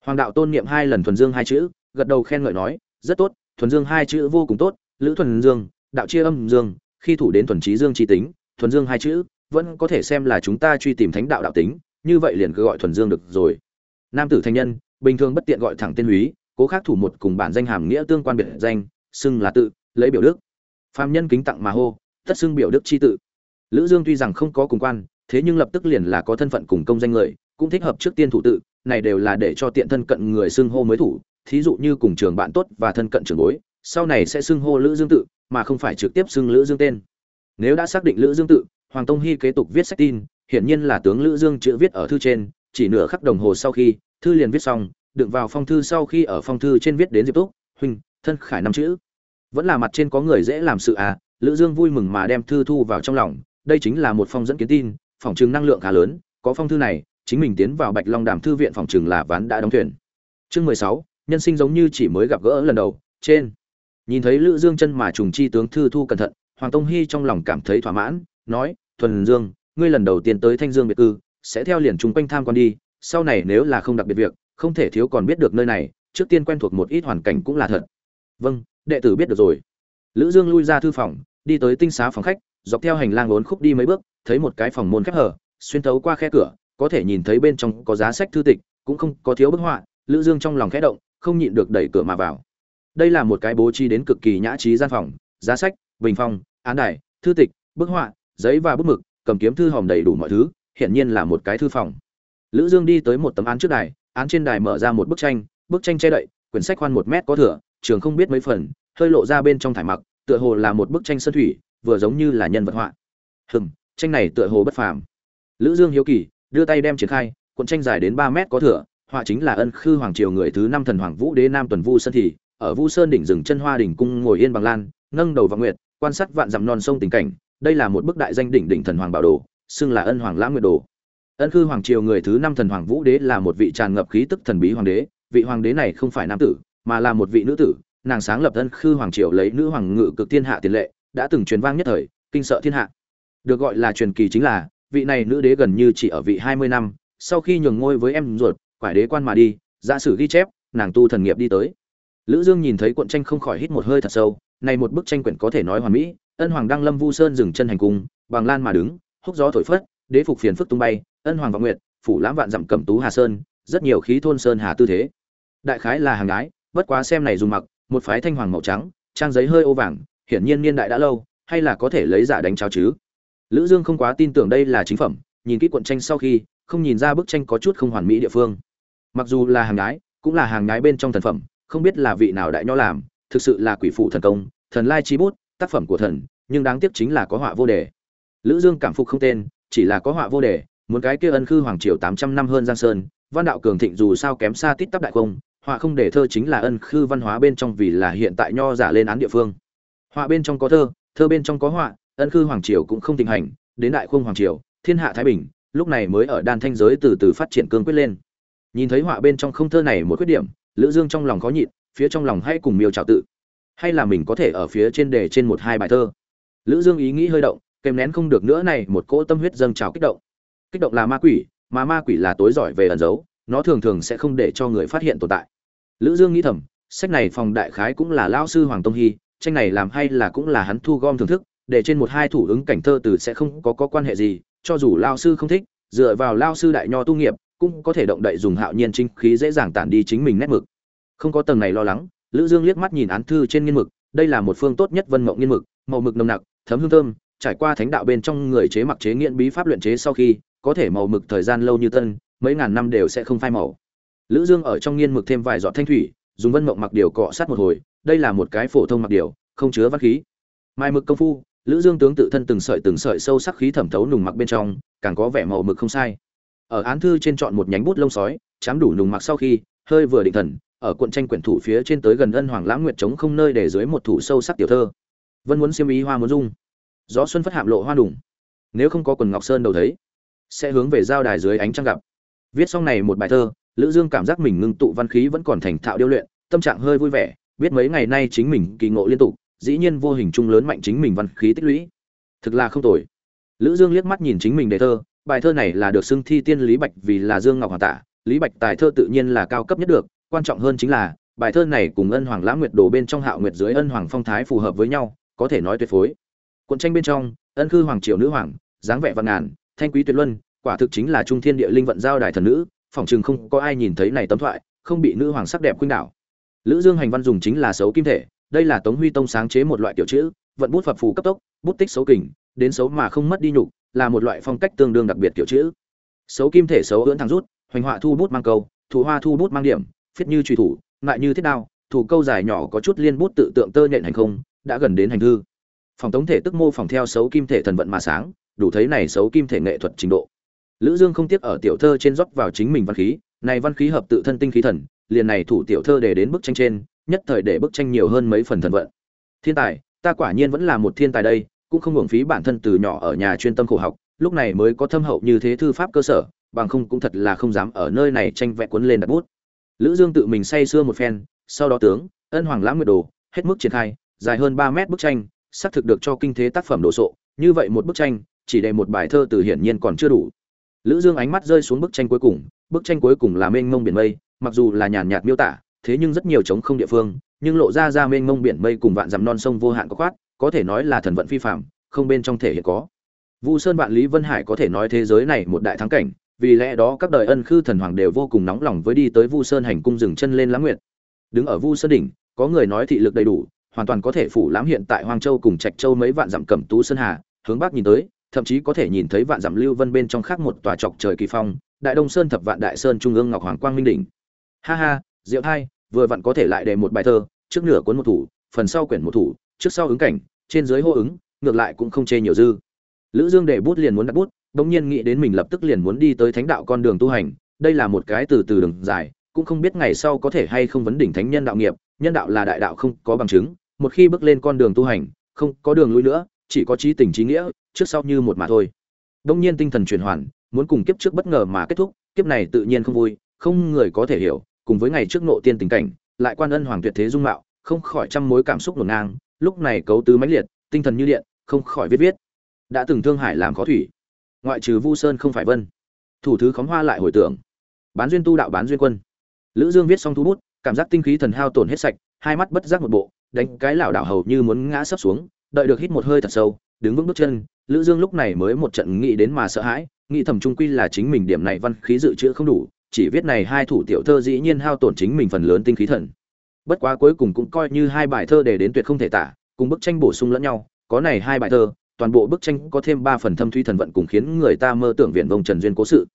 Hoàng đạo tôn niệm hai lần thuần dương hai chữ, gật đầu khen ngợi nói, rất tốt, thuần dương hai chữ vô cùng tốt, lữ thuần dương, đạo chia âm dương, khi thủ đến thuần trí dương chi tính, thuần dương hai chữ, vẫn có thể xem là chúng ta truy tìm thánh đạo đạo tính, như vậy liền cứ gọi thuần dương được rồi. Nam tử thanh nhân bình thường bất tiện gọi thẳng tên húy, cố khác thủ một cùng bản danh hàm nghĩa tương quan biệt danh, xưng là tự, lấy biểu đức. Phạm nhân kính tặng mà hô, tất xưng biểu đức chi tự. Lữ dương tuy rằng không có cùng quan, thế nhưng lập tức liền là có thân phận cùng công danh người, cũng thích hợp trước tiên thủ tự, này đều là để cho tiện thân cận người xưng hô mới thủ, thí dụ như cùng trường bạn tốt và thân cận trường bối, sau này sẽ xưng hô lữ dương tự, mà không phải trực tiếp xưng lữ dương tên. Nếu đã xác định lữ dương tự, hoàng tông hy kế tục viết sách tin, hiển nhiên là tướng lữ dương chữ viết ở thư trên, chỉ nửa khắc đồng hồ sau khi thư liền viết xong, đựng vào phong thư sau khi ở phong thư trên viết đến diệp túc huynh thân khải năm chữ. Vẫn là mặt trên có người dễ làm sự à lữ dương vui mừng mà đem thư thu vào trong lòng, đây chính là một phong dẫn kiến tin, phòng trường năng lượng khá lớn, có phong thư này, chính mình tiến vào bạch long đàm thư viện phòng trường là ván đã đóng thuyền. Chương mười sáu, nhân sinh giống như chỉ mới gặp gỡ lần đầu, trên. Nhìn thấy lữ dương chân mà trùng chi tướng thư thu cẩn thận, hoàng tông hy trong lòng cảm thấy thỏa mãn, nói, thuần dương, ngươi lần đầu tiên tới thanh dương biệt cư, sẽ theo liền chúng quanh tham quan đi sau này nếu là không đặc biệt việc, không thể thiếu còn biết được nơi này, trước tiên quen thuộc một ít hoàn cảnh cũng là thật. Vâng đệ tử biết được rồi. Lữ dương lui ra thư phòng, đi tới tinh xá phòng khách, dọc theo hành lang lốn khúc đi mấy bước, thấy một cái phòng môn khép hở xuyên thấu qua khe cửa, có thể nhìn thấy bên trong có giá sách thư tịch, cũng không có thiếu bức họa, lữ dương trong lòng khẽ động, không nhịn được đẩy cửa mà vào. Đây là một cái bố trí đến cực kỳ nhã trí gian phòng, giá sách, bình phong, án đài, thư tịch, bức họa, giấy và bút mực, cầm kiếm thư hòm đầy đủ mọi thứ, hiển nhiên là một cái thư phòng lữ dương đi tới một tấm án trước đài, án trên đài mở ra một bức tranh bức tranh che đậy, quyển sách khoan một mét có thừa, trường không biết mấy phần, hơi lộ ra bên trong thải mặc, tựa hồ là một bức tranh sơn thủy, vừa giống như là nhân vật họa. Hừm, tranh này tựa hồ bất phàm. Lữ dương hiếu kỳ, đưa tay đem triển khai, cuộn tranh dài đến 3 mét có thừa, họa chính là ân khư hoàng triều người thứ năm thần hoàng vũ đế nam tuần vu sơn thì ở vu sơn đỉnh rừng chân hoa đỉnh cung ngồi yên bằng lan, nâng đầu vào nguyệt, quan sát vạn dặm non sông tình cảnh, đây là một bức đại danh đỉnh đỉnh thần hoàng bảo đồ, xưng là ân hoàng lãng nguyệt đồ ân khư hoàng triều người thứ năm thần hoàng vũ đế là một vị tràn ngập khí tức thần bí hoàng đế, vị hoàng đế này không phải nam tử, mà là một vị nữ tử. Nàng sáng lập ân khư hoàng triều lấy nữ hoàng ngự cực thiên hạ tiền lệ, đã từng truyền vang nhất thời, kinh sợ thiên hạ. Được gọi là truyền kỳ chính là, vị này nữ đế gần như chỉ ở vị hai mươi năm, sau khi nhường ngôi với em ruột, quải đế quan mà đi, giả sử ghi chép, nàng tu thần nghiệp đi tới. Lữ dương nhìn thấy cuộn tranh không khỏi hít một hơi thật sâu, này một bức tranh quyển có thể nói hoàn mỹ, ân hoàng đăng lâm vu sơn dừng chân hành cung, bằng lan mà đứng, húc gió thổi phất, đế phục phiền phức tung bay ân hoàng và nguyệt, phủ lãm vạn dặm cẩm tú hà sơn, rất nhiều khí thôn sơn hà tư thế. Đại khái là hàng gái, bất quá xem này dùng mặc, một phái thanh hoàng màu trắng, trang giấy hơi ô vàng, hiển nhiên niên đại đã lâu, hay là có thể lấy giả đánh cháo chứ. Lữ dương không quá tin tưởng đây là chính phẩm, nhìn kỹ cuộn tranh sau khi, không nhìn ra bức tranh có chút không hoàn mỹ địa phương. Mặc dù là hàng gái, cũng là hàng gái bên trong thần phẩm, không biết là vị nào đại nho làm, thực sự là quỷ phụ thần công, thần lai chi bút, tác phẩm của thần, nhưng đáng tiếc chính là có họa vô đề. Lữ dương cảm phục không tên, chỉ là có họa vô đề muốn cái kia ân khư hoàng triều 800 năm hơn giang sơn, văn đạo cường thịnh dù sao kém xa tít tắp đại không, họa không để thơ chính là ân khư văn hóa bên trong vì là hiện tại nho giả lên án địa phương. Họa bên trong có thơ thơ bên trong có họa, ân khư hoàng triều cũng không thịnh hành, đến đại khung hoàng triều, thiên hạ thái bình, lúc này mới ở đan thanh giới từ từ phát triển cương quyết lên. Nhìn thấy họa bên trong không thơ này một khuyết điểm, lữ dương trong lòng khó nhịn, phía trong lòng hay cùng miêu trào tự. Hay là mình có thể ở phía trên đề trên một hai bài thơ. Lữ dương ý nghĩ hơi động, kèm nén không được nữa này một cỗ tâm huyết dâng trào kích động kích động là ma quỷ, mà ma quỷ là tối giỏi về ẩn giấu, nó thường thường sẽ không để cho người phát hiện tồn tại. Lữ dương nghĩ thầm, sách này phòng đại khái cũng là lao sư hoàng tông hy, tranh này làm hay là cũng là hắn thu gom thưởng thức, để trên một hai thủ ứng cảnh thơ từ sẽ không có có quan hệ gì, cho dù lao sư không thích, dựa vào lao sư đại nho tu nghiệp, cũng có thể động đậy dùng hạo nhiên chính khí dễ dàng tản đi chính mình nét mực. Không có tầng này lo lắng, lữ dương liếc mắt nhìn án thư trên nghiên mực, đây là một phương tốt nhất vân mộng nghiên mực, màu mực nồng nặc, thấm hương thơm, trải qua thánh đạo bên trong người chế mặc chế nghiện bí pháp luyện chế sau khi có thể màu mực thời gian lâu như tân, mấy ngàn năm đều sẽ không phai màu. Lữ dương ở trong nghiên mực thêm vài giọt thanh thủy, dùng vân mộng mặc điều cọ sát một hồi, đây là một cái phổ thông mặc điều, không chứa văn khí. Mai mực công phu, lữ dương tướng tự thân từng sợi từng sợi sâu sắc khí thẩm thấu nùng mặc bên trong, càng có vẻ màu mực không sai. Ở án thư trên chọn một nhánh bút lông sói, chám đủ nùng mặc sau khi, hơi vừa định thần, ở cuộn tranh quyển thủ phía trên tới gần ân hoàng lãng nguyệt trống không nơi để dưới một thủ sâu sắc tiểu thơ. Vân muốn xiêm ý hoa muốn dung. Gió xuân phất hạm lộ hoa đủng nếu không có quần ngọc sơn đầu thấy sẽ hướng về giao đài dưới ánh trăng gặp. Viết xong này một bài thơ, lữ dương cảm giác mình ngưng tụ văn khí vẫn còn thành thạo điêu luyện, tâm trạng hơi vui vẻ, biết mấy ngày nay chính mình kỳ ngộ liên tục, dĩ nhiên vô hình trung lớn mạnh chính mình văn khí tích lũy. Thực là không tồi. Lữ dương liếc mắt nhìn chính mình đề thơ, bài thơ này là được xưng thi tiên lý bạch vì là dương ngọc hoàn tả, lý bạch tài thơ tự nhiên là cao cấp nhất được, quan trọng hơn chính là, bài thơ này cùng ân hoàng lãng nguyệt đồ bên trong hạo nguyệt dưới ân hoàng phong thái phù hợp với nhau, có thể nói tuyệt phối. Cuộn tranh bên trong, ân khư hoàng triều nữ hoàng, dáng vẻ văn ngàn thanh quý tuyệt luân, quả thực chính là trung thiên địa linh vận giao đài thần nữ, phỏng chừng không có ai nhìn thấy này tấm thoại, không bị nữ hoàng sắc đẹp khuynh đảo. Lữ dương hành văn dùng chính là xấu kim thể, đây là tống huy tông sáng chế một loại tiểu chữ, vận bút phập phù cấp tốc, bút tích xấu kình, đến xấu mà không mất đi nhục, là một loại phong cách tương đương đặc biệt tiểu chữ. Xấu kim thể xấu ưỡn thẳng rút, hoành họa thu bút mang câu, thủ hoa thu bút mang điểm, phiết như truy thủ, ngại như thiết đao, thủ câu dài nhỏ có chút liên bút tự tượng tơ nhện hành không, đã gần đến hành thư. Phòng tống thể tức mô phòng theo xấu kim thể thần vận mà sáng đủ thấy này xấu kim thể nghệ thuật trình độ. Lữ dương không tiếc ở tiểu thơ trên dốc vào chính mình văn khí, này văn khí hợp tự thân tinh khí thần, liền này thủ tiểu thơ để đến bức tranh trên, nhất thời để bức tranh nhiều hơn mấy phần thần vận. Thiên tài, ta quả nhiên vẫn là một thiên tài đây, cũng không hưởng phí bản thân từ nhỏ ở nhà chuyên tâm khổ học, lúc này mới có thâm hậu như thế thư pháp cơ sở, bằng không cũng thật là không dám ở nơi này tranh vẽ cuốn lên đặt bút. Lữ dương tự mình say sưa một phen, sau đó tướng, ân hoàng lãng nguyệt đồ, hết mức triển khai, dài hơn 3 mét bức tranh, xác thực được cho kinh thế tác phẩm đồ sộ, như vậy một bức tranh chỉ để một bài thơ từ hiển nhiên còn chưa đủ. Lữ dương ánh mắt rơi xuống bức tranh cuối cùng, bức tranh cuối cùng là mênh mông biển mây, mặc dù là nhàn nhạt miêu tả, thế nhưng rất nhiều trống không địa phương, nhưng lộ ra ra mênh mông biển mây cùng vạn dặm non sông vô hạn có khoát, có thể nói là thần vận phi phàm, không bên trong thể hiện có. Vu sơn vạn lý vân hải có thể nói thế giới này một đại thắng cảnh, vì lẽ đó các đời ân khư thần hoàng đều vô cùng nóng lòng với đi tới vu sơn hành cung dừng chân lên lãng nguyện đứng ở vu sơn đỉnh, có người nói thị lực đầy đủ, hoàn toàn có thể phủ lãm hiện tại hoang châu cùng trạch châu mấy vạn dặm cẩm tú sơn hà, hướng bắc nhìn tới thậm chí có thể nhìn thấy vạn dặm lưu vân bên trong khác một tòa chọc trời kỳ phong đại đông sơn thập vạn đại sơn trung ương ngọc hoàng quang minh đỉnh. Ha ha diệu Thai, vừa vặn có thể lại đề một bài thơ trước nửa cuốn một thủ phần sau quyển một thủ trước sau ứng cảnh trên dưới hô ứng ngược lại cũng không chê nhiều dư. Lữ dương để bút liền muốn đặt bút bỗng nhiên nghĩ đến mình lập tức liền muốn đi tới thánh đạo con đường tu hành đây là một cái từ từ đường dài cũng không biết ngày sau có thể hay không vấn đỉnh thánh nhân đạo nghiệp nhân đạo là đại đạo không có bằng chứng một khi bước lên con đường tu hành không có đường lui nữa chỉ có trí tình trí nghĩa trước sau như một mà thôi. Đông nhiên tinh thần chuyển hoàn, muốn cùng kiếp trước bất ngờ mà kết thúc, kiếp này tự nhiên không vui, không người có thể hiểu, cùng với ngày trước nộ tiên tình cảnh, lại quan ân hoàng tuyệt thế dung mạo, không khỏi trăm mối cảm xúc ngổn ngang, lúc này cấu tứ mãnh liệt, tinh thần như điện, không khỏi viết viết. Đã từng thương hải làm khó thủy, ngoại trừ vu sơn không phải vân. Thủ thứ khóm hoa lại hồi tưởng. Bán duyên tu đạo bán duyên quân. Lữ dương viết xong thu bút, cảm giác tinh khí thần hao tổn hết sạch, hai mắt bất giác một bộ, đánh cái lảo đảo hầu như muốn ngã sấp xuống, đợi được hít một hơi thật sâu, đứng vững bước chân lữ dương lúc này mới một trận nghĩ đến mà sợ hãi, nghĩ thầm trung quy là chính mình điểm này văn khí dự trữ không đủ, chỉ viết này hai thủ tiểu thơ dĩ nhiên hao tổn chính mình phần lớn tinh khí thần. Bất quá cuối cùng cũng coi như hai bài thơ để đến tuyệt không thể tả, cùng bức tranh bổ sung lẫn nhau, có này hai bài thơ, toàn bộ bức tranh có thêm ba phần thâm thúy thần vận cùng khiến người ta mơ tưởng viện vông trần duyên cố sự.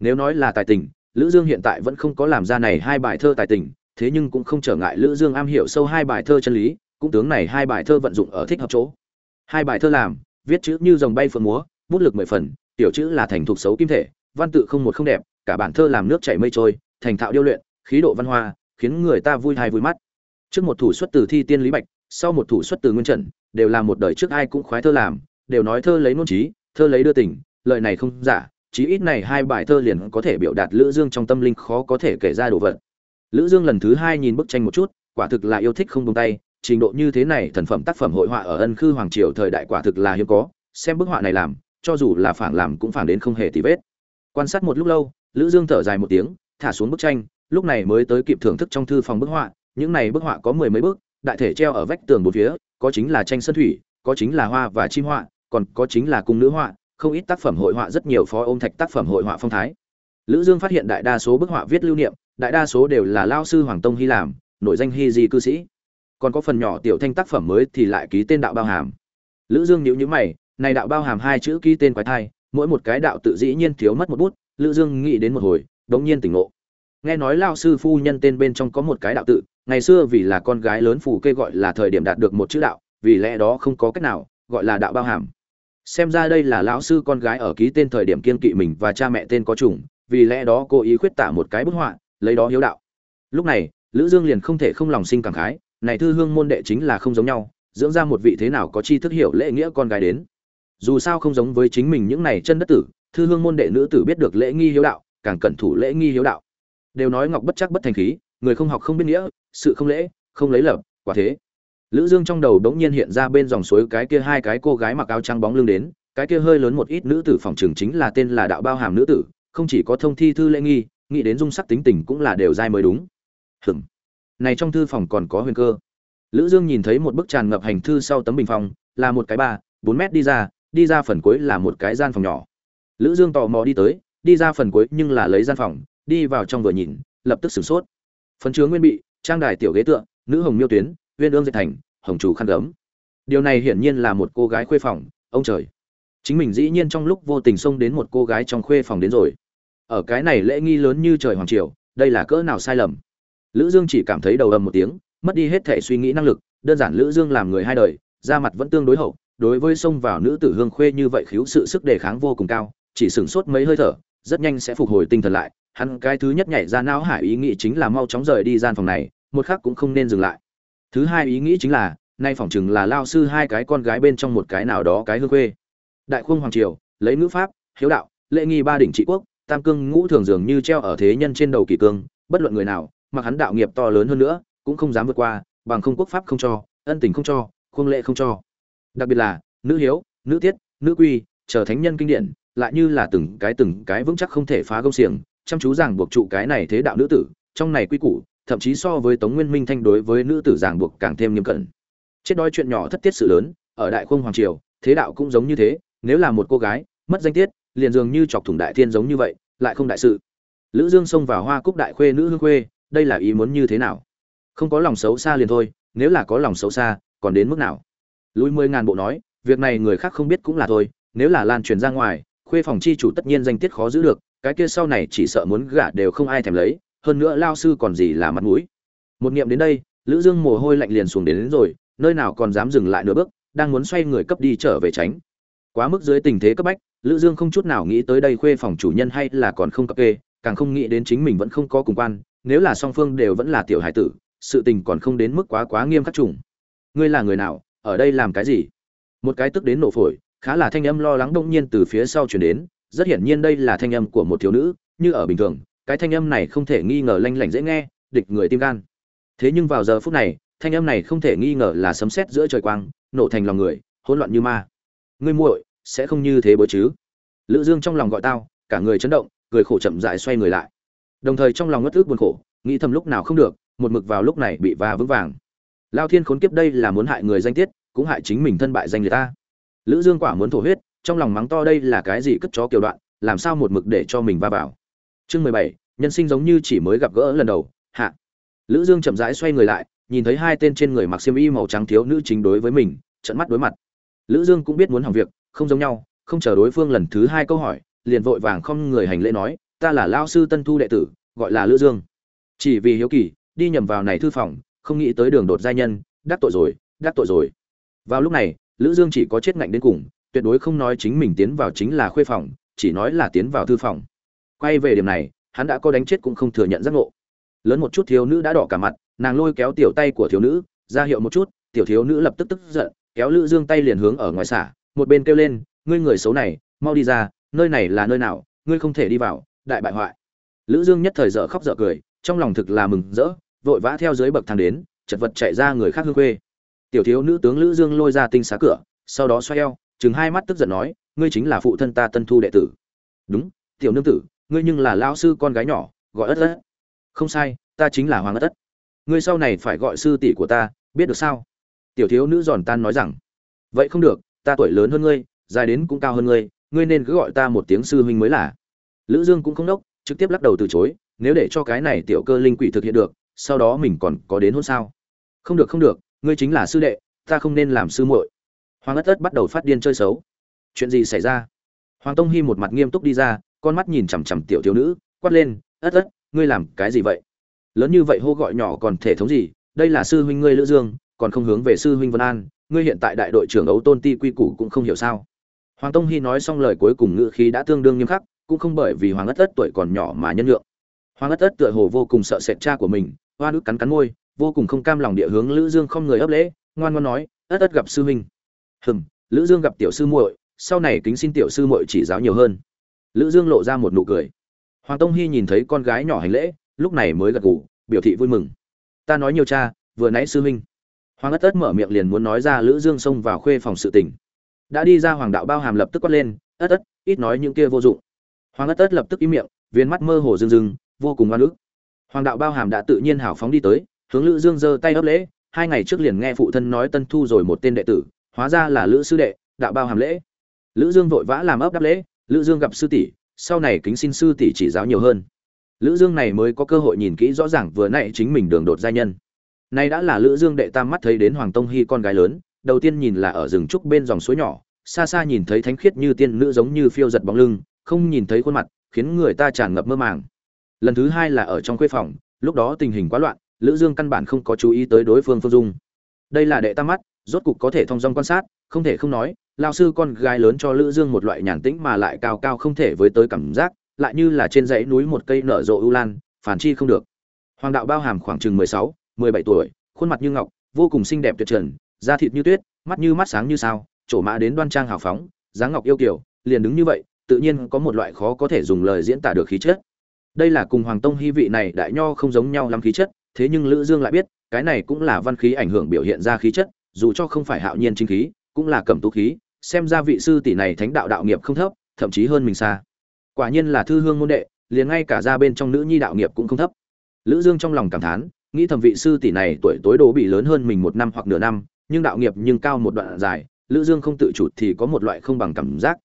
Nếu nói là tài tình, lữ dương hiện tại vẫn không có làm ra này hai bài thơ tài tình, thế nhưng cũng không trở ngại lữ dương am hiểu sâu hai bài thơ chân lý, cũng tướng này hai bài thơ vận dụng ở thích hợp chỗ. Hai bài thơ làm viết chữ như dòng bay phượng múa, bút lực mười phần, tiểu chữ là thành thục xấu kim thể, văn tự không một không đẹp, cả bản thơ làm nước chảy mây trôi, thành thạo điêu luyện, khí độ văn hoa, khiến người ta vui hay vui mắt. Trước một thủ xuất từ thi tiên lý bạch, sau một thủ xuất từ nguyên trần, đều là một đời trước ai cũng khoái thơ làm, đều nói thơ lấy nôn trí, thơ lấy đưa tình, lời này không giả, chí ít này hai bài thơ liền có thể biểu đạt lữ dương trong tâm linh khó có thể kể ra đồ vật. Lữ dương lần thứ hai nhìn bức tranh một chút, quả thực là yêu thích không buông tay trình độ như thế này thần phẩm tác phẩm hội họa ở ân khư hoàng triều thời đại quả thực là hiếm có, xem bức họa này làm, cho dù là phản làm cũng phản đến không hề tì vết. Quan sát một lúc lâu, lữ dương thở dài một tiếng, thả xuống bức tranh, lúc này mới tới kịp thưởng thức trong thư phòng bức họa, những này bức họa có mười mấy bức, đại thể treo ở vách tường bốn phía, có chính là tranh sơn thủy, có chính là hoa và chim họa, còn có chính là cung nữ họa, không ít tác phẩm hội họa rất nhiều phó ôm thạch tác phẩm hội họa phong thái. Lữ dương phát hiện đại đa số bức họa viết lưu niệm, đại đa số đều là lao sư hoàng tông hy làm, nội danh hy di cư sĩ còn có phần nhỏ tiểu thanh tác phẩm mới thì lại ký tên đạo bao hàm. Lữ dương nhíu nhíu mày, này đạo bao hàm hai chữ ký tên quái thai, mỗi một cái đạo tự dĩ nhiên thiếu mất một bút, lữ dương nghĩ đến một hồi, đống nhiên tỉnh ngộ. Nghe nói lao sư phu nhân tên bên trong có một cái đạo tự, ngày xưa vì là con gái lớn phủ kê gọi là thời điểm đạt được một chữ đạo, vì lẽ đó không có cách nào, gọi là đạo bao hàm. Xem ra đây là lão sư con gái ở ký tên thời điểm kiên kỵ mình và cha mẹ tên có trùng vì lẽ đó cô ý khuyết tả một cái bức họa, lấy đó hiếu đạo. Lúc này, lữ dương liền không thể không lòng sinh cảm khái này thư hương môn đệ chính là không giống nhau, dưỡng ra một vị thế nào có chi thức hiểu lễ nghĩa con gái đến. Dù sao không giống với chính mình những này chân đất tử, thư hương môn đệ nữ tử biết được lễ nghi hiếu đạo, càng cẩn thủ lễ nghi hiếu đạo. Đều nói ngọc bất chắc bất thành khí, người không học không biết nghĩa, sự không lễ, không lấy lập, quả thế. Lữ dương trong đầu đống nhiên hiện ra bên dòng suối cái kia hai cái cô gái mặc áo trắng bóng lưng đến, cái kia hơi lớn một ít nữ tử phòng trường chính là tên là đạo bao hàm nữ tử, không chỉ có thông thi thư lễ nghi, nghĩ đến dung sắc tính tình cũng là đều dai mới đúng. Hừm này trong thư phòng còn có huyền cơ. Lữ dương nhìn thấy một bức tràn ngập hành thư sau tấm bình phong, là một cái ba, bốn mét đi ra đi ra phần cuối là một cái gian phòng nhỏ. Lữ dương tò mò đi tới, đi ra phần cuối nhưng là lấy gian phòng, đi vào trong vừa nhìn, lập tức sửng sốt. Phấn chứa nguyên bị, trang đài tiểu ghế tựa, nữ hồng miêu tuyến, uyên ương dệt thành, hồng chủ khăn gấm. Điều này hiển nhiên là một cô gái khuê phòng, ông trời. Chính mình dĩ nhiên trong lúc vô tình xông đến một cô gái trong khuê phòng đến rồi. Ở cái này lễ nghi lớn như trời hoàng triều, đây là cỡ nào sai lầm? Lữ dương chỉ cảm thấy đầu ầm một tiếng, mất đi hết thể suy nghĩ năng lực, đơn giản lữ dương làm người hai đời, da mặt vẫn tương đối hậu, đối với xông vào nữ tử hương khuê như vậy khiếu sự sức đề kháng vô cùng cao, chỉ sửng sốt mấy hơi thở, rất nhanh sẽ phục hồi tinh thần lại, hắn cái thứ nhất nhảy ra não hải ý nghĩ chính là mau chóng rời đi gian phòng này, một khắc cũng không nên dừng lại. Thứ hai ý nghĩ chính là, nay phỏng chừng là lao sư hai cái con gái bên trong một cái nào đó cái hương khuê. Đại khung hoàng triều, lấy ngữ pháp, hiếu đạo, lễ nghi ba đỉnh trị quốc, tam cương ngũ thường dường như treo ở thế nhân trên đầu kỳ cương, bất luận người nào mặc hắn đạo nghiệp to lớn hơn nữa, cũng không dám vượt qua, bằng không quốc pháp không cho, ân tình không cho, khuôn lệ không cho. Đặc biệt là, nữ hiếu, nữ tiết, nữ quy chờ thánh nhân kinh điển, lại như là từng cái từng cái vững chắc không thể phá gông xiềng, chăm chú ràng buộc trụ cái này thế đạo nữ tử, trong này quy củ, thậm chí so với tống nguyên minh thanh đối với nữ tử ràng buộc càng thêm nghiêm cẩn. Chết đói chuyện nhỏ thất tiết sự lớn, ở đại khung hoàng triều, thế đạo cũng giống như thế, nếu là một cô gái, mất danh tiết, liền dường như chọc thủng đại thiên giống như vậy, lại không đại sự. Lữ dương xông vào hoa cúc đại khuê nữ hương khuê đây là ý muốn như thế nào? Không có lòng xấu xa liền thôi nếu là có lòng xấu xa còn đến mức nào? Lùi mười ngàn bộ nói việc này người khác không biết cũng là thôi nếu là lan truyền ra ngoài khuê phòng chi chủ tất nhiên danh tiết khó giữ được cái kia sau này chỉ sợ muốn gả đều không ai thèm lấy hơn nữa lao sư còn gì là mặt mũi. Một niệm đến đây lữ dương mồ hôi lạnh liền xuống đến, đến rồi nơi nào còn dám dừng lại nửa bước đang muốn xoay người cấp đi trở về tránh. Quá mức dưới tình thế cấp bách lữ dương không chút nào nghĩ tới đây khuê phòng chủ nhân hay là còn không cập kê càng không nghĩ đến chính mình vẫn không có cùng quan nếu là song phương đều vẫn là tiểu hải tử, sự tình còn không đến mức quá quá nghiêm khắc trùng. Ngươi là người nào, ở đây làm cái gì? Một cái tức đến nổ phổi, khá là thanh âm lo lắng đông nhiên từ phía sau chuyển đến, rất hiển nhiên đây là thanh âm của một thiếu nữ, như ở bình thường, cái thanh âm này không thể nghi ngờ lanh lảnh dễ nghe, địch người tim gan. Thế nhưng vào giờ phút này, thanh âm này không thể nghi ngờ là sấm sét giữa trời quang, nổ thành lòng người, hỗn loạn như ma. Ngươi muội, sẽ không như thế bối chứ? Lữ dương trong lòng gọi tao, cả người chấn động, cười khổ chậm rãi xoay người lại đồng thời trong lòng ngất ức buồn khổ, nghĩ thầm lúc nào không được, một mực vào lúc này bị va vững vàng. Lao thiên khốn kiếp đây là muốn hại người danh tiết, cũng hại chính mình thân bại danh người ta. Lữ dương quả muốn thổ huyết, trong lòng mắng to đây là cái gì cất chó kiểu đoạn, làm sao một mực để cho mình va vào. Chương mười bảy, nhân sinh giống như chỉ mới gặp gỡ lần đầu, hạ. Lữ dương chậm rãi xoay người lại, nhìn thấy hai tên trên người mặc xiêm y màu trắng thiếu nữ chính đối với mình trận mắt đối mặt. Lữ dương cũng biết muốn hỏng việc, không giống nhau, không chờ đối phương lần thứ hai câu hỏi, liền vội vàng không người hành lễ nói ta là lao sư tân thu đệ tử, gọi là lữ dương. Chỉ vì hiếu kỳ, đi nhầm vào này thư phòng, không nghĩ tới đường đột giai nhân, đắc tội rồi, đắc tội rồi. Vào lúc này, lữ dương chỉ có chết ngạnh đến cùng, tuyệt đối không nói chính mình tiến vào chính là khuê phòng, chỉ nói là tiến vào thư phòng. Quay về điểm này, hắn đã có đánh chết cũng không thừa nhận giác ngộ. Lớn một chút thiếu nữ đã đỏ cả mặt, nàng lôi kéo tiểu tay của thiếu nữ, ra hiệu một chút, tiểu thiếu nữ lập tức tức giận, kéo lữ dương tay liền hướng ở ngoài xả, một bên kêu lên, ngươi người xấu này, mau đi ra, nơi này là nơi nào, ngươi không thể đi vào đại bại hoại. Lữ dương nhất thời dở khóc dở cười, trong lòng thực là mừng rỡ, vội vã theo dưới bậc thang đến, chật vật chạy ra người khác hương quê tiểu thiếu nữ tướng lữ dương lôi ra tinh xá cửa, sau đó xoay eo, chừng hai mắt tức giận nói, ngươi chính là phụ thân ta tân thu đệ tử. Đúng, tiểu nương tử, ngươi nhưng là lão sư con gái nhỏ, gọi ất ất. Không sai, ta chính là hoàng ất ất. Ngươi sau này phải gọi sư tỷ của ta, biết được sao? Tiểu thiếu nữ giòn tan nói rằng, vậy không được, ta tuổi lớn hơn ngươi, dài đến cũng cao hơn ngươi ngươi nên cứ gọi ta một tiếng sư huynh mới là lữ dương cũng không đốc trực tiếp lắc đầu từ chối, nếu để cho cái này tiểu cơ linh quỷ thực hiện được, sau đó mình còn có đến hôn sao? Không được không được, ngươi chính là sư đệ, ta không nên làm sư muội. Hoàng ất ất bắt đầu phát điên chơi xấu. Chuyện gì xảy ra? Hoàng tông hy một mặt nghiêm túc đi ra, con mắt nhìn chằm chằm tiểu thiếu nữ, quát lên, ất ất, ngươi làm cái gì vậy? Lớn như vậy hô gọi nhỏ còn thể thống gì, đây là sư huynh ngươi lữ dương, còn không hướng về sư huynh vân an, ngươi hiện tại đại đội trưởng ấu tôn ti quy củ cũng không hiểu sao? Hoàng tông hy nói xong lời cuối cùng ngữ khí đã tương đương nghiêm khắc cũng không bởi vì hoàng ất ất tuổi còn nhỏ mà nhân lượng hoàng ất ất tựa hồ vô cùng sợ sệt cha của mình, hoa nước cắn cắn môi, vô cùng không cam lòng địa hướng lữ dương không người ấp lễ, ngoan ngoan nói, ất ất gặp sư huynh. Hừm, lữ dương gặp tiểu sư muội, sau này kính xin tiểu sư muội chỉ giáo nhiều hơn. Lữ dương lộ ra một nụ cười. Hoàng tông hy nhìn thấy con gái nhỏ hành lễ, lúc này mới gật gù, biểu thị vui mừng. Ta nói nhiều cha, vừa nãy sư huynh. Hoàng ất ất mở miệng liền muốn nói ra lữ dương xông vào khuê phòng sự tình. Đã đi ra hoàng đạo bao hàm lập tức quát lên, ất ất ít nói những kia vô dụng hoàng ất ất lập tức im miệng viên mắt mơ hồ rưng rưng, vô cùng oan ức. Hoàng đạo bao hàm đã tự nhiên hào phóng đi tới, hướng lữ dương giơ tay ấp lễ, hai ngày trước liền nghe phụ thân nói tân thu rồi một tên đệ tử, hóa ra là lữ sư đệ, đạo bao hàm lễ. Lữ dương vội vã làm ấp đáp lễ, lữ dương gặp sư tỷ, sau này kính xin sư tỷ chỉ giáo nhiều hơn. Lữ dương này mới có cơ hội nhìn kỹ rõ ràng vừa nãy chính mình đường đột gia nhân. Nay đã là lữ dương đệ tam mắt thấy đến hoàng tông hy con gái lớn, đầu tiên nhìn là ở rừng trúc bên dòng suối nhỏ, xa xa nhìn thấy thánh khiết như tiên nữ giống như phiêu giật bóng lưng không nhìn thấy khuôn mặt khiến người ta tràn ngập mơ màng. Lần thứ hai là ở trong khuê phòng lúc đó tình hình quá loạn lữ dương căn bản không có chú ý tới đối phương phương dung. Đây là đệ tam mắt rốt cục có thể thông dong quan sát không thể không nói lao sư con gái lớn cho lữ dương một loại nhàn tĩnh mà lại cao cao không thể với tới cảm giác lại như là trên dãy núi một cây nở rộ ưu lan phản chi không được. Hoàng đạo bao hàm khoảng chừng 16, 17 tuổi khuôn mặt như ngọc vô cùng xinh đẹp tuyệt trần da thịt như tuyết mắt như mắt sáng như sao trổ mã đến đoan trang hào phóng dáng ngọc yêu kiều liền đứng như vậy tự nhiên có một loại khó có thể dùng lời diễn tả được khí chất. Đây là cùng hoàng tông hy vị này đại nho không giống nhau lắm khí chất, thế nhưng lữ dương lại biết, cái này cũng là văn khí ảnh hưởng biểu hiện ra khí chất, dù cho không phải hạo nhiên chính khí, cũng là cẩm tú khí, xem ra vị sư tỷ này thánh đạo đạo nghiệp không thấp, thậm chí hơn mình xa. Quả nhiên là thư hương môn đệ, liền ngay cả ra bên trong nữ nhi đạo nghiệp cũng không thấp. Lữ dương trong lòng cảm thán, nghĩ thầm vị sư tỷ này tuổi tối đố bị lớn hơn mình một năm hoặc nửa năm, nhưng đạo nghiệp nhưng cao một đoạn dài, lữ dương không tự chủ thì có một loại không bằng cảm giác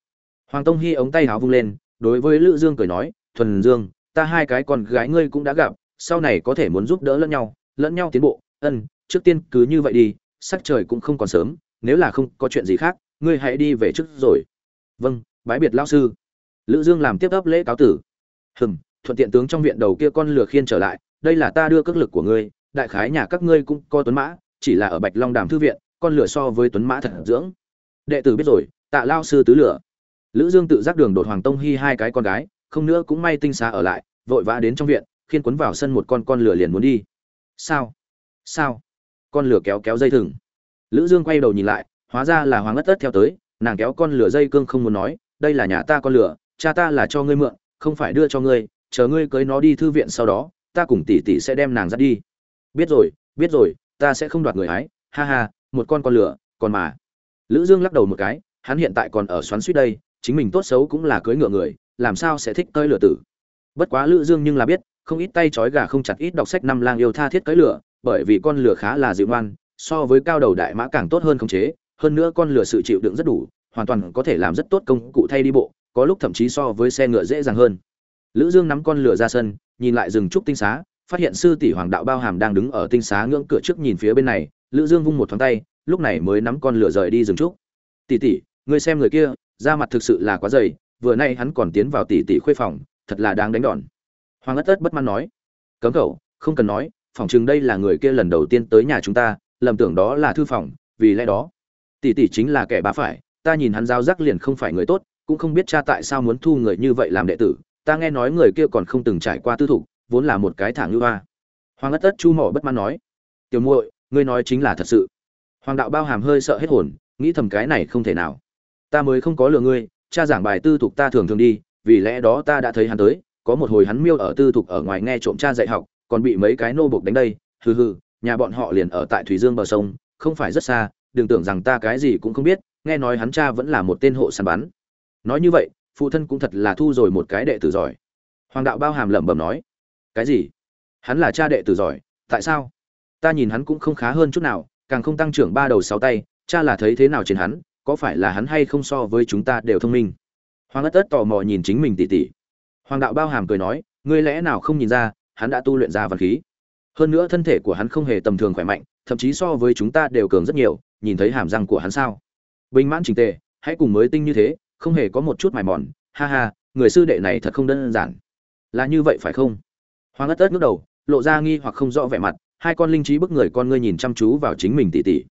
hoàng tông hi ống tay háo vung lên, đối với lữ dương cười nói, thuần dương, ta hai cái con gái ngươi cũng đã gặp, sau này có thể muốn giúp đỡ lẫn nhau lẫn nhau tiến bộ. Ân, trước tiên cứ như vậy đi, sắc trời cũng không còn sớm, nếu là không có chuyện gì khác, ngươi hãy đi về trước rồi. Vâng bái biệt lão sư. Lữ dương làm tiếp ấp lễ cáo tử. Hừm, thuận tiện tướng trong viện đầu kia con lừa khiên trở lại, đây là ta đưa cước lực của ngươi, đại khái nhà các ngươi cũng có tuấn mã, chỉ là ở bạch long đàm thư viện, con lừa so với tuấn mã thật dưỡng. Đệ tử biết rồi, tạ Lão sư tứ lửa lữ dương tự giác đường đột hoàng tông hy hai cái con gái, không nữa cũng may tinh xá ở lại, vội vã đến trong viện, khiên quấn vào sân một con con lửa liền muốn đi. Sao? Sao? Con lửa kéo kéo dây thừng. Lữ dương quay đầu nhìn lại, hóa ra là hoàng ất ất theo tới, nàng kéo con lửa dây cương không muốn nói, đây là nhà ta con lửa, cha ta là cho ngươi mượn, không phải đưa cho ngươi, chờ ngươi cưới nó đi thư viện sau đó, ta cùng tỷ tỷ sẽ đem nàng dắt đi. Biết rồi biết rồi, ta sẽ không đoạt người ấy. ha ha, một con con lửa, còn mà. Lữ dương lắc đầu một cái, hắn hiện tại còn ở xoắn suýt đây chính mình tốt xấu cũng là cưới ngựa người, làm sao sẽ thích tơi lửa tử? Bất quá lữ dương nhưng là biết, không ít tay trói gà không chặt ít đọc sách năm lang yêu tha thiết tới lửa bởi vì con lửa khá là dịu ngoan, so với cao đầu đại mã càng tốt hơn không chế, hơn nữa con lửa sự chịu đựng rất đủ, hoàn toàn có thể làm rất tốt công cụ thay đi bộ, có lúc thậm chí so với xe ngựa dễ dàng hơn. Lữ dương nắm con lửa ra sân, nhìn lại rừng trúc tinh xá, phát hiện sư tỷ hoàng đạo bao hàm đang đứng ở tinh xá ngưỡng cửa trước nhìn phía bên này, lữ dương vung một thoáng tay, lúc này mới nắm con lửa rời đi rừng trúc. Tỷ tỷ, ngươi xem người kia da mặt thực sự là quá dày, vừa nay hắn còn tiến vào tỷ tỷ khuê phòng, thật là đáng đánh đòn. Hoàng ất ất bất mãn nói, cấm cậu, không cần nói, phòng chừng đây là người kia lần đầu tiên tới nhà chúng ta, lầm tưởng đó là thư phòng, vì lẽ đó tỷ tỷ chính là kẻ bá phải, ta nhìn hắn giao giác liền không phải người tốt, cũng không biết cha tại sao muốn thu người như vậy làm đệ tử, ta nghe nói người kia còn không từng trải qua tư thục, vốn là một cái thả ngư hoa. Hoàng ất ất chu mỏ bất mãn nói, tiểu muội, ngươi nói chính là thật sự. Hoàng đạo bao hàm hơi sợ hết hồn, nghĩ thầm cái này không thể nào ta mới không có lừa ngươi, cha giảng bài tư thục ta thường thường đi, vì lẽ đó ta đã thấy hắn tới, có một hồi hắn miêu ở tư thục ở ngoài nghe trộm cha dạy học, còn bị mấy cái nô buộc đánh đây, hừ hừ, nhà bọn họ liền ở tại thủy dương bờ sông, không phải rất xa, đừng tưởng rằng ta cái gì cũng không biết, nghe nói hắn cha vẫn là một tên hộ săn bắn. Nói như vậy, phụ thân cũng thật là thu rồi một cái đệ tử giỏi. Hoàng đạo bao hàm lẩm bẩm nói, cái gì? Hắn là cha đệ tử giỏi, tại sao? Ta nhìn hắn cũng không khá hơn chút nào, càng không tăng trưởng ba đầu sáu tay, cha là thấy thế nào trên hắn có phải là hắn hay không so với chúng ta đều thông minh? Hoàng ất ất tò mò nhìn chính mình tỉ tỉ. Hoàng đạo bao hàm cười nói, ngươi lẽ nào không nhìn ra, hắn đã tu luyện ra vật khí? Hơn nữa thân thể của hắn không hề tầm thường khỏe mạnh, thậm chí so với chúng ta đều cường rất nhiều, nhìn thấy hàm răng của hắn sao? Bình mãn trình tề, hãy cùng mới tinh như thế, không hề có một chút mài mòn, ha ha, người sư đệ này thật không đơn giản. Là như vậy phải không? Hoàng ất ất ngước đầu, lộ ra nghi hoặc không rõ vẻ mặt, hai con linh trí bức người con ngươi nhìn chăm chú vào chính mình tỉ tỉ.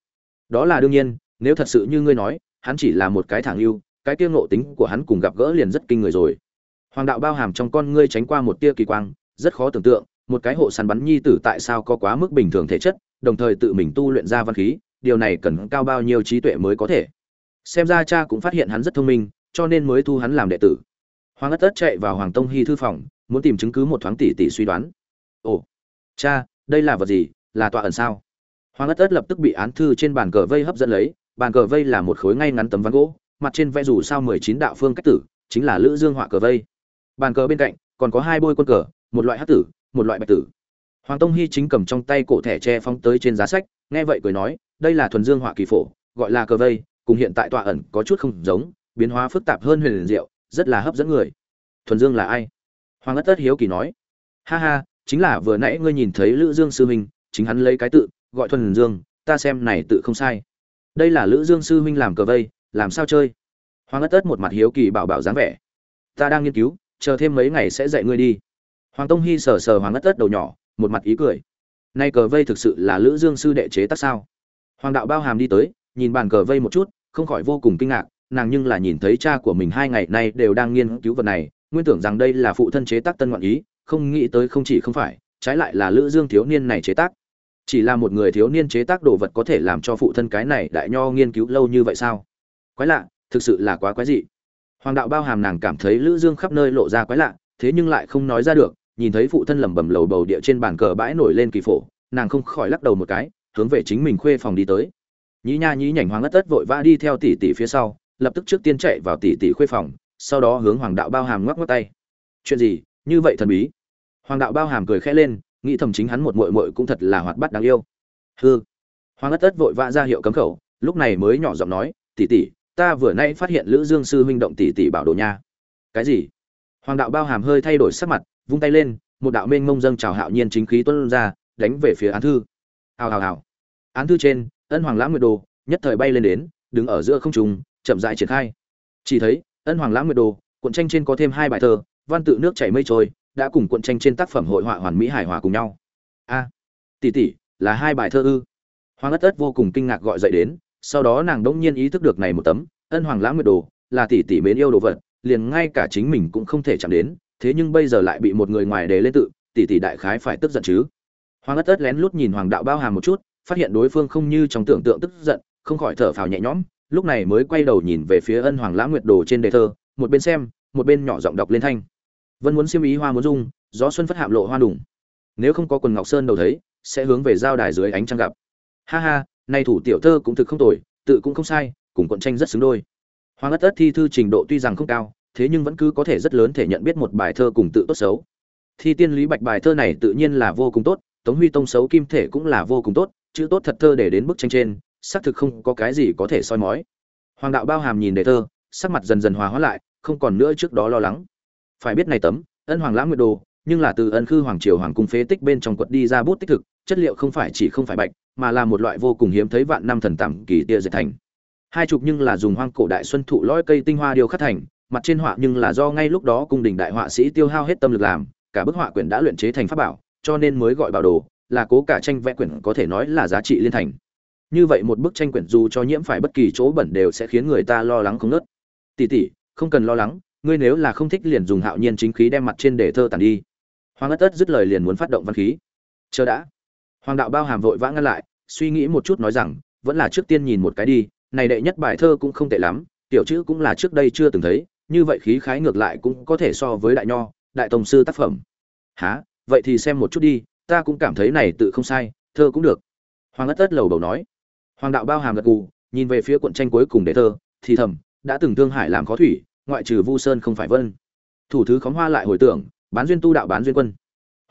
Đó là đương nhiên, nếu thật sự như ngươi nói hắn chỉ là một cái thẳng yêu, cái tiêu ngộ tính của hắn cùng gặp gỡ liền rất kinh người rồi. Hoàng đạo bao hàm trong con ngươi tránh qua một tia kỳ quang, rất khó tưởng tượng, một cái hộ săn bắn nhi tử tại sao có quá mức bình thường thể chất, đồng thời tự mình tu luyện ra văn khí, điều này cần cao bao nhiêu trí tuệ mới có thể. Xem ra cha cũng phát hiện hắn rất thông minh, cho nên mới thu hắn làm đệ tử. Hoàng ất tất chạy vào hoàng tông hy thư phòng, muốn tìm chứng cứ một thoáng tỷ tỷ suy đoán. Ồ, cha, đây là vật gì, là tọa ẩn sao? Hoàng ất tất lập tức bị án thư trên bàn cờ vây hấp dẫn lấy bàn cờ vây là một khối ngay ngắn tấm ván gỗ, mặt trên vẽ rủ sao mười chín đạo phương cách tử, chính là lữ dương họa cờ vây. Bàn cờ bên cạnh còn có hai bôi quân cờ, một loại hắc tử, một loại bạch tử. Hoàng tông hy chính cầm trong tay cổ thẻ tre phóng tới trên giá sách, nghe vậy cười nói, đây là thuần dương họa kỳ phổ, gọi là cờ vây, cùng hiện tại tọa ẩn có chút không giống, biến hóa phức tạp hơn huyền liền diệu, rất là hấp dẫn người. Thuần dương là ai? Hoàng ất ất hiếu kỳ nói. Ha ha, chính là vừa nãy ngươi nhìn thấy lữ dương sư huynh, chính hắn lấy cái tự, gọi thuần dương, ta xem này tự không sai đây là lữ dương sư huynh làm cờ vây, làm sao chơi? Hoàng ất ất một mặt hiếu kỳ bảo bảo dáng vẻ. Ta đang nghiên cứu, chờ thêm mấy ngày sẽ dạy ngươi đi. Hoàng tông hy sờ sờ hoàng ất ất đầu nhỏ, một mặt ý cười. Nay cờ vây thực sự là lữ dương sư đệ chế tác sao? Hoàng đạo bao hàm đi tới, nhìn bàn cờ vây một chút, không khỏi vô cùng kinh ngạc, nàng nhưng là nhìn thấy cha của mình hai ngày nay đều đang nghiên cứu vật này, nguyên tưởng rằng đây là phụ thân chế tác tân ngoạn ý, không nghĩ tới không chỉ không phải, trái lại là lữ dương thiếu niên này chế tác chỉ là một người thiếu niên chế tác đồ vật có thể làm cho phụ thân cái này đại nho nghiên cứu lâu như vậy sao? Quái lạ, thực sự là quá quái dị. Hoàng đạo bao hàm nàng cảm thấy lữ dương khắp nơi lộ ra quái lạ, thế nhưng lại không nói ra được, nhìn thấy phụ thân lẩm bẩm lầu bầu địa trên bàn cờ bãi nổi lên kỳ phổ, nàng không khỏi lắc đầu một cái, hướng về chính mình khuê phòng đi tới. Nhí nha nhí nhảnh hoàng ất tất vội vã đi theo tỷ tỷ phía sau, lập tức trước tiên chạy vào tỷ tỷ khuê phòng, sau đó hướng hoàng đạo bao hàm ngoắc ngoắc tay. Chuyện gì? Như vậy thần bí. Hoàng đạo bao hàm cười khẽ lên nghĩ thầm chính hắn một muội muội cũng thật là hoạt bát đáng yêu. Hừ, hoàng ngất tất vội vã ra hiệu cấm khẩu lúc này mới nhỏ giọng nói tỷ tỷ ta vừa nay phát hiện lữ dương sư huynh động tỷ tỷ bảo đồ nha. Cái gì? Hoàng đạo bao hàm hơi thay đổi sắc mặt vung tay lên một đạo mênh mông dâng chào hạo nhiên chính khí tuôn ra đánh về phía án thư. Hào hào hào. Án thư trên ân hoàng lãng nguyệt đồ nhất thời bay lên đến đứng ở giữa không trung chậm rãi triển khai. Chỉ thấy ân hoàng lãng nguyệt đồ cuộn tranh trên có thêm hai bài thơ văn tự nước chảy mây trôi đã cùng cuộn tranh trên tác phẩm hội họa hoàn mỹ hài hòa cùng nhau. A, tỷ tỷ, là hai bài thơ ư? Hoàng ất ất vô cùng kinh ngạc gọi dậy đến, sau đó nàng đỗng nhiên ý thức được này một tấm, ân hoàng lãng nguyệt đồ, là tỷ tỷ mến yêu đồ vật, liền ngay cả chính mình cũng không thể chạm đến, thế nhưng bây giờ lại bị một người ngoài đề lên tự, tỷ tỷ đại khái phải tức giận chứ? Hoàng ất ất lén lút nhìn hoàng đạo bao hàm một chút, phát hiện đối phương không như trong tưởng tượng tức giận, không khỏi thở phào nhẹ nhõm, lúc này mới quay đầu nhìn về phía ân hoàng lãng nguyệt đồ trên đề thơ, một bên xem, một bên nhỏ giọng đọc lên thanh vân muốn xiêm ý hoa muốn dung, gió xuân phất hạm lộ hoa đủng nếu không có quần ngọc sơn đầu thấy, sẽ hướng về giao đài dưới ánh trăng gặp. Ha ha, nay thủ tiểu thơ cũng thực không tồi, tự cũng không sai, cùng quận tranh rất xứng đôi. Hoàng ất ất thi thư trình độ tuy rằng không cao, thế nhưng vẫn cứ có thể rất lớn thể nhận biết một bài thơ cùng tự tốt xấu. Thi tiên lý bạch bài thơ này tự nhiên là vô cùng tốt, tống huy tông xấu kim thể cũng là vô cùng tốt, chữ tốt thật thơ để đến bức tranh trên, xác thực không có cái gì có thể soi mói. Hoàng đạo bao hàm nhìn đề thơ, sắc mặt dần dần hòa hóa lại, không còn nữa trước đó lo lắng phải biết này tấm, ân hoàng lãng nguyệt đồ, nhưng là từ ân khư hoàng triều hoàng cung phế tích bên trong quật đi ra bút tích thực, chất liệu không phải chỉ không phải bạch, mà là một loại vô cùng hiếm thấy vạn năm thần tẩm kỳ tia dệt thành. Hai chục nhưng là dùng hoang cổ đại xuân thụ lõi cây tinh hoa điêu khắc thành, mặt trên họa nhưng là do ngay lúc đó cung đình đại họa sĩ tiêu hao hết tâm lực làm, cả bức họa quyển đã luyện chế thành pháp bảo, cho nên mới gọi bảo đồ, là cố cả tranh vẽ quyển có thể nói là giá trị liên thành. Như vậy một bức tranh quyển dù cho nhiễm phải bất kỳ chỗ bẩn đều sẽ khiến người ta lo lắng không nớt tỷ tỷ, không cần lo lắng ngươi nếu là không thích liền dùng hạo nhiên chính khí đem mặt trên để thơ tàn đi. Hoàng ất ất dứt lời liền muốn phát động văn khí. Chờ đã. Hoàng đạo bao hàm vội vã ngăn lại, suy nghĩ một chút nói rằng, vẫn là trước tiên nhìn một cái đi, này đệ nhất bài thơ cũng không tệ lắm, tiểu chữ cũng là trước đây chưa từng thấy, như vậy khí khái ngược lại cũng có thể so với đại nho, đại tổng sư tác phẩm. Há vậy thì xem một chút đi, ta cũng cảm thấy này tự không sai, thơ cũng được. Hoàng ất ất lầu đầu nói. Hoàng đạo bao hàm gật gù, nhìn về phía cuộn tranh cuối cùng để thơ, thì thầm, đã từng thương hải làm khó thủy ngoại trừ vu sơn không phải vân. Thủ thứ khóm hoa lại hồi tưởng, bán duyên tu đạo bán duyên quân.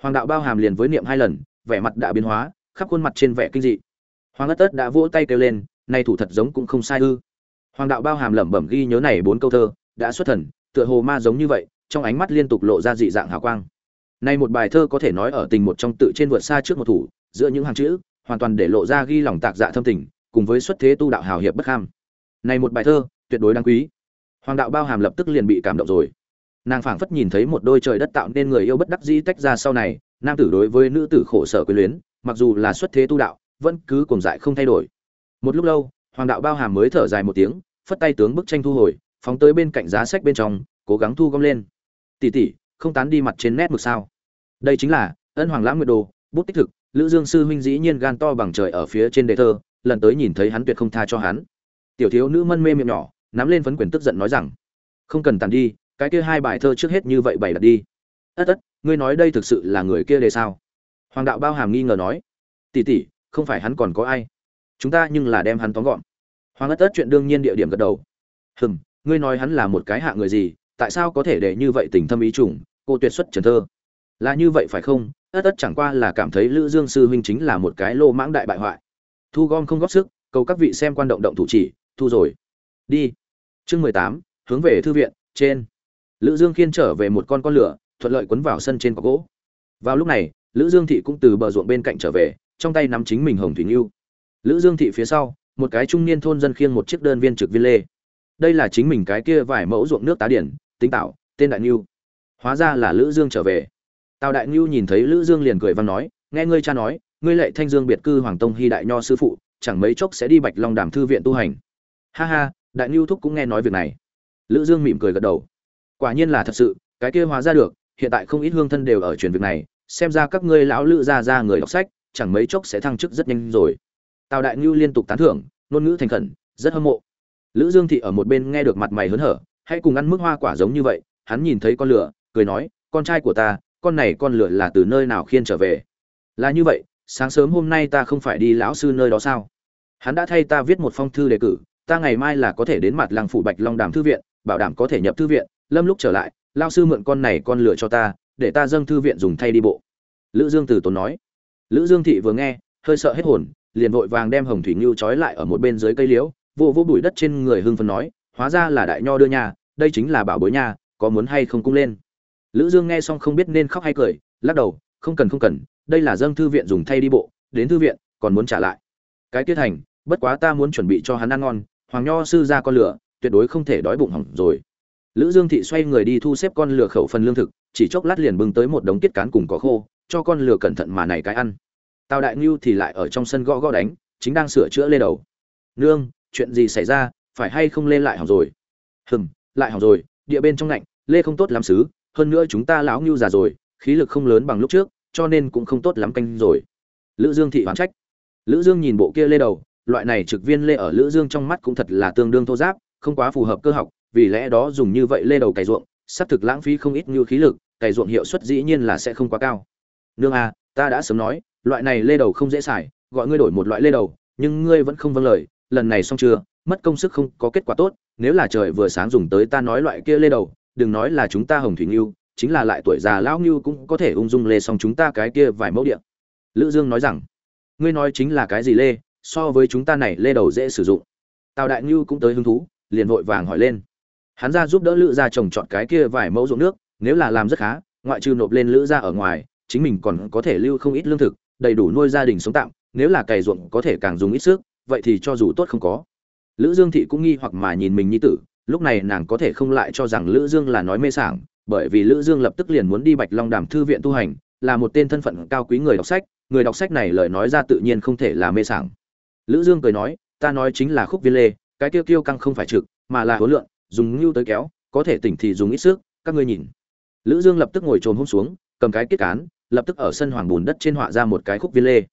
Hoàng đạo bao hàm liền với niệm hai lần, vẻ mặt đã biến hóa, khắp khuôn mặt trên vẻ kinh dị. Hoàng Ngất Tất đã vỗ tay kêu lên, nay thủ thật giống cũng không sai ư. Hoàng đạo bao hàm lẩm bẩm ghi nhớ này bốn câu thơ, đã xuất thần, tựa hồ ma giống như vậy, trong ánh mắt liên tục lộ ra dị dạng hào quang. Nay một bài thơ có thể nói ở tình một trong tự trên vượt xa trước một thủ, giữa những hàng chữ, hoàn toàn để lộ ra ghi lòng tạc dạ thâm tình, cùng với xuất thế tu đạo hào hiệp bất ham này một bài thơ, tuyệt đối đáng quý hoàng đạo bao hàm lập tức liền bị cảm động rồi. Nàng phảng phất nhìn thấy một đôi trời đất tạo nên người yêu bất đắc dĩ tách ra sau này, nam tử đối với nữ tử khổ sở quyến luyến, mặc dù là xuất thế tu đạo, vẫn cứ cùng dại không thay đổi. Một lúc lâu, hoàng đạo bao hàm mới thở dài một tiếng, phất tay tướng bức tranh thu hồi, phóng tới bên cạnh giá sách bên trong, cố gắng thu gom lên. Tỉ tỉ không tán đi mặt trên nét mực sao? Đây chính là ân hoàng lãng nguyệt đồ, bút tích thực, lữ dương sư huynh dĩ nhiên gan to bằng trời ở phía trên đề thơ, lần tới nhìn thấy hắn tuyệt không tha cho hắn. Tiểu thiếu nữ mân mê miệng nhỏ nắm lên phấn quyền tức giận nói rằng, không cần tàn đi, cái kia hai bài thơ trước hết như vậy bày đặt đi. Ất ất, ngươi nói đây thực sự là người kia đề sao? Hoàng đạo bao hàm nghi ngờ nói. Tỉ tỉ không phải hắn còn có ai? Chúng ta nhưng là đem hắn tóm gọn. Hoàng ất ất chuyện đương nhiên địa điểm gật đầu. Hừm, ngươi nói hắn là một cái hạ người gì, tại sao có thể để như vậy tình thâm ý trùng, cô tuyệt xuất trần thơ? Là như vậy phải không? Ất ất chẳng qua là cảm thấy lữ dương sư huynh chính là một cái lô mãng đại bại hoại. Thu gom không góp sức, cầu các vị xem quan động động thủ chỉ, thu rồi. Đi chương mười tám, hướng về thư viện, trên. Lữ dương khiên trở về một con con lửa, thuận lợi quấn vào sân trên cọc gỗ. Vào lúc này, lữ dương thị cũng từ bờ ruộng bên cạnh trở về, trong tay nắm chính mình hồng thủy nhu. Lữ dương thị phía sau, một cái trung niên thôn dân khiêng một chiếc đơn viên trực viên lê. Đây là chính mình cái kia vài mẫu ruộng nước tá điển, tính tạo, tên đại nhu. Hóa ra là lữ dương trở về. Tào đại nhu nhìn thấy lữ dương liền cười văn nói, nghe ngươi cha nói, ngươi lệ thanh dương biệt cư hoàng tông hy đại nho sư phụ, chẳng mấy chốc sẽ đi bạch long đàm thư viện tu hành. Ha ha đại ngưu thúc cũng nghe nói việc này. Lữ dương mỉm cười gật đầu. Quả nhiên là thật sự, cái kia hóa ra được, hiện tại không ít hương thân đều ở truyền việc này, xem ra các ngươi lão lữ gia gia người đọc sách, chẳng mấy chốc sẽ thăng chức rất nhanh rồi. Tào đại ngưu liên tục tán thưởng, ngôn ngữ thành khẩn, rất hâm mộ. Lữ dương thị ở một bên nghe được mặt mày hớn hở hãy cùng ăn mức hoa quả giống như vậy, hắn nhìn thấy con lửa, cười nói, con trai của ta, con này con lửa là từ nơi nào khiên trở về? Là như vậy, sáng sớm hôm nay ta không phải đi lão sư nơi đó sao? Hắn đã thay ta viết một phong thư đề cử ta ngày mai là có thể đến mặt làng phủ bạch long đàm thư viện bảo đảm có thể nhập thư viện. Lâm lúc trở lại lao sư mượn con này con lửa cho ta để ta dâng thư viện dùng thay đi bộ. Lữ dương từ tốn nói. Lữ dương thị vừa nghe hơi sợ hết hồn liền vội vàng đem hồng thủy ngưu trói lại ở một bên dưới cây liễu vô vô bụi đất trên người hưng phấn nói hóa ra là đại nho đưa nhà đây chính là bảo bối nhà, có muốn hay không cung lên? Lữ dương nghe xong không biết nên khóc hay cười lắc đầu không cần không cần đây là dâng thư viện dùng thay đi bộ đến thư viện còn muốn trả lại. Cái tiết thành bất quá ta muốn chuẩn bị cho hắn ăn ngon hoàng nho sư ra con lửa, tuyệt đối không thể đói bụng hỏng rồi. Lữ dương thị xoay người đi thu xếp con lửa khẩu phần lương thực, chỉ chốc lát liền bưng tới một đống tiết cán cùng có khô, cho con lửa cẩn thận mà này cái ăn. Tào đại ngưu thì lại ở trong sân gõ gõ đánh, chính đang sửa chữa lê đầu. Nương, chuyện gì xảy ra? Phải hay không lên lại hỏng rồi? Hừm, lại hỏng rồi, địa bên trong lạnh, lê không tốt lắm xứ, hơn nữa chúng ta lão ngưu già rồi, khí lực không lớn bằng lúc trước, cho nên cũng không tốt lắm canh rồi. Lữ dương thị hoán trách. Lữ dương nhìn bộ kia lê đầu loại này trực viên lê ở lữ dương trong mắt cũng thật là tương đương thô giáp, không quá phù hợp cơ học, vì lẽ đó dùng như vậy lê đầu cày ruộng sắp thực lãng phí không ít như khí lực, cày ruộng hiệu suất dĩ nhiên là sẽ không quá cao. Nương a ta đã sớm nói, loại này lê đầu không dễ xài, gọi ngươi đổi một loại lê đầu, nhưng ngươi vẫn không vâng lời, lần này xong chưa, mất công sức không có kết quả tốt, nếu là trời vừa sáng dùng tới ta nói loại kia lê đầu, đừng nói là chúng ta hồng thủy ngưu, chính là lại tuổi già lão ngưu cũng có thể ung dung lê xong chúng ta cái kia vài mẫu điện lữ dương nói rằng, ngươi nói chính là cái gì lê so với chúng ta này lê đầu dễ sử dụng. Tào đại ngưu cũng tới hứng thú, liền vội vàng hỏi lên. Hắn ra giúp đỡ lữ gia trồng trọt cái kia vài mẫu ruộng nước, nếu là làm rất khá, ngoại trừ nộp lên lữ gia ở ngoài, chính mình còn có thể lưu không ít lương thực, đầy đủ nuôi gia đình sống tạm, nếu là cày ruộng có thể càng dùng ít sức, vậy thì cho dù tốt không có. Lữ dương thị cũng nghi hoặc mà nhìn mình như tử, lúc này nàng có thể không lại cho rằng lữ dương là nói mê sảng, bởi vì lữ dương lập tức liền muốn đi bạch long đàm thư viện tu hành, là một tên thân phận cao quý người đọc sách, người đọc sách này lời nói ra tự nhiên không thể là mê sảng lữ dương cười nói, ta nói chính là khúc viên lê, cái tiêu tiêu căng không phải trực, mà là hối lượng dùng ngưu tới kéo, có thể tỉnh thì dùng ít sức, các ngươi nhìn. Lữ dương lập tức ngồi trồn hôm xuống, cầm cái kết cán, lập tức ở sân hoàng bùn đất trên họa ra một cái khúc viên lê.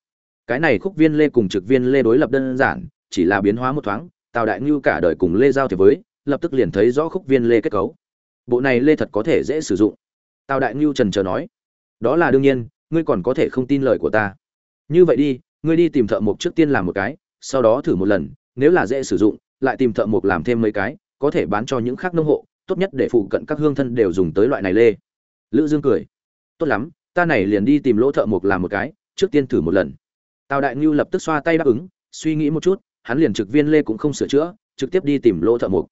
Cái này khúc viên lê cùng trực viên lê đối lập đơn giản, chỉ là biến hóa một thoáng, tào đại ngưu cả đời cùng lê giao thì với, lập tức liền thấy rõ khúc viên lê kết cấu. Bộ này lê thật có thể dễ sử dụng. Tào đại ngưu trần chờ nói, đó là đương nhiên, ngươi còn có thể không tin lời của ta. Như vậy đi, ngươi đi tìm thợ mộc trước tiên làm một cái sau đó thử một lần, nếu là dễ sử dụng, lại tìm thợ mộc làm thêm mấy cái, có thể bán cho những khác nông hộ, tốt nhất để phụ cận các hương thân đều dùng tới loại này lê. Lữ dương cười. Tốt lắm, ta này liền đi tìm lỗ thợ mộc làm một cái, trước tiên thử một lần. Tào đại ngưu lập tức xoa tay đáp ứng, suy nghĩ một chút, hắn liền trực viên lê cũng không sửa chữa, trực tiếp đi tìm lỗ thợ mộc.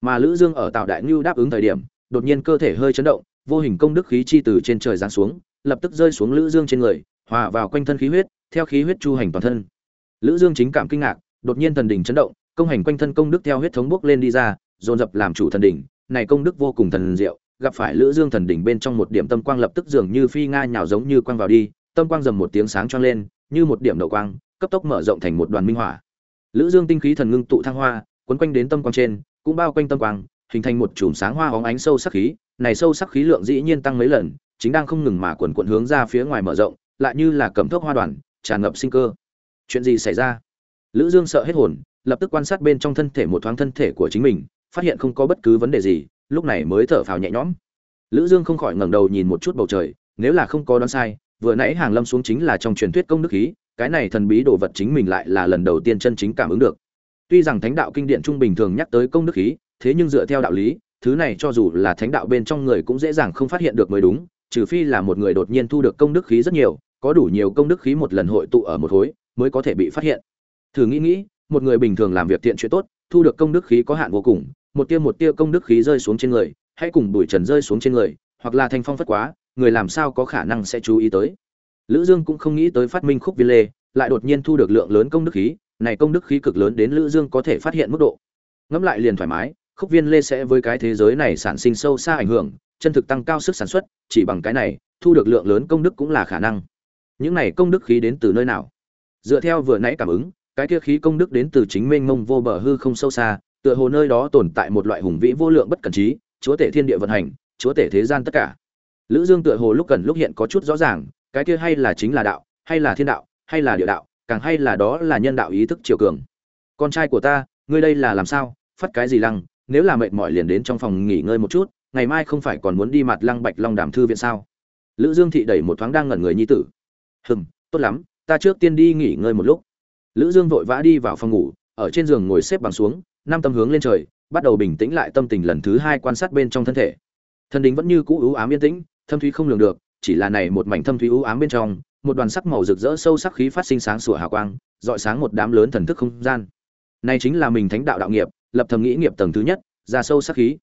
Mà lữ dương ở tào đại ngưu đáp ứng thời điểm, đột nhiên cơ thể hơi chấn động, vô hình công đức khí chi từ trên trời giáng xuống, lập tức rơi xuống lữ dương trên người, hòa vào quanh thân khí huyết, theo khí huyết chu hành toàn thân lữ dương chính cảm kinh ngạc, đột nhiên thần đỉnh chấn động, công hành quanh thân công đức theo huyết thống bước lên đi ra, dồn dập làm chủ thần đỉnh này công đức vô cùng thần diệu, gặp phải lữ dương thần đỉnh bên trong một điểm tâm quang lập tức dường như phi nga nhào giống như quang vào đi, tâm quang dầm một tiếng sáng choang lên, như một điểm đầu quang, cấp tốc mở rộng thành một đoàn minh hỏa lữ dương tinh khí thần ngưng tụ thăng hoa quấn quanh đến tâm quang trên, cũng bao quanh tâm quang, hình thành một chùm sáng hoa hóng ánh sâu sắc khí. Này sâu sắc khí lượng dĩ nhiên tăng mấy lần, chính đang không ngừng mà quần quận hướng ra phía ngoài mở rộng, lại như là cầm thuốc hoa đoàn, tràn ngập sinh cơ chuyện gì xảy ra? Lữ dương sợ hết hồn, lập tức quan sát bên trong thân thể một thoáng thân thể của chính mình, phát hiện không có bất cứ vấn đề gì, lúc này mới thở phào nhẹ nhõm. Lữ dương không khỏi ngẩng đầu nhìn một chút bầu trời, nếu là không có đoán sai, vừa nãy hàng lâm xuống chính là trong truyền thuyết công đức khí, cái này thần bí đồ vật chính mình lại là lần đầu tiên chân chính cảm ứng được. Tuy rằng thánh đạo kinh điển trung bình thường nhắc tới công đức khí, thế nhưng dựa theo đạo lý, thứ này cho dù là thánh đạo bên trong người cũng dễ dàng không phát hiện được mới đúng, trừ phi là một người đột nhiên thu được công đức khí rất nhiều, có đủ nhiều công đức khí một lần hội tụ ở một khối mới có thể bị phát hiện. Thử nghĩ nghĩ, một người bình thường làm việc tiện chuyện tốt, thu được công đức khí có hạn vô cùng, một tia một tia công đức khí rơi xuống trên người hãy cùng bụi trần rơi xuống trên người, hoặc là thanh phong phất quá, người làm sao có khả năng sẽ chú ý tới. Lữ dương cũng không nghĩ tới phát minh khúc viên lê, lại đột nhiên thu được lượng lớn công đức khí, này công đức khí cực lớn đến lữ dương có thể phát hiện mức độ. Ngẫm lại liền thoải mái, khúc viên lê sẽ với cái thế giới này sản sinh sâu xa ảnh hưởng, chân thực tăng cao sức sản xuất, chỉ bằng cái này, thu được lượng lớn công đức cũng là khả năng. Những này công đức khí đến từ nơi nào? Dựa theo vừa nãy cảm ứng, cái kia khí công đức đến từ chính mênh mông vô bờ hư không sâu xa, tựa hồ nơi đó tồn tại một loại hùng vĩ vô lượng bất cẩn trí, chúa tể thiên địa vận hành, chúa tể thế gian tất cả. Lữ dương tựa hồ lúc cần lúc hiện có chút rõ ràng, cái kia hay là chính là đạo, hay là thiên đạo, hay là địa đạo, càng hay là đó là nhân đạo ý thức chiều cường. Con trai của ta, ngươi đây là làm sao? Phát cái gì lăng? Nếu là mệt mỏi liền đến trong phòng nghỉ ngơi một chút, ngày mai không phải còn muốn đi mặt lăng bạch long đàm thư viện sao? Lữ dương thị đẩy một thoáng đang ngẩn người nhi tử. Hừm, tốt lắm ta trước tiên đi nghỉ ngơi một lúc. Lữ dương vội vã đi vào phòng ngủ, ở trên giường ngồi xếp bằng xuống, năm tâm hướng lên trời, bắt đầu bình tĩnh lại tâm tình lần thứ hai quan sát bên trong thân thể. Thần đình vẫn như cũ ưu ám yên tĩnh, thâm thúy không lường được, chỉ là này một mảnh thâm thúy ưu ám bên trong, một đoàn sắc màu rực rỡ sâu sắc khí phát sinh sáng sủa hào quang, dọi sáng một đám lớn thần thức không gian. Này chính là mình thánh đạo đạo nghiệp, lập thầm nghĩ nghiệp tầng thứ nhất, ra sâu sắc khí.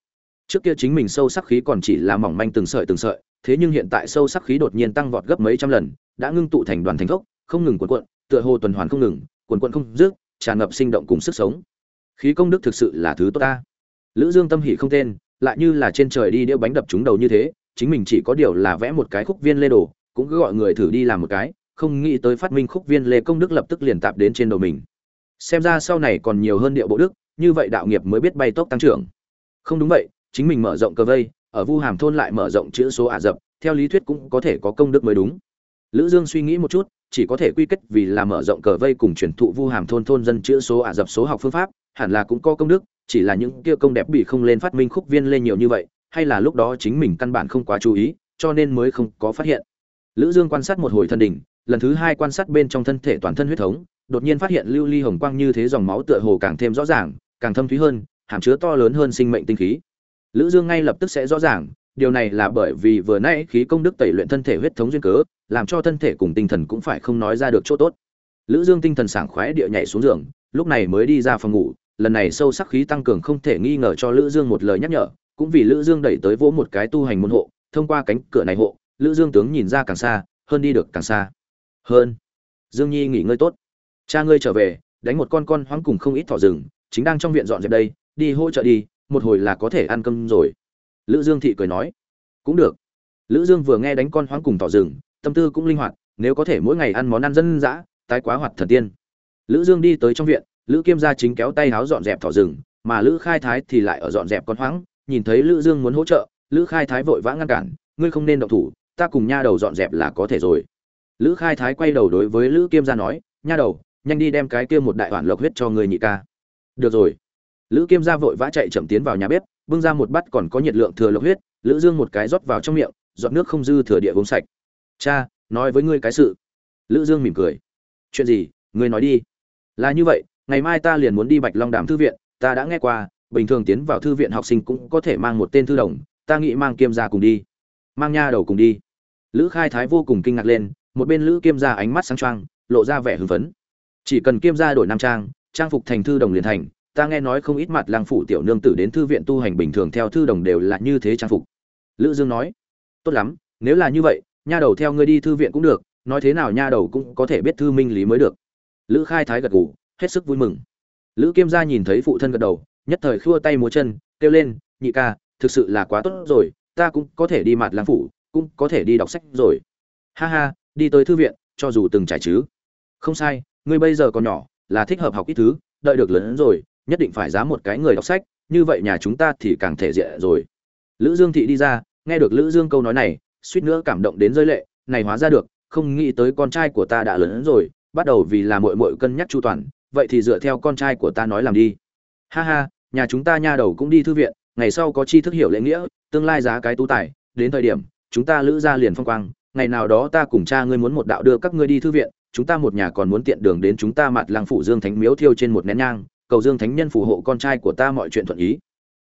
Trước kia chính mình sâu sắc khí còn chỉ là mỏng manh từng sợi từng sợi, thế nhưng hiện tại sâu sắc khí đột nhiên tăng vọt gấp mấy trăm lần, đã ngưng tụ thành đoàn thành thốc không ngừng cuộn cuộn tựa hồ tuần hoàn không ngừng cuộn cuộn không dứt tràn ngập sinh động cùng sức sống. Khí công đức thực sự là thứ tốt ta. Lữ dương tâm hỉ không tên lại như là trên trời đi đĩa bánh đập trúng đầu như thế chính mình chỉ có điều là vẽ một cái khúc viên lê đồ cũng cứ gọi người thử đi làm một cái không nghĩ tới phát minh khúc viên lê công đức lập tức liền tạp đến trên đầu mình. Xem ra sau này còn nhiều hơn điệu bộ đức như vậy đạo nghiệp mới biết bay tốc tăng trưởng. Không đúng vậy chính mình mở rộng cơ vây ở vu hàm thôn lại mở rộng chữ số ả dập, theo lý thuyết cũng có thể có công đức mới đúng. Lữ dương suy nghĩ một chút chỉ có thể quy kết vì là mở rộng cờ vây cùng truyền thụ vu hàm thôn thôn dân chữ số ả rập số học phương pháp, hẳn là cũng có công đức, chỉ là những kia công đẹp bị không lên phát minh khúc viên lên nhiều như vậy, hay là lúc đó chính mình căn bản không quá chú ý, cho nên mới không có phát hiện. Lữ dương quan sát một hồi thân đỉnh, lần thứ hai quan sát bên trong thân thể toàn thân huyết thống, đột nhiên phát hiện lưu ly hồng quang như thế dòng máu tựa hồ càng thêm rõ ràng, càng thâm thúy hơn, hàm chứa to lớn hơn sinh mệnh tinh khí. Lữ dương ngay lập tức sẽ rõ ràng, điều này là bởi vì vừa nãy khí công đức tẩy luyện thân thể huyết thống duyên cớ làm cho thân thể cùng tinh thần cũng phải không nói ra được chỗ tốt. Lữ dương tinh thần sảng khoái địa nhảy xuống giường, lúc này mới đi ra phòng ngủ, lần này sâu sắc khí tăng cường không thể nghi ngờ cho lữ dương một lời nhắc nhở, cũng vì lữ dương đẩy tới vỗ một cái tu hành môn hộ, thông qua cánh cửa này hộ, lữ dương tướng nhìn ra càng xa, hơn đi được càng xa. Hơn. Dương nhi nghỉ ngơi tốt. Cha ngươi trở về, đánh một con con hoáng cùng không ít thỏ rừng, chính đang trong viện dọn dẹp đây, đi hỗ trợ đi, một hồi là có thể ăn cơm rồi. Lữ dương thị cười nói. Cũng được. Lữ dương vừa nghe đánh con hoáng cùng thỏ rừng tâm tư cũng linh hoạt, nếu có thể mỗi ngày ăn món ăn dân dã, tái quá hoạt thần tiên. Lữ dương đi tới trong viện, lữ kiêm gia chính kéo tay háo dọn dẹp thỏ rừng, mà lữ khai thái thì lại ở dọn dẹp con hoáng, nhìn thấy lữ dương muốn hỗ trợ, lữ khai thái vội vã ngăn cản, ngươi không nên động thủ, ta cùng nha đầu dọn dẹp là có thể rồi. Lữ khai thái quay đầu đối với lữ kiêm gia nói, nha đầu, nhanh đi đem cái kia một đại hoàn lộc huyết cho người nhị ca. Được rồi. Lữ kiêm gia vội vã chạy chậm tiến vào nhà bếp, bưng ra một bát còn có nhiệt lượng thừa lộc huyết, lữ dương một cái rót vào trong miệng, giọt nước không dư thừa địa uống sạch cha, nói với ngươi cái sự. Lữ dương mỉm cười. Chuyện gì? Ngươi nói đi. Là như vậy, ngày mai ta liền muốn đi bạch long đàm thư viện, ta đã nghe qua, bình thường tiến vào thư viện học sinh cũng có thể mang một tên thư đồng, ta nghĩ mang kiêm gia cùng đi. Mang nha đầu cùng đi. Lữ khai thái vô cùng kinh ngạc lên, một bên lữ kiêm gia ánh mắt sáng trang lộ ra vẻ hưng phấn. Chỉ cần kiêm gia đổi nam trang trang phục thành thư đồng liền thành, ta nghe nói không ít mặt lang phủ tiểu nương tử đến thư viện tu hành bình thường theo thư đồng đều là như thế trang phục. Lữ dương nói, tốt lắm, nếu là như vậy nha đầu theo ngươi đi thư viện cũng được, nói thế nào nha đầu cũng có thể biết thư minh lý mới được. Lữ khai thái gật gù, hết sức vui mừng. Lữ kiêm gia nhìn thấy phụ thân gật đầu, nhất thời khua tay múa chân, kêu lên, nhị ca, thực sự là quá tốt rồi, ta cũng có thể đi mặt làm phủ, cũng có thể đi đọc sách rồi. Ha ha, đi tới thư viện, cho dù từng trải chứ. Không sai, ngươi bây giờ còn nhỏ, là thích hợp học ít thứ, đợi được lớn rồi, nhất định phải giá một cái người đọc sách, như vậy nhà chúng ta thì càng thể diện rồi. Lữ dương thị đi ra, nghe được lữ dương câu nói này suýt nữa cảm động đến rơi lệ, này hóa ra được, không nghĩ tới con trai của ta đã lớn rồi, bắt đầu vì là muội muội cân nhắc chu toàn, vậy thì dựa theo con trai của ta nói làm đi. Ha ha, nhà chúng ta nha đầu cũng đi thư viện, ngày sau có chi thức hiểu lễ nghĩa, tương lai giá cái tú tài, đến thời điểm, chúng ta lữ ra liền phong quang, ngày nào đó ta cùng cha ngươi muốn một đạo đưa các ngươi đi thư viện, chúng ta một nhà còn muốn tiện đường đến chúng ta mặt lăng phủ dương thánh miếu thiêu trên một nén nhang, cầu dương thánh nhân phù hộ con trai của ta mọi chuyện thuận ý.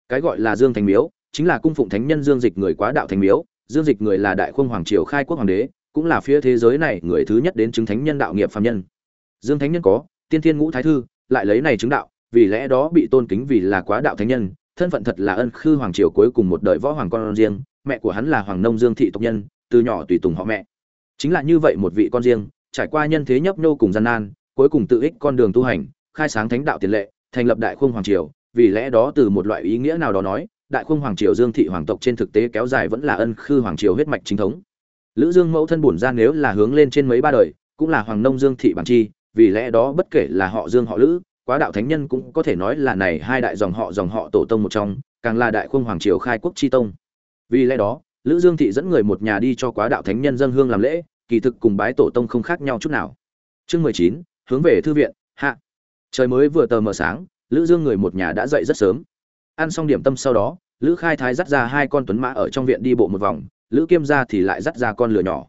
Cái gọi là dương thánh miếu, chính là cung phụng thánh nhân dương dịch người quá đạo thánh miếu dương dịch người là đại khung hoàng triều khai quốc hoàng đế, cũng là phía thế giới này người thứ nhất đến chứng thánh nhân đạo nghiệp phàm nhân. Dương thánh nhân có, tiên thiên ngũ thái thư, lại lấy này chứng đạo, vì lẽ đó bị tôn kính vì là quá đạo thánh nhân, thân phận thật là ân khư hoàng triều cuối cùng một đời võ hoàng con riêng, mẹ của hắn là hoàng nông dương thị tộc nhân, từ nhỏ tùy tùng họ mẹ. Chính là như vậy một vị con riêng, trải qua nhân thế nhấp nhô cùng gian nan, cuối cùng tự ích con đường tu hành, khai sáng thánh đạo tiền lệ, thành lập đại khung hoàng triều, vì lẽ đó từ một loại ý nghĩa nào đó nói đại khung hoàng triều dương thị hoàng tộc trên thực tế kéo dài vẫn là ân khư hoàng triều huyết mạch chính thống. Lữ dương mẫu thân bổn ra nếu là hướng lên trên mấy ba đời, cũng là hoàng nông dương thị bản chi, vì lẽ đó bất kể là họ dương họ lữ, quá đạo thánh nhân cũng có thể nói là này hai đại dòng họ dòng họ tổ tông một trong, càng là đại khung hoàng triều khai quốc chi tông. Vì lẽ đó, lữ dương thị dẫn người một nhà đi cho quá đạo thánh nhân dân hương làm lễ, kỳ thực cùng bái tổ tông không khác nhau chút nào. Chương mười chín, hướng về thư viện, hạ. Trời mới vừa tờ mờ sáng, lữ dương người một nhà đã dậy rất sớm ăn xong điểm tâm sau đó, lữ khai thái dắt ra hai con tuấn mã ở trong viện đi bộ một vòng, lữ kiêm gia thì lại dắt ra con lửa nhỏ.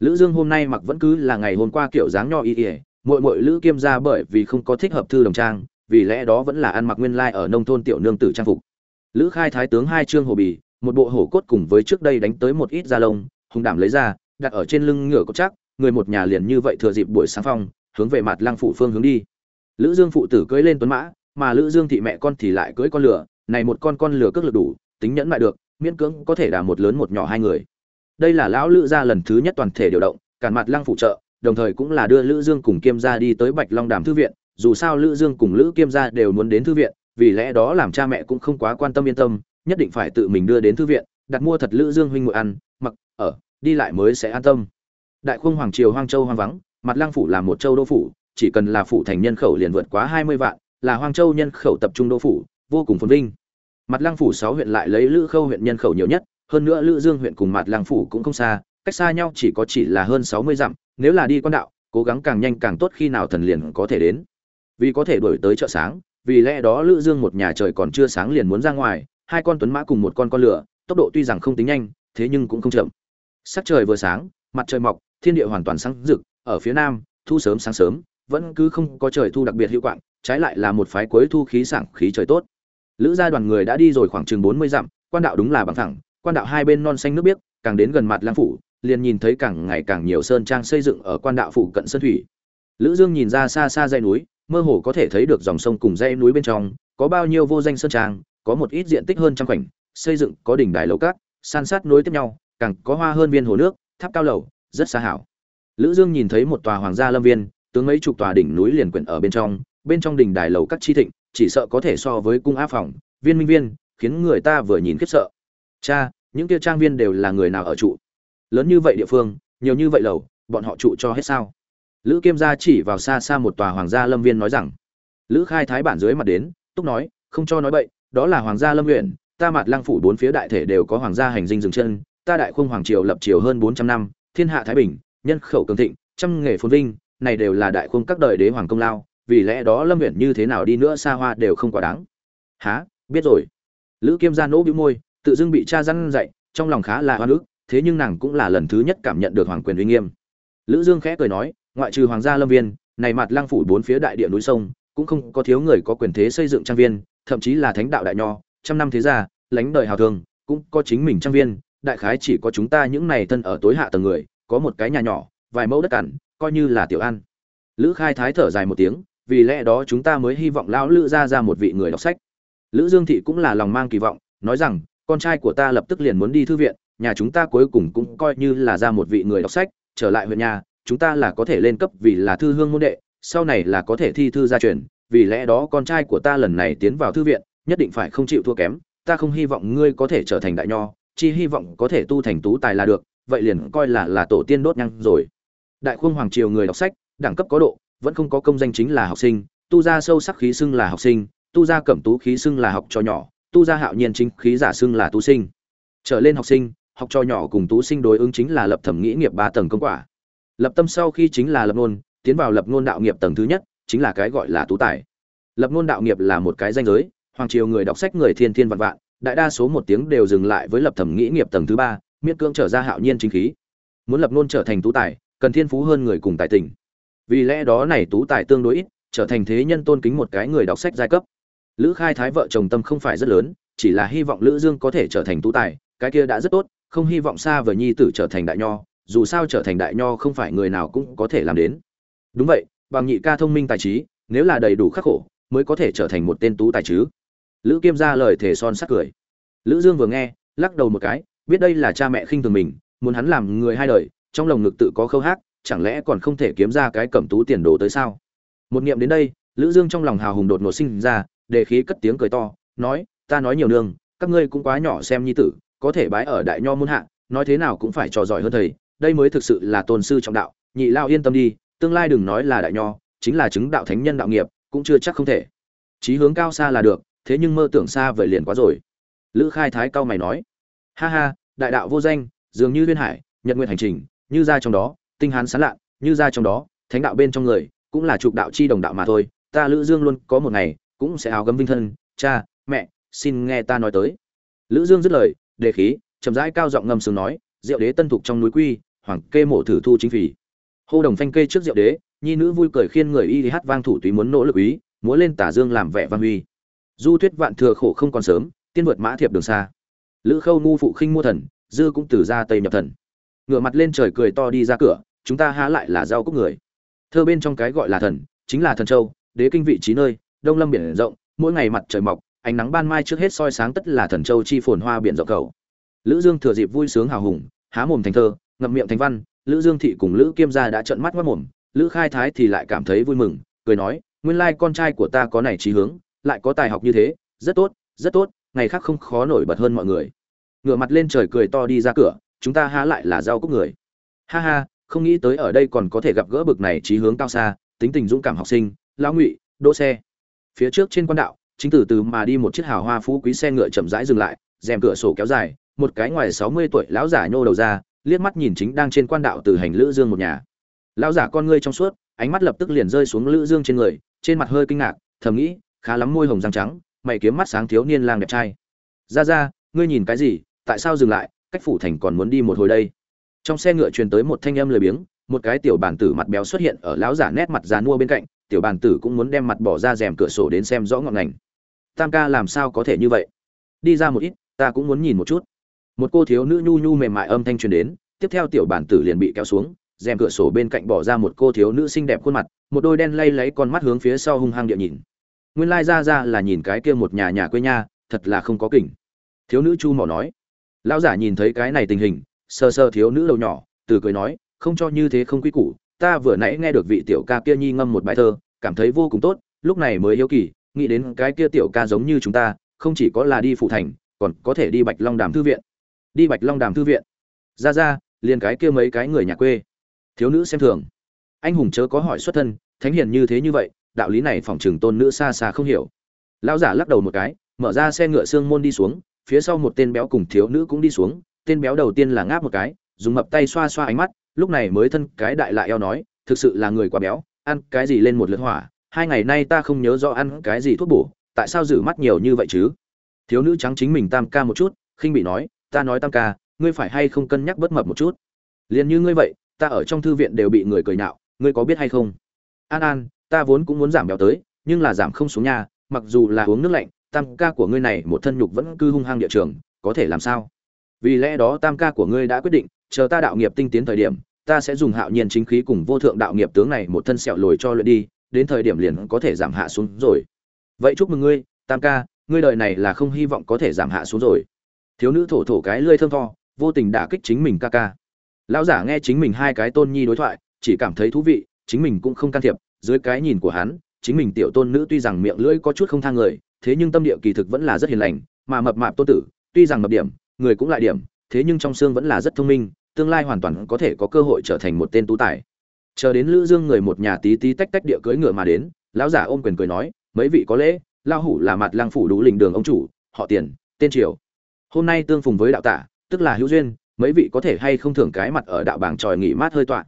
Lữ dương hôm nay mặc vẫn cứ là ngày hôm qua kiểu dáng nho y ỉa mội mội lữ kiêm gia bởi vì không có thích hợp thư đồng trang, vì lẽ đó vẫn là ăn mặc nguyên lai like ở nông thôn tiểu nương tử trang phục. Lữ khai thái tướng hai trương hồ bì, một bộ hổ cốt cùng với trước đây đánh tới một ít da lông, hùng đảm lấy ra, đặt ở trên lưng ngựa cốt chắc, người một nhà liền như vậy thừa dịp buổi sáng phong, hướng về mặt lăng phụ phương hướng đi. Lữ dương phụ tử cưỡi lên tuấn mã, mà lữ dương thị mẹ con thì lại cưỡi con lửa này một con con lừa cước lực đủ, tính nhẫn mại được, miễn cưỡng có thể đả một lớn một nhỏ hai người. Đây là lão lữ gia lần thứ nhất toàn thể điều động, cản mặt lăng phụ trợ, đồng thời cũng là đưa lữ dương cùng kiêm gia đi tới bạch long đàm thư viện, dù sao lữ dương cùng lữ kiêm gia đều muốn đến thư viện, vì lẽ đó làm cha mẹ cũng không quá quan tâm yên tâm, nhất định phải tự mình đưa đến thư viện, đặt mua thật lữ dương huynh ngồi ăn, mặc, ở, đi lại mới sẽ an tâm. Đại khung hoàng triều hoang châu hoang vắng, mặt lăng phủ là một châu đô phủ, chỉ cần là phủ thành nhân khẩu liền vượt quá 20 vạn, là hoang châu nhân khẩu tập trung đô phủ vô cùng phồn vinh. Mặt lăng phủ 6 huyện lại lấy lữ khâu huyện nhân khẩu nhiều nhất, hơn nữa lữ dương huyện cùng mặt lăng phủ cũng không xa, cách xa nhau chỉ có chỉ là hơn 60 dặm, nếu là đi con đạo, cố gắng càng nhanh càng tốt khi nào thần liền có thể đến. Vì có thể đuổi tới chợ sáng, vì lẽ đó lữ dương một nhà trời còn chưa sáng liền muốn ra ngoài, hai con tuấn mã cùng một con con lửa, tốc độ tuy rằng không tính nhanh, thế nhưng cũng không chậm. Sắc trời vừa sáng, mặt trời mọc, thiên địa hoàn toàn sáng rực, ở phía nam, thu sớm sáng sớm, vẫn cứ không có trời thu đặc biệt hiệu quạng, trái lại là một phái cuối thu khí sảng khí trời tốt lữ gia đoàn người đã đi rồi khoảng chừng 40 dặm, quan đạo đúng là bằng thẳng, quan đạo hai bên non xanh nước biếc, càng đến gần mặt lang phủ, liền nhìn thấy càng ngày càng nhiều sơn trang xây dựng ở quan đạo phụ cận sơn thủy. Lữ dương nhìn ra xa xa dãy núi, mơ hồ có thể thấy được dòng sông cùng dãy núi bên trong, có bao nhiêu vô danh sơn trang, có một ít diện tích hơn trăm khoảnh, xây dựng có đỉnh đài lầu cát, san sát nối tiếp nhau, càng có hoa hơn viên hồ nước, tháp cao lầu, rất xa hảo. Lữ dương nhìn thấy một tòa hoàng gia lâm viên, tướng mấy chục tòa đỉnh núi liền quyện ở bên trong bên trong đỉnh đài lầu các chi thịnh chỉ sợ có thể so với cung á phòng, viên minh viên, khiến người ta vừa nhìn khiếp sợ. Cha, những kia trang viên đều là người nào ở trụ? Lớn như vậy địa phương, nhiều như vậy lầu, bọn họ trụ cho hết sao? Lữ kiêm gia chỉ vào xa xa một tòa hoàng gia lâm viên nói rằng, lữ khai thái bản dưới mặt đến, túc nói, không cho nói bậy, đó là hoàng gia lâm huyện ta mặt lang phủ bốn phía đại thể đều có hoàng gia hành dinh dừng chân, ta đại khung hoàng triều lập triều hơn bốn trăm năm, thiên hạ thái bình, nhân khẩu cường thịnh, trăm nghề phồn vinh, này đều là đại khung các đời đế hoàng công lao vì lẽ đó lâm huyện như thế nào đi nữa xa hoa đều không quá đáng. Há biết rồi. Lữ kiêm gia nỗ bĩu môi, tự dưng bị cha răn dạy, trong lòng khá là hoa ức, thế nhưng nàng cũng là lần thứ nhất cảm nhận được hoàng quyền uy nghiêm. Lữ dương khẽ cười nói, ngoại trừ hoàng gia lâm viên này mặt lang phủ bốn phía đại địa núi sông, cũng không có thiếu người có quyền thế xây dựng trang viên, thậm chí là thánh đạo đại nho, trăm năm thế gia, lãnh đời hào thường, cũng có chính mình trang viên, đại khái chỉ có chúng ta những này thân ở tối hạ tầng người, có một cái nhà nhỏ, vài mẫu đất cằn, coi như là tiểu ăn lữ khai thái thở dài một tiếng vì lẽ đó chúng ta mới hy vọng lão lữ ra ra một vị người đọc sách. Lữ dương thị cũng là lòng mang kỳ vọng, nói rằng, con trai của ta lập tức liền muốn đi thư viện, nhà chúng ta cuối cùng cũng coi như là ra một vị người đọc sách, trở lại huyện nhà, chúng ta là có thể lên cấp vì là thư hương môn đệ, sau này là có thể thi thư gia truyền, vì lẽ đó con trai của ta lần này tiến vào thư viện, nhất định phải không chịu thua kém, ta không hy vọng ngươi có thể trở thành đại nho, chỉ hy vọng có thể tu thành tú tài là được, vậy liền coi là là tổ tiên đốt nhang rồi. Đại khuông hoàng triều người đọc sách, đẳng cấp có độ vẫn không có công danh chính là học sinh, tu ra sâu sắc khí xưng là học sinh, tu ra cẩm tú khí xưng là học cho nhỏ, tu ra hạo nhiên chính khí giả xưng là tu sinh. Trở lên học sinh, học cho nhỏ cùng tú sinh đối ứng chính là lập thẩm nghĩ nghiệp ba tầng công quả. Lập tâm sau khi chính là lập ngôn, tiến vào lập ngôn đạo nghiệp tầng thứ nhất, chính là cái gọi là tú tài. Lập ngôn đạo nghiệp là một cái danh giới, hoàng triều người đọc sách người thiên thiên vạn vạn, đại đa số một tiếng đều dừng lại với lập thẩm nghĩ nghiệp tầng thứ ba, miễn cưỡng trở ra hạo nhiên chính khí. Muốn lập ngôn trở thành tú tài, cần thiên phú hơn người cùng tài tình vì lẽ đó này tú tài tương đối ít, trở thành thế nhân tôn kính một cái người đọc sách giai cấp. Lữ khai thái vợ chồng tâm không phải rất lớn, chỉ là hy vọng lữ dương có thể trở thành tú tài, cái kia đã rất tốt, không hy vọng xa vời nhi tử trở thành đại nho, dù sao trở thành đại nho không phải người nào cũng có thể làm đến. Đúng vậy, bằng nhị ca thông minh tài trí, nếu là đầy đủ khắc khổ, mới có thể trở thành một tên tú tài chứ. Lữ kiêm ra lời thề son sắc cười. Lữ dương vừa nghe, lắc đầu một cái, biết đây là cha mẹ khinh thường mình, muốn hắn làm người hai đời, trong lồng ngực tự có khâu hát chẳng lẽ còn không thể kiếm ra cái cẩm tú tiền đồ tới sao? Một niệm đến đây, lữ dương trong lòng hào hùng đột ngột sinh ra đề khí cất tiếng cười to, nói, ta nói nhiều nương, các ngươi cũng quá nhỏ xem nhi tử, có thể bái ở đại nho môn hạ, nói thế nào cũng phải trò giỏi hơn thầy, đây mới thực sự là tôn sư trọng đạo, nhị lao yên tâm đi, tương lai đừng nói là đại nho, chính là chứng đạo thánh nhân đạo nghiệp, cũng chưa chắc không thể. Chí hướng cao xa là được, thế nhưng mơ tưởng xa vời liền quá rồi. Lữ khai thái cao mày nói, ha ha, đại đạo vô danh, dường như liên hải, nhật nguyện hành trình, như ra trong đó tinh hán sán lạ, như ra trong đó, thánh đạo bên trong người, cũng là trục đạo chi đồng đạo mà thôi. Ta lữ dương luôn có một ngày, cũng sẽ áo gấm vinh thân. Cha, mẹ, xin nghe ta nói tới. Lữ dương dứt lời, đề khí, chậm rãi cao giọng ngâm sướng nói, diệu đế tân thục trong núi quy, hoàng kê mộ thử thu chính phỉ. Hô đồng phanh kê trước diệu đế, nhi nữ vui cười khiên người y hát vang thủ túy muốn nỗ lực ý, múa lên tả dương làm vẻ văn huy du thuyết vạn thừa khổ không còn sớm, tiên vượt mã thiệp đường xa. Lữ khâu ngu phụ khinh mua thần, dư cũng từ ra tây nhập thần. Ngửa mặt lên trời cười to đi ra cửa chúng ta há lại là rau cúc người. Thơ bên trong cái gọi là thần, chính là thần châu, đế kinh vị trí nơi, đông lâm biển rộng, mỗi ngày mặt trời mọc, ánh nắng ban mai trước hết soi sáng tất là thần châu chi phồn hoa biển rộng cầu. Lữ dương thừa dịp vui sướng hào hùng, há mồm thành thơ, ngậm miệng thành văn, lữ dương thị cùng lữ kiêm gia đã trợn mắt mắt mồm, lữ khai thái thì lại cảm thấy vui mừng, cười nói, nguyên lai con trai của ta có này trí hướng, lại có tài học như thế, rất tốt rất tốt, ngày khác không khó nổi bật hơn mọi người. Ngửa mặt lên trời cười to đi ra cửa, chúng ta há lại là rau cúc người. Ha ha không nghĩ tới ở đây còn có thể gặp gỡ bực này trí hướng cao xa, tính tình dũng cảm học sinh, lão ngụy, đỗ xe. Phía trước trên quan đạo, chính từ từ mà đi một chiếc hào hoa phú quý xe ngựa chậm rãi dừng lại, rèm cửa sổ kéo dài, một cái ngoài sáu mươi tuổi lão giả nhô đầu ra, liếc mắt nhìn chính đang trên quan đạo từ hành lữ dương một nhà. Lão giả con ngươi trong suốt, ánh mắt lập tức liền rơi xuống lữ dương trên người, trên mặt hơi kinh ngạc, thầm nghĩ, khá lắm môi hồng răng trắng, mày kiếm mắt sáng thiếu niên lang đẹp trai. Ra ra, ngươi nhìn cái gì, tại sao dừng lại, cách phủ thành còn muốn đi một hồi đây? Trong xe ngựa truyền tới một thanh âm lười biếng, một cái tiểu bàn tử mặt béo xuất hiện ở lão giả nét mặt già nua bên cạnh, tiểu bàn tử cũng muốn đem mặt bỏ ra rèm cửa sổ đến xem rõ ngọn ngành. Tam ca làm sao có thể như vậy? Đi ra một ít, ta cũng muốn nhìn một chút. Một cô thiếu nữ nhu nhu mềm mại âm thanh truyền đến, tiếp theo tiểu bản tử liền bị kéo xuống, rèm cửa sổ bên cạnh bỏ ra một cô thiếu nữ xinh đẹp khuôn mặt, một đôi đen lay lấy con mắt hướng phía sau hung hăng địa nhìn. Nguyên lai ra ra là nhìn cái kia một nhà nhà quê nha, thật là không có kỉnh. Thiếu nữ chu mỏ nói. Lão giả nhìn thấy cái này tình hình sơ sơ thiếu nữ đầu nhỏ, từ cười nói, không cho như thế không quy củ, ta vừa nãy nghe được vị tiểu ca kia nhi ngâm một bài thơ, cảm thấy vô cùng tốt, lúc này mới yêu kỳ, nghĩ đến cái kia tiểu ca giống như chúng ta, không chỉ có là đi phụ thành, còn có thể đi bạch long đàm thư viện. Đi bạch long đàm thư viện? Ra ra, liền cái kia mấy cái người nhà quê. Thiếu nữ xem thường. Anh hùng chớ có hỏi xuất thân, thánh hiền như thế như vậy, đạo lý này phòng trường tôn nữ xa xa không hiểu. Lão giả lắc đầu một cái, mở ra xe ngựa xương môn đi xuống, phía sau một tên béo cùng thiếu nữ cũng đi xuống tên béo đầu tiên là ngáp một cái, dùng mập tay xoa xoa ánh mắt, lúc này mới thân cái đại lại eo nói, thực sự là người quá béo, ăn cái gì lên một lượt hỏa, hai ngày nay ta không nhớ rõ ăn cái gì thuốc bổ, tại sao giữ mắt nhiều như vậy chứ? Thiếu nữ trắng chính mình tam ca một chút, khinh bị nói, ta nói tam ca, ngươi phải hay không cân nhắc bất mập một chút? Liền như ngươi vậy, ta ở trong thư viện đều bị người cười nhạo ngươi có biết hay không? An an, ta vốn cũng muốn giảm béo tới, nhưng là giảm không xuống nhà mặc dù là uống nước lạnh, tam ca của ngươi này một thân nhục vẫn cư hung hăng địa trường, có thể làm sao? Vì lẽ đó tam ca của ngươi đã quyết định, chờ ta đạo nghiệp tinh tiến thời điểm, ta sẽ dùng hạo nhiên chính khí cùng vô thượng đạo nghiệp tướng này một thân sẹo lồi cho luyện đi, đến thời điểm liền có thể giảm hạ xuống rồi. Vậy chúc mừng ngươi, tam ca, ngươi đời này là không hy vọng có thể giảm hạ xuống rồi. Thiếu nữ thổ thổ cái lươi thơm tho, vô tình đả kích chính mình ca ca. Lão giả nghe chính mình hai cái tôn nhi đối thoại, chỉ cảm thấy thú vị, chính mình cũng không can thiệp, dưới cái nhìn của hắn, chính mình tiểu tôn nữ tuy rằng miệng lưỡi có chút không thang người, thế nhưng tâm địa kỳ thực vẫn là rất hiền lành, mà mập mạp tôn tử, tuy rằng mập điểm người cũng lại điểm, thế nhưng trong xương vẫn là rất thông minh, tương lai hoàn toàn có thể có cơ hội trở thành một tên tú tài. Chờ đến lữ dương người một nhà tí tí tách tách địa cưới ngựa mà đến, lão giả ôm quyền cười nói, mấy vị có lễ lao hủ là mặt lang phủ đủ lình đường ông chủ, họ tiền, tên triều. Hôm nay tương phùng với đạo tả, tức là hữu duyên, mấy vị có thể hay không thưởng cái mặt ở đạo bảng tròi nghỉ mát hơi toạn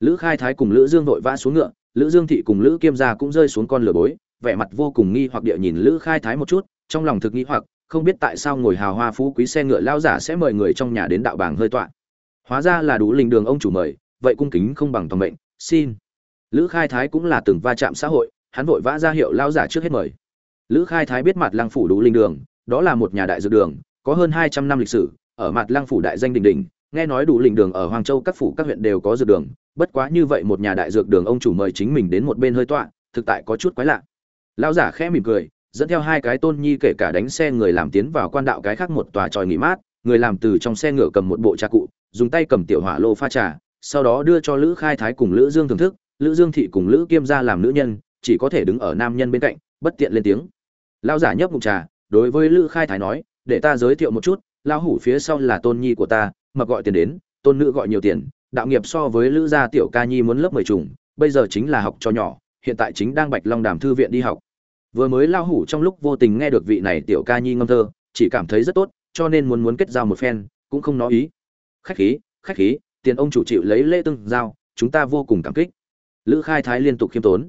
lữ khai thái cùng lữ dương vội vã xuống ngựa, lữ dương thị cùng lữ kiêm gia cũng rơi xuống con lửa bối, vẻ mặt vô cùng nghi hoặc địa nhìn lữ khai thái một chút, trong lòng thực nghi hoặc không biết tại sao ngồi hào hoa phú quý xe ngựa lao giả sẽ mời người trong nhà đến đạo bảng hơi tọa. Hóa ra là đủ linh đường ông chủ mời, vậy cung kính không bằng tòng mệnh, xin. Lữ khai thái cũng là từng va chạm xã hội, hắn vội vã ra hiệu lao giả trước hết mời. Lữ khai thái biết mặt lăng phủ đủ linh đường, đó là một nhà đại dược đường, có hơn hai trăm năm lịch sử, ở mặt lăng phủ đại danh đình đình nghe nói đủ linh đường ở hoàng châu các phủ các huyện đều có dược đường, bất quá như vậy một nhà đại dược đường ông chủ mời chính mình đến một bên hơi tọa, thực tại có chút quái lạ. Lao giả khẽ mỉm cười dẫn theo hai cái tôn nhi kể cả đánh xe người làm tiến vào quan đạo cái khác một tòa tròi nghỉ mát, người làm từ trong xe ngựa cầm một bộ trà cụ, dùng tay cầm tiểu hỏa lô pha trà, sau đó đưa cho lữ khai thái cùng lữ dương thưởng thức, lữ dương thị cùng lữ kiêm gia làm nữ nhân, chỉ có thể đứng ở nam nhân bên cạnh, bất tiện lên tiếng. Lao giả nhấp ngụm trà, đối với lữ khai thái nói, để ta giới thiệu một chút lao hủ phía sau là tôn nhi của ta mập gọi tiền đến, tôn nữ gọi nhiều tiền, đạo nghiệp so với lữ gia tiểu ca nhi muốn lớp mười trùng bây giờ chính là học cho nhỏ, hiện tại chính đang bạch long đàm thư viện đi học vừa mới lao hủ trong lúc vô tình nghe được vị này tiểu ca nhi ngâm thơ, chỉ cảm thấy rất tốt, cho nên muốn muốn kết giao một phen, cũng không nói ý. Khách khí khách khí, tiền ông chủ chịu lấy lễ tương giao, chúng ta vô cùng cảm kích. Lữ khai thái liên tục khiêm tốn.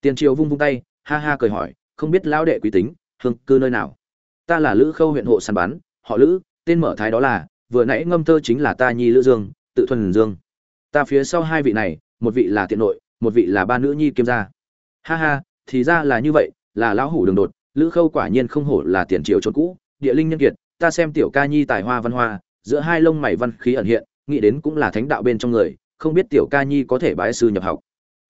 Tiền triều vung vung tay, ha ha cười hỏi, không biết lão đệ quý tính, hương, cư nơi nào? Ta là lữ khâu huyện hộ săn bán họ lữ, tên mở thái đó là, vừa nãy ngâm thơ chính là ta nhi lữ dương, tự thuần dương. Ta phía sau hai vị này, một vị là tiện nội, một vị là ba nữ nhi kiêm gia. Ha ha, thì ra là như vậy là lão hủ đường đột, lữ khâu quả nhiên không hổ là tiền triều trốn cũ, địa linh nhân kiệt, ta xem tiểu ca nhi tài hoa văn hoa, giữa hai lông mày văn khí ẩn hiện, nghĩ đến cũng là thánh đạo bên trong người, không biết tiểu ca nhi có thể bái sư nhập học.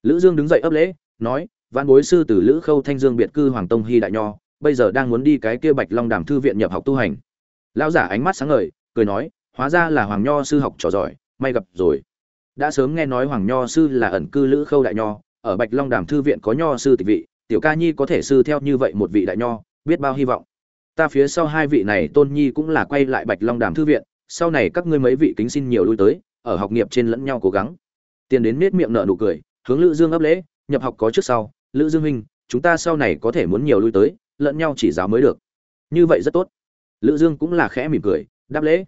Lữ dương đứng dậy ấp lễ, nói văn bối sư từ lữ khâu thanh dương biệt cư hoàng tông hy đại nho, bây giờ đang muốn đi cái kia bạch long đàm thư viện nhập học tu hành. Lão giả ánh mắt sáng ngời, cười nói, hóa ra là hoàng nho sư học trò giỏi, may gặp rồi. Đã sớm nghe nói hoàng nho sư là ẩn cư lữ khâu đại nho, ở bạch long đàm thư viện có nho sư tịch vị tiểu ca nhi có thể sư theo như vậy một vị đại nho, biết bao hy vọng. Ta phía sau hai vị này tôn nhi cũng là quay lại bạch long đàm thư viện, sau này các ngươi mấy vị kính xin nhiều lui tới, ở học nghiệp trên lẫn nhau cố gắng. Tiền đến nết miệng nợ nụ cười, hướng lữ dương ấp lễ, nhập học có trước sau, lữ dương huynh, chúng ta sau này có thể muốn nhiều lui tới, lẫn nhau chỉ giáo mới được. Như vậy rất tốt. Lữ dương cũng là khẽ mỉm cười, đáp lễ.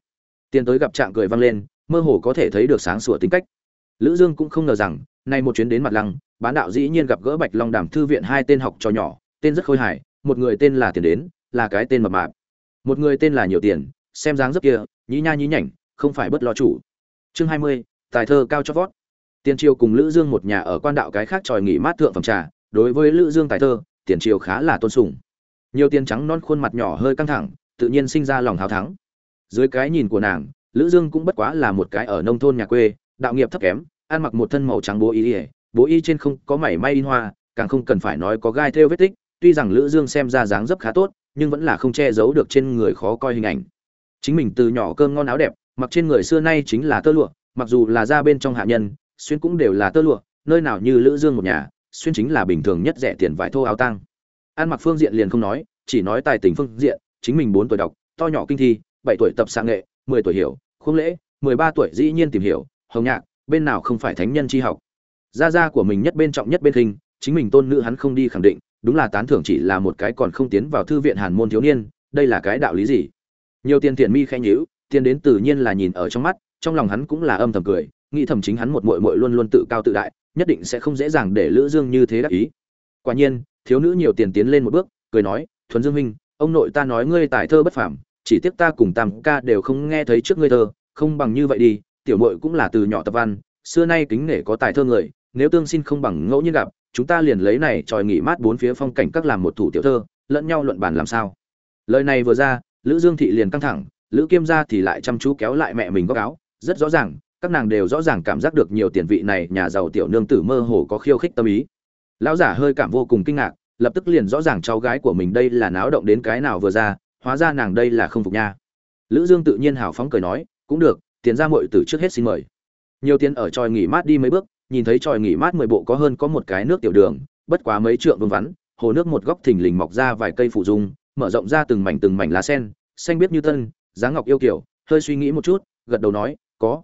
Tiền tới gặp trạng cười vang lên, mơ hồ có thể thấy được sáng sủa tính cách lữ dương cũng không ngờ rằng, nay một chuyến đến mặt lăng, bán đạo dĩ nhiên gặp gỡ bạch long đàm thư viện hai tên học trò nhỏ, tên rất khôi hài, một người tên là tiền đến, là cái tên mập mạp. Một người tên là nhiều tiền, xem dáng dấp kia, nhí nha nhí nhảnh, không phải bất lo chủ. Chương hai mươi, tài thơ cao cho vót. Tiền triều cùng lữ dương một nhà ở quan đạo cái khác tròi nghỉ mát thượng phẩm trà, đối với lữ dương tài thơ, tiền triều khá là tôn sùng. Nhiều tiền trắng non khuôn mặt nhỏ hơi căng thẳng, tự nhiên sinh ra lòng hào thắng. Dưới cái nhìn của nàng, lữ dương cũng bất quá là một cái ở nông thôn nhà quê đạo nghiệp thấp kém, ăn mặc một thân màu trắng bố y ỉa bố y trên không có mảy may in hoa, càng không cần phải nói có gai thêu vết tích, tuy rằng lữ dương xem ra dáng dấp khá tốt, nhưng vẫn là không che giấu được trên người khó coi hình ảnh. Chính mình từ nhỏ cơm ngon áo đẹp, mặc trên người xưa nay chính là tơ lụa, mặc dù là ra bên trong hạ nhân, xuyên cũng đều là tơ lụa, nơi nào như lữ dương một nhà, xuyên chính là bình thường nhất rẻ tiền vải thô áo tang. Ăn mặc phương diện liền không nói, chỉ nói tài tình phương diện, chính mình bốn tuổi đọc, to nhỏ kinh thi, bảy tuổi tập sáng nghệ, mười tuổi hiểu, khuôn lễ, mười ba tuổi dĩ nhiên tìm hiểu hồng nhạc bên nào không phải thánh nhân chi học. Gia gia của mình nhất bên trọng nhất bên hình, chính mình tôn nữ hắn không đi khẳng định đúng là tán thưởng chỉ là một cái còn không tiến vào thư viện hàn môn thiếu niên đây là cái đạo lý gì? Nhiều tiền thiện mi khen nhữ tiền đến tự nhiên là nhìn ở trong mắt trong lòng hắn cũng là âm thầm cười nghĩ thầm chính hắn một mội mội luôn luôn tự cao tự đại nhất định sẽ không dễ dàng để lữ dương như thế đắc ý. Quả nhiên thiếu nữ nhiều tiền tiến lên một bước cười nói thuần dương huynh ông nội ta nói ngươi tài thơ bất phàm chỉ tiếc ta cùng tam ca đều không nghe thấy trước ngươi thơ không bằng như vậy đi tiểu muội cũng là từ nhỏ tập văn, xưa nay kính nể có tài thơ người, nếu tương xin không bằng ngẫu nhiên gặp, chúng ta liền lấy này tròi nghỉ mát bốn phía phong cảnh các làm một thủ tiểu thơ, lẫn nhau luận bàn làm sao. Lời này vừa ra, lữ dương thị liền căng thẳng, lữ kiêm gia thì lại chăm chú kéo lại mẹ mình góc áo, rất rõ ràng, các nàng đều rõ ràng cảm giác được nhiều tiền vị này nhà giàu tiểu nương tử mơ hồ có khiêu khích tâm ý. Lão giả hơi cảm vô cùng kinh ngạc, lập tức liền rõ ràng cháu gái của mình đây là náo động đến cái nào vừa ra, hóa ra nàng đây là không phục nha. Lữ dương tự nhiên hào phóng cười nói, cũng được tiền ra muội tử trước hết xin mời. Nhiều tiền ở tròi nghỉ mát đi mấy bước, nhìn thấy tròi nghỉ mát mười bộ có hơn có một cái nước tiểu đường, bất quá mấy trượng vương vắn, hồ nước một góc thình lình mọc ra vài cây phủ dung, mở rộng ra từng mảnh từng mảnh lá sen, xanh biết như tân, dáng ngọc yêu kiểu, hơi suy nghĩ một chút, gật đầu nói, có.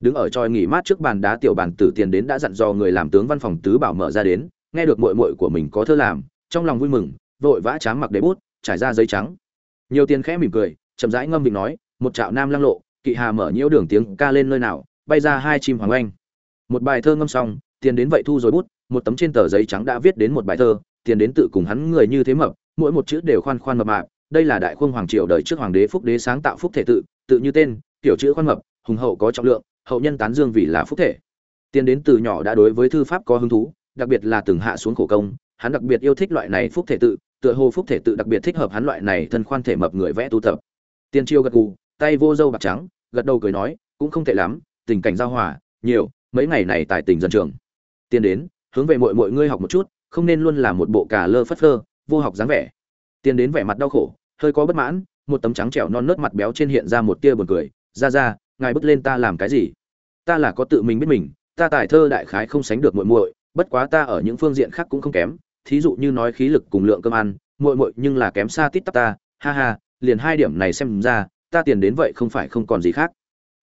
Đứng ở tròi nghỉ mát trước bàn đá tiểu bàn tử tiền đến đã dặn dò người làm tướng văn phòng tứ bảo mở ra đến, nghe được muội muội của mình có thơ làm, trong lòng vui mừng, vội vã tráng mặc đế bút, trải ra giấy trắng. Nhiều tiền khẽ mỉm cười, chậm rãi ngâm vịnh nói, một trạo nam lăng lộ kỵ hà mở nhiễu đường tiếng ca lên nơi nào, bay ra hai chim hoàng oanh. Một bài thơ ngâm xong, tiền đến vậy thu rồi bút, một tấm trên tờ giấy trắng đã viết đến một bài thơ, tiền đến tự cùng hắn người như thế mập, mỗi một chữ đều khoan khoan mập mạp, đây là đại khung hoàng triều đời trước hoàng đế phúc đế sáng tạo phúc thể tự tự như tên tiểu chữ khoan mập, hùng hậu có trọng lượng, hậu nhân tán dương vì là phúc thể. Tiền đến từ nhỏ đã đối với thư pháp có hứng thú, đặc biệt là từng hạ xuống khổ công, hắn đặc biệt yêu thích loại này phúc thể tự, tựa hồ phúc thể tự đặc biệt thích hợp hắn loại này thân khoan thể mập người vẽ tu tập. Tiên chiêu gật gù tay vô dâu bạc trắng gật đầu cười nói cũng không tệ lắm tình cảnh giao hòa nhiều mấy ngày này tại tỉnh dân trường tiên đến hướng về mọi mọi ngươi học một chút không nên luôn là một bộ cà lơ phất phơ vô học dáng vẻ tiên đến vẻ mặt đau khổ, hơi có bất mãn, một tấm trắng trẻo non nớt mặt béo trên hiện ra một tia buồn cười, "Ra ra, ngài bứt lên ta làm cái gì? Ta là có tự mình biết mình, ta tài thơ đại khái không sánh được muội muội, bất quá ta ở những phương diện khác cũng không kém, thí dụ như nói khí lực cùng lượng cơm ăn, muội muội nhưng là kém xa tít tắp ta, ha ha, liền hai điểm này xem ra, ta tiền đến vậy không phải không còn gì khác."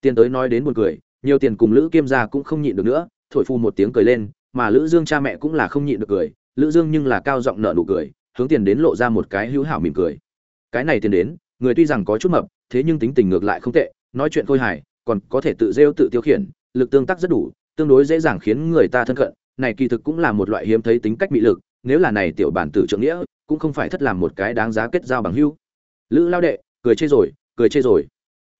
Tiền tới nói đến buồn cười, nhiều tiền cùng Lữ Kiêm gia cũng không nhịn được nữa, thổi phu một tiếng cười lên, mà Lữ Dương cha mẹ cũng là không nhịn được cười, Lữ Dương nhưng là cao giọng nở nụ cười, hướng tiền đến lộ ra một cái hữu hảo mỉm cười. Cái này tiền đến, người tuy rằng có chút mập, thế nhưng tính tình ngược lại không tệ, nói chuyện khôi hài, còn có thể tự rêu tự tiêu khiển, lực tương tác rất đủ, tương đối dễ dàng khiến người ta thân cận, này kỳ thực cũng là một loại hiếm thấy tính cách bị lực, nếu là này tiểu bản tử trưởng nghĩa, cũng không phải thất làm một cái đáng giá kết giao bằng hữu. Lữ Lao đệ, cười chê rồi, cười chê rồi.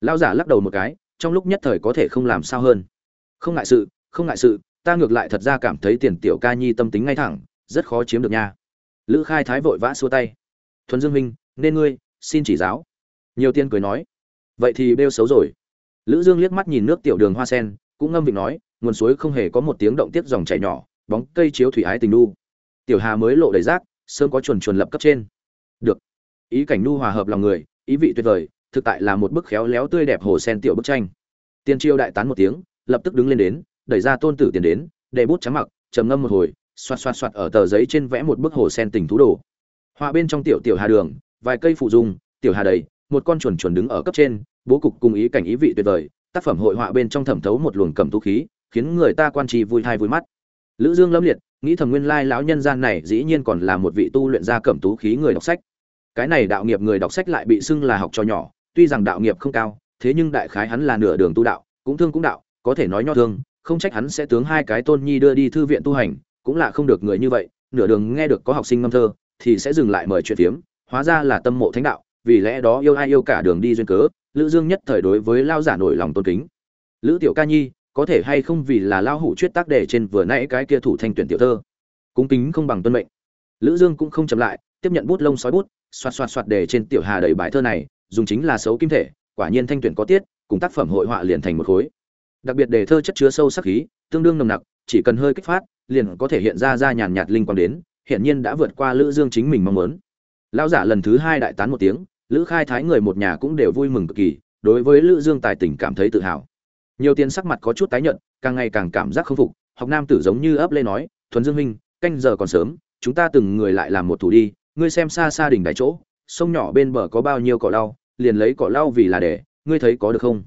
Lão giả lắc đầu một cái, trong lúc nhất thời có thể không làm sao hơn. Không ngại sự, không ngại sự, ta ngược lại thật ra cảm thấy tiền tiểu ca nhi tâm tính ngay thẳng, rất khó chiếm được nha. Lữ Khai Thái vội vã xua tay. Thuần Dương huynh, nên ngươi, xin chỉ giáo. Nhiều tiên cười nói, vậy thì bêu xấu rồi. Lữ Dương liếc mắt nhìn nước tiểu đường hoa sen, cũng ngâm vị nói, nguồn suối không hề có một tiếng động tiếp dòng chảy nhỏ, bóng cây chiếu thủy ái tình nu. Tiểu Hà mới lộ đầy rác, sớm có chuẩn chuẩn lập cấp trên. Được. Ý cảnh nu hòa hợp lòng người, ý vị tuyệt vời, thực tại là một bức khéo léo tươi đẹp hồ sen tiểu bức tranh. Tiên triêu đại tán một tiếng, lập tức đứng lên đến, đẩy ra tôn tử tiền đến, để bút trắng mặc, trầm ngâm một hồi, xoạt xoạt xoạt ở tờ giấy trên vẽ một bức hồ sen tình thú đồ. Họa bên trong tiểu tiểu hà đường, vài cây phụ dung, tiểu hà đầy, một con chuồn chuồn đứng ở cấp trên, bố cục cùng ý cảnh ý vị tuyệt vời, tác phẩm hội họa bên trong thẩm thấu một luồng cầm tú khí, khiến người ta quan trì vui thai vui mắt. Lữ Dương lâm liệt, nghĩ thầm nguyên lai lão nhân gian này dĩ nhiên còn là một vị tu luyện ra cẩm tú khí người đọc sách. Cái này đạo nghiệp người đọc sách lại bị xưng là học trò nhỏ, tuy rằng đạo nghiệp không cao, thế nhưng đại khái hắn là nửa đường tu đạo, cũng thương cũng đạo, có thể nói nho thương, không trách hắn sẽ tướng hai cái tôn nhi đưa đi thư viện tu hành, cũng là không được người như vậy, nửa đường nghe được có học sinh ngâm thơ, thì sẽ dừng lại mời chuyện tiếm, hóa ra là tâm mộ thánh đạo, vì lẽ đó yêu ai yêu cả đường đi duyên cớ, Lữ Dương nhất thời đối với lao giả nổi lòng tôn kính. Lữ Tiểu Ca Nhi, có thể hay không vì là lao hủ chuyết tác đề trên vừa nãy cái kia thủ thanh tuyển tiểu thơ. Cung kính không bằng tuân mệnh. Lữ Dương cũng không chậm lại, tiếp nhận bút lông sói bút, xoạt xoạt xoạt đề trên tiểu hà đầy bài thơ này, dùng chính là xấu kim thể, quả nhiên thanh tuyển có tiết, cùng tác phẩm hội họa liền thành một khối. Đặc biệt đề thơ chất chứa sâu sắc khí, tương đương nồng nặc, chỉ cần hơi kích phát, liền có thể hiện ra ra nhàn nhạt linh quang đến, hiện nhiên đã vượt qua Lữ Dương chính mình mong muốn. Lão giả lần thứ hai đại tán một tiếng, Lữ Khai Thái người một nhà cũng đều vui mừng cực kỳ, đối với Lữ Dương tài tình cảm thấy tự hào. Nhiều tiền sắc mặt có chút tái nhợt, càng ngày càng cảm giác không phục, học nam tử giống như ấp lên nói, "Thuần Dương huynh, canh giờ còn sớm, chúng ta từng người lại làm một thủ đi, ngươi xem xa xa đỉnh đại chỗ, sông nhỏ bên bờ có bao nhiêu cỏ lau, liền lấy cỏ lau vì là để, ngươi thấy có được không?"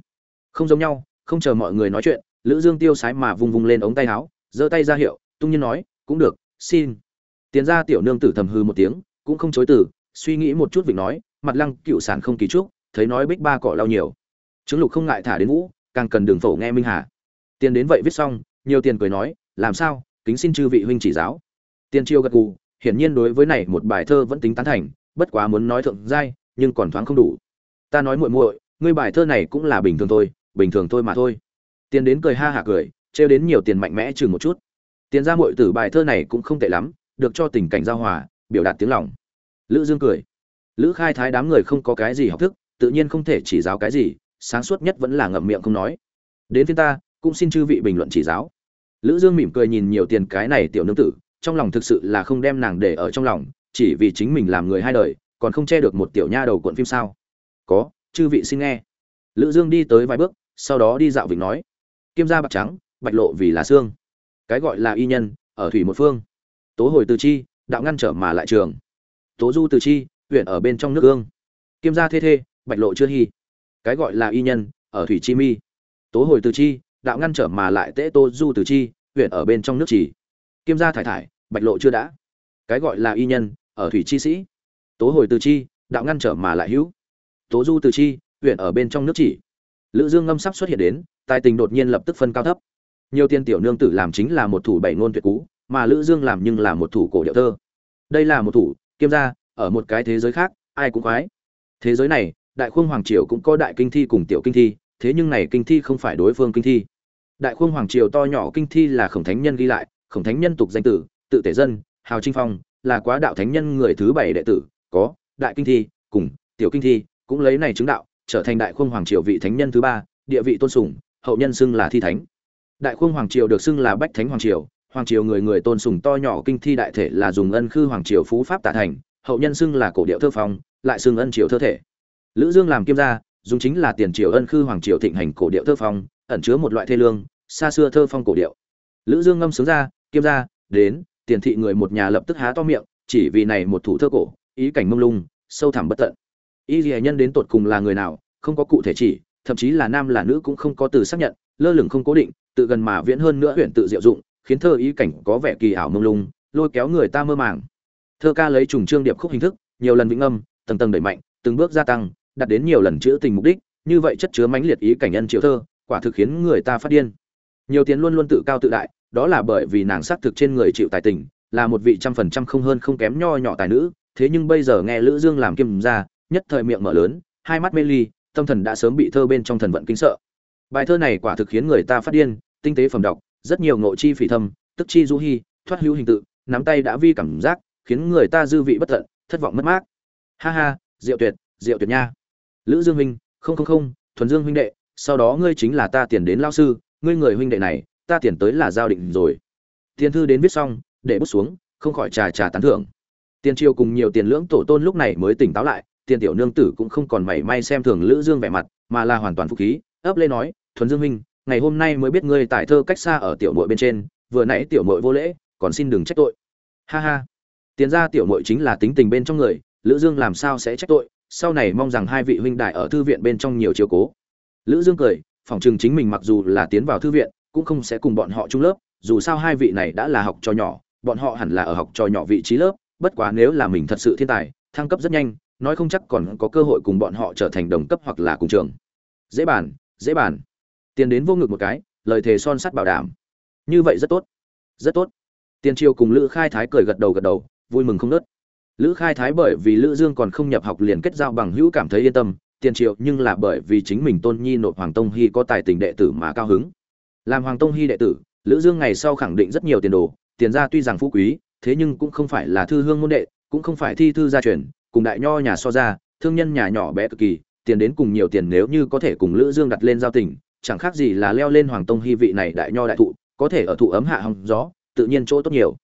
Không giống nhau, không chờ mọi người nói chuyện, Lữ Dương tiêu sái mà vung vung lên ống tay áo, giơ tay ra hiệu, tung nhiên nói, "Cũng được, xin." Tiền gia tiểu nương tử thầm hư một tiếng, cũng không chối từ, suy nghĩ một chút vịnh nói, mặt lăng cựu sản không kỳ trúc, thấy nói bích ba cỏ lau nhiều. chứng lục không ngại thả đến vũ, càng cần đường phổ nghe minh hà. Tiền đến vậy viết xong, nhiều tiền cười nói, làm sao, kính xin chư vị huynh chỉ giáo. Tiền chiêu gật gù, hiển nhiên đối với này một bài thơ vẫn tính tán thành, bất quá muốn nói thượng giai, nhưng còn thoáng không đủ. Ta nói muội muội, ngươi bài thơ này cũng là bình thường thôi, bình thường thôi mà thôi. Tiền đến cười ha hả cười, trêu đến nhiều tiền mạnh mẽ chừng một chút. Tiền ra muội tử bài thơ này cũng không tệ lắm, được cho tình cảnh giao hòa, biểu đạt tiếng lòng. Lữ Dương cười. Lữ Khai Thái đám người không có cái gì học thức, tự nhiên không thể chỉ giáo cái gì, sáng suốt nhất vẫn là ngậm miệng không nói. Đến phiên ta, cũng xin chư vị bình luận chỉ giáo. Lữ Dương mỉm cười nhìn nhiều tiền cái này tiểu nương tử, trong lòng thực sự là không đem nàng để ở trong lòng, chỉ vì chính mình làm người hai đời, còn không che được một tiểu nha đầu cuộn phim sao? Có, chư vị xin nghe. Lữ Dương đi tới vài bước, sau đó đi dạo vịnh nói: Kim gia bạc trắng, bạch lộ vì là xương. Cái gọi là y nhân, ở thủy một phương. Tố hồi từ chi, đạo ngăn trở mà lại trường. Tố du từ chi, huyện ở bên trong nước gương. Kim gia thê thê, bạch lộ chưa hy. Cái gọi là y nhân, ở thủy chi mi. Tố hồi từ chi, đạo ngăn trở mà lại tế tô du từ chi, huyện ở bên trong nước chỉ. Kim gia thải thải, bạch lộ chưa đã. Cái gọi là y nhân, ở thủy chi sĩ. Tố hồi từ chi, đạo ngăn trở mà lại hữu. Tố du từ chi, huyện ở bên trong nước chỉ. Lữ Dương ngâm sắp xuất hiện đến, tài tình đột nhiên lập tức phân cao thấp. Nhiều tiên tiểu nương tử làm chính là một thủ bảy ngôn tuyệt cú, mà Lữ Dương làm nhưng là một thủ cổ điệu thơ. Đây là một thủ, kiêm gia, ở một cái thế giới khác, ai cũng khoái. Thế giới này, Đại Khung Hoàng triều cũng có đại kinh thi cùng tiểu kinh thi, thế nhưng này kinh thi không phải đối phương kinh thi. Đại Khung Hoàng triều to nhỏ kinh thi là Khổng Thánh Nhân ghi lại, Khổng Thánh Nhân tục danh tử, tự tể dân, Hào Trinh Phong, là quá đạo thánh nhân người thứ bảy đệ tử, có đại kinh thi cùng tiểu kinh thi, cũng lấy này chứng đạo, trở thành Đại Khung Hoàng triều vị thánh nhân thứ ba, địa vị tôn sùng, hậu nhân xưng là thi thánh. Đại Khung Hoàng triều được xưng là Bách Thánh Hoàng triều, hoàng triều người người tôn sùng to nhỏ kinh thi đại thể là dùng ân khư hoàng triều phú pháp tạ thành hậu nhân xưng là cổ điệu thơ phong lại xưng ân triều thơ thể lữ dương làm kiêm gia dùng chính là tiền triều ân khư hoàng triều thịnh hành cổ điệu thơ phong ẩn chứa một loại thê lương xa xưa thơ phong cổ điệu lữ dương ngâm sướng ra kiêm gia đến tiền thị người một nhà lập tức há to miệng, chỉ vì này một thủ thơ cổ, ý cảnh mông lung, sâu thẳm bất tận. Y dì nhân đến tột cùng là người nào, không có cụ thể chỉ, thậm chí là nam là nữ cũng không có từ xác nhận, lơ lửng không cố định, tự gần mà viễn hơn nữa huyện tự diệu dụng, khiến thơ ý cảnh có vẻ kỳ ảo mông lung, lôi kéo người ta mơ màng. Thơ ca lấy trùng trương điệp khúc hình thức, nhiều lần vĩnh âm, tầng tầng đẩy mạnh, từng bước gia tăng đặt đến nhiều lần chữ tình mục đích, như vậy chất chứa mãnh liệt ý cảnh nhân triệu thơ, quả thực khiến người ta phát điên. Nhiều tiền luôn luôn tự cao tự đại đó là bởi vì nàng xác thực trên người chịu tài tình, là một vị trăm phần trăm không hơn không kém nho nhỏ tài nữ, thế nhưng bây giờ nghe lữ dương làm kim ra nhất thời miệng mở lớn, hai mắt mê ly, tâm thần đã sớm bị thơ bên trong thần vận kinh sợ. Bài thơ này quả thực khiến người ta phát điên, tinh tế phẩm đọc, rất nhiều ngộ chi phỉ thâm, tức chi du hi, thoát hữu hình tự, nắm tay đã vi cảm giác, khiến người ta dư vị bất tận, thất vọng mất mát. Ha ha, diệu tuyệt diệu tuyệt nha. Lữ dương huynh, không không không, thuần dương huynh đệ, sau đó ngươi chính là ta tiền đến lao sư, ngươi người huynh đệ này ta tiền tới là giao định rồi. Tiền thư đến viết xong, để bút xuống, không khỏi trà trà tán thưởng. Tiền triều cùng nhiều tiền lưỡng tổ tôn lúc này mới tỉnh táo lại, tiền tiểu nương tử cũng không còn mảy may xem thường lữ dương vẻ mặt, mà là hoàn toàn phục khí, ấp lên nói, thuần dương huynh, ngày hôm nay mới biết ngươi tại thơ cách xa ở tiểu muội bên trên, vừa nãy tiểu muội vô lễ, còn xin đừng trách tội. Ha ha. Tiền ra tiểu muội chính là tính tình bên trong người, lữ dương làm sao sẽ trách tội, sau này mong rằng hai vị huynh đại ở thư viện bên trong nhiều chiếu cố. Lữ dương cười phòng trường chính mình mặc dù là tiến vào thư viện cũng không sẽ cùng bọn họ chung lớp, dù sao hai vị này đã là học trò nhỏ, bọn họ hẳn là ở học trò nhỏ vị trí lớp, bất quá nếu là mình thật sự thiên tài, thăng cấp rất nhanh, nói không chắc còn có cơ hội cùng bọn họ trở thành đồng cấp hoặc là cùng trường. Dễ bàn dễ bàn. Tiền đến vô ngực một cái, lời thề son sắt bảo đảm. Như vậy rất tốt rất tốt. Tiền triều cùng lữ khai thái cười gật đầu gật đầu, vui mừng không nớt. Lữ khai thái bởi vì lữ dương còn không nhập học liền kết giao bằng hữu cảm thấy yên tâm, tiền triều nhưng là bởi vì chính mình tôn nhi nộp hoàng tông hy có tài tình đệ tử mà cao hứng làm hoàng tông hy đệ tử lữ dương ngày sau khẳng định rất nhiều tiền đồ tiền gia tuy rằng phú quý thế nhưng cũng không phải là thư hương môn đệ cũng không phải thi thư gia truyền cùng đại nho nhà so ra thương nhân nhà nhỏ bé cực kỳ tiền đến cùng nhiều tiền nếu như có thể cùng lữ dương đặt lên giao tình chẳng khác gì là leo lên hoàng tông hy vị này đại nho đại thụ có thể ở thụ ấm hạ hồng gió tự nhiên chỗ tốt nhiều.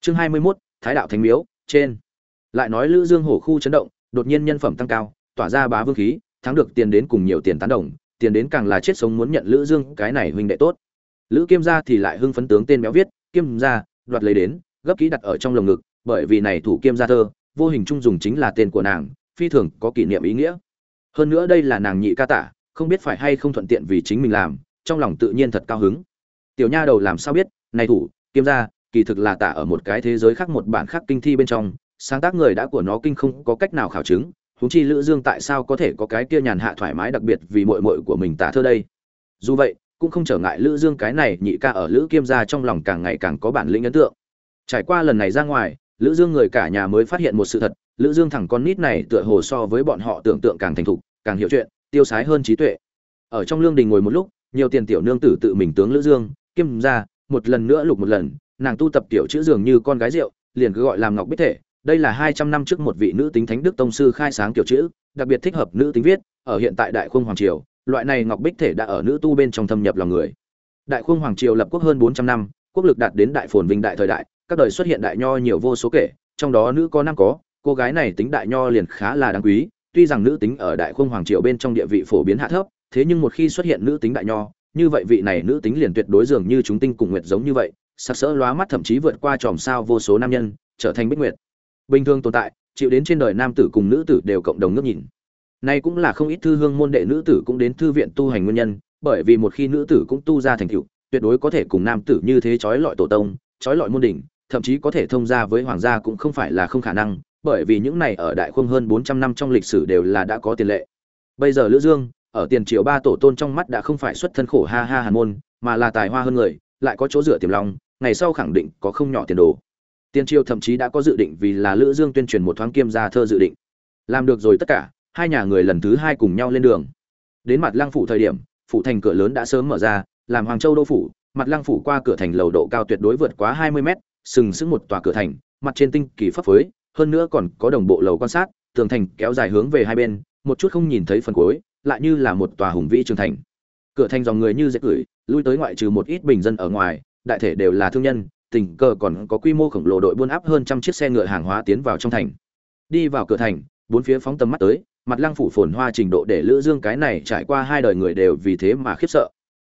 Chương 21, thái đạo thánh miếu trên. Lại nói lữ dương hổ khu chấn động đột nhiên nhân phẩm tăng cao tỏa ra bá vương khí thắng được tiền đến cùng nhiều tiền tán đồng tiền đến càng là chết sống muốn nhận lữ dương, cái này huynh đệ tốt. Lữ kiêm gia thì lại hưng phấn tướng tên béo viết, kiêm gia, đoạt lấy đến, gấp kỹ đặt ở trong lồng ngực, bởi vì này thủ kiêm gia thơ, vô hình trung dùng chính là tên của nàng, phi thường có kỷ niệm ý nghĩa. Hơn nữa đây là nàng nhị ca tả, không biết phải hay không thuận tiện vì chính mình làm, trong lòng tự nhiên thật cao hứng. Tiểu nha đầu làm sao biết, này thủ, kiêm gia, kỳ thực là tả ở một cái thế giới khác một bản khác kinh thi bên trong, sáng tác người đã của nó kinh không có cách nào khảo chứng huống chi lữ dương tại sao có thể có cái kia nhàn hạ thoải mái đặc biệt vì muội muội của mình tả thơ đây? Dù vậy, cũng không trở ngại lữ dương cái này nhị ca ở lữ kiêm gia trong lòng càng ngày càng có bản lĩnh ấn tượng. Trải qua lần này ra ngoài, lữ dương người cả nhà mới phát hiện một sự thật, lữ dương thẳng con nít này tựa hồ so với bọn họ tưởng tượng càng thành thục, càng hiểu chuyện, tiêu sái hơn trí tuệ. Ở trong lương đình ngồi một lúc, nhiều tiền tiểu nương tử tự mình tướng lữ dương, kiêm gia, một lần nữa lục một lần, nàng tu tập tiểu chữ dường như con gái rượu, liền cứ gọi làm ngọc bích thể đây là 200 năm trước một vị nữ tính thánh đức tông sư khai sáng kiểu chữ, đặc biệt thích hợp nữ tính viết, ở hiện tại đại khung hoàng triều, loại này ngọc bích thể đã ở nữ tu bên trong thâm nhập lòng người. Đại khung hoàng triều lập quốc hơn 400 năm, quốc lực đạt đến đại phồn vinh đại thời đại, các đời xuất hiện đại nho nhiều vô số kể, trong đó nữ có nam có, cô gái này tính đại nho liền khá là đáng quý, tuy rằng nữ tính ở đại khung hoàng triều bên trong địa vị phổ biến hạ thấp, thế nhưng một khi xuất hiện nữ tính đại nho, như vậy vị này nữ tính liền tuyệt đối dường như chúng tinh cùng nguyệt giống như vậy sắc sỡ lóa mắt thậm chí vượt qua tròm sao vô số nam nhân, trở thành bích nguyệt bình thường tồn tại, chịu đến trên đời nam tử cùng nữ tử đều cộng đồng ngước nhìn. Nay cũng là không ít thư hương môn đệ nữ tử cũng đến thư viện tu hành nguyên nhân, bởi vì một khi nữ tử cũng tu ra thành tựu, tuyệt đối có thể cùng nam tử như thế trói lọi tổ tông, trói lọi môn đỉnh, thậm chí có thể thông gia với hoàng gia cũng không phải là không khả năng, bởi vì những này ở đại khung hơn 400 năm trong lịch sử đều là đã có tiền lệ. Bây giờ lữ dương, ở tiền triều ba tổ tôn trong mắt đã không phải xuất thân khổ ha ha hàn môn, mà là tài hoa hơn người, lại có chỗ dựa tiềm long, ngày sau khẳng định có không nhỏ tiền đồ. Tiên Triều thậm chí đã có dự định vì là Lữ Dương tuyên truyền một thoáng kiêm gia thơ dự định. Làm được rồi tất cả, hai nhà người lần thứ hai cùng nhau lên đường. Đến mặt Lăng phủ thời điểm, phủ thành cửa lớn đã sớm mở ra, làm Hoàng Châu đô phủ, mặt Lăng phủ qua cửa thành lầu độ cao tuyệt đối vượt quá 20 mét, sừng sững một tòa cửa thành, mặt trên tinh kỳ pháp phối, hơn nữa còn có đồng bộ lầu quan sát, tường thành kéo dài hướng về hai bên, một chút không nhìn thấy phần cuối, lại như là một tòa hùng vĩ trường thành. Cửa thành dòng người như dệt gửi, lui tới ngoại trừ một ít bình dân ở ngoài, đại thể đều là thương nhân, tình cờ còn có quy mô khổng lồ đội buôn áp hơn trăm chiếc xe ngựa hàng hóa tiến vào trong thành. Đi vào cửa thành, bốn phía phóng tầm mắt tới, mặt lăng phủ phồn hoa trình độ để lữ dương cái này trải qua hai đời người đều vì thế mà khiếp sợ.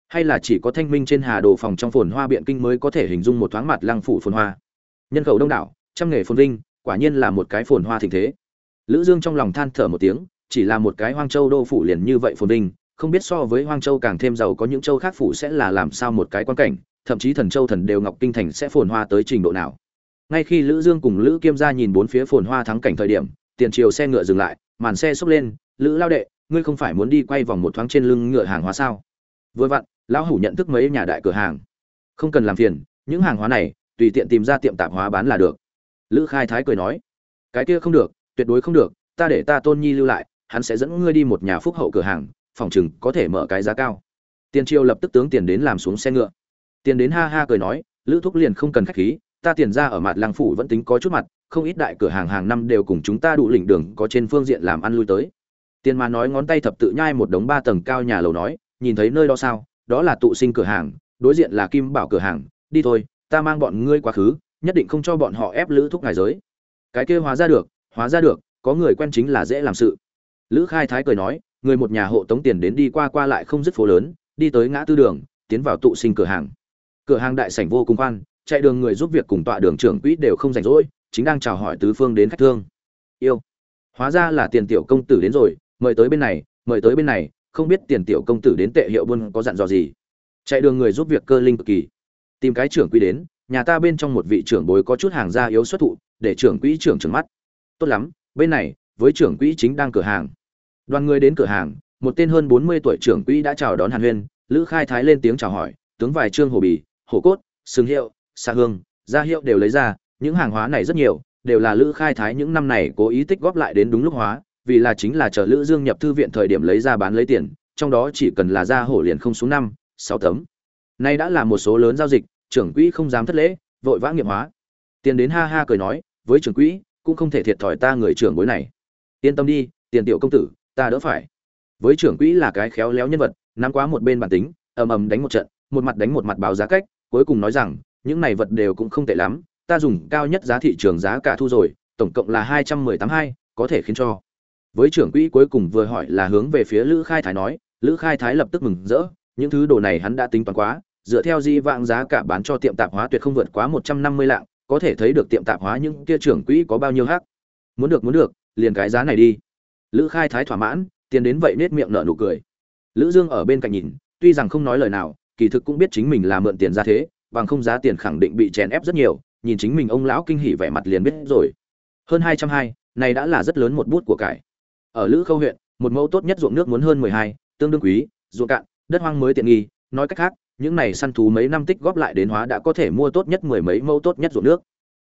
Hay là chỉ có thanh minh trên hà đồ phòng trong phồn hoa biện kinh mới có thể hình dung một thoáng mặt lăng phủ phồn hoa? Nhân khẩu đông đảo, trăm nghề phồn vinh, quả nhiên là một cái phồn hoa thịnh thế. Lữ dương trong lòng than thở một tiếng, chỉ là một cái hoang châu đô phủ liền như vậy phồn vinh, không biết so với hoang châu càng thêm giàu có những châu khác phủ sẽ là làm sao một cái quan cảnh thậm chí thần châu thần đều ngọc kinh thành sẽ phồn hoa tới trình độ nào. Ngay khi lữ dương cùng lữ kiêm gia nhìn bốn phía phồn hoa thắng cảnh thời điểm, tiền triều xe ngựa dừng lại, màn xe xốc lên, lữ lao đệ, ngươi không phải muốn đi quay vòng một thoáng trên lưng ngựa hàng hóa sao? Vừa vặn, lão hủ nhận thức mấy nhà đại cửa hàng. Không cần làm phiền, những hàng hóa này, tùy tiện tìm ra tiệm tạp hóa bán là được. Lữ khai thái cười nói, cái kia không được, tuyệt đối không được, ta để ta tôn nhi lưu lại, hắn sẽ dẫn ngươi đi một nhà phúc hậu cửa hàng, phòng chừng có thể mở cái giá cao. Tiền triều lập tức tướng tiền đến làm xuống xe ngựa tiền đến ha ha cười nói, lữ thúc liền không cần khách khí, ta tiền ra ở mặt làng phủ vẫn tính có chút mặt, không ít đại cửa hàng hàng năm đều cùng chúng ta đủ lĩnh đường có trên phương diện làm ăn lui tới. Tiền mà nói ngón tay thập tự nhai một đống ba tầng cao nhà lầu nói, nhìn thấy nơi đó sao? Đó là tụ sinh cửa hàng, đối diện là kim bảo cửa hàng. Đi thôi, ta mang bọn ngươi quá khứ, nhất định không cho bọn họ ép lữ thúc ngài giới. Cái kia hóa ra được, hóa ra được, có người quen chính là dễ làm sự. Lữ khai thái cười nói, người một nhà hộ tống tiền đến đi qua qua lại không dứt phố lớn, đi tới ngã tư đường, tiến vào tụ sinh cửa hàng cửa hàng đại sảnh vô cùng quan chạy đường người giúp việc cùng tọa đường trưởng quỹ đều không rảnh rỗi, chính đang chào hỏi tứ phương đến khách thương. Yêu. Hóa ra là tiền tiểu công tử đến rồi, mời tới bên này, mời tới bên này, không biết tiền tiểu công tử đến tệ hiệu buôn có dặn dò gì. Chạy đường người giúp việc cơ linh cực kỳ. Tìm cái trưởng quỹ đến, nhà ta bên trong một vị trưởng bối có chút hàng gia yếu xuất thụ, để trưởng quỹ trưởng trừng mắt. Tốt lắm, bên này, với trưởng quỹ chính đang cửa hàng. Đoàn người đến cửa hàng, một tên hơn bốn mươi tuổi trưởng quỹ đã chào đón hàn huyên, lữ khai thái lên tiếng chào hỏi, tướng vài trương hồ bì hổ cốt xương hiệu xa hương gia hiệu đều lấy ra, những hàng hóa này rất nhiều, đều là lữ khai thái những năm này cố ý tích góp lại đến đúng lúc hóa, vì là chính là chờ lữ dương nhập thư viện thời điểm lấy ra bán lấy tiền, trong đó chỉ cần là ra hổ liền không xuống năm, sáu tấm. Nay đã là một số lớn giao dịch, trưởng quỹ không dám thất lễ, vội vã nghiệp hóa. Tiền đến ha ha cười nói, với trưởng quỹ, cũng không thể thiệt thòi ta người trưởng bối này. Yên tâm đi, tiền tiểu công tử, ta đỡ phải. Với trưởng quỹ là cái khéo léo nhân vật, nắm quá một bên bản tính, ầm ầm đánh một trận, một mặt đánh một mặt báo giá cách cuối cùng nói rằng, những này vật đều cũng không tệ lắm, ta dùng cao nhất giá thị trường giá cả thu rồi, tổng cộng là hai trăm mười tám hai, có thể khiến cho. Với trưởng quỹ cuối cùng vừa hỏi là hướng về phía lữ khai thái nói, lữ khai thái lập tức mừng rỡ, những thứ đồ này hắn đã tính toán quá, dựa theo di vãng giá cả bán cho tiệm tạp hóa tuyệt không vượt quá một trăm năm mươi lạng, có thể thấy được tiệm tạp hóa những kia trưởng quỹ có bao nhiêu hắc. Muốn được muốn được, liền cái giá này đi. Lữ khai thái thỏa mãn, tiền đến vậy nết miệng nở nụ cười. Lữ dương ở bên cạnh nhìn, tuy rằng không nói lời nào kỳ thực cũng biết chính mình là mượn tiền ra thế, bằng không giá tiền khẳng định bị chèn ép rất nhiều, nhìn chính mình ông lão kinh hỉ vẻ mặt liền biết rồi. Hơn hai trăm hai, này đã là rất lớn một bút của cải. Ở lữ khâu huyện, một mẫu tốt nhất ruộng nước muốn hơn mười hai, tương đương quý, ruộng cạn, đất hoang mới tiện nghi, nói cách khác, những này săn thú mấy năm tích góp lại đến hóa đã có thể mua tốt nhất mười mấy mẫu tốt nhất ruộng nước.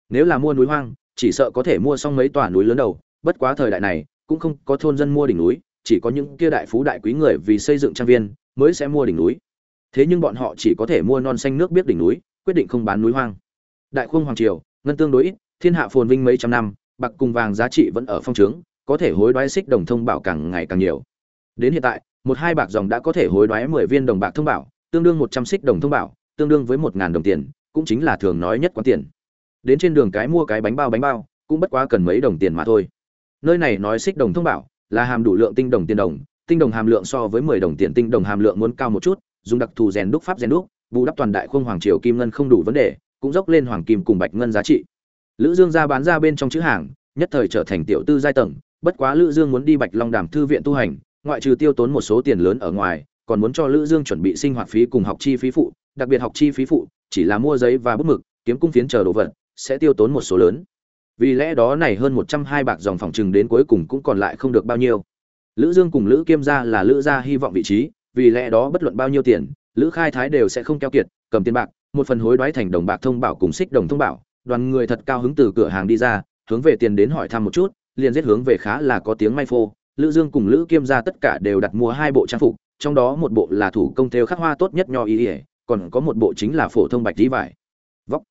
Nếu là mua núi hoang, chỉ sợ có thể mua xong mấy tòa núi lớn đầu, bất quá thời đại này, cũng không có thôn dân mua đỉnh núi, chỉ có những kia đại phú đại quý người vì xây dựng trang viên mới sẽ mua đỉnh núi thế nhưng bọn họ chỉ có thể mua non xanh nước biết đỉnh núi, quyết định không bán núi hoang. Đại khung hoàng triều, ngân tương đối ít, thiên hạ phồn vinh mấy trăm năm, bạc cùng vàng giá trị vẫn ở phong trướng, có thể hối đoái xích đồng thông bảo càng ngày càng nhiều. Đến hiện tại, một hai bạc dòng đã có thể hối đoái mười viên đồng bạc thông bảo, tương đương một trăm xích đồng thông bảo, tương đương với một ngàn đồng tiền, cũng chính là thường nói nhất quán tiền. Đến trên đường cái mua cái bánh bao bánh bao, cũng bất quá cần mấy đồng tiền mà thôi. Nơi này nói xích đồng thông bảo, là hàm đủ lượng tinh đồng tiền đồng, tinh đồng hàm lượng so với mười đồng tiền tinh đồng hàm lượng muốn cao một chút dùng đặc thù rèn đúc pháp rèn đúc, bù đắp toàn đại khung hoàng triều kim ngân không đủ vấn đề, cũng dốc lên hoàng kim cùng bạch ngân giá trị. Lữ dương ra bán ra bên trong chữ hàng, nhất thời trở thành tiểu tư giai tầng, bất quá lữ dương muốn đi bạch long đàm thư viện tu hành, ngoại trừ tiêu tốn một số tiền lớn ở ngoài, còn muốn cho lữ dương chuẩn bị sinh hoạt phí cùng học chi phí phụ, đặc biệt học chi phí phụ, chỉ là mua giấy và bút mực, kiếm cung phiến chờ đồ vật, sẽ tiêu tốn một số lớn. Vì lẽ đó này hơn một trăm hai bạc dòng phòng trừng đến cuối cùng cũng còn lại không được bao nhiêu. Lữ dương cùng lữ kiêm gia là lữ gia hy vọng vị trí vì lẽ đó bất luận bao nhiêu tiền, lữ khai thái đều sẽ không keo kiệt, cầm tiền bạc, một phần hối đoái thành đồng bạc thông bảo cùng xích đồng thông bảo. Đoàn người thật cao hứng từ cửa hàng đi ra, hướng về tiền đến hỏi thăm một chút, liền giết hướng về khá là có tiếng may phô. Lữ dương cùng lữ kiêm gia tất cả đều đặt mua hai bộ trang phục, trong đó một bộ là thủ công thêu khắc hoa tốt nhất nho y ỉa còn có một bộ chính là phổ thông bạch tí vải. Vóc.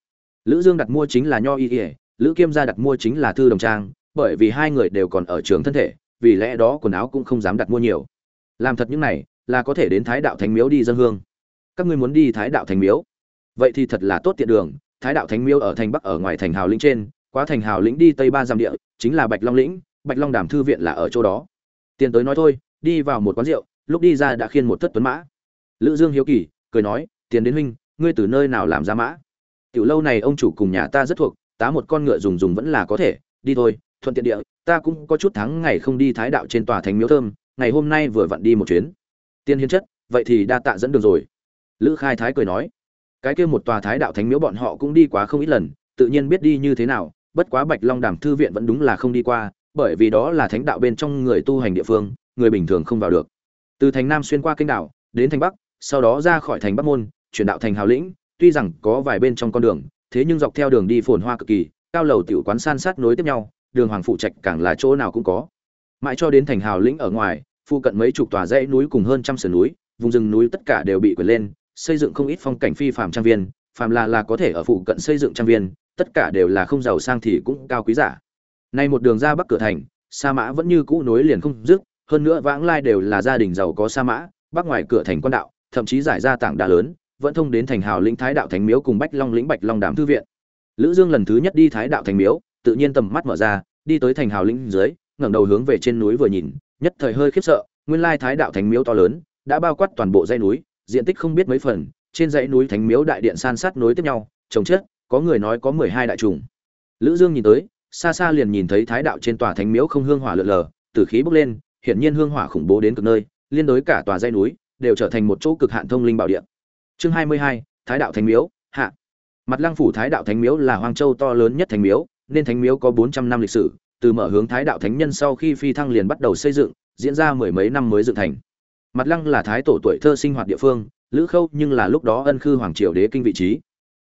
Lữ dương đặt mua chính là nho y ỉa lữ kiêm gia đặt mua chính là thư đồng trang, bởi vì hai người đều còn ở trường thân thể, vì lẽ đó quần áo cũng không dám đặt mua nhiều. Làm thật những này là có thể đến thái đạo thánh miếu đi dân hương. Các ngươi muốn đi thái đạo thánh miếu? Vậy thì thật là tốt tiện đường. Thái đạo thánh miếu ở thành bắc ở ngoài thành hào lĩnh trên, quá thành hào lĩnh đi tây ba giam địa, chính là bạch long lĩnh. Bạch long đàm thư viện là ở chỗ đó. Tiền tới nói thôi, đi vào một quán rượu, lúc đi ra đã khiên một thất tuấn mã. Lữ dương hiếu kỳ, cười nói, tiền đến huynh, ngươi từ nơi nào làm ra mã? Tiểu lâu này ông chủ cùng nhà ta rất thuộc, tá một con ngựa dùng dùng vẫn là có thể. Đi thôi, thuận tiện địa, ta cũng có chút tháng ngày không đi thái đạo trên tòa thánh miếu thơm, ngày hôm nay vừa vặn đi một chuyến tiên hiến chất, vậy thì đa tạ dẫn đường rồi. Lữ khai thái cười nói. Cái kia một tòa thái đạo thánh miếu bọn họ cũng đi quá không ít lần, tự nhiên biết đi như thế nào, bất quá bạch long đàm thư viện vẫn đúng là không đi qua, bởi vì đó là thánh đạo bên trong người tu hành địa phương, người bình thường không vào được. Từ thành nam xuyên qua kênh đảo, đến thành bắc, sau đó ra khỏi thành bắc môn, chuyển đạo thành hào lĩnh, tuy rằng có vài bên trong con đường, thế nhưng dọc theo đường đi phồn hoa cực kỳ, cao lầu tiểu quán san sát nối tiếp nhau, đường hoàng phụ trạch càng là chỗ nào cũng có. Mãi cho đến thành hào lĩnh ở ngoài phụ cận mấy chục tòa dãy núi cùng hơn trăm sườn núi, vùng rừng núi tất cả đều bị quyền lên, xây dựng không ít phong cảnh phi phàm trang viên, phàm là là có thể ở phụ cận xây dựng trang viên, tất cả đều là không giàu sang thì cũng cao quý giả. Nay một đường ra bắc cửa thành, sa mã vẫn như cũ nối liền không dứt, hơn nữa vãng lai đều là gia đình giàu có sa mã, bắc ngoài cửa thành quan đạo, thậm chí giải ra tảng đá lớn, vẫn thông đến thành hào lĩnh thái đạo thánh miếu cùng bách long lĩnh bạch long đàm thư viện. Lữ dương lần thứ nhất đi thái đạo thánh miếu, tự nhiên tầm mắt mở ra, đi tới thành hào lĩnh dưới, ngẩng đầu hướng về trên núi vừa nhìn nhất thời hơi khiếp sợ, nguyên lai thái đạo thánh miếu to lớn, đã bao quát toàn bộ dãy núi, diện tích không biết mấy phần, trên dãy núi thánh miếu đại điện san sát nối tiếp nhau trồng chất, có người nói có mười hai đại trùng. Lữ dương nhìn tới, xa xa liền nhìn thấy thái đạo trên tòa thánh miếu không hương hỏa lượn lờ, tử khí bốc lên, hiển nhiên hương hỏa khủng bố đến cực nơi, liên đối cả tòa dãy núi, đều trở thành một chỗ cực hạn thông linh bảo địa. Chương hai mươi hai, thái đạo thánh miếu, hạ. Mặt lăng phủ thái đạo thánh miếu là hoang châu to lớn nhất thánh miếu, nên thánh miếu có bốn trăm năm lịch sử từ mở hướng thái đạo thánh nhân sau khi phi thăng liền bắt đầu xây dựng, diễn ra mười mấy năm mới dựng thành. Mặt lăng là thái tổ tuổi thơ sinh hoạt địa phương, lữ khâu nhưng là lúc đó ân khư hoàng triều đế kinh vị trí.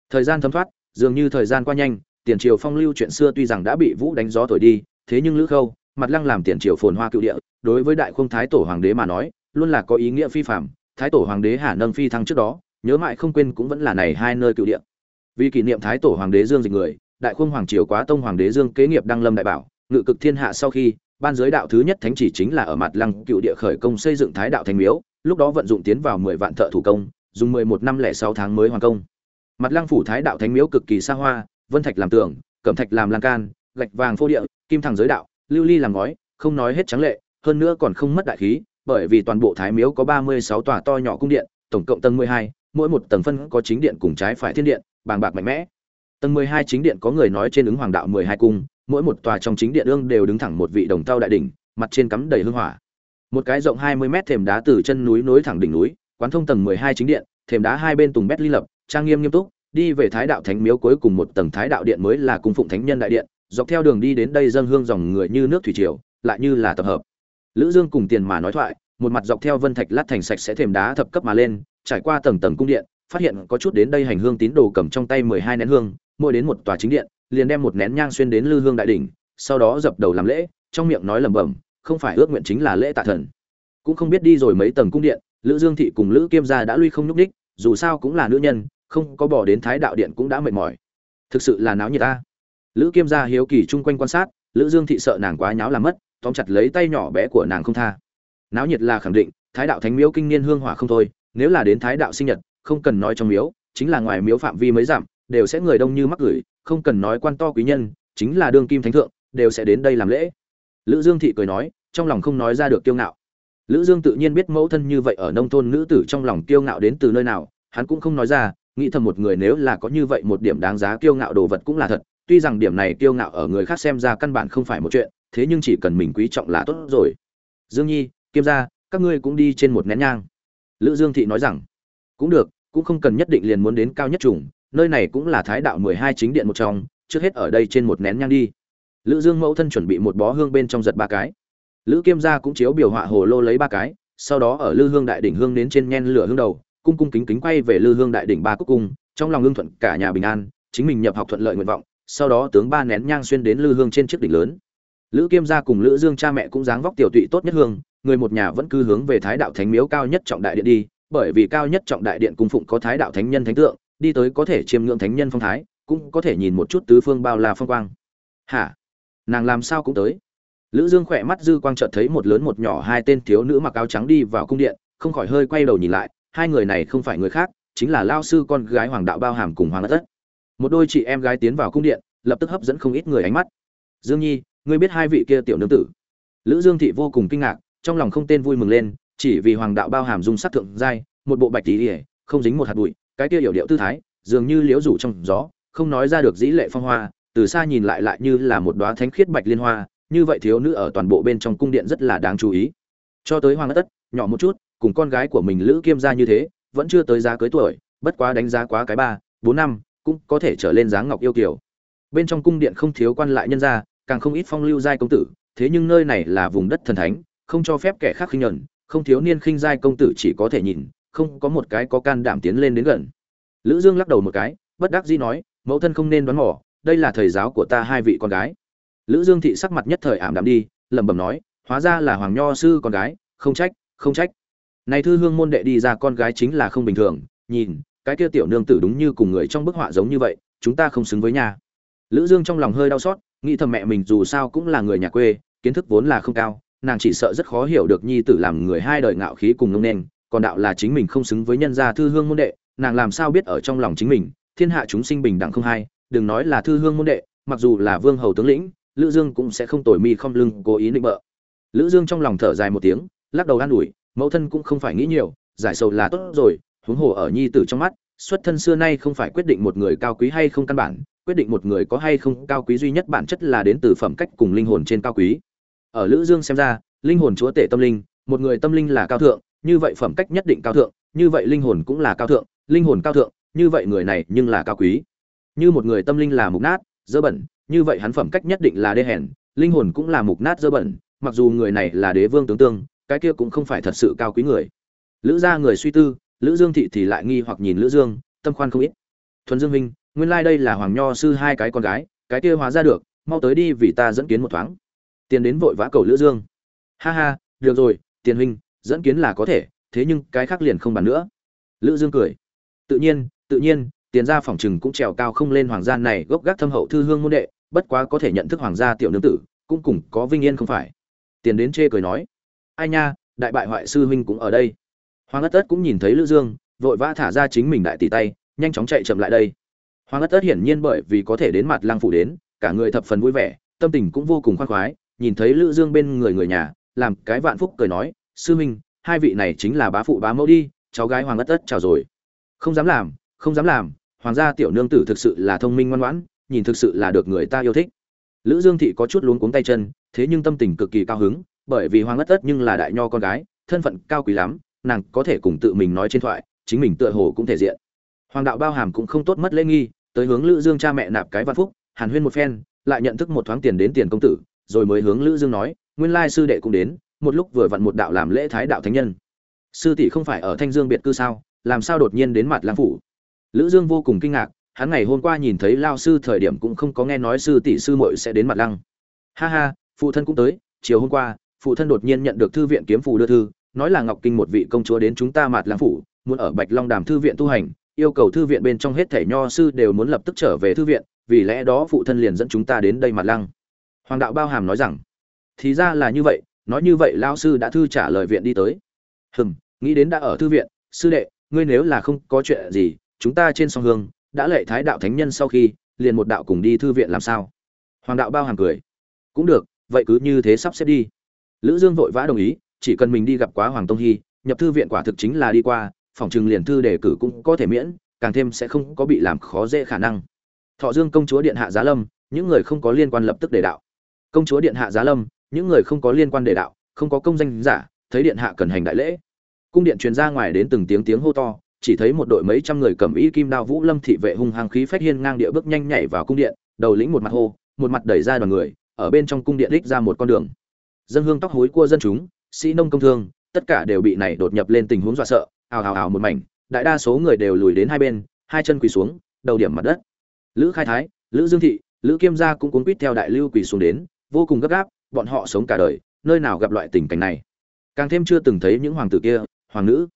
Thời gian thấm thoát, dường như thời gian qua nhanh, tiền triều phong lưu chuyện xưa tuy rằng đã bị vũ đánh gió thổi đi, thế nhưng lữ khâu, mặt lăng làm tiền triều phồn hoa cựu địa, đối với đại khung thái tổ hoàng đế mà nói, luôn là có ý nghĩa phi phạm thái tổ hoàng đế hà nâng phi thăng trước đó, nhớ mãi không quên cũng vẫn là này hai nơi cựu địa. Vì kỷ niệm thái tổ hoàng đế dương dịch người, đại khung hoàng triều quá tông hoàng đế dương kế nghiệp đăng lâm đại bảo ngự cực thiên hạ sau khi, ban giới đạo thứ nhất thánh chỉ chính là ở mặt lăng cựu địa khởi công xây dựng thái đạo thành miếu, lúc đó vận dụng tiến vào mười vạn thợ thủ công, dùng mười một năm lẻ sáu tháng mới hoàn công. Mặt lăng phủ thái đạo thánh miếu cực kỳ xa hoa, vân thạch làm tường, cẩm thạch làm lan can, gạch vàng phô địa, kim thẳng giới đạo, lưu ly làm ngói, không nói hết trắng lệ, hơn nữa còn không mất đại khí, bởi vì toàn bộ thái miếu có ba mươi sáu tòa to nhỏ cung điện, tổng cộng tầng mười hai, mỗi một tầng phân có chính điện cùng trái phải thiên điện, bàng bạc mạnh mẽ. Tầng mười hai chính điện có người nói trên ứng hoàng đạo mười hai cung mỗi một tòa trong chính điện ương đều đứng thẳng một vị đồng thau đại đỉnh, mặt trên cắm đầy hương hỏa. Một cái rộng hai mươi mét thềm đá từ chân núi nối thẳng đỉnh núi, quán thông tầng mười hai chính điện, thềm đá hai bên tùng bét ly lập, trang nghiêm nghiêm túc, đi về thái đạo thánh miếu cuối cùng một tầng thái đạo điện mới là cung phụng thánh nhân đại điện, dọc theo đường đi đến đây dâng hương dòng người như nước thủy triều, lại như là tập hợp. Lữ dương cùng tiền mà nói thoại, một mặt dọc theo vân thạch lát thành sạch sẽ thềm đá thập cấp mà lên, trải qua tầng tầng cung điện, phát hiện có chút đến đây hành hương tín đồ cầm trong tay mười hai nén hương, mỗi đến một tòa chính điện liền đem một nén nhang xuyên đến lư hương đại đỉnh, sau đó dập đầu làm lễ, trong miệng nói lẩm bẩm, không phải ước nguyện chính là lễ tạ thần. Cũng không biết đi rồi mấy tầng cung điện, lữ dương thị cùng lữ kiêm gia đã lui không nhúc đích dù sao cũng là nữ nhân, không có bỏ đến thái đạo điện cũng đã mệt mỏi. Thực sự là náo nhiệt ta. Lữ kiêm gia hiếu kỳ chung quanh quan sát, lữ dương thị sợ nàng quá nháo làm mất, tóm chặt lấy tay nhỏ bé của nàng không tha. Náo nhiệt là khẳng định, thái đạo thánh miếu kinh niên hương hỏa không thôi, nếu là đến thái đạo sinh nhật, không cần nói trong miếu, chính là ngoài miếu phạm vi mới giảm đều sẽ người đông như mắc gửi, không cần nói quan to quý nhân, chính là đương kim thánh thượng, đều sẽ đến đây làm lễ. Lữ dương thị cười nói, trong lòng không nói ra được kiêu ngạo. Lữ dương tự nhiên biết mẫu thân như vậy ở nông thôn nữ tử trong lòng kiêu ngạo đến từ nơi nào, hắn cũng không nói ra, nghĩ thầm một người nếu là có như vậy một điểm đáng giá kiêu ngạo đồ vật cũng là thật, tuy rằng điểm này kiêu ngạo ở người khác xem ra căn bản không phải một chuyện, thế nhưng chỉ cần mình quý trọng là tốt rồi. Dương nhi, kiêm gia, các ngươi cũng đi trên một nén nhang. Lữ dương thị nói rằng, cũng được, cũng không cần nhất định liền muốn đến cao nhất trùng nơi này cũng là thái đạo mười hai chính điện một trong, trước hết ở đây trên một nén nhang đi. Lữ dương mẫu thân chuẩn bị một bó hương bên trong giật ba cái. Lữ kiêm gia cũng chiếu biểu họa hồ lô lấy ba cái, sau đó ở lư hương đại đỉnh hương đến trên nhen lửa hương đầu, cung cung kính kính quay về lư hương đại đỉnh ba cúc cung, trong lòng hương thuận cả nhà bình an, chính mình nhập học thuận lợi nguyện vọng, sau đó tướng ba nén nhang xuyên đến lư hương trên chiếc đỉnh lớn. Lữ kiêm gia cùng lữ dương cha mẹ cũng dáng vóc tiểu tụy tốt nhất hương, người một nhà vẫn cứ hướng về thái đạo thánh miếu cao nhất trọng đại điện đi, bởi vì cao nhất trọng đại điện cung phụng có thái đạo thánh nhân thánh tượng đi tới có thể chiêm ngưỡng thánh nhân phong thái, cũng có thể nhìn một chút tứ phương bao la phong quang. Hả? Nàng làm sao cũng tới. Lữ dương khỏe mắt dư quang chợt thấy một lớn một nhỏ hai tên thiếu nữ mặc áo trắng đi vào cung điện, không khỏi hơi quay đầu nhìn lại, hai người này không phải người khác, chính là lao sư con gái hoàng đạo bao hàm cùng hoàng đất một đôi chị em gái tiến vào cung điện, lập tức hấp dẫn không ít người ánh mắt. Dương nhi, ngươi biết hai vị kia tiểu nương tử? Lữ dương thị vô cùng kinh ngạc, trong lòng không tên vui mừng lên, chỉ vì hoàng đạo bao hàm dung sắc thượng giai, một bộ bạch tỷ ỉa không dính một hạt bụi cái kia hiểu điệu tư thái, dường như liễu rủ trong gió, không nói ra được dĩ lệ phong hoa, từ xa nhìn lại lại như là một đoá thánh khiết bạch liên hoa, như vậy thiếu nữ ở toàn bộ bên trong cung điện rất là đáng chú ý. Cho tới hoàng tất, nhỏ một chút, cùng con gái của mình lữ kiêm gia như thế, vẫn chưa tới giá cưới tuổi, bất quá đánh giá quá cái ba, bốn năm, cũng có thể trở lên dáng ngọc yêu kiều. Bên trong cung điện không thiếu quan lại nhân gia, càng không ít phong lưu giai công tử, thế nhưng nơi này là vùng đất thần thánh, không cho phép kẻ khác khinh nhẫn, không thiếu niên khinh giai công tử chỉ có thể nhìn không có một cái có can đảm tiến lên đến gần. Lữ dương lắc đầu một cái, bất đắc dĩ nói, mẫu thân không nên đoán mò, đây là thầy giáo của ta hai vị con gái. Lữ dương thị sắc mặt nhất thời ảm đạm đi, lẩm bẩm nói, hóa ra là hoàng nho sư con gái, không trách không trách. Này thư hương môn đệ đi ra con gái chính là không bình thường, nhìn, cái kia tiểu nương tử đúng như cùng người trong bức họa giống như vậy, chúng ta không xứng với nhà. Lữ dương trong lòng hơi đau xót, nghĩ thầm mẹ mình dù sao cũng là người nhà quê, kiến thức vốn là không cao, nàng chỉ sợ rất khó hiểu được nhi tử làm người hai đời ngạo khí cùng nông nền còn đạo là chính mình không xứng với nhân gia thư hương môn đệ, nàng làm sao biết ở trong lòng chính mình, thiên hạ chúng sinh bình đẳng không hai, đừng nói là thư hương môn đệ, mặc dù là vương hầu tướng lĩnh, lữ dương cũng sẽ không tồi mi không lưng, cố ý định bợ. Lữ dương trong lòng thở dài một tiếng, lắc đầu an ủi, mẫu thân cũng không phải nghĩ nhiều, giải sầu là tốt rồi, huống hồ ở nhi tử trong mắt, xuất thân xưa nay không phải quyết định một người cao quý hay không căn bản, quyết định một người có hay không cao quý duy nhất bản chất là đến từ phẩm cách cùng linh hồn trên cao quý. Ở lữ dương xem ra, linh hồn chúa tể tâm linh, một người tâm linh là cao thượng như vậy phẩm cách nhất định cao thượng, như vậy linh hồn cũng là cao thượng, linh hồn cao thượng, như vậy người này nhưng là cao quý. Như một người tâm linh là mục nát, dơ bẩn, như vậy hắn phẩm cách nhất định là đê hèn, linh hồn cũng là mục nát dơ bẩn, mặc dù người này là đế vương tướng tương, cái kia cũng không phải thật sự cao quý người. Lữ gia người suy tư, lữ dương thị thì lại nghi hoặc nhìn lữ dương, tâm khoan không ít. Thuần dương minh nguyên lai like đây là hoàng nho sư hai cái con gái, cái kia hóa ra được, mau tới đi vì ta dẫn kiến một thoáng. Tiền đến vội vã cầu lữ dương. Ha ha, được rồi, tiền huynh dẫn kiến là có thể, thế nhưng cái khác liền không bàn nữa. Lữ dương cười. Tự nhiên tự nhiên, tiền gia phòng trừng cũng trèo cao không lên hoàng gia này gốc gác thâm hậu thư hương môn đệ, bất quá có thể nhận thức hoàng gia tiểu nương tử, cũng cùng có vinh yên không phải. Tiền đến chê cười nói. Ai nha, đại bại hoại sư huynh cũng ở đây. Hoàng ất ất cũng nhìn thấy lữ dương, vội vã thả ra chính mình đại tỷ tay, nhanh chóng chạy chậm lại đây. Hoàng ất ất hiển nhiên bởi vì có thể đến mặt lang phủ đến, cả người thập phần vui vẻ, tâm tình cũng vô cùng khoan khoái, nhìn thấy lữ dương bên người người nhà, làm cái vạn phúc cười nói sư minh, hai vị này chính là bá phụ bá mẫu đi, cháu gái hoàng ất ất chào rồi. Không dám làm, không dám làm, hoàng gia tiểu nương tử thực sự là thông minh ngoan ngoãn, nhìn thực sự là được người ta yêu thích. Lữ dương thị có chút luống cuống tay chân, thế nhưng tâm tình cực kỳ cao hứng, bởi vì hoàng ất ất nhưng là đại nho con gái, thân phận cao quý lắm, nàng có thể cùng tự mình nói trên thoại, chính mình tựa hồ cũng thể diện. Hoàng đạo bao hàm cũng không tốt mất lễ nghi, tới hướng lữ dương cha mẹ nạp cái văn phúc, hàn huyên một phen, lại nhận thức một thoáng tiền đến tiền công tử, rồi mới hướng lữ dương nói, nguyên lai sư đệ cũng đến một lúc vừa vặn một đạo làm lễ thái đạo thánh nhân. Sư tỷ không phải ở thanh dương biệt cư sao? Làm sao đột nhiên đến mặt lang phủ? Lữ dương vô cùng kinh ngạc, hắn ngày hôm qua nhìn thấy lao sư thời điểm cũng không có nghe nói sư tỷ sư muội sẽ đến mặt lăng. Ha ha, phụ thân cũng tới, chiều hôm qua, phụ thân đột nhiên nhận được thư viện kiếm phù đưa thư, nói là ngọc kinh một vị công chúa đến chúng ta mặt lăng phủ, muốn ở bạch long đàm thư viện tu hành, yêu cầu thư viện bên trong hết thể nho sư đều muốn lập tức trở về thư viện, vì lẽ đó phụ thân liền dẫn chúng ta đến đây mặt lăng. Hoàng đạo bao hàm nói rằng, thì ra là như vậy nói như vậy lao sư đã thư trả lời viện đi tới. Hừm, nghĩ đến đã ở thư viện, sư đệ, ngươi nếu là không có chuyện gì, chúng ta trên song hương, đã lệ thái đạo thánh nhân sau khi, liền một đạo cùng đi thư viện làm sao? Hoàng đạo bao hàm cười. Cũng được, vậy cứ như thế sắp xếp đi. Lữ dương vội vã đồng ý, chỉ cần mình đi gặp quá hoàng tông hy, nhập thư viện quả thực chính là đi qua, phòng trừng liền thư đề cử cũng có thể miễn, càng thêm sẽ không có bị làm khó dễ khả năng. Thọ dương công chúa điện hạ giá lâm, những người không có liên quan lập tức đề đạo. Công chúa điện hạ giá lâm những người không có liên quan đề đạo, không có công danh giả, thấy điện hạ cần hành đại lễ. Cung điện truyền ra ngoài đến từng tiếng tiếng hô to, chỉ thấy một đội mấy trăm người cầm y kim đao vũ lâm thị vệ hung hăng khí phách hiên ngang địa bước nhanh nhảy vào cung điện, đầu lĩnh một mặt hô, một mặt đẩy ra đoàn người, ở bên trong cung điện đích ra một con đường. Dân hương tóc hối cua dân chúng, sĩ nông công thương, tất cả đều bị này đột nhập lên tình huống dọa sợ, ào ào ào một mảnh, đại đa số người đều lùi đến hai bên, hai chân quỳ xuống, đầu điểm mặt đất. Lữ khai thái, lữ dương thị, lữ kiêm gia cũng cuốn quýt theo đại lưu quỳ xuống đến, vô cùng gấp gáp bọn họ sống cả đời, nơi nào gặp loại tình cảnh này? Càng thêm chưa từng thấy những hoàng tử kia, hoàng nữ.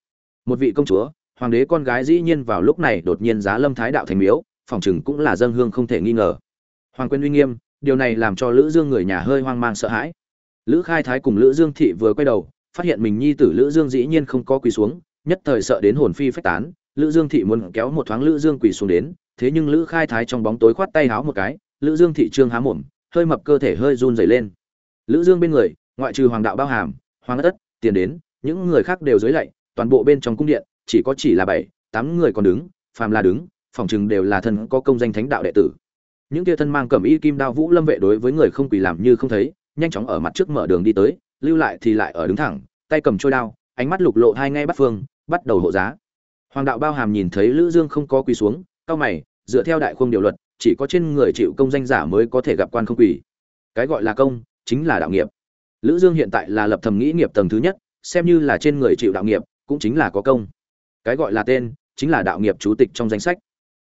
Một vị công chúa, hoàng đế con gái dĩ nhiên vào lúc này đột nhiên giá lâm thái đạo thành miếu, phòng chừng cũng là dân hương không thể nghi ngờ. Hoàng quyền uy nghiêm, điều này làm cho lữ dương người nhà hơi hoang mang sợ hãi. Lữ khai thái cùng lữ dương thị vừa quay đầu, phát hiện mình nhi tử lữ dương dĩ nhiên không có quỳ xuống, nhất thời sợ đến hồn phi phách tán. Lữ dương thị muốn kéo một thoáng lữ dương quỳ xuống đến, thế nhưng lữ khai thái trong bóng tối khoát tay háo một cái, lữ dương thị trương há mồm, hơi mập cơ thể hơi run rẩy lên lữ dương bên người, ngoại trừ hoàng đạo bao hàm, hoàng ất tiền đến, những người khác đều dưới lạy, toàn bộ bên trong cung điện, chỉ có chỉ là bảy, tám người còn đứng, phàm là đứng, phòng chừng đều là thân có công danh thánh đạo đệ tử. Những kia thân mang cẩm y kim đao vũ lâm vệ đối với người không quỳ làm như không thấy, nhanh chóng ở mặt trước mở đường đi tới, lưu lại thì lại ở đứng thẳng, tay cầm trôi đao, ánh mắt lục lộ hai ngay bắt phương, bắt đầu hộ giá. Hoàng đạo bao hàm nhìn thấy lữ dương không có quỳ xuống cao mày, dựa theo đại khung điều luật, chỉ có trên người chịu công danh giả mới có thể gặp quan không quỳ. Cái gọi là công chính là đạo nghiệp. Lữ dương hiện tại là lập thầm nghĩ nghiệp tầng thứ nhất, xem như là trên người chịu đạo nghiệp, cũng chính là có công. Cái gọi là tên, chính là đạo nghiệp chú tịch trong danh sách.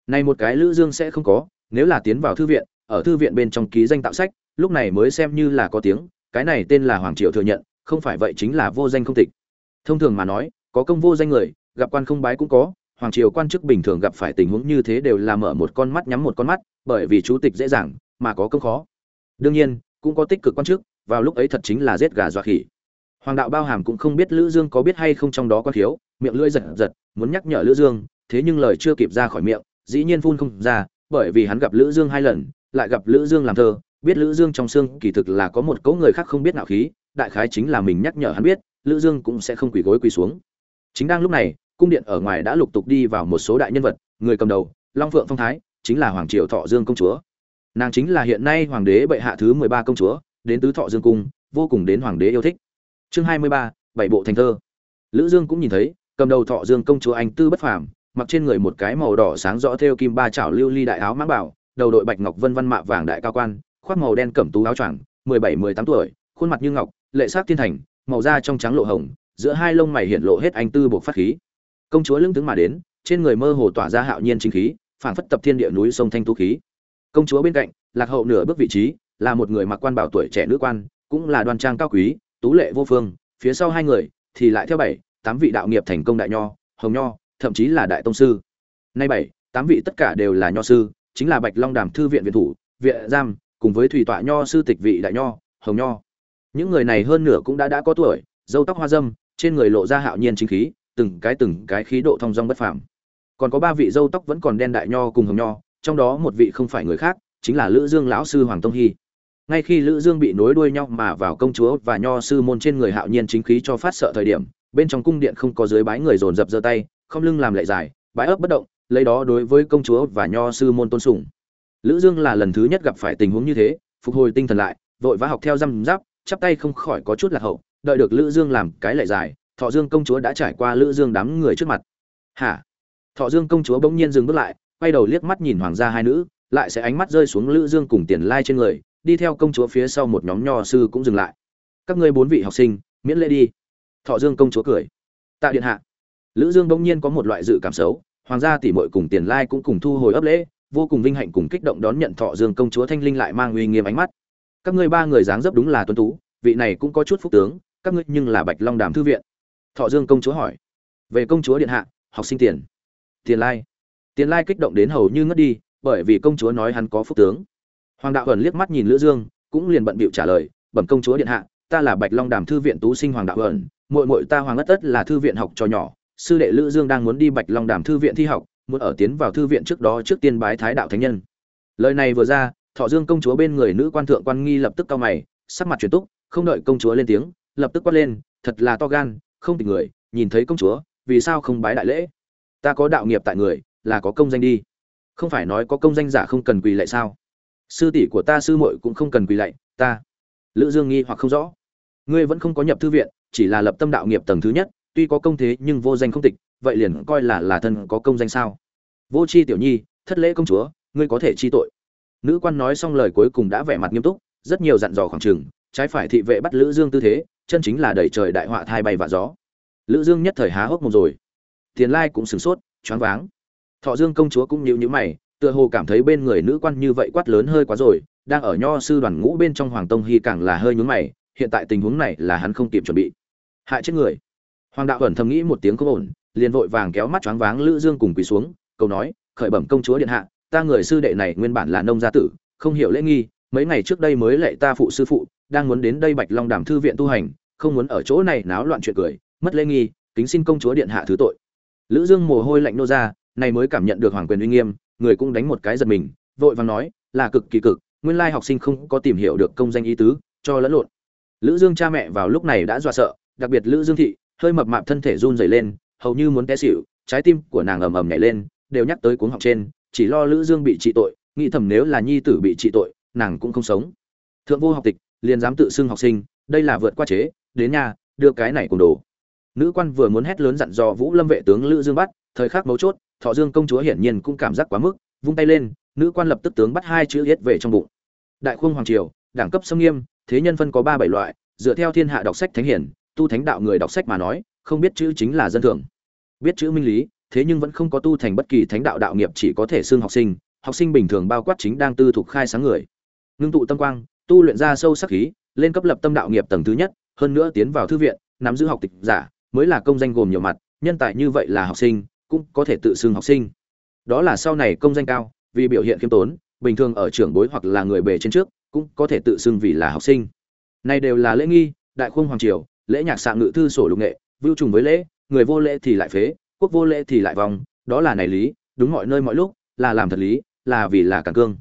Này một cái lữ dương sẽ không có, nếu là tiến vào thư viện, ở thư viện bên trong ký danh tạo sách, lúc này mới xem như là có tiếng, cái này tên là hoàng triều thừa nhận, không phải vậy chính là vô danh không tịch. Thông thường mà nói, có công vô danh người, gặp quan không bái cũng có, hoàng triều quan chức bình thường gặp phải tình huống như thế đều là mở một con mắt nhắm một con mắt, bởi vì chú tịch dễ dàng, mà có công khó. Đương nhiên cũng có tích cực quan chức, vào lúc ấy thật chính là giết gà dọa khỉ. Hoàng đạo bao hàm cũng không biết lữ dương có biết hay không trong đó có thiếu, miệng lưỡi giật giật, muốn nhắc nhở lữ dương, thế nhưng lời chưa kịp ra khỏi miệng, dĩ nhiên phun không ra, bởi vì hắn gặp lữ dương hai lần, lại gặp lữ dương làm thơ, biết lữ dương trong xương kỳ thực là có một cấu người khác không biết nào khí, đại khái chính là mình nhắc nhở hắn biết, lữ dương cũng sẽ không quỳ gối quỳ xuống. Chính đang lúc này, cung điện ở ngoài đã lục tục đi vào một số đại nhân vật, người cầm đầu, long phượng phong thái, chính là hoàng triều thọ dương công chúa nàng chính là hiện nay hoàng đế bệ hạ thứ 13 công chúa đến tứ thọ dương cung vô cùng đến hoàng đế yêu thích. Chương 23, bảy bộ thành thơ. Lữ dương cũng nhìn thấy cầm đầu thọ dương công chúa anh tư bất phàm mặc trên người một cái màu đỏ sáng rõ theo kim ba chảo lưu ly đại áo mãng bảo đầu đội bạch ngọc vân văn mạ vàng đại cao quan khoác màu đen cẩm tú áo choàng 17-18 tuổi khuôn mặt như ngọc lệ sắc thiên thành màu da trong trắng lộ hồng giữa hai lông mày hiện lộ hết anh tư buộc phát khí. Công chúa lưng tướng mà đến trên người mơ hồ tỏa ra hạo nhiên chính khí phảng phất tập thiên địa núi sông thanh tú khí công chúa bên cạnh, lạc hậu nửa bước vị trí, là một người mặc quan bảo tuổi trẻ nữ quan, cũng là đoan trang cao quý, tú lệ vô phương. Phía sau hai người thì lại theo bảy, tám vị đạo nghiệp thành công đại nho, hồng nho, thậm chí là đại tông sư. Nay bảy, tám vị tất cả đều là nho sư, chính là bạch long đàm thư viện viện thủ, viện giam, cùng với thủy tọa nho sư tịch vị đại nho, hồng nho. Những người này hơn nửa cũng đã đã có tuổi, dâu tóc hoa dâm, trên người lộ ra hạo nhiên chính khí, từng cái từng cái khí độ thông dong bất phàm. Còn có ba vị dâu tóc vẫn còn đen đại nho cùng hồng nho trong đó một vị không phải người khác, chính là lữ dương lão sư hoàng tông hy. Ngay khi lữ dương bị nối đuôi nhau mà vào công chúa và nho sư môn trên người hạo nhiên chính khí cho phát sợ thời điểm, bên trong cung điện không có dưới bái người dồn dập giơ tay, không lưng làm lệ dài, bái ấp bất động, lấy đó đối với công chúa và nho sư môn tôn sùng. Lữ dương là lần thứ nhất gặp phải tình huống như thế, phục hồi tinh thần lại, vội vã học theo răm giáp, chắp tay không khỏi có chút lạc hậu, đợi được lữ dương làm cái lệ dài, thọ dương công chúa đã trải qua lữ dương đám người trước mặt. Hả? Thọ dương công chúa bỗng nhiên dừng bước lại quay đầu liếc mắt nhìn hoàng gia hai nữ, lại sẽ ánh mắt rơi xuống lữ dương cùng tiền lai trên người, đi theo công chúa phía sau một nhóm nho sư cũng dừng lại. Các ngươi bốn vị học sinh, miễn lễ đi. Thọ dương công chúa cười. Tạ điện hạ. Lữ dương bỗng nhiên có một loại dự cảm xấu, hoàng gia tỷ muội cùng tiền lai cũng cùng thu hồi ấp lễ, vô cùng vinh hạnh cùng kích động đón nhận thọ dương công chúa thanh linh lại mang uy nghiêm ánh mắt. Các ngươi ba người dáng dấp đúng là tuấn tú, vị này cũng có chút phúc tướng, các ngươi nhưng là bạch long đàm thư viện. Thọ dương công chúa hỏi. Về công chúa điện hạ, học sinh tiền. Tiền lai tiền lai kích động đến hầu như ngất đi, bởi vì công chúa nói hắn có phúc tướng. Hoàng đạo ẩn liếc mắt nhìn lữ dương, cũng liền bận bịu trả lời, bẩm công chúa điện hạ, ta là bạch long đàm thư viện tú sinh hoàng đạo ẩn muội muội ta hoàng ất ất là thư viện học trò nhỏ, sư đệ lữ dương đang muốn đi bạch long đàm thư viện thi học, muốn ở tiến vào thư viện trước đó trước tiên bái thái đạo thánh nhân. Lời này vừa ra, thọ dương công chúa bên người nữ quan thượng quan nghi lập tức cao mày, sắc mặt chuyển túc, không đợi công chúa lên tiếng, lập tức quát lên, thật là to gan, không tình người, nhìn thấy công chúa, vì sao không bái đại lễ? Ta có đạo nghiệp tại người là có công danh đi. Không phải nói có công danh giả không cần quỳ lạy sao? Sư tỷ của ta sư muội cũng không cần quỳ lạy, ta. Lữ dương nghi hoặc không rõ. Ngươi vẫn không có nhập thư viện, chỉ là lập tâm đạo nghiệp tầng thứ nhất, tuy có công thế nhưng vô danh không tịch, vậy liền coi là là thân có công danh sao? Vô chi tiểu nhi, thất lễ công chúa, ngươi có thể chi tội. Nữ quan nói xong lời cuối cùng đã vẻ mặt nghiêm túc, rất nhiều dặn dò khoảng trường, trái phải thị vệ bắt lữ dương tư thế, chân chính là đẩy trời đại họa thai bay và gió. Lữ dương nhất thời há hốc một rồi. Tiền lai cũng sửng sốt, choáng váng thọ dương công chúa cũng nhíu nhíu mày, tựa hồ cảm thấy bên người nữ quan như vậy quát lớn hơi quá rồi, đang ở nho sư đoàn ngũ bên trong hoàng tông hy càng là hơi nhướng mày, hiện tại tình huống này là hắn không kịp chuẩn bị. Hại chết người. Hoàng đạo ẩn thầm nghĩ một tiếng không ổn, liền vội vàng kéo mắt choáng váng lữ dương cùng quỳ xuống, cầu nói, khởi bẩm công chúa điện hạ, ta người sư đệ này nguyên bản là nông gia tử, không hiểu lễ nghi, mấy ngày trước đây mới lệ ta phụ sư phụ, đang muốn đến đây bạch long đàm thư viện tu hành, không muốn ở chỗ này náo loạn chuyện cười, mất lễ nghi, kính xin công chúa điện hạ thứ tội. Lữ dương mồ hôi lạnh nô ra này mới cảm nhận được hoàng quyền uy nghiêm, người cũng đánh một cái giật mình, vội vàng nói, là cực kỳ cực, nguyên lai học sinh không có tìm hiểu được công danh ý tứ, cho lẫn lộn. Lữ dương cha mẹ vào lúc này đã dọa sợ, đặc biệt lữ dương thị, hơi mập mạp thân thể run rẩy lên, hầu như muốn té xỉu, trái tim của nàng ầm ầm nhảy lên, đều nhắc tới cuống học trên, chỉ lo lữ dương bị trị tội, nghĩ thầm nếu là nhi tử bị trị tội, nàng cũng không sống. Thượng vô học tịch, liền dám tự xưng học sinh, đây là vượt qua chế, đến nhà, đưa cái này cùng đồ. Nữ quan vừa muốn hét lớn dặn dò vũ lâm vệ tướng lữ dương bắt, thời khắc mấu chốt thọ dương công chúa hiển nhiên cũng cảm giác quá mức, vung tay lên, nữ quan lập tức tướng bắt hai chữ yết về trong bụng. Đại khung hoàng triều, đẳng cấp xâm nghiêm, thế nhân phân có ba bảy loại, dựa theo thiên hạ đọc sách thánh hiển, tu thánh đạo người đọc sách mà nói, không biết chữ chính là dân thường. Biết chữ minh lý, thế nhưng vẫn không có tu thành bất kỳ thánh đạo đạo nghiệp chỉ có thể xưng học sinh học sinh bình thường bao quát chính đang tư thuộc khai sáng người. Ngưng tụ tâm quang, tu luyện ra sâu sắc khí, lên cấp lập tâm đạo nghiệp tầng thứ nhất, hơn nữa tiến vào thư viện, nắm giữ học tịch giả, mới là công danh gồm nhiều mặt, nhân tài như vậy là học sinh cũng có thể tự xưng học sinh. Đó là sau này công danh cao, vì biểu hiện khiêm tốn, bình thường ở trưởng bối hoặc là người bề trên trước, cũng có thể tự xưng vì là học sinh. Này đều là lễ nghi, đại khung hoàng triều, lễ nhạc xạ ngự thư sổ lục nghệ, vưu trùng với lễ, người vô lễ thì lại phế, quốc vô lễ thì lại vòng đó là này lý, đúng mọi nơi mọi lúc, là làm thật lý, là vì là cản cương.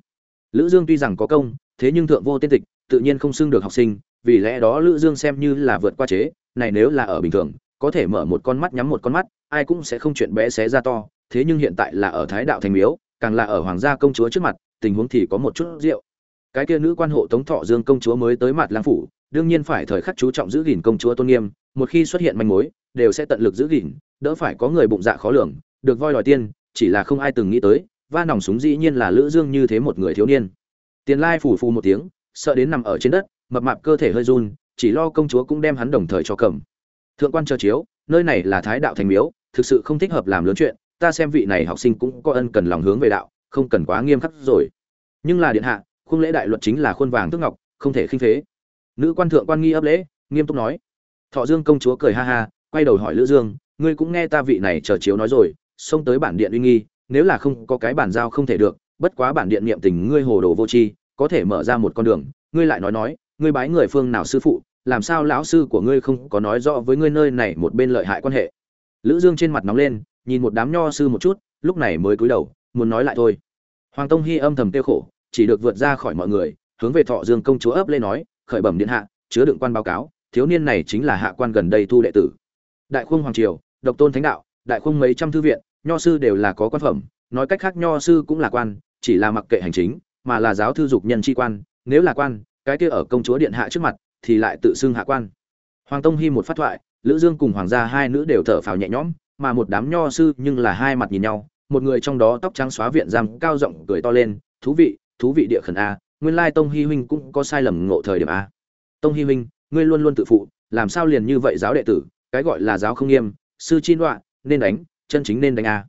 Lữ dương tuy rằng có công, thế nhưng thượng vô tiên tịch, tự nhiên không xưng được học sinh, vì lẽ đó lữ dương xem như là vượt qua chế, này nếu là ở bình thường có thể mở một con mắt nhắm một con mắt, ai cũng sẽ không chuyện bé xé ra to, thế nhưng hiện tại là ở thái đạo thành miếu, càng là ở hoàng gia công chúa trước mặt, tình huống thì có một chút rượu. Cái kia nữ quan hộ tống thọ dương công chúa mới tới mặt lang phủ, đương nhiên phải thời khắc chú trọng giữ gìn công chúa tôn nghiêm, một khi xuất hiện manh mối, đều sẽ tận lực giữ gìn, đỡ phải có người bụng dạ khó lường, được voi đòi tiên chỉ là không ai từng nghĩ tới, va nòng súng dĩ nhiên là lữ dương như thế một người thiếu niên. Tiền lai phủ phù một tiếng, sợ đến nằm ở trên đất, mập mạp cơ thể hơi run, chỉ lo công chúa cũng đem hắn đồng thời cho cầm thượng quan chờ chiếu, nơi này là thái đạo thành miếu, thực sự không thích hợp làm lớn chuyện, ta xem vị này học sinh cũng có ân cần lòng hướng về đạo, không cần quá nghiêm khắc rồi. Nhưng là điện hạ, khuôn lễ đại luật chính là khuôn vàng tước ngọc, không thể khinh phế. Nữ quan thượng quan nghi ấp lễ, nghiêm túc nói. Thọ dương công chúa cười ha ha, quay đầu hỏi lữ dương, ngươi cũng nghe ta vị này chờ chiếu nói rồi, xông tới bản điện uy nghi, nếu là không có cái bản giao không thể được, bất quá bản điện niệm tình ngươi hồ đồ vô tri, có thể mở ra một con đường, ngươi lại nói nói, ngươi bái người phương nào sư phụ làm sao lão sư của ngươi không có nói rõ với ngươi nơi này một bên lợi hại quan hệ? Lữ dương trên mặt nóng lên, nhìn một đám nho sư một chút, lúc này mới cúi đầu, muốn nói lại thôi. Hoàng tông hy âm thầm tiêu khổ, chỉ được vượt ra khỏi mọi người, hướng về thọ dương công chúa ấp lên nói, khởi bẩm điện hạ, chứa đựng quan báo cáo, thiếu niên này chính là hạ quan gần đây thu đệ tử. Đại khung hoàng triều, độc tôn thánh đạo, đại khung mấy trăm thư viện, nho sư đều là có quan phẩm, nói cách khác nho sư cũng là quan, chỉ là mặc kệ hành chính, mà là giáo thư dục nhân chi quan, nếu là quan, cái kia ở công chúa điện hạ trước mặt thì lại tự xưng hạ quan. Hoàng tông hy một phát thoại, lữ dương cùng hoàng gia hai nữ đều thở phào nhẹ nhõm, mà một đám nho sư nhưng là hai mặt nhìn nhau, một người trong đó tóc trắng xóa viện giam cao rộng cười to lên, thú vị thú vị địa khẩn a, nguyên lai tông hy huynh cũng có sai lầm ngộ thời điểm a. Tông hy huynh, ngươi luôn luôn tự phụ, làm sao liền như vậy giáo đệ tử, cái gọi là giáo không nghiêm, sư chi đoạn nên đánh, chân chính nên đánh a.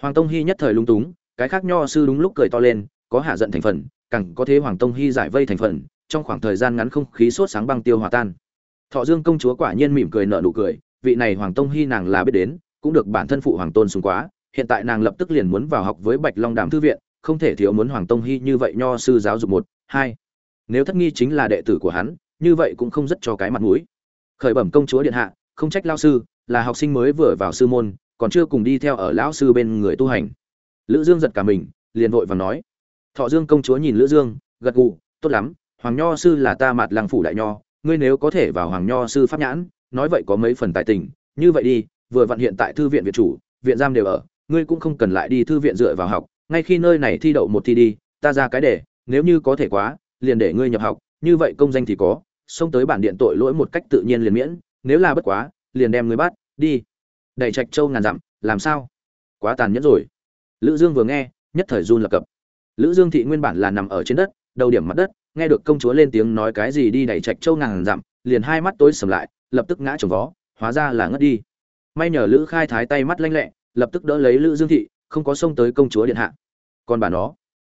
Hoàng tông hy nhất thời lung túng, cái khác nho sư đúng lúc cười to lên, có hạ giận thành phần, càng có thế hoàng tông hy giải vây thành phần trong khoảng thời gian ngắn không khí sốt sáng băng tiêu hòa tan. Thọ dương công chúa quả nhiên mỉm cười nở nụ cười, vị này hoàng tông hy nàng là biết đến, cũng được bản thân phụ hoàng tôn sùng quá, hiện tại nàng lập tức liền muốn vào học với bạch long đàm thư viện, không thể thiếu muốn hoàng tông hy như vậy nho sư giáo dục một, hai. Nếu thất nghi chính là đệ tử của hắn, như vậy cũng không rất cho cái mặt mũi. Khởi bẩm công chúa điện hạ, không trách lao sư, là học sinh mới vừa vào sư môn, còn chưa cùng đi theo ở lão sư bên người tu hành. Lữ dương giật cả mình, liền vội vàng nói. Thọ dương công chúa nhìn lữ dương, gật gù, tốt lắm hoàng nho sư là ta mặt lăng phủ đại nho, ngươi nếu có thể vào hoàng nho sư pháp nhãn, nói vậy có mấy phần tài tình, như vậy đi, vừa vặn hiện tại thư viện viện chủ, viện giam đều ở, ngươi cũng không cần lại đi thư viện dựa vào học, ngay khi nơi này thi đậu một thi đi, ta ra cái để nếu như có thể quá, liền để ngươi nhập học, như vậy công danh thì có, xông tới bản điện tội lỗi một cách tự nhiên liền miễn, nếu là bất quá, liền đem ngươi bắt, đi. Đẩy trạch châu ngàn dặm, làm sao? Quá tàn nhẫn rồi. Lữ dương vừa nghe, nhất thời run lập cập. Lữ dương thị nguyên bản là nằm ở trên đất, đầu điểm mặt đất nghe được công chúa lên tiếng nói cái gì đi đẩy trạch châu ngàn dặm, liền hai mắt tối sầm lại, lập tức ngã trồng vó, hóa ra là ngất đi. May nhờ lữ khai thái tay mắt lanh lẹ, lập tức đỡ lấy lữ dương thị, không có xông tới công chúa điện hạ. Còn bà nó.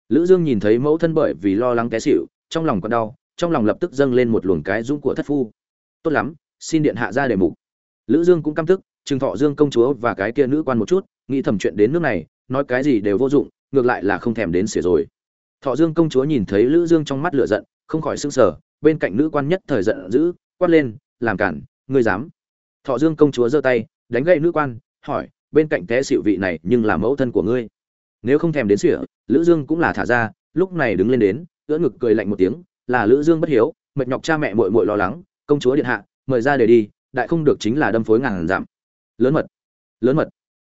Lữ dương nhìn thấy mẫu thân bởi vì lo lắng té xỉu, trong lòng còn đau, trong lòng lập tức dâng lên một luồng cái dũng của thất phu. Tốt lắm, xin điện hạ ra đề mục. Lữ dương cũng căm tức, trừng thọ dương công chúa và cái kia nữ quan một chút, nghĩ thầm chuyện đến nước này, nói cái gì đều vô dụng, ngược lại là không thèm đến xỉa rồi thọ dương công chúa nhìn thấy lữ dương trong mắt lửa giận, không khỏi sững sờ, bên cạnh nữ quan nhất thời giận dữ, quát lên, làm cản, ngươi dám? Thọ dương công chúa giơ tay, đánh gậy nữ quan, hỏi, bên cạnh té xỉu vị này, nhưng là mẫu thân của ngươi? Nếu không thèm đến xỉa, lữ dương cũng là thả ra, lúc này đứng lên đến, ưỡn ngực cười lạnh một tiếng, là lữ dương bất hiếu, mệt nhọc cha mẹ muội muội lo lắng, công chúa điện hạ, mời ra để đi, đại không được chính là đâm phối ngàn giảm. Lớn mật lớn mật.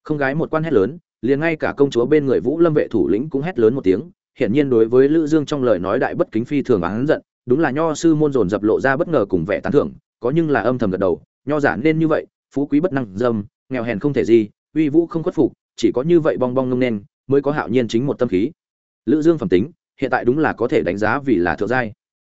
Không gái một quan hét lớn, liền ngay cả công chúa bên người vũ lâm vệ thủ lĩnh cũng hét lớn một tiếng hiển nhiên đối với lữ dương trong lời nói đại bất kính phi thường oán giận, đúng là nho sư môn dồn dập lộ ra bất ngờ cùng vẻ tán thưởng, có nhưng là âm thầm gật đầu, nho giả nên như vậy, phú quý bất năng dâm, nghèo hèn không thể gì, uy vũ không khuất phục, chỉ có như vậy bong bong ngông nên, mới có hạo nhiên chính một tâm khí. Lữ dương phẩm tính, hiện tại đúng là có thể đánh giá vì là thượng giai.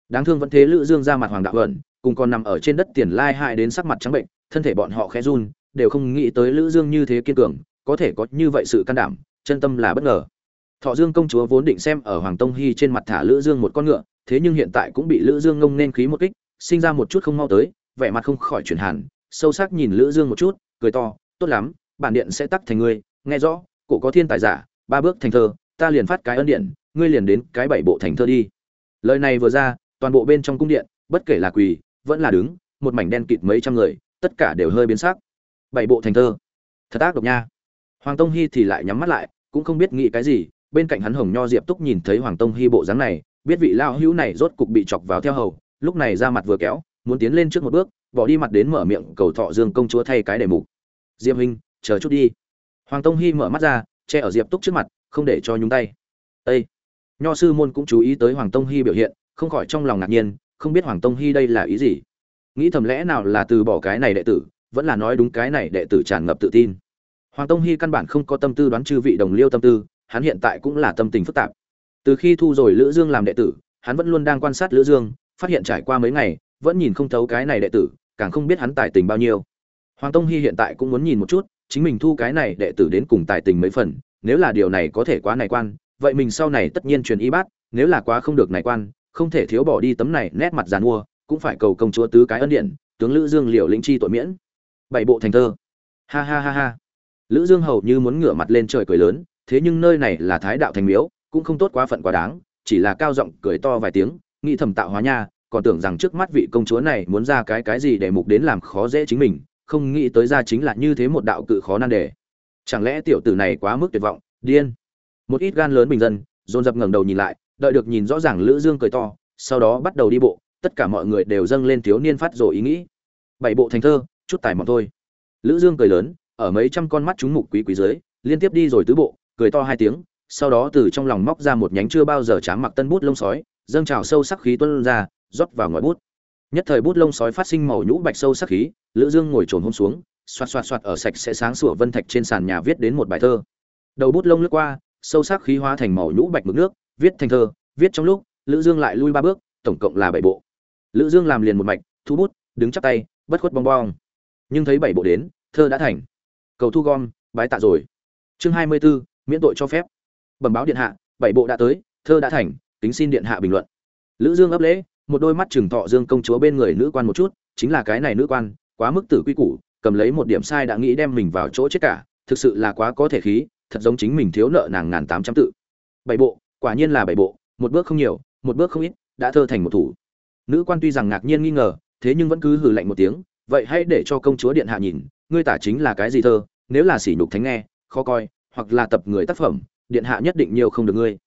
Đáng thương vẫn thế lữ dương ra mặt hoàng đạo ẩn, cùng còn nằm ở trên đất tiền lai hại đến sắc mặt trắng bệnh, thân thể bọn họ khẽ run, đều không nghĩ tới lữ dương như thế kiên cường, có thể có như vậy sự can đảm, chân tâm là bất ngờ thọ dương công chúa vốn định xem ở hoàng tông hy trên mặt thả lữ dương một con ngựa, thế nhưng hiện tại cũng bị lữ dương ngông nên khí một kích, sinh ra một chút không mau tới, vẻ mặt không khỏi chuyển hẳn, sâu sắc nhìn lữ dương một chút, cười to, tốt lắm, bản điện sẽ tắc thành ngươi, nghe rõ, cổ có thiên tài giả, ba bước thành thơ, ta liền phát cái ân điện, ngươi liền đến cái bảy bộ thành thơ đi. Lời này vừa ra, toàn bộ bên trong cung điện, bất kể là quỳ, vẫn là đứng, một mảnh đen kịt mấy trăm người, tất cả đều hơi biến sắc. Bảy bộ thành thơ. Thật ác độc nha. Hoàng tông hy thì lại nhắm mắt lại, cũng không biết nghĩ cái gì bên cạnh hắn hồng nho diệp túc nhìn thấy hoàng tông hy bộ dáng này, biết vị lao hữu này rốt cục bị chọc vào theo hầu, lúc này ra mặt vừa kéo, muốn tiến lên trước một bước, bỏ đi mặt đến mở miệng cầu thọ dương công chúa thay cái đề mục. Diệp huynh, chờ chút đi. Hoàng tông hy mở mắt ra, che ở diệp túc trước mặt, không để cho nhúng tay. Ây nho sư môn cũng chú ý tới hoàng tông hy biểu hiện, không khỏi trong lòng ngạc nhiên, không biết hoàng tông hy đây là ý gì? Nghĩ thầm lẽ nào là từ bỏ cái này đệ tử, vẫn là nói đúng cái này đệ tử tràn ngập tự tin. Hoàng tông hy căn bản không có tâm tư đoán chư vị đồng liêu tâm tư hắn hiện tại cũng là tâm tình phức tạp. Từ khi thu rồi lữ dương làm đệ tử, hắn vẫn luôn đang quan sát lữ dương, phát hiện trải qua mấy ngày, vẫn nhìn không thấu cái này đệ tử, càng không biết hắn tài tình bao nhiêu. Hoàng tông Hi hiện tại cũng muốn nhìn một chút, chính mình thu cái này đệ tử đến cùng tài tình mấy phần, nếu là điều này có thể quá này quan, vậy mình sau này tất nhiên truyền y bát, nếu là quá không được này quan, không thể thiếu bỏ đi tấm này nét mặt giàn mua, cũng phải cầu công chúa tứ cái ân điện tướng lữ dương liều lĩnh chi tội miễn. Bảy bộ thành thơ. Ha ha ha ha. Lữ dương hầu như muốn ngửa mặt lên trời cười lớn thế nhưng nơi này là thái đạo thành miếu, cũng không tốt quá phận quá đáng, chỉ là cao giọng cười to vài tiếng, nghĩ thầm tạo hóa nha, còn tưởng rằng trước mắt vị công chúa này muốn ra cái cái gì để mục đến làm khó dễ chính mình, không nghĩ tới ra chính là như thế một đạo cự khó nan đề. Chẳng lẽ tiểu tử này quá mức tuyệt vọng, điên? Một ít gan lớn bình dân, dồn dập ngẩng đầu nhìn lại, đợi được nhìn rõ ràng lữ dương cười to, sau đó bắt đầu đi bộ, tất cả mọi người đều dâng lên thiếu niên phát rồi ý nghĩ. Bảy bộ thành thơ, chút tài mọn thôi. Lữ dương cười lớn, ở mấy trăm con mắt chúng mục quý quý dưới, liên tiếp đi rồi tứ bộ cười to hai tiếng sau đó từ trong lòng móc ra một nhánh chưa bao giờ chám mặc tân bút lông sói dâng trào sâu sắc khí tuôn ra rót vào ngòi bút. Nhất thời bút lông sói phát sinh màu nhũ bạch sâu sắc khí lữ dương ngồi trồn hôm xuống xoạt xoạt xoạt ở sạch sẽ sáng sủa vân thạch trên sàn nhà viết đến một bài thơ. Đầu bút lông lướt qua sâu sắc khí hóa thành màu nhũ bạch mực nước viết thành thơ viết trong lúc lữ dương lại lui ba bước tổng cộng là bảy bộ. Lữ dương làm liền một mạch thu bút đứng chắp tay bất khuất bong bong. Nhưng thấy bảy bộ đến thơ đã thành. Cầu thu gom bái tạ rồi. Chương 24, miễn tội cho phép. Bẩm báo điện hạ, bảy bộ đã tới, thơ đã thành tính xin điện hạ bình luận. Lữ dương ấp lễ, một đôi mắt trừng thọ dương công chúa bên người nữ quan một chút, chính là cái này nữ quan, quá mức tử quy củ, cầm lấy một điểm sai đã nghĩ đem mình vào chỗ chết cả, thực sự là quá có thể khí, thật giống chính mình thiếu nợ nàng ngàn tám trăm tự. Bảy bộ, quả nhiên là bảy bộ, một bước không nhiều, một bước không ít, đã thơ thành một thủ. Nữ quan tuy rằng ngạc nhiên nghi ngờ, thế nhưng vẫn cứ hừ lạnh một tiếng, vậy hãy để cho công chúa điện hạ nhìn, ngươi tả chính là cái gì thơ, nếu là sỉ nhục thánh nghe, khó coi hoặc là tập người tác phẩm, điện hạ nhất định nhiều không được ngươi.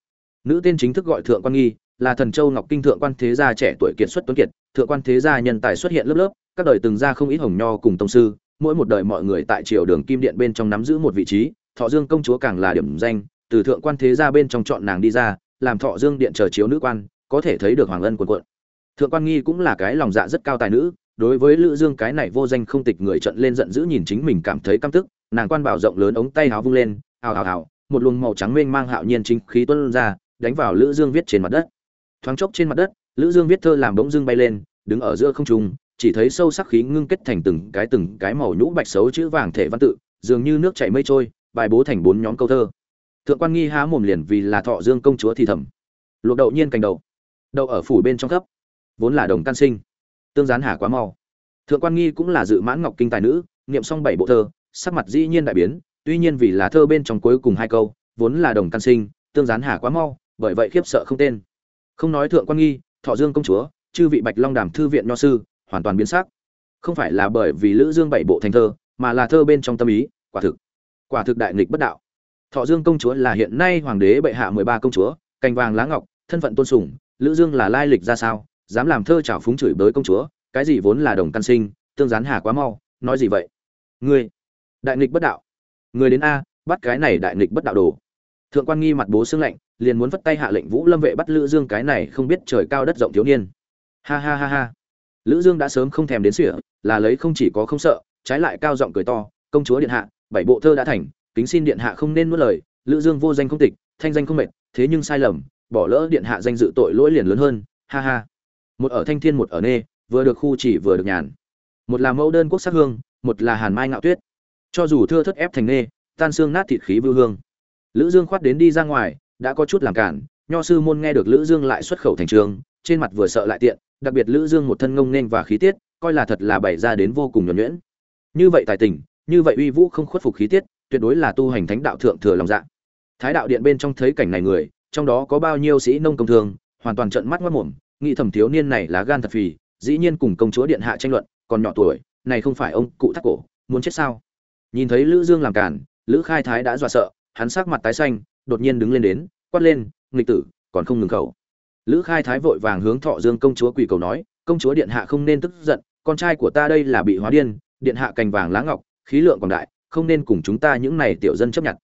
Nữ tên chính thức gọi thượng quan nghi, là thần châu ngọc kinh thượng quan thế gia trẻ tuổi kiệt xuất tuấn kiệt, thượng quan thế gia nhân tài xuất hiện lớp lớp, các đời từng ra không ít hồng nho cùng tông sư, mỗi một đời mọi người tại triều đường kim điện bên trong nắm giữ một vị trí, thọ dương công chúa càng là điểm danh, từ thượng quan thế gia bên trong chọn nàng đi ra, làm thọ dương điện chờ chiếu nữ quan, có thể thấy được hoàng ân quần quận thượng quan nghi cũng là cái lòng dạ rất cao tài nữ, đối với lữ dương cái này vô danh không tịch người trận lên giận dữ nhìn chính mình cảm thấy căm tức, nàng quan bảo rộng lớn ống tay háo vung lên ào ào ào, một luồng màu trắng mênh mang hạo nhiên chính khí tuôn ra, đánh vào lữ dương viết trên mặt đất. Thoáng chốc trên mặt đất, lữ dương viết thơ làm bỗng dưng bay lên, đứng ở giữa không trung, chỉ thấy sâu sắc khí ngưng kết thành từng cái từng cái màu nhũ bạch xấu chữ vàng thể văn tự, dường như nước chảy mây trôi, bài bố thành bốn nhóm câu thơ. Thượng quan nghi há mồm liền vì là thọ dương công chúa thì thầm. Luộc đậu nhiên cành đầu đậu ở phủ bên trong cấp vốn là đồng can sinh. Tương gián hà quá mau. Thượng quan nghi cũng là dự mãn ngọc kinh tài nữ, niệm xong bảy bộ thơ, sắc mặt dĩ nhiên đại biến tuy nhiên vì là thơ bên trong cuối cùng hai câu, vốn là đồng căn sinh, tương gián hà quá mau, bởi vậy khiếp sợ không tên. Không nói thượng quan nghi, thọ dương công chúa, chư vị bạch long đàm thư viện nho sư, hoàn toàn biến sắc. Không phải là bởi vì lữ dương bảy bộ thành thơ, mà là thơ bên trong tâm ý, quả thực. Quả thực đại nghịch bất đạo. Thọ dương công chúa là hiện nay hoàng đế bệ hạ mười ba công chúa, cành vàng lá ngọc, thân phận tôn sùng, lữ dương là lai lịch ra sao, dám làm thơ chảo phúng chửi bới công chúa, cái gì vốn là đồng căn sinh, tương gián hà quá mau, nói gì vậy? Ngươi, đại nghịch bất đạo người đến a, bắt cái này đại nghịch bất đạo đồ. Thượng quan nghi mặt bố xương lạnh, liền muốn vất tay hạ lệnh vũ lâm vệ bắt lữ dương cái này không biết trời cao đất rộng thiếu niên. Ha ha ha ha. Lữ dương đã sớm không thèm đến sỉa, là lấy không chỉ có không sợ, trái lại cao giọng cười to, công chúa điện hạ, bảy bộ thơ đã thành, kính xin điện hạ không nên nuốt lời, lữ dương vô danh không tịch, thanh danh không mệt, thế nhưng sai lầm, bỏ lỡ điện hạ danh dự tội lỗi liền lớn hơn, ha ha. Một ở thanh thiên một ở nê, vừa được khu chỉ vừa được nhàn. Một là mẫu đơn quốc sắc hương, một là hàn mai ngạo tuyết cho dù thưa thất ép thành nê, tan xương nát thịt khí vưu hương. Lữ dương khoát đến đi ra ngoài, đã có chút làm cản, nho sư môn nghe được lữ dương lại xuất khẩu thành trường, trên mặt vừa sợ lại tiện, đặc biệt lữ dương một thân ngông nên và khí tiết, coi là thật là bày ra đến vô cùng nhuần nhuyễn. Như vậy tài tình, như vậy uy vũ không khuất phục khí tiết, tuyệt đối là tu hành thánh đạo thượng thừa lòng dạ. Thái đạo điện bên trong thấy cảnh này người, trong đó có bao nhiêu sĩ nông công thường, hoàn toàn trợn mắt ngoạm mồm, nghĩ thầm thiếu niên này là gan thật phì, dĩ nhiên cùng công chúa điện hạ tranh luận, còn nhỏ tuổi, này không phải ông cụ thắt cổ, muốn chết sao? Nhìn thấy lữ dương làm cản, lữ khai thái đã dọa sợ, hắn sắc mặt tái xanh, đột nhiên đứng lên đến, quát lên, nghịch tử, còn không ngừng khẩu. Lữ khai thái vội vàng hướng thọ dương công chúa quỳ cầu nói, công chúa điện hạ không nên tức giận, con trai của ta đây là bị hóa điên, điện hạ cành vàng lá ngọc, khí lượng còn đại, không nên cùng chúng ta những này tiểu dân chấp nhận.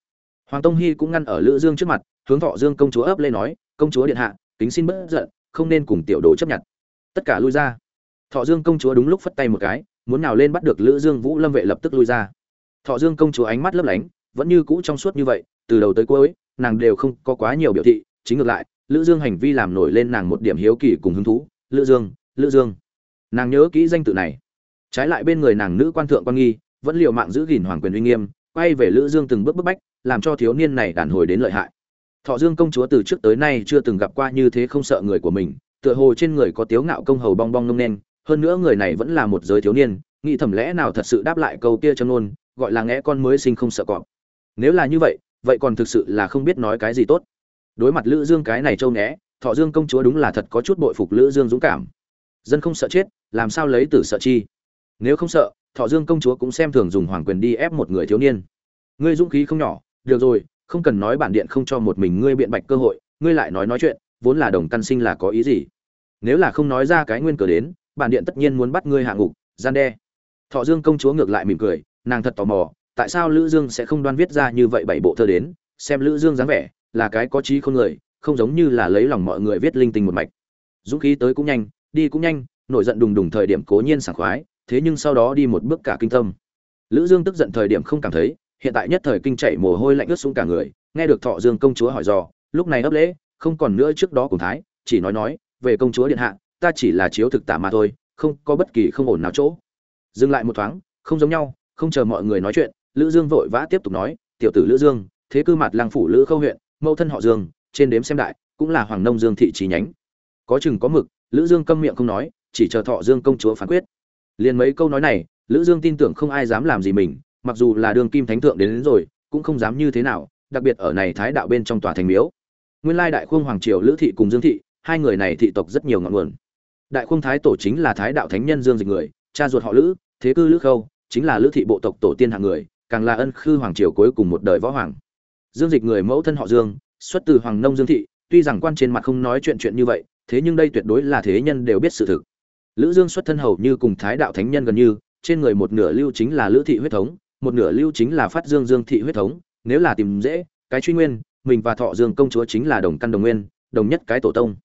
Hoàng tông hy cũng ngăn ở lữ dương trước mặt, hướng thọ dương công chúa ấp lên nói, công chúa điện hạ, kính xin bất giận, không nên cùng tiểu đồ chấp nhận. Tất cả lui ra. Thọ dương công chúa đúng lúc phất tay một cái, muốn nào lên bắt được lữ dương vũ lâm vệ lập tức lui ra thọ dương công chúa ánh mắt lấp lánh, vẫn như cũ trong suốt như vậy, từ đầu tới cuối, nàng đều không có quá nhiều biểu thị, chính ngược lại, lữ dương hành vi làm nổi lên nàng một điểm hiếu kỳ cùng hứng thú. Lữ dương lữ dương. Nàng nhớ kỹ danh tự này. Trái lại bên người nàng nữ quan thượng quan nghi, vẫn liều mạng giữ gìn hoàng quyền uy nghiêm, quay về lữ dương từng bước bức bách, làm cho thiếu niên này đàn hồi đến lợi hại. Thọ dương công chúa từ trước tới nay chưa từng gặp qua như thế không sợ người của mình, tựa hồ trên người có tiếu ngạo công hầu bong bong nông nen hơn nữa người này vẫn là một giới thiếu niên, nghĩ thầm lẽ nào thật sự đáp lại câu kia châm nôn gọi là ngẽ con mới sinh không sợ cọp. Nếu là như vậy vậy còn thực sự là không biết nói cái gì tốt. Đối mặt lữ dương cái này trâu né, thọ dương công chúa đúng là thật có chút bội phục lữ dương dũng cảm. Dân không sợ chết, làm sao lấy tử sợ chi? Nếu không sợ, thọ dương công chúa cũng xem thường dùng hoàng quyền đi ép một người thiếu niên. Ngươi dũng khí không nhỏ, được rồi, không cần nói bản điện không cho một mình ngươi biện bạch cơ hội, ngươi lại nói nói chuyện, vốn là đồng căn sinh là có ý gì? Nếu là không nói ra cái nguyên cờ đến, bản điện tất nhiên muốn bắt ngươi hạ ngục, gian đe. Thọ dương công chúa ngược lại mỉm cười nàng thật tò mò, tại sao lữ dương sẽ không đoan viết ra như vậy bảy bộ thơ đến, xem lữ dương dáng vẻ, là cái có trí không người, không giống như là lấy lòng mọi người viết linh tinh một mạch. Dũng khí tới cũng nhanh, đi cũng nhanh, nổi giận đùng đùng thời điểm cố nhiên sảng khoái, thế nhưng sau đó đi một bước cả kinh tâm. Lữ dương tức giận thời điểm không cảm thấy, hiện tại nhất thời kinh chạy mồ hôi lạnh ướt xuống cả người, nghe được thọ dương công chúa hỏi dò, lúc này ấp lễ, không còn nữa trước đó cùng thái, chỉ nói nói, về công chúa điện hạ, ta chỉ là chiếu thực tả mà thôi, không có bất kỳ không ổn nào chỗ. Dừng lại một thoáng, không giống nhau không chờ mọi người nói chuyện lữ dương vội vã tiếp tục nói tiểu tử lữ dương thế cư mặt lang phủ lữ khâu huyện mẫu thân họ dương trên đếm xem đại cũng là hoàng nông dương thị trí nhánh. Có chừng có mực lữ dương câm miệng không nói chỉ chờ thọ dương công chúa phán quyết. Liền mấy câu nói này lữ dương tin tưởng không ai dám làm gì mình mặc dù là đường kim thánh thượng đến, đến rồi cũng không dám như thế nào đặc biệt ở này thái đạo bên trong tòa thành miếu. Nguyên lai đại khuông hoàng triều lữ thị cùng dương thị hai người này thị tộc rất nhiều ngọn nguồn. Đại khuông thái tổ chính là thái đạo thánh nhân dương dịch người cha ruột họ lữ thế cư lữ khâu chính là lữ thị bộ tộc tổ tiên hạng người, càng là ân khư hoàng triều cuối cùng một đời võ hoàng. Dương dịch người mẫu thân họ dương, xuất từ hoàng nông dương thị, tuy rằng quan trên mặt không nói chuyện chuyện như vậy, thế nhưng đây tuyệt đối là thế nhân đều biết sự thực. Lữ dương xuất thân hầu như cùng thái đạo thánh nhân gần như, trên người một nửa lưu chính là lữ thị huyết thống, một nửa lưu chính là phát dương dương thị huyết thống, nếu là tìm dễ, cái truy nguyên, mình và thọ dương công chúa chính là đồng căn đồng nguyên, đồng nhất cái tổ tông.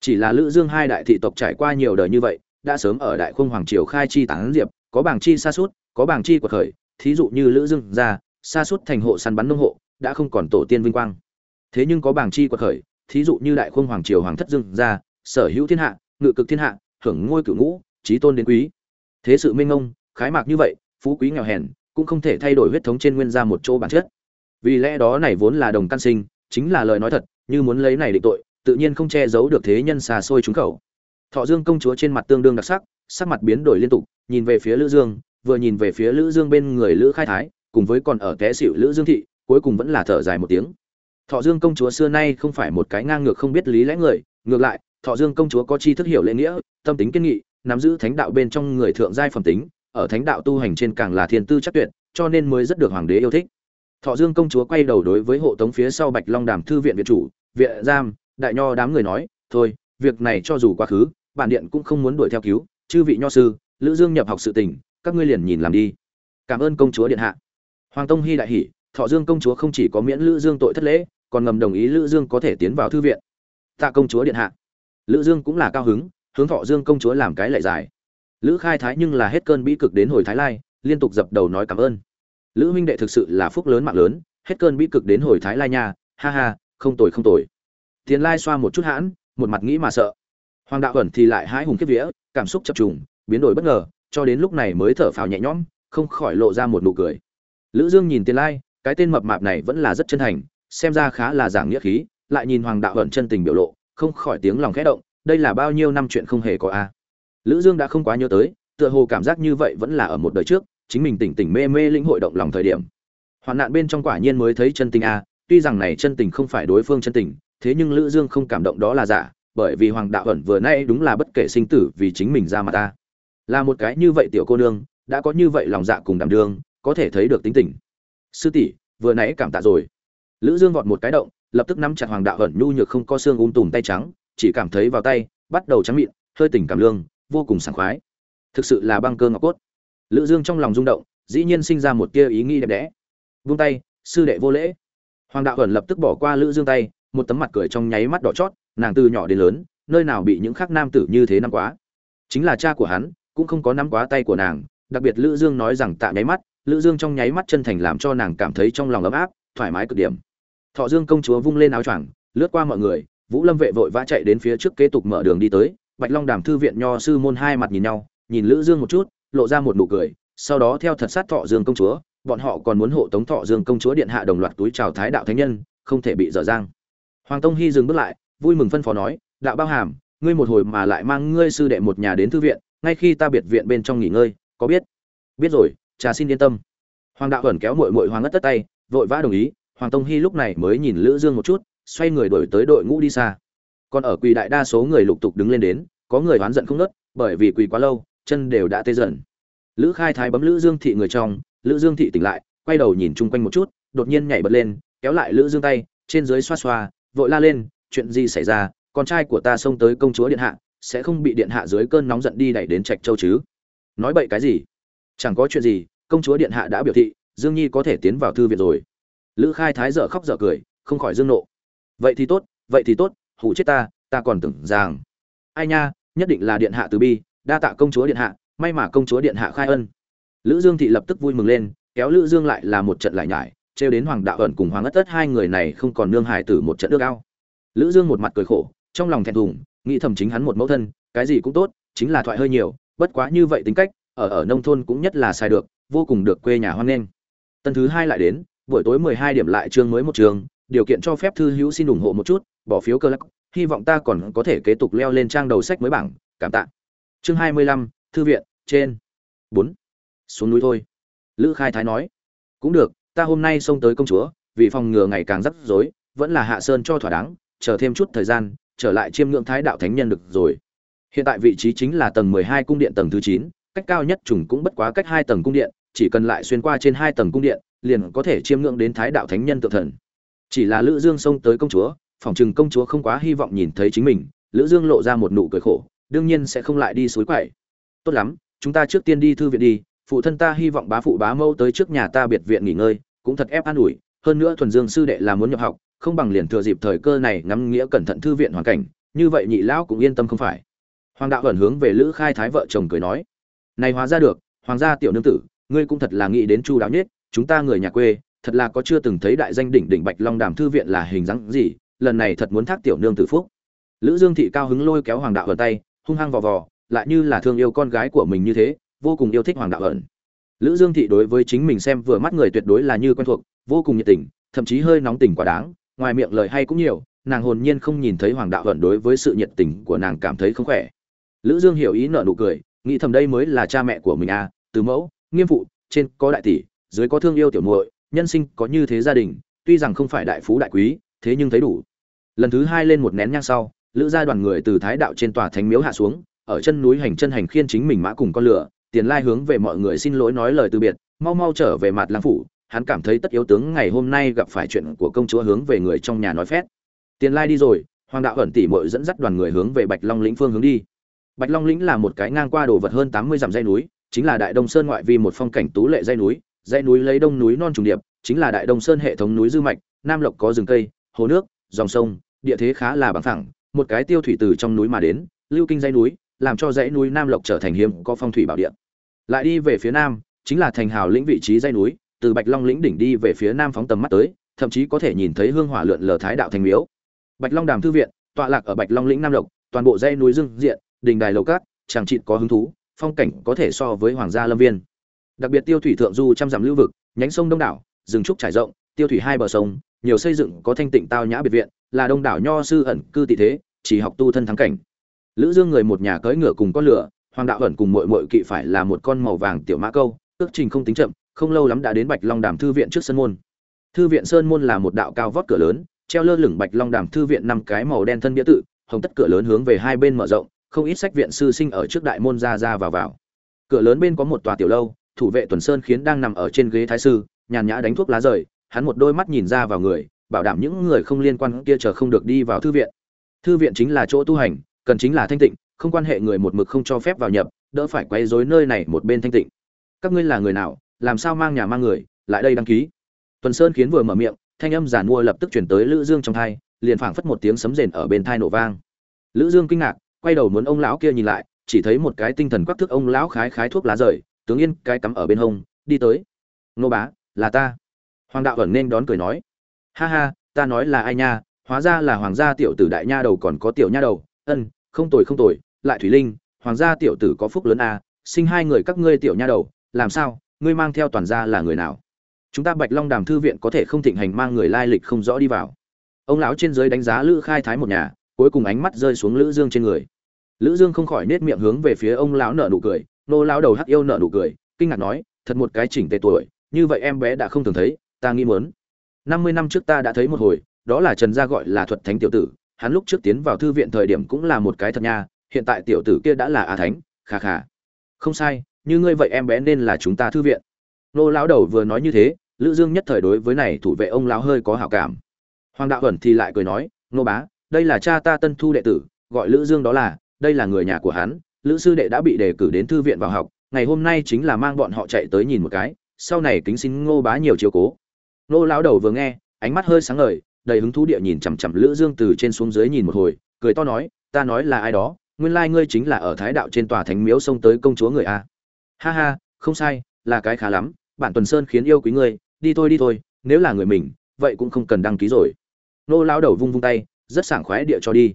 Chỉ là lữ dương hai đại thị tộc trải qua nhiều đời như vậy, đã sớm ở đại khung hoàng triều khai chi tán diệp, có bảng chi xa suốt có bảng chi quật khởi, thí dụ như lữ dương gia xa suốt thành hộ săn bắn nông hộ, đã không còn tổ tiên vinh quang. Thế nhưng có bảng chi quật khởi, thí dụ như đại khung hoàng triều hoàng thất dương gia sở hữu thiên hạ, ngự cực thiên hạ, hưởng ngôi cửu ngũ trí tôn đến quý. Thế sự minh ngông khái mạc như vậy, phú quý nghèo hèn, cũng không thể thay đổi huyết thống trên nguyên gia một chỗ bản chất. Vì lẽ đó này vốn là đồng căn sinh, chính là lời nói thật, như muốn lấy này định tội, tự nhiên không che giấu được thế nhân xa xôi trúng khẩu. Thọ dương công chúa trên mặt tương đương đặc sắc sắc mặt biến đổi liên tục, nhìn về phía lữ dương vừa nhìn về phía lữ dương bên người lữ khai thái, cùng với còn ở té xỉu lữ dương thị, cuối cùng vẫn là thở dài một tiếng. Thọ dương công chúa xưa nay không phải một cái ngang ngược không biết lý lẽ người, ngược lại, thọ dương công chúa có chi thức hiểu lễ nghĩa, tâm tính kiên nghị, nắm giữ thánh đạo bên trong người thượng giai phẩm tính, ở thánh đạo tu hành trên càng là thiên tư chắc tuyệt, cho nên mới rất được hoàng đế yêu thích. Thọ dương công chúa quay đầu đối với hộ tống phía sau bạch long đàm thư viện viện chủ, viện giam, đại nho đám người nói, thôi, việc này cho dù quá khứ, bản điện cũng không muốn đuổi theo cứu, chư vị nho sư, lữ dương nhập học sự tình các ngươi liền nhìn làm đi. Cảm ơn công chúa điện hạ. Hoàng tông hy đại hỉ, thọ dương công chúa không chỉ có miễn lữ dương tội thất lễ, còn ngầm đồng ý lữ dương có thể tiến vào thư viện. Tạ công chúa điện hạ. Lữ dương cũng là cao hứng, hướng thọ dương công chúa làm cái lệ giải. lữ khai thái nhưng là hết cơn bĩ cực đến hồi thái lai, liên tục dập đầu nói cảm ơn. Lữ huynh đệ thực sự là phúc lớn mạng lớn, hết cơn bĩ cực đến hồi thái lai nha, ha ha, không tồi không tồi. Tiền lai xoa một chút hãn, một mặt nghĩ mà sợ. Hoàng đạo ẩn thì lại hái hùng kiếp vía, cảm xúc chập trùng, biến đổi bất ngờ cho đến lúc này mới thở phào nhẹ nhõm, không khỏi lộ ra một nụ cười. Lữ dương nhìn tiền lai, cái tên mập mạp này vẫn là rất chân thành, xem ra khá là giảng nghĩa khí, lại nhìn hoàng đạo ẩn chân tình biểu lộ, không khỏi tiếng lòng khẽ động, đây là bao nhiêu năm chuyện không hề có a. Lữ dương đã không quá nhớ tới, tựa hồ cảm giác như vậy vẫn là ở một đời trước, chính mình tỉnh tỉnh mê mê lĩnh hội động lòng thời điểm. Hoạn nạn bên trong quả nhiên mới thấy chân tình a, tuy rằng này chân tình không phải đối phương chân tình, thế nhưng lữ dương không cảm động đó là giả, bởi vì hoàng đạo ẩn vừa nay đúng là bất kể sinh tử vì chính mình ra mà ta là một cái như vậy tiểu cô nương, đã có như vậy lòng dạ cùng đảm đương, có thể thấy được tính tình. Sư tỷ, vừa nãy cảm tạ rồi. Lữ dương vọt một cái động, lập tức nắm chặt hoàng đạo ẩn nhu nhược không có xương um tùm tay trắng, chỉ cảm thấy vào tay, bắt đầu trắng mịn, hơi tỉnh cảm lương, vô cùng sảng khoái. Thực sự là băng cơ ngọc cốt. Lữ dương trong lòng rung động, dĩ nhiên sinh ra một tia ý nghĩ đẹp đẽ. Vung tay, sư đệ vô lễ. Hoàng đạo ẩn lập tức bỏ qua lữ dương tay, một tấm mặt cười trong nháy mắt đỏ chót, nàng từ nhỏ đến lớn, nơi nào bị những khác nam tử như thế năm quá. Chính là cha của hắn cũng không có nắm quá tay của nàng, đặc biệt lữ dương nói rằng tạ nháy mắt, lữ dương trong nháy mắt chân thành làm cho nàng cảm thấy trong lòng ấm áp, thoải mái cực điểm. Thọ dương công chúa vung lên áo choàng, lướt qua mọi người, vũ lâm vệ vội vã chạy đến phía trước kế tục mở đường đi tới, bạch long đàm thư viện nho sư môn hai mặt nhìn nhau, nhìn lữ dương một chút, lộ ra một nụ cười, sau đó theo thật sát thọ dương công chúa, bọn họ còn muốn hộ tống thọ dương công chúa điện hạ đồng loạt túi chào thái đạo thánh nhân, không thể bị dở dang. Hoàng tông hy dừng bước lại, vui mừng phân phó nói, đạo bao hàm, ngươi một hồi mà lại mang ngươi sư đệ một nhà đến thư viện ngay khi ta biệt viện bên trong nghỉ ngơi, có biết? Biết rồi cha xin yên tâm. Hoàng đạo ẩn kéo mội mội hoàng ngất tất tay, vội vã đồng ý, hoàng tông hy lúc này mới nhìn lữ dương một chút, xoay người đổi tới đội ngũ đi xa. Còn ở quỳ đại đa số người lục tục đứng lên đến, có người oán giận không nớt bởi vì quỳ quá lâu, chân đều đã tê dần. Lữ khai thái bấm lữ dương thị người trong, lữ dương thị tỉnh lại, quay đầu nhìn chung quanh một chút, đột nhiên nhảy bật lên, kéo lại lữ dương tay, trên dưới xoa xoa, vội la lên, chuyện gì xảy ra? Con trai của ta xông tới công chúa điện hạ sẽ không bị điện hạ dưới cơn nóng giận đi đẩy đến trạch châu chứ? Nói bậy cái gì? Chẳng có chuyện gì, công chúa điện hạ đã biểu thị, dương nhi có thể tiến vào thư viện rồi. Lữ khai thái dở khóc dở cười, không khỏi dương nộ. Vậy thì tốt, vậy thì tốt hủ chết ta ta còn tưởng rằng. Ai nha, nhất định là điện hạ từ bi, đa tạ công chúa điện hạ, may mà công chúa điện hạ khai ân. Lữ dương thị lập tức vui mừng lên, kéo lữ dương lại là một trận lại nhải, trêu đến hoàng đạo ẩn cùng hoàng ất tất, hai người này không còn nương hải tử một trận nước ao. Lữ dương một mặt cười khổ, trong lòng thẹn thùng nghĩ thầm chính hắn một mẫu thân cái gì cũng tốt chính là thoại hơi nhiều bất quá như vậy tính cách ở ở nông thôn cũng nhất là sai được vô cùng được quê nhà hoan nghênh. Tân thứ hai lại đến buổi tối 12 điểm lại chương mới một trường điều kiện cho phép thư hữu xin ủng hộ một chút bỏ phiếu cơ lắc hy vọng ta còn có thể kế tục leo lên trang đầu sách mới bảng cảm tạ. Chương 25, thư viện trên. 4. xuống núi thôi. Lữ khai thái nói. Cũng được ta hôm nay xông tới công chúa vì phòng ngừa ngày càng rắc rối vẫn là hạ sơn cho thỏa đáng chờ thêm chút thời gian trở lại chiêm ngưỡng thái đạo thánh nhân được rồi. Hiện tại vị trí chính là tầng 12 cung điện tầng thứ 9, cách cao nhất trùng cũng bất quá cách hai tầng cung điện chỉ cần lại xuyên qua trên hai tầng cung điện liền có thể chiêm ngưỡng đến thái đạo thánh nhân tự thần. Chỉ là lữ dương xông tới công chúa phòng trừng công chúa không quá hy vọng nhìn thấy chính mình lữ dương lộ ra một nụ cười khổ đương nhiên sẽ không lại đi suối quậy. Tốt lắm chúng ta trước tiên đi thư viện đi phụ thân ta hy vọng bá phụ bá mẫu tới trước nhà ta biệt viện nghỉ ngơi cũng thật ép an ủi hơn nữa thuần dương sư đệ là muốn nhập học không bằng liền thừa dịp thời cơ này ngắm nghĩa cẩn thận thư viện hoàn cảnh, như vậy nhị lão cũng yên tâm không phải. Hoàng đạo ẩn hướng về lữ khai thái vợ chồng cười nói, này hóa ra được, hoàng gia tiểu nương tử, ngươi cũng thật là nghĩ đến chu đáo nhất, chúng ta người nhà quê, thật là có chưa từng thấy đại danh đỉnh đỉnh bạch long đàm thư viện là hình dáng gì, lần này thật muốn thác tiểu nương tử phúc. Lữ dương thị cao hứng lôi kéo hoàng đạo ẩn tay, hung hăng vò vò, lại như là thương yêu con gái của mình như thế, vô cùng yêu thích hoàng đạo ẩn. Lữ dương thị đối với chính mình xem vừa mắt người tuyệt đối là như quen thuộc, vô cùng nhiệt tình, thậm chí hơi nóng tình quá đáng ngoài miệng lời hay cũng nhiều, nàng hồn nhiên không nhìn thấy hoàng đạo ẩn đối với sự nhiệt tình của nàng cảm thấy không khỏe. Lữ dương hiểu ý nở nụ cười, nghĩ thầm đây mới là cha mẹ của mình à từ mẫu, nghiêm phụ, trên có đại tỷ, dưới có thương yêu tiểu muội, nhân sinh có như thế gia đình, tuy rằng không phải đại phú đại quý, thế nhưng thấy đủ. Lần thứ hai lên một nén nhang sau, lữ gia đoàn người từ thái đạo trên tòa thánh miếu hạ xuống, ở chân núi hành chân hành khiên chính mình mã cùng con lửa, tiền lai hướng về mọi người xin lỗi nói lời từ biệt, mau mau trở về mặt lang phủ hắn cảm thấy tất yếu tướng ngày hôm nay gặp phải chuyện của công chúa hướng về người trong nhà nói phét. Tiền lai đi rồi, hoàng đạo ẩn tỉ mội dẫn dắt đoàn người hướng về bạch long lĩnh phương hướng đi. Bạch long lĩnh là một cái ngang qua đồ vật hơn tám mươi dặm dây núi, chính là đại đông sơn ngoại vi một phong cảnh tú lệ dây núi. Dây núi lấy đông núi non trùng điệp, chính là đại đông sơn hệ thống núi dư mạch, nam lộc có rừng cây, hồ nước, dòng sông, địa thế khá là bằng phẳng. Một cái tiêu thủy từ trong núi mà đến, lưu kinh dây núi, làm cho dãy núi nam lộc trở thành hiếm có phong thủy bảo địa. Lại đi về phía nam, chính là thành hào lĩnh vị trí dây núi từ bạch long lĩnh đỉnh đi về phía nam phóng tầm mắt tới, thậm chí có thể nhìn thấy hương hỏa lượn lờ thái đạo thành miếu. Bạch long đàm thư viện, tọa lạc ở bạch long lĩnh nam lộc, toàn bộ dãy núi dương diện, đình đài lầu cát chẳng chịt có hứng thú, phong cảnh có thể so với hoàng gia lâm viên. Đặc biệt tiêu thủy thượng du trăm dặm lưu vực, nhánh sông đông đảo, rừng trúc trải rộng, tiêu thủy hai bờ sông, nhiều xây dựng có thanh tịnh tao nhã biệt viện, là đông đảo nho sư ẩn cư tị thế, chỉ học tu thân thắng cảnh. Lữ dương người một nhà cưỡi ngựa cùng con lửa, hoàng đạo ẩn cùng muội muội kỵ phải là một con màu vàng tiểu mã câu, ước trình không tính chậm không lâu lắm đã đến bạch long đàm thư viện trước sân môn. Thư viện sơn môn là một đạo cao vót cửa lớn, treo lơ lửng bạch long đàm thư viện năm cái màu đen thân bia tự, hồng tất cửa lớn hướng về hai bên mở rộng, không ít sách viện sư sinh ở trước đại môn ra ra vào vào. Cửa lớn bên có một tòa tiểu lâu, thủ vệ tuần sơn khiến đang nằm ở trên ghế thái sư, nhàn nhã đánh thuốc lá rời, hắn một đôi mắt nhìn ra vào người, bảo đảm những người không liên quan kia chờ không được đi vào thư viện. Thư viện chính là chỗ tu hành, cần chính là thanh tịnh, không quan hệ người một mực không cho phép vào nhập, đỡ phải quấy rối nơi này một bên thanh tịnh. Các ngươi là người nào làm sao mang nhà mang người lại đây đăng ký. Tuần sơn khiến vừa mở miệng thanh âm giản mua lập tức chuyển tới lữ dương trong thai liền phảng phất một tiếng sấm rền ở bên thai nổ vang. Lữ dương kinh ngạc quay đầu muốn ông lão kia nhìn lại chỉ thấy một cái tinh thần quắc thước ông lão khái khái thuốc lá rời tướng yên cái cắm ở bên hông đi tới. Nô bá là ta. Hoàng đạo ẩn nên đón cười nói. Ha ha ta nói là ai nha hóa ra là hoàng gia tiểu tử đại nha đầu còn có tiểu nha đầu ân không tồi không tồi lại thủy linh hoàng gia tiểu tử có phúc lớn à, sinh hai người các ngươi tiểu nha đầu làm sao ngươi mang theo toàn gia là người nào? Chúng ta bạch long đàm thư viện có thể không thịnh hành mang người lai lịch không rõ đi vào. Ông lão trên dưới đánh giá lữ khai thái một nhà, cuối cùng ánh mắt rơi xuống lữ dương trên người. Lữ dương không khỏi nết miệng hướng về phía ông lão nợ nụ cười, nô lão đầu hắc yêu nợ nụ cười, kinh ngạc nói, thật một cái chỉnh tề tuổi, như vậy em bé đã không thường thấy, ta nghĩ muốn. Năm mươi năm trước ta đã thấy một hồi, đó là trần gia gọi là thuật thánh tiểu tử, hắn lúc trước tiến vào thư viện thời điểm cũng là một cái thật nha, hiện tại tiểu tử kia đã là a thánh khà khà không sai như ngươi vậy em bé nên là chúng ta thư viện. Nô lão đầu vừa nói như thế, lữ dương nhất thời đối với này thủ vệ ông lão hơi có hảo cảm. Hoàng đạo ẩn thì lại cười nói, nô bá, đây là cha ta tân thu đệ tử, gọi lữ dương đó là, đây là người nhà của hắn, lữ sư đệ đã bị đề cử đến thư viện vào học, ngày hôm nay chính là mang bọn họ chạy tới nhìn một cái, sau này kính xin ngô bá nhiều chiếu cố. Nô lão đầu vừa nghe, ánh mắt hơi sáng ngời, đầy hứng thú địa nhìn chằm chằm lữ dương từ trên xuống dưới nhìn một hồi, cười to nói, ta nói là ai đó, nguyên lai ngươi chính là ở thái đạo trên tòa thánh miếu xông tới công chúa người a ha ha, không sai, là cái khá lắm bản tuần sơn khiến yêu quý ngươi, đi thôi đi thôi, nếu là người mình, vậy cũng không cần đăng ký rồi. Nô lão đầu vung vung tay, rất sảng khoái địa cho đi.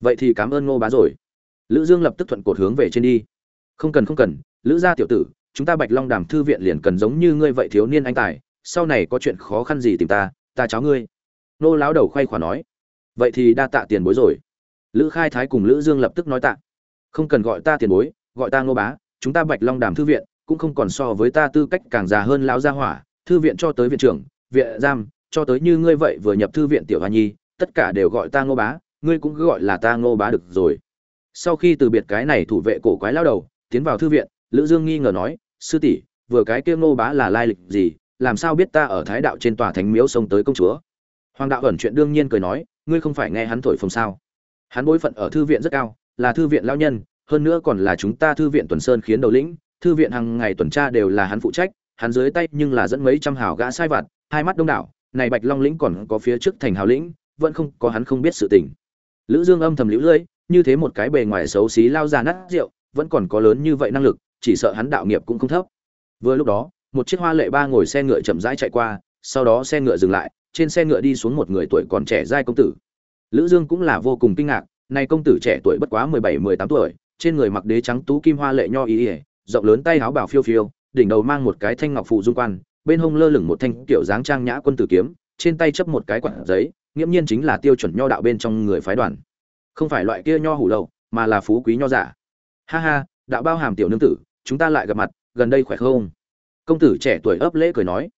Vậy thì cảm ơn ngô bá rồi. Lữ dương lập tức thuận cột hướng về trên đi. Không cần không cần, lữ gia tiểu tử, chúng ta bạch long đàm thư viện liền cần giống như ngươi vậy thiếu niên anh tài, sau này có chuyện khó khăn gì tìm ta ta cháu ngươi. Nô lão đầu khoay khỏa nói. Vậy thì đa tạ tiền bối rồi. Lữ khai thái cùng lữ dương lập tức nói tạ. Không cần gọi ta tiền bối, gọi ta ngô bá chúng ta bạch long đàm thư viện cũng không còn so với ta tư cách càng già hơn lão gia hỏa. Thư viện cho tới viện trưởng, viện giam, cho tới như ngươi vậy vừa nhập thư viện tiểu hoa nhi, tất cả đều gọi ta ngô bá, ngươi cũng cứ gọi là ta ngô bá được rồi. Sau khi từ biệt cái này thủ vệ cổ quái lao đầu, tiến vào thư viện, lữ dương nghi ngờ nói, sư tỷ, vừa cái kia ngô bá là lai lịch gì? Làm sao biết ta ở thái đạo trên tòa thánh miếu sông tới công chúa? Hoàng đạo ẩn chuyện đương nhiên cười nói, ngươi không phải nghe hắn thổi phồng sao? Hắn bối phận ở thư viện rất cao, là thư viện lao nhân hơn nữa còn là chúng ta thư viện tuần sơn khiến đầu lĩnh, thư viện hàng ngày tuần tra đều là hắn phụ trách, hắn dưới tay nhưng là dẫn mấy trăm hào gã sai vặt, hai mắt đông đảo, này bạch long lĩnh còn có phía trước thành hào lĩnh, vẫn không có hắn không biết sự tình. Lữ dương âm thầm liễu lưỡi như thế một cái bề ngoài xấu xí lao ra nát rượu, vẫn còn có lớn như vậy năng lực, chỉ sợ hắn đạo nghiệp cũng không thấp. Vừa lúc đó, một chiếc hoa lệ ba ngồi xe ngựa chậm rãi chạy qua, sau đó xe ngựa dừng lại, trên xe ngựa đi xuống một người tuổi còn trẻ giai công tử. Lữ dương cũng là vô cùng kinh ngạc, này công tử trẻ tuổi bất quá 17-18 tuổi trên người mặc đế trắng tú kim hoa lệ nho ý ỉa, rộng lớn tay áo bảo phiêu phiêu, đỉnh đầu mang một cái thanh ngọc phụ dung quan, bên hông lơ lửng một thanh kiểu dáng trang nhã quân tử kiếm, trên tay chấp một cái quạt giấy, nghiễm nhiên chính là tiêu chuẩn nho đạo bên trong người phái đoàn. Không phải loại kia nho hủ lậu, mà là phú quý nho giả. Ha ha, đạo bao hàm tiểu nương tử, chúng ta lại gặp mặt, gần đây khỏe không? Công tử trẻ tuổi ấp lễ cười nói.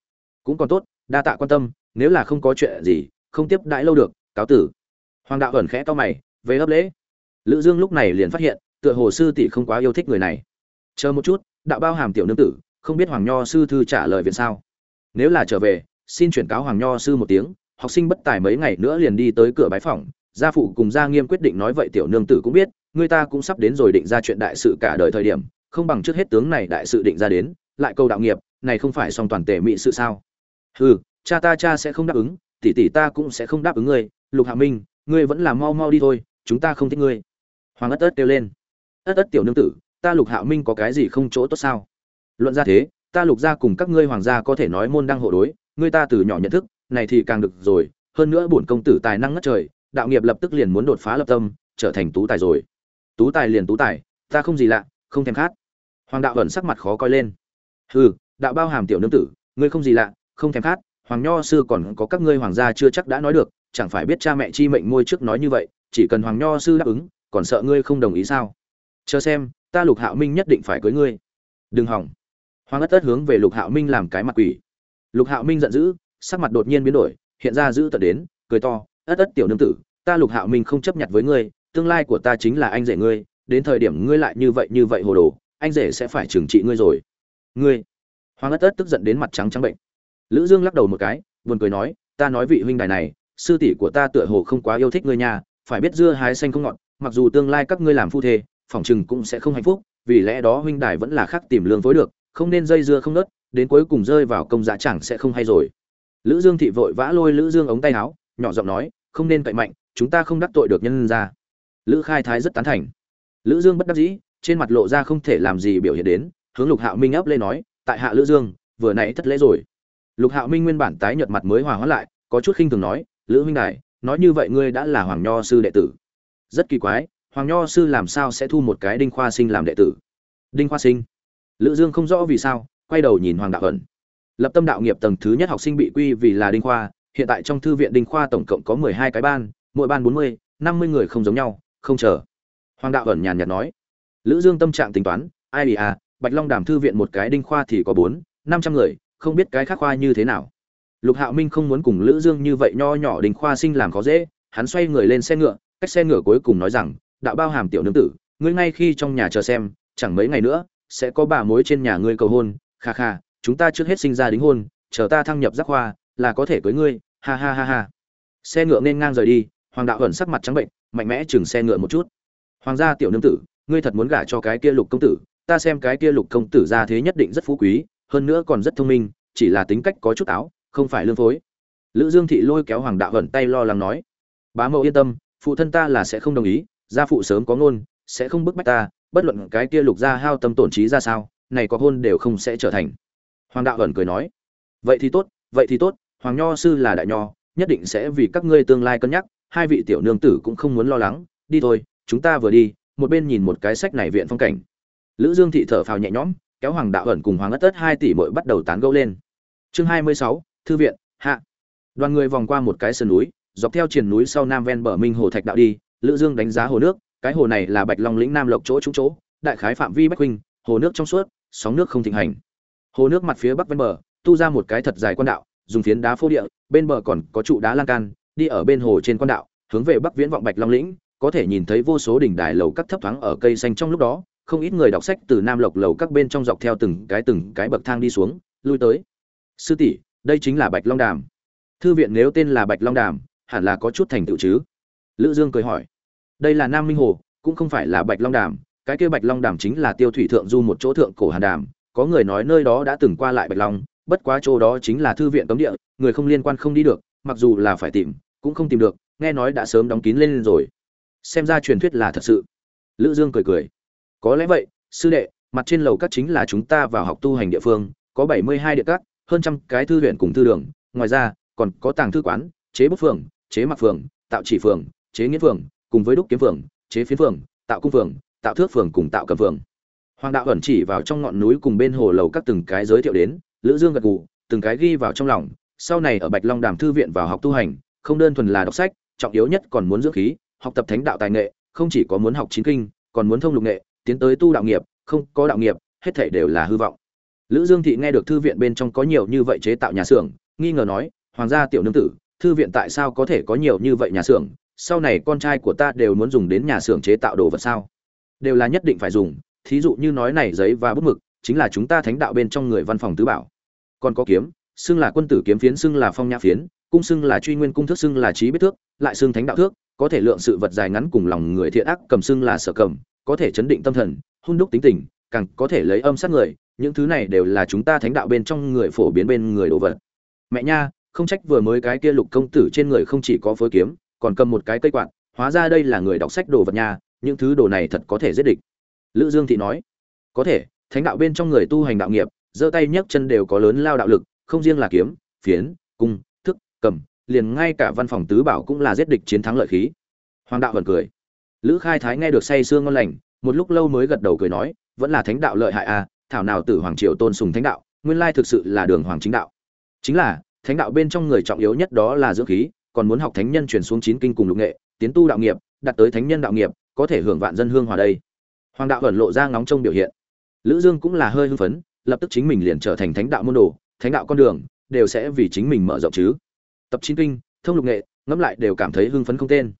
Cũng còn tốt, đa tạ quan tâm, nếu là không có chuyện gì, không tiếp đãi lâu được, cáo tử. Hoàng đạo ẩn khẽ to mày, về ấp lễ. Lữ dương lúc này liền phát hiện tựa hồ sư tỷ không quá yêu thích người này. Chờ một chút, đạo bao hàm tiểu nương tử, không biết hoàng nho sư thư trả lời viện sao. Nếu là trở về, xin chuyển cáo hoàng nho sư một tiếng, học sinh bất tài mấy ngày nữa liền đi tới cửa bái phòng gia phụ cùng gia nghiêm quyết định nói vậy tiểu nương tử cũng biết, người ta cũng sắp đến rồi định ra chuyện đại sự cả đời thời điểm, không bằng trước hết tướng này đại sự định ra đến, lại câu đạo nghiệp, này không phải song toàn tể mỹ sự sao? Hừ, cha ta cha sẽ không đáp ứng, tỷ tỷ ta cũng sẽ không đáp ứng ngươi. Lục hạ minh, ngươi vẫn là mau mau đi thôi, chúng ta không thích ngươi. Hoàng ất ất kêu lên ất ất tiểu nương tử, ta lục hạo minh có cái gì không chỗ tốt sao? Luận ra thế, ta lục gia cùng các ngươi hoàng gia có thể nói môn đăng hộ đối, ngươi ta từ nhỏ nhận thức, này thì càng được rồi, hơn nữa bổn công tử tài năng ngất trời, đạo nghiệp lập tức liền muốn đột phá lập tâm, trở thành tú tài rồi. Tú tài liền tú tài, ta không gì lạ, không thèm khát. Hoàng đạo ẩn sắc mặt khó coi lên. Hừ, đạo bao hàm tiểu nương tử, ngươi không gì lạ, không thèm khát, hoàng nho sư còn có các ngươi hoàng gia chưa chắc đã nói được, chẳng phải biết cha mẹ chi mệnh môi trước nói như vậy, chỉ cần hoàng nho sư đáp ứng, còn sợ ngươi không đồng ý sao? Chờ xem, ta lục hạo minh nhất định phải cưới ngươi. Đừng hỏng. Hoàng ất ất hướng về lục hạo minh làm cái mặt quỷ. Lục hạo minh giận dữ, sắc mặt đột nhiên biến đổi, hiện ra giữ tận đến, cười to, ất ất tiểu nương tử, ta lục hạo minh không chấp nhận với ngươi, tương lai của ta chính là anh rể ngươi, đến thời điểm ngươi lại như vậy như vậy hồ đồ, anh rể sẽ phải trừng trị ngươi rồi. Ngươi? Hoàng ất ất tức giận đến mặt trắng trắng bệnh. Lữ dương lắc đầu một cái, buồn cười nói, ta nói vị huynh đài này, sư tỷ của ta tựa hồ không quá yêu thích ngươi nhà phải biết dưa hái xanh không ngọt, mặc dù tương lai các ngươi làm phu thê phỏng chừng cũng sẽ không hạnh phúc, vì lẽ đó huynh đài vẫn là khác tìm lương phối được, không nên dây dưa không nớt, đến cuối cùng rơi vào công giá chẳng sẽ không hay rồi. Lữ dương thị vội vã lôi lữ dương ống tay áo, nhỏ giọng nói, không nên cậy mạnh, chúng ta không đắc tội được nhân ra lữ khai thái rất tán thành. Lữ dương bất đắc dĩ, trên mặt lộ ra không thể làm gì biểu hiện đến, hướng lục hạo minh ấp lên nói, tại hạ lữ dương, vừa nãy thất lễ rồi. Lục hạo minh nguyên bản tái nhợt mặt mới hòa hóa lại, có chút khinh thường nói, lữ huynh đài, nói như vậy ngươi đã là hoàng nho sư đệ tử. Rất kỳ quái hoàng nho sư làm sao sẽ thu một cái đinh khoa sinh làm đệ tử? Đinh khoa sinh? Lữ dương không rõ vì sao quay đầu nhìn hoàng đạo ẩn lập tâm đạo nghiệp tầng thứ nhất học sinh bị quy vì là đinh khoa hiện tại trong thư viện đinh khoa tổng cộng có 12 cái ban mỗi ban 40, 50 người không giống nhau không chờ. Hoàng đạo ẩn nhàn nhạt nói. Lữ dương tâm trạng tính toán ai bị à bạch long đàm thư viện một cái đinh khoa thì có bốn năm trăm người không biết cái khác khoa như thế nào. Lục hạo minh không muốn cùng lữ dương như vậy nho nhỏ đinh khoa sinh làm khó dễ hắn xoay người lên xe ngựa cách xe ngựa cuối cùng nói rằng đạo bao hàm tiểu nương tử, ngươi ngay khi trong nhà chờ xem, chẳng mấy ngày nữa, sẽ có bà mối trên nhà ngươi cầu hôn, kha kha, chúng ta trước hết sinh ra đính hôn, chờ ta thăng nhập giác hoa, là có thể cưới ngươi, ha ha ha ha. Xe ngựa nên ngang rời đi, hoàng đạo ẩn sắc mặt trắng bệnh, mạnh mẽ chừng xe ngựa một chút. Hoàng gia tiểu nương tử, ngươi thật muốn gả cho cái kia lục công tử, ta xem cái kia lục công tử ra thế nhất định rất phú quý, hơn nữa còn rất thông minh, chỉ là tính cách có chút áo, không phải lương phối. Lữ dương thị lôi kéo hoàng đạo ẩn tay lo lắng nói, bá mẫu yên tâm, phụ thân ta là sẽ không đồng ý gia phụ sớm có ngôn sẽ không bức bách ta bất luận cái kia lục gia hao tâm tổn trí ra sao này có hôn đều không sẽ trở thành. Hoàng đạo ẩn cười nói vậy thì tốt vậy thì tốt hoàng nho sư là đại nho nhất định sẽ vì các ngươi tương lai cân nhắc hai vị tiểu nương tử cũng không muốn lo lắng đi thôi chúng ta vừa đi một bên nhìn một cái sách này viện phong cảnh. Lữ dương thị thở phào nhẹ nhõm kéo hoàng đạo ẩn cùng hoàng ất tất hai tỷ muội bắt đầu tán gẫu lên. Chương 26, thư viện hạ. Đoàn người vòng qua một cái sườn núi dọc theo triền núi sau nam ven bờ minh hồ thạch đạo đi lữ dương đánh giá hồ nước, cái hồ này là bạch long lĩnh nam lộc chỗ trúng chỗ, đại khái phạm vi bách huynh hồ nước trong suốt, sóng nước không thịnh hành. Hồ nước mặt phía bắc ven bờ, tu ra một cái thật dài quan đạo, dùng phiến đá phô địa, bên bờ còn có trụ đá lan can, đi ở bên hồ trên quan đạo, hướng về bắc viễn vọng bạch long lĩnh, có thể nhìn thấy vô số đỉnh đài lầu các thấp thoáng ở cây xanh trong lúc đó, không ít người đọc sách từ nam lộc lầu các bên trong dọc theo từng cái từng cái bậc thang đi xuống, lui tới. Sư tỷ, đây chính là bạch long đàm. Thư viện nếu tên là bạch long đàm, hẳn là có chút thành tựu chứ? Lữ dương cười hỏi đây là nam minh hồ, cũng không phải là bạch long đàm, cái kia bạch long đàm chính là tiêu thủy thượng du một chỗ thượng cổ hàn đàm, có người nói nơi đó đã từng qua lại bạch long, bất quá chỗ đó chính là thư viện cấm địa, người không liên quan không đi được, mặc dù là phải tìm, cũng không tìm được, nghe nói đã sớm đóng kín lên rồi. Xem ra truyền thuyết là thật sự. Lữ dương cười cười. Có lẽ vậy, sư đệ, mặt trên lầu các chính là chúng ta vào học tu hành địa phương, có 72 địa các, hơn trăm cái thư viện cùng thư đường, ngoài ra, còn có tàng thư quán, chế bút phường, chế mặc phường, tạo chỉ phường, chế nghĩa phường cùng với đúc kiếm phường, chế phiến phường, tạo cung phường, tạo thước phường cùng tạo cầm phường. Hoàng đạo ẩn chỉ vào trong ngọn núi cùng bên hồ lầu các từng cái giới thiệu đến, lữ dương gật gù, từng cái ghi vào trong lòng, sau này ở bạch long đàm thư viện vào học tu hành, không đơn thuần là đọc sách, trọng yếu nhất còn muốn dưỡng khí, học tập thánh đạo tài nghệ, không chỉ có muốn học chính kinh, còn muốn thông lục nghệ, tiến tới tu đạo nghiệp, không có đạo nghiệp, hết thảy đều là hư vọng. Lữ dương thị nghe được thư viện bên trong có nhiều như vậy chế tạo nhà xưởng, nghi ngờ nói, hoàng gia tiểu nương tử, thư viện tại sao có thể có nhiều như vậy nhà xưởng? Sau này con trai của ta đều muốn dùng đến nhà xưởng chế tạo đồ vật sao? Đều là nhất định phải dùng, thí dụ như nói này giấy và bút mực, chính là chúng ta thánh đạo bên trong người văn phòng tứ bảo. Còn có kiếm, xưng là quân tử kiếm phiến, xưng là phong nhã phiến cung xưng là truy nguyên cung thước, xưng là trí biết thước, lại xưng thánh đạo thước, có thể lượng sự vật dài ngắn cùng lòng người thiện ác, cầm xưng là sở cầm, có thể chấn định tâm thần hôn đúc tính tình, càng có thể lấy âm sát người, những thứ này đều là chúng ta thánh đạo bên trong người phổ biến bên người đồ vật. Mẹ nha, không trách vừa mới cái kia lục công tử trên người không chỉ có phối kiếm còn cầm một cái cây quạt, hóa ra đây là người đọc sách đồ vật nha những thứ đồ này thật có thể giết địch. Lữ dương thị nói, có thể, thánh đạo bên trong người tu hành đạo nghiệp, giơ tay nhấc chân đều có lớn lao đạo lực, không riêng là kiếm, phiến, cung, thức, cầm, liền ngay cả văn phòng tứ bảo cũng là giết địch chiến thắng lợi khí. Hoàng đạo vẫn cười. Lữ khai thái nghe được say sương ngon lành, một lúc lâu mới gật đầu cười nói, vẫn là thánh đạo lợi hại à thảo nào tử hoàng triều tôn sùng thánh đạo, nguyên lai thực sự là đường hoàng chính đạo. Chính là, thánh đạo bên trong người trọng yếu nhất đó là dưỡng khí còn muốn học thánh nhân truyền xuống chín kinh cùng lục nghệ, tiến tu đạo nghiệp đặt tới thánh nhân đạo nghiệp, có thể hưởng vạn dân hương hòa đây. Hoàng đạo ẩn lộ ra ngóng trông biểu hiện. Lữ dương cũng là hơi hưng phấn, lập tức chính mình liền trở thành thánh đạo môn đồ, thánh đạo con đường, đều sẽ vì chính mình mở rộng chứ. Tập chín kinh, thông lục nghệ, ngẫm lại đều cảm thấy hưng phấn không tên.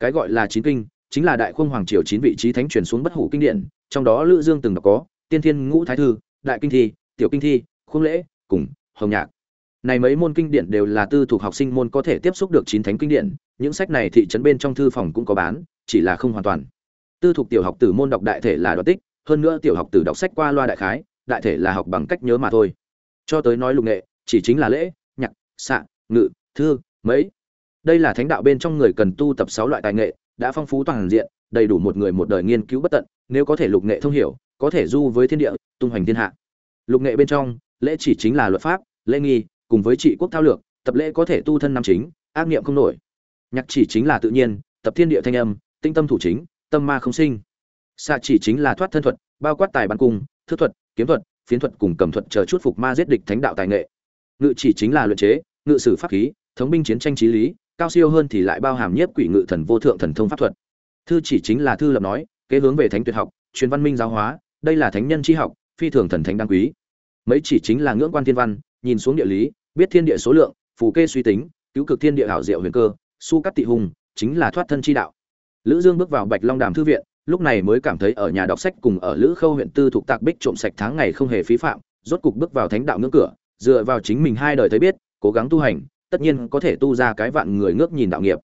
Cái gọi là chín kinh, chính là đại khung hoàng triều chín vị trí thánh truyền xuống bất hủ kinh điển, trong đó lữ dương từng đọc có, tiên thiên ngũ thái thư, đại kinh thi, tiểu kinh thi khung lễ, cùng hồng nhạc này mấy môn kinh điển đều là tư thuộc học sinh môn có thể tiếp xúc được chín thánh kinh điển, những sách này thị trấn bên trong thư phòng cũng có bán, chỉ là không hoàn toàn. Tư thuộc tiểu học tử môn đọc đại thể là đoạt tích, hơn nữa tiểu học tử đọc sách qua loa đại khái, đại thể là học bằng cách nhớ mà thôi. Cho tới nói lục nghệ, chỉ chính là lễ, nhạc, xạ, ngự, thư, mấy. Đây là thánh đạo bên trong người cần tu tập sáu loại tài nghệ, đã phong phú toàn diện, đầy đủ một người một đời nghiên cứu bất tận, nếu có thể lục nghệ thông hiểu, có thể du với thiên địa, tung hoành thiên hạ. Lục nghệ bên trong, lễ chỉ chính là luật pháp, lễ nghi cùng với trị quốc thao lược, tập lễ có thể tu thân nam chính, ác niệm không nổi. Nhạc chỉ chính là tự nhiên, tập thiên địa thanh âm, tinh tâm thủ chính, tâm ma không sinh. Xạ chỉ chính là thoát thân thuật, bao quát tài bắn cung thức thuật, kiếm thuật, phiến thuật cùng cầm thuật chờ chút phục ma giết địch thánh đạo tài nghệ. Ngự chỉ chính là luyện chế, ngự sử pháp khí, thống binh chiến tranh trí lý, cao siêu hơn thì lại bao hàm nhiếp quỷ ngự thần vô thượng thần thông pháp thuật. Thư chỉ chính là thư lập nói, kế hướng về thánh tuyệt học, truyền văn minh giáo hóa, đây là thánh nhân tri học, phi thường thần thánh đáng quý. Mấy chỉ chính là ngưỡng quan thiên văn, nhìn xuống địa lý biết thiên địa số lượng, phù kê suy tính, cứu cực thiên địa hảo diệu huyền cơ, su cắt tị hùng, chính là thoát thân chi đạo. Lữ dương bước vào bạch long đàm thư viện, lúc này mới cảm thấy ở nhà đọc sách cùng ở lữ khâu huyện tư thuộc tạc bích trộm sạch tháng ngày không hề phí phạm, rốt cục bước vào thánh đạo ngưỡng cửa, dựa vào chính mình hai đời thấy biết, cố gắng tu hành, tất nhiên có thể tu ra cái vạn người ngước nhìn đạo nghiệp.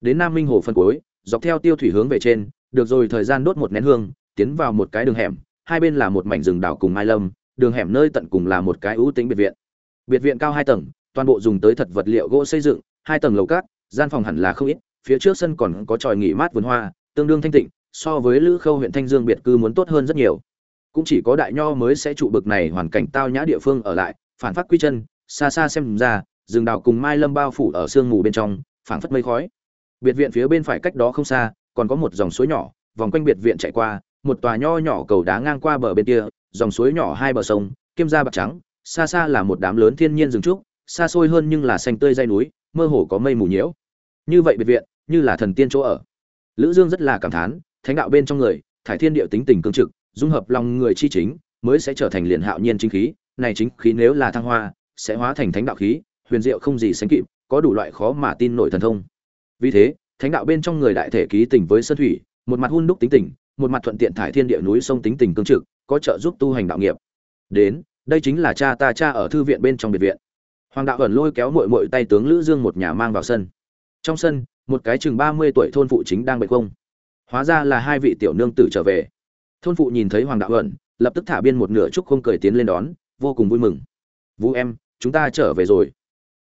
Đến nam minh hồ phân cuối, dọc theo tiêu thủy hướng về trên, được rồi thời gian đốt một nén hương, tiến vào một cái đường hẻm, hai bên là một mảnh rừng đảo cùng mai lâm, đường hẻm nơi tận cùng là một cái ưu tính biệt viện biệt viện cao hai tầng, toàn bộ dùng tới thật vật liệu gỗ xây dựng, hai tầng lầu cát, gian phòng hẳn là không ít, phía trước sân còn có tròi nghỉ mát vườn hoa, tương đương thanh tịnh, so với lữ khâu huyện thanh dương biệt cư muốn tốt hơn rất nhiều. Cũng chỉ có đại nho mới sẽ trụ bực này hoàn cảnh tao nhã địa phương ở lại, phản phát quy chân, xa xa xem ra, rừng đào cùng mai lâm bao phủ ở sương mù bên trong, phảng phất mây khói. Biệt viện phía bên phải cách đó không xa, còn có một dòng suối nhỏ, vòng quanh biệt viện chạy qua, một tòa nho nhỏ cầu đá ngang qua bờ bên kia, dòng suối nhỏ hai bờ sông, kiêm ra bạc trắng xa xa là một đám lớn thiên nhiên rừng trúc, xa xôi hơn nhưng là xanh tươi dây núi, mơ hồ có mây mù nhiễu. Như vậy biệt viện, như là thần tiên chỗ ở. Lữ dương rất là cảm thán, thánh đạo bên trong người, thải thiên địa tính tình cương trực, dung hợp lòng người chi chính, mới sẽ trở thành liền hạo nhiên chính khí. Này chính khí nếu là thăng hoa, sẽ hóa thành thánh đạo khí, huyền diệu không gì sánh kịp, có đủ loại khó mà tin nổi thần thông. Vì thế, thánh đạo bên trong người đại thể ký tình với sơn thủy, một mặt hun đúc tính tình, một mặt thuận tiện thải thiên địa núi sông tính tình cương trực, có trợ giúp tu hành đạo nghiệp. Đến đây chính là cha ta cha ở thư viện bên trong biệt viện. Hoàng đạo ẩn lôi kéo muội muội tay tướng lữ dương một nhà mang vào sân. Trong sân, một cái chừng mươi tuổi thôn phụ chính đang bệnh không. Hóa ra là hai vị tiểu nương tử trở về. Thôn phụ nhìn thấy hoàng đạo ẩn, lập tức thả biên một nửa trúc không cười tiến lên đón, vô cùng vui mừng. Vũ em, chúng ta trở về rồi.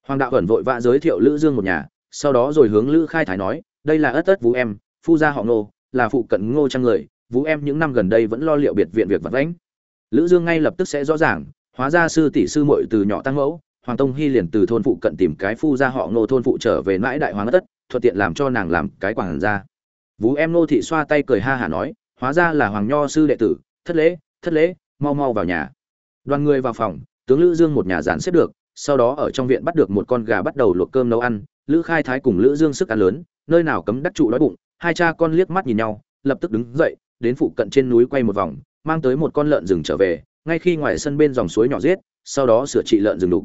Hoàng đạo ẩn vội vã giới thiệu lữ dương một nhà, sau đó rồi hướng lữ khai thái nói, đây là ất ất vũ em, phu gia họ ngô, là phụ cận ngô trang người. Vũ em những năm gần đây vẫn lo liệu biệt viện việc vật lãnh lữ dương ngay lập tức sẽ rõ ràng, hóa ra sư tỷ sư muội từ nhỏ tăng mẫu, hoàng tông hy liền từ thôn phụ cận tìm cái phu gia họ ngô thôn phụ trở về mãi đại hoàng tất, thuận tiện làm cho nàng làm cái quảng gia. Vũ em nô thị xoa tay cười ha hả nói, hóa ra là hoàng nho sư đệ tử, thất lễ thất lễ, mau mau vào nhà. Đoàn người vào phòng, tướng lữ dương một nhà dàn xếp được, sau đó ở trong viện bắt được một con gà bắt đầu luộc cơm nấu ăn, lữ khai thái cùng lữ dương sức ăn lớn, nơi nào cấm đắc trụ đói bụng, hai cha con liếc mắt nhìn nhau, lập tức đứng dậy, đến phụ cận trên núi quay một vòng mang tới một con lợn rừng trở về, ngay khi ngoài sân bên dòng suối nhỏ giết, sau đó sửa trị lợn rừng đục.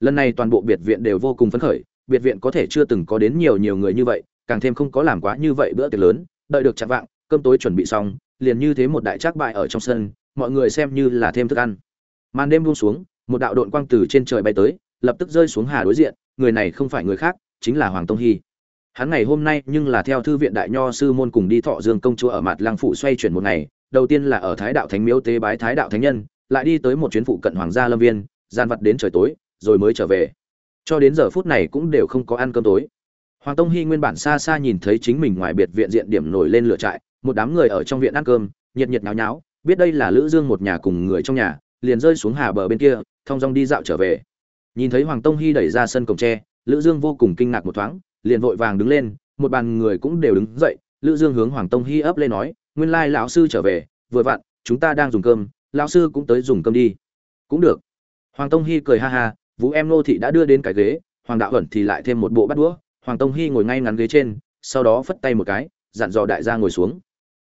Lần này toàn bộ biệt viện đều vô cùng phấn khởi, biệt viện có thể chưa từng có đến nhiều nhiều người như vậy, càng thêm không có làm quá như vậy bữa tiệc lớn, đợi được chặt vạng, cơm tối chuẩn bị xong, liền như thế một đại trác bại ở trong sân, mọi người xem như là thêm thức ăn. Màn đêm buông xuống, một đạo đội quang từ trên trời bay tới, lập tức rơi xuống hà đối diện, người này không phải người khác, chính là hoàng tông hy. Hắn ngày hôm nay nhưng là theo thư viện đại nho sư môn cùng đi thọ dương công chúa ở mặt Lang phủ xoay chuyển một ngày đầu tiên là ở thái đạo thánh miếu tế bái thái đạo thánh nhân, lại đi tới một chuyến phụ cận hoàng gia lâm viên gian vặt đến trời tối, rồi mới trở về. Cho đến giờ phút này cũng đều không có ăn cơm tối. Hoàng tông hy nguyên bản xa xa nhìn thấy chính mình ngoài biệt viện diện điểm nổi lên lửa trại, một đám người ở trong viện ăn cơm, nhiệt nhiệt nháo nháo, biết đây là lữ dương một nhà cùng người trong nhà, liền rơi xuống hà bờ bên kia, thong dong đi dạo trở về. Nhìn thấy hoàng tông hy đẩy ra sân cổng tre, lữ dương vô cùng kinh ngạc một thoáng, liền vội vàng đứng lên, một bàn người cũng đều đứng dậy, lữ dương hướng hoàng tông hy ấp lên nói nguyên lai lão sư trở về, vừa vặn, chúng ta đang dùng cơm, lão sư cũng tới dùng cơm đi. Cũng được. Hoàng tông hy cười ha ha, vũ em nô thị đã đưa đến cái ghế, hoàng đạo ẩn thì lại thêm một bộ bát đũa. Hoàng tông hy ngồi ngay ngắn ghế trên, sau đó phất tay một cái, dặn dò đại gia ngồi xuống.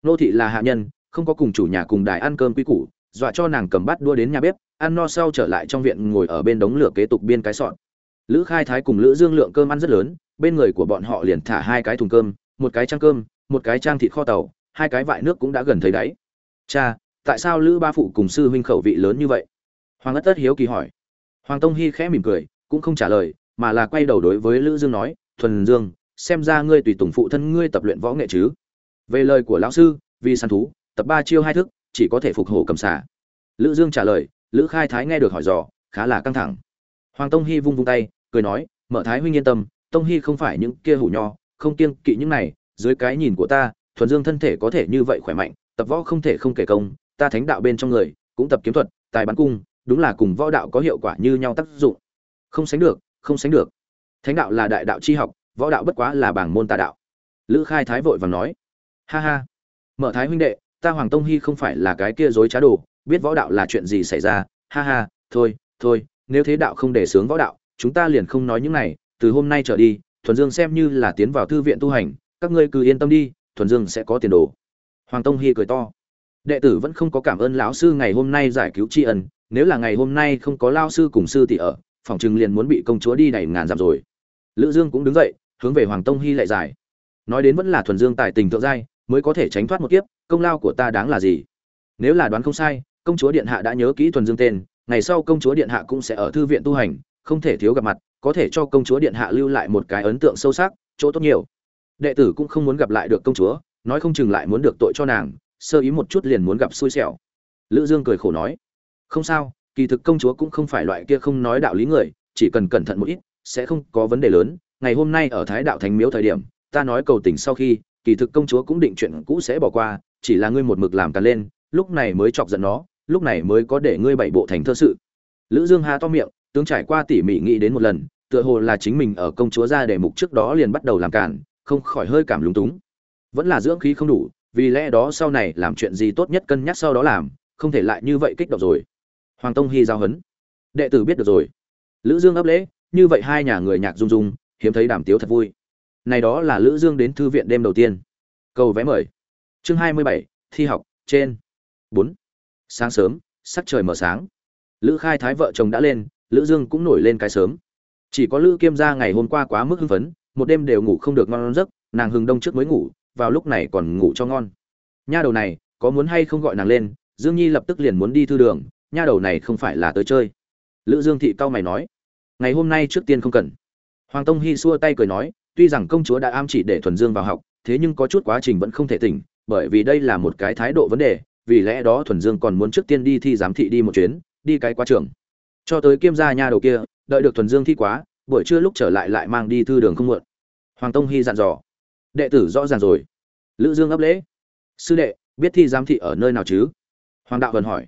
Nô thị là hạ nhân, không có cùng chủ nhà cùng đài ăn cơm quý củ, dọa cho nàng cầm bát đua đến nhà bếp, ăn no sau trở lại trong viện ngồi ở bên đống lửa kế tục biên cái sọn lữ khai thái cùng lữ dương lượng cơm ăn rất lớn, bên người của bọn họ liền thả hai cái thùng cơm, một cái trang cơm, một cái trang thịt kho tàu hai cái vại nước cũng đã gần thấy đáy. Cha, tại sao lữ ba phụ cùng sư huynh khẩu vị lớn như vậy? Hoàng ất tất hiếu kỳ hỏi. Hoàng tông hy khẽ mỉm cười, cũng không trả lời, mà là quay đầu đối với lữ dương nói, thuần dương, xem ra ngươi tùy tùng phụ thân ngươi tập luyện võ nghệ chứ? Về lời của lão sư, vì săn thú, tập ba chiêu hai thức, chỉ có thể phục hổ cầm xả lữ dương trả lời, lữ khai thái nghe được hỏi dò, khá là căng thẳng. Hoàng tông hy vung vung tay, cười nói, mở thái huynh yên tâm, tông hy không phải những kia hủ nho, không kiêng kỵ những này, dưới cái nhìn của ta thuần dương thân thể có thể như vậy khỏe mạnh, tập võ không thể không kể công, ta thánh đạo bên trong người, cũng tập kiếm thuật, tài bắn cung, đúng là cùng võ đạo có hiệu quả như nhau tác dụng. Không sánh được, không sánh được. Thánh đạo là đại đạo chi học, võ đạo bất quá là bảng môn tà đạo. Lữ khai thái vội vàng nói, ha ha, mở thái huynh đệ, ta hoàng tông hy không phải là cái kia dối trá đồ, biết võ đạo là chuyện gì xảy ra, ha ha, thôi thôi, nếu thế đạo không để sướng võ đạo, chúng ta liền không nói những này, từ hôm nay trở đi, thuần dương xem như là tiến vào thư viện tu hành, các ngươi cứ yên tâm đi thuần dương sẽ có tiền đồ. Hoàng tông hy cười to. Đệ tử vẫn không có cảm ơn lão sư ngày hôm nay giải cứu tri ân, nếu là ngày hôm nay không có lao sư cùng sư thì ở, phòng chừng liền muốn bị công chúa đi đẩy ngàn dặm rồi. Lữ dương cũng đứng dậy, hướng về hoàng tông hy lại giải. Nói đến vẫn là thuần dương tài tình thượng giai, mới có thể tránh thoát một kiếp, công lao của ta đáng là gì? Nếu là đoán không sai, công chúa điện hạ đã nhớ kỹ thuần dương tên, ngày sau công chúa điện hạ cũng sẽ ở thư viện tu hành, không thể thiếu gặp mặt, có thể cho công chúa điện hạ lưu lại một cái ấn tượng sâu sắc, chỗ tốt nhiều đệ tử cũng không muốn gặp lại được công chúa, nói không chừng lại muốn được tội cho nàng, sơ ý một chút liền muốn gặp xui xẻo lữ dương cười khổ nói, không sao, kỳ thực công chúa cũng không phải loại kia không nói đạo lý người, chỉ cần cẩn thận một ít, sẽ không có vấn đề lớn ngày hôm nay ở thái đạo thánh miếu thời điểm, ta nói cầu tình sau khi, kỳ thực công chúa cũng định chuyện cũ sẽ bỏ qua, chỉ là ngươi một mực làm càn lên, lúc này mới chọc giận nó, lúc này mới có để ngươi bảy bộ thành thơ sự lữ dương hà to miệng, tướng trải qua tỉ mỉ nghĩ đến một lần, tựa hồ là chính mình ở công chúa ra để mục trước đó liền bắt đầu làm cản không khỏi hơi cảm lúng túng. Vẫn là dưỡng khí không đủ vì lẽ đó sau này làm chuyện gì tốt nhất cân nhắc sau đó làm không thể lại như vậy kích động rồi. Hoàng tông hy giao hấn. Đệ tử biết được rồi. Lữ dương ấp lễ như vậy hai nhà người nhạc rung rung hiếm thấy đàm tiếu thật vui. Này đó là lữ dương đến thư viện đêm đầu tiên. Cầu vé mời. Chương 27, thi học trên. 4. sáng sớm sắc trời mở sáng. Lữ khai thái vợ chồng đã lên lữ dương cũng nổi lên cái sớm. Chỉ có lữ kiêm gia ngày hôm qua quá mức hưng phấn một đêm đều ngủ không được ngon giấc, nàng hừng đông trước mới ngủ, vào lúc này còn ngủ cho ngon. Nha đầu này, có muốn hay không gọi nàng lên, dương nhi lập tức liền muốn đi thư đường, nha đầu này không phải là tới chơi. Lữ dương thị cao mày nói, ngày hôm nay trước tiên không cần. Hoàng tông hy xua tay cười nói, tuy rằng công chúa đã am chỉ để thuần dương vào học, thế nhưng có chút quá trình vẫn không thể tỉnh, bởi vì đây là một cái thái độ vấn đề, vì lẽ đó thuần dương còn muốn trước tiên đi thi giám thị đi một chuyến, đi cái quá trường. Cho tới kiêm gia nha đầu kia, đợi được thuần dương thi quá buổi trưa lúc trở lại lại mang đi thư đường không muộn. Hoàng tông hy dặn dò. Đệ tử rõ ràng rồi. Lữ dương ấp lễ. Sư đệ, biết thi giám thị ở nơi nào chứ? Hoàng đạo vần hỏi.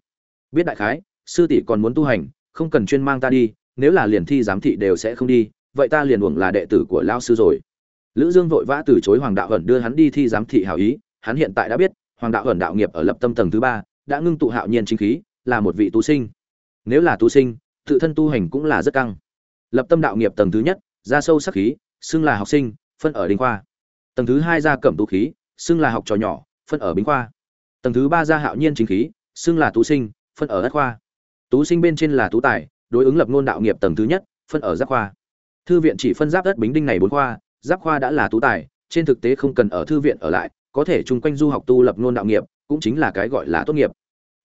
Biết đại khái, sư tỷ còn muốn tu hành, không cần chuyên mang ta đi, nếu là liền thi giám thị đều sẽ không đi, vậy ta liền uổng là đệ tử của lao sư rồi. Lữ dương vội vã từ chối hoàng đạo ẩn đưa hắn đi thi giám thị hảo ý, hắn hiện tại đã biết, hoàng đạo ẩn đạo nghiệp ở lập tâm tầng thứ ba, đã ngưng tụ hạo nhiên chính khí, là một vị tu sinh. Nếu là tu sinh, tự thân tu hành cũng là rất căng lập tâm đạo nghiệp tầng thứ nhất, ra sâu sắc khí, xưng là học sinh, phân ở đinh khoa. Tầng thứ hai ra cẩm tú khí, xưng là học trò nhỏ, phân ở bính khoa. Tầng thứ ba ra hạo nhiên chính khí, xưng là tú sinh, phân ở ất khoa. Tú sinh bên trên là tú tài, đối ứng lập ngôn đạo nghiệp tầng thứ nhất, phân ở giáp khoa. Thư viện chỉ phân giáp đất bính đinh này bốn khoa, giáp khoa đã là tú tài, trên thực tế không cần ở thư viện ở lại, có thể chung quanh du học tu lập ngôn đạo nghiệp, cũng chính là cái gọi là tốt nghiệp.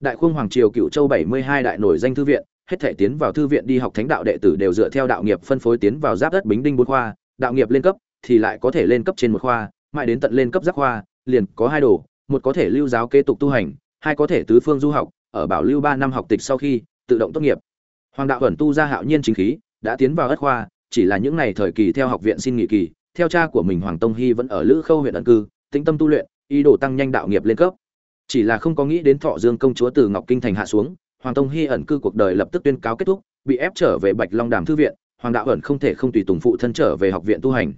Đại khung hoàng triều cựu châu bảy mươi hai đại nổi danh thư viện hết thể tiến vào thư viện đi học thánh đạo đệ tử đều dựa theo đạo nghiệp phân phối tiến vào giáp đất bính đinh bốn khoa, đạo nghiệp lên cấp thì lại có thể lên cấp trên một khoa, mãi đến tận lên cấp giác khoa, liền có hai đồ, một có thể lưu giáo kế tục tu hành, hai có thể tứ phương du học, ở bảo lưu ba năm học tịch sau khi, tự động tốt nghiệp. Hoàng đạo ẩn tu ra hạo nhiên chính khí, đã tiến vào ất khoa, chỉ là những ngày thời kỳ theo học viện xin nghỉ kỳ, theo cha của mình hoàng tông hy vẫn ở lữ khâu huyện ẩn cư, tĩnh tâm tu luyện, ý đồ tăng nhanh đạo nghiệp lên cấp. Chỉ là không có nghĩ đến thọ dương công chúa từ ngọc kinh thành hạ xuống hoàng tông hy ẩn cư cuộc đời lập tức tuyên cáo kết thúc, bị ép trở về bạch long đàm thư viện, hoàng đạo ẩn không thể không tùy tùng phụ thân trở về học viện tu hành.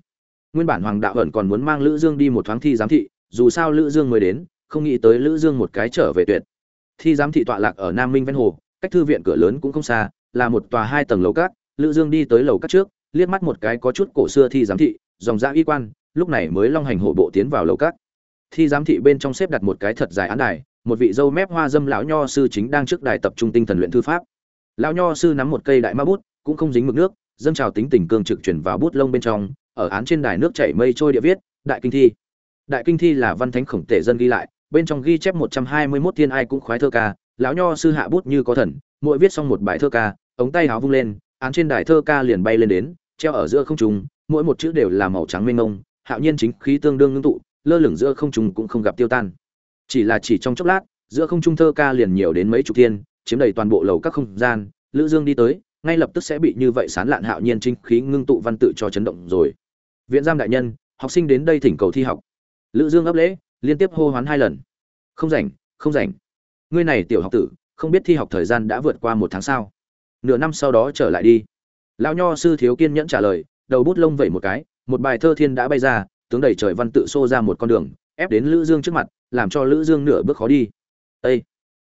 Nguyên bản hoàng đạo ẩn còn muốn mang lữ dương đi một thoáng thi giám thị, dù sao lữ dương mới đến, không nghĩ tới lữ dương một cái trở về tuyệt. Thi giám thị tọa lạc ở nam minh ven hồ, cách thư viện cửa lớn cũng không xa, là một tòa hai tầng lầu cát, lữ dương đi tới lầu cát trước, liếc mắt một cái có chút cổ xưa thi giám thị, dòng dã y quan, lúc này mới long hành hộ bộ tiến vào lầu cát. Thi giám thị bên trong xếp đặt một cái thật dài án đài một vị dâu mép hoa dâm lão nho sư chính đang trước đài tập trung tinh thần luyện thư pháp. Lão nho sư nắm một cây đại ma bút, cũng không dính mực nước, dâng trào tính tình cương trực chuyển vào bút lông bên trong, ở án trên đài nước chảy mây trôi địa viết, đại kinh thi. Đại kinh thi là văn thánh khổng tể dân ghi lại, bên trong ghi chép một trăm hai mươi 121 thiên ai cũng khoái thơ ca, lão nho sư hạ bút như có thần, mỗi viết xong một bài thơ ca, ống tay áo vung lên, án trên đài thơ ca liền bay lên đến, treo ở giữa không trung, mỗi một chữ đều là màu trắng mênh mông, hạo nhiên chính khí tương đương ngưng tụ, lơ lửng giữa không trung cũng không gặp tiêu tan chỉ là chỉ trong chốc lát, giữa không trung thơ ca liền nhiều đến mấy chục thiên, chiếm đầy toàn bộ lầu các không gian, lữ dương đi tới, ngay lập tức sẽ bị như vậy sán lạn hạo nhiên trinh khí ngưng tụ văn tự cho chấn động rồi. Viện giam đại nhân, học sinh đến đây thỉnh cầu thi học. Lữ dương ấp lễ, liên tiếp hô hoán hai lần. Không rảnh không rảnh. Ngươi này tiểu học tử, không biết thi học thời gian đã vượt qua một tháng sao? Nửa năm sau đó trở lại đi. Lão nho sư thiếu kiên nhẫn trả lời, đầu bút lông vẩy một cái, một bài thơ thiên đã bay ra, tướng đầy trời văn tự xô ra một con đường ép đến lữ dương trước mặt, làm cho lữ dương nửa bước khó đi. Ê!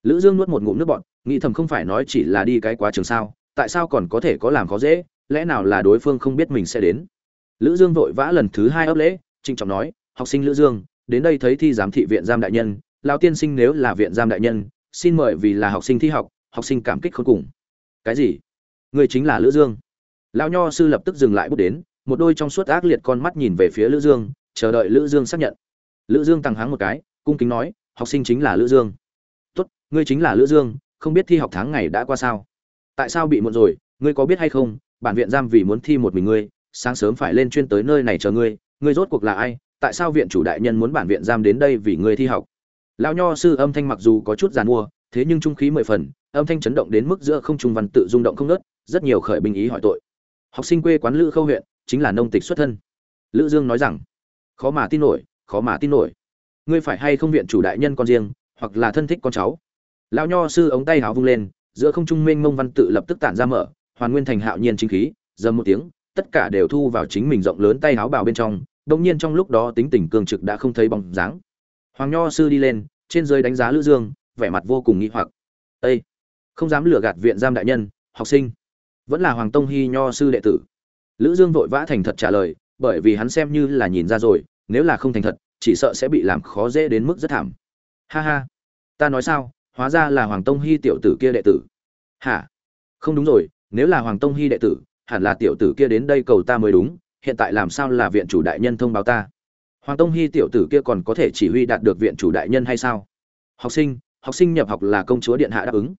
lữ dương nuốt một ngụm nước bọt, nghĩ thầm không phải nói chỉ là đi cái quá trường sao, tại sao còn có thể có làm khó dễ, lẽ nào là đối phương không biết mình sẽ đến? Lữ dương vội vã lần thứ hai ấp lễ trinh trọng nói, học sinh lữ dương, đến đây thấy thi giám thị viện giam đại nhân, lão tiên sinh nếu là viện giam đại nhân, xin mời vì là học sinh thi học học sinh cảm kích khôn cùng. Cái gì? Người chính là lữ dương? Lão nho sư lập tức dừng lại bút đến, một đôi trong suốt ác liệt con mắt nhìn về phía lữ dương, chờ đợi lữ dương xác nhận lữ dương tăng háng một cái, cung kính nói, học sinh chính là lữ dương. Tốt, ngươi chính là lữ dương, không biết thi học tháng ngày đã qua sao? Tại sao bị muộn rồi, ngươi có biết hay không? Bản viện giam vì muốn thi một mình ngươi, sáng sớm phải lên chuyên tới nơi này chờ ngươi ngươi rốt cuộc là ai? Tại sao viện chủ đại nhân muốn bản viện giam đến đây vì ngươi thi học? Lão nho sư âm thanh mặc dù có chút giàn mua, thế nhưng trung khí mười phần, âm thanh chấn động đến mức giữa không trung văn tự rung động không nớt rất nhiều khởi binh ý hỏi tội. Học sinh quê quán lữ khâu huyện, chính là nông tịch xuất thân. Lữ dương nói rằng, khó mà tin nổi khó mà tin nổi. Ngươi phải hay không viện chủ đại nhân con riêng, hoặc là thân thích con cháu? Lão nho sư ống tay háo vung lên, giữa không trung mênh mông văn tự lập tức tản ra mở, hoàn nguyên thành hạo nhiên chính khí, dầm một tiếng, tất cả đều thu vào chính mình rộng lớn tay háo bào bên trong đông nhiên trong lúc đó tính tình cương trực đã không thấy bóng dáng. Hoàng nho sư đi lên, trên dưới đánh giá lữ dương, vẻ mặt vô cùng nghi hoặc. Ê! không dám lừa gạt viện giam đại nhân, học sinh. Vẫn là hoàng tông hy nho sư đệ tử. Lữ dương vội vã thành thật trả lời, bởi vì hắn xem như là nhìn ra rồi nếu là không thành thật, chỉ sợ sẽ bị làm khó dễ đến mức rất thảm. Ha ha. Ta nói sao? Hóa ra là hoàng tông hy tiểu tử kia đệ tử. Hả? Không đúng rồi, nếu là hoàng tông hy đệ tử, hẳn là tiểu tử kia đến đây cầu ta mới đúng, hiện tại làm sao là viện chủ đại nhân thông báo ta? Hoàng tông hy tiểu tử kia còn có thể chỉ huy đạt được viện chủ đại nhân hay sao? Học sinh học sinh nhập học là công chúa điện hạ đáp ứng.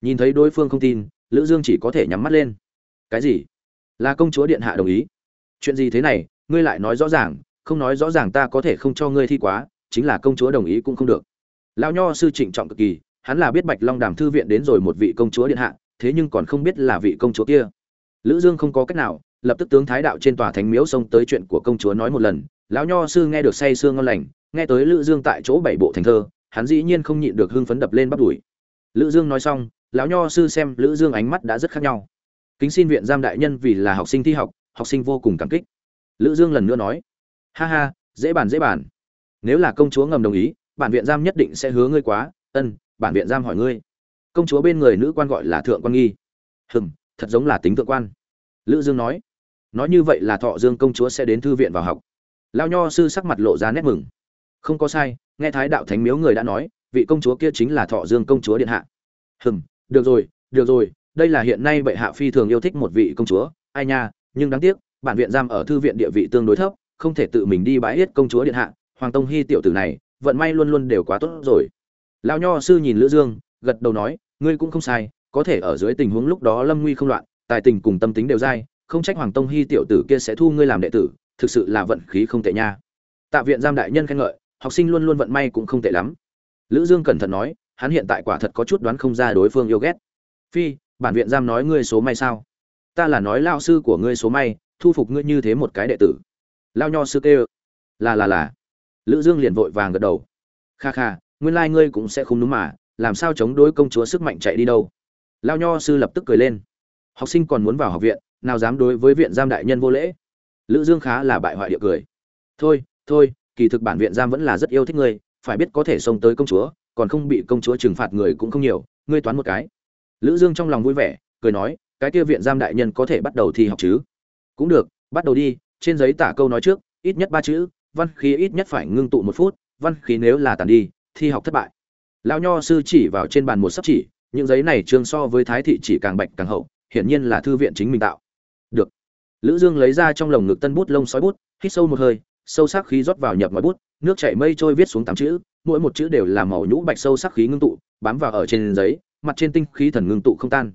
Nhìn thấy đối phương không tin, lữ dương chỉ có thể nhắm mắt lên. Cái gì? Là công chúa điện hạ đồng ý. Chuyện gì thế này? Ngươi lại nói rõ ràng không nói rõ ràng ta có thể không cho ngươi thi quá, chính là công chúa đồng ý cũng không được. Lão nho sư trịnh trọng cực kỳ, hắn là biết bạch long đàm thư viện đến rồi một vị công chúa điện hạ, thế nhưng còn không biết là vị công chúa kia. Lữ dương không có cách nào, lập tức tướng thái đạo trên tòa thánh miếu xông tới chuyện của công chúa nói một lần. Lão nho sư nghe được say sương ngon lành, nghe tới lữ dương tại chỗ bảy bộ thành thơ, hắn dĩ nhiên không nhịn được hưng phấn đập lên bắt đuổi lữ dương nói xong, lão nho sư xem lữ dương ánh mắt đã rất khác nhau. Kính xin viện giam đại nhân vì là học sinh thi học học sinh vô cùng cảm kích. Lữ dương lần nữa nói ha ha, dễ bàn dễ bàn. Nếu là công chúa ngầm đồng ý, bản viện giam nhất định sẽ hứa ngươi quá. Ân, bản viện giam hỏi ngươi. Công chúa bên người nữ quan gọi là thượng quan nghi. Hừm, thật giống là tính thượng quan. Lữ dương nói. Nói như vậy là thọ dương công chúa sẽ đến thư viện vào học. Lao nho sư sắc mặt lộ ra nét mừng. Không có sai, nghe thái đạo thánh miếu người đã nói, vị công chúa kia chính là thọ dương công chúa điện hạ. Hừm, được rồi được rồi, đây là hiện nay bệ hạ phi thường yêu thích một vị công chúa. Ai nha, nhưng đáng tiếc, bản viện giam ở thư viện địa vị tương đối thấp không thể tự mình đi bãi yết công chúa điện hạ, hoàng tông hy tiểu tử này, vận may luôn luôn đều quá tốt rồi. Lão nho sư nhìn lữ dương, gật đầu nói, ngươi cũng không sai, có thể ở dưới tình huống lúc đó lâm nguy không loạn, tài tình cùng tâm tính đều dai, không trách hoàng tông hy tiểu tử kia sẽ thu ngươi làm đệ tử, thực sự là vận khí không tệ nha. Tạ viện giam đại nhân khen ngợi, học sinh luôn luôn vận may cũng không tệ lắm. Lữ dương cẩn thận nói, hắn hiện tại quả thật có chút đoán không ra đối phương yêu ghét. Phi, bản viện giam nói ngươi số may sao? Ta là nói lao sư của ngươi số may, thu phục ngươi như thế một cái đệ tử lao nho sư kêu. Là là là. Lữ dương liền vội vàng gật đầu. Kha kha, nguyên lai like ngươi cũng sẽ không đúng mà, làm sao chống đối công chúa sức mạnh chạy đi đâu? Lao nho sư lập tức cười lên. Học sinh còn muốn vào học viện, nào dám đối với viện giam đại nhân vô lễ? Lữ dương khá là bại hoại địa cười. Thôi thôi, kỳ thực bản viện giam vẫn là rất yêu thích ngươi, phải biết có thể xông tới công chúa, còn không bị công chúa trừng phạt người cũng không nhiều, ngươi toán một cái. Lữ dương trong lòng vui vẻ, cười nói, cái kia viện giam đại nhân có thể bắt đầu thi học chứ? Cũng được, bắt đầu đi trên giấy tả câu nói trước, ít nhất ba chữ, văn khí ít nhất phải ngưng tụ một phút, văn khí nếu là tàn đi, thi học thất bại. Lão nho sư chỉ vào trên bàn một sắp chỉ, những giấy này trương so với thái thị chỉ càng bạch càng hậu, hiển nhiên là thư viện chính mình tạo. Được. Lữ dương lấy ra trong lồng ngực tân bút lông sói bút, hít sâu một hơi, sâu sắc khí rót vào nhập ngòi bút, nước chảy mây trôi viết xuống tám chữ, mỗi một chữ đều là màu nhũ bạch sâu sắc khí ngưng tụ, bám vào ở trên giấy, mặt trên tinh khí thần ngưng tụ không tan.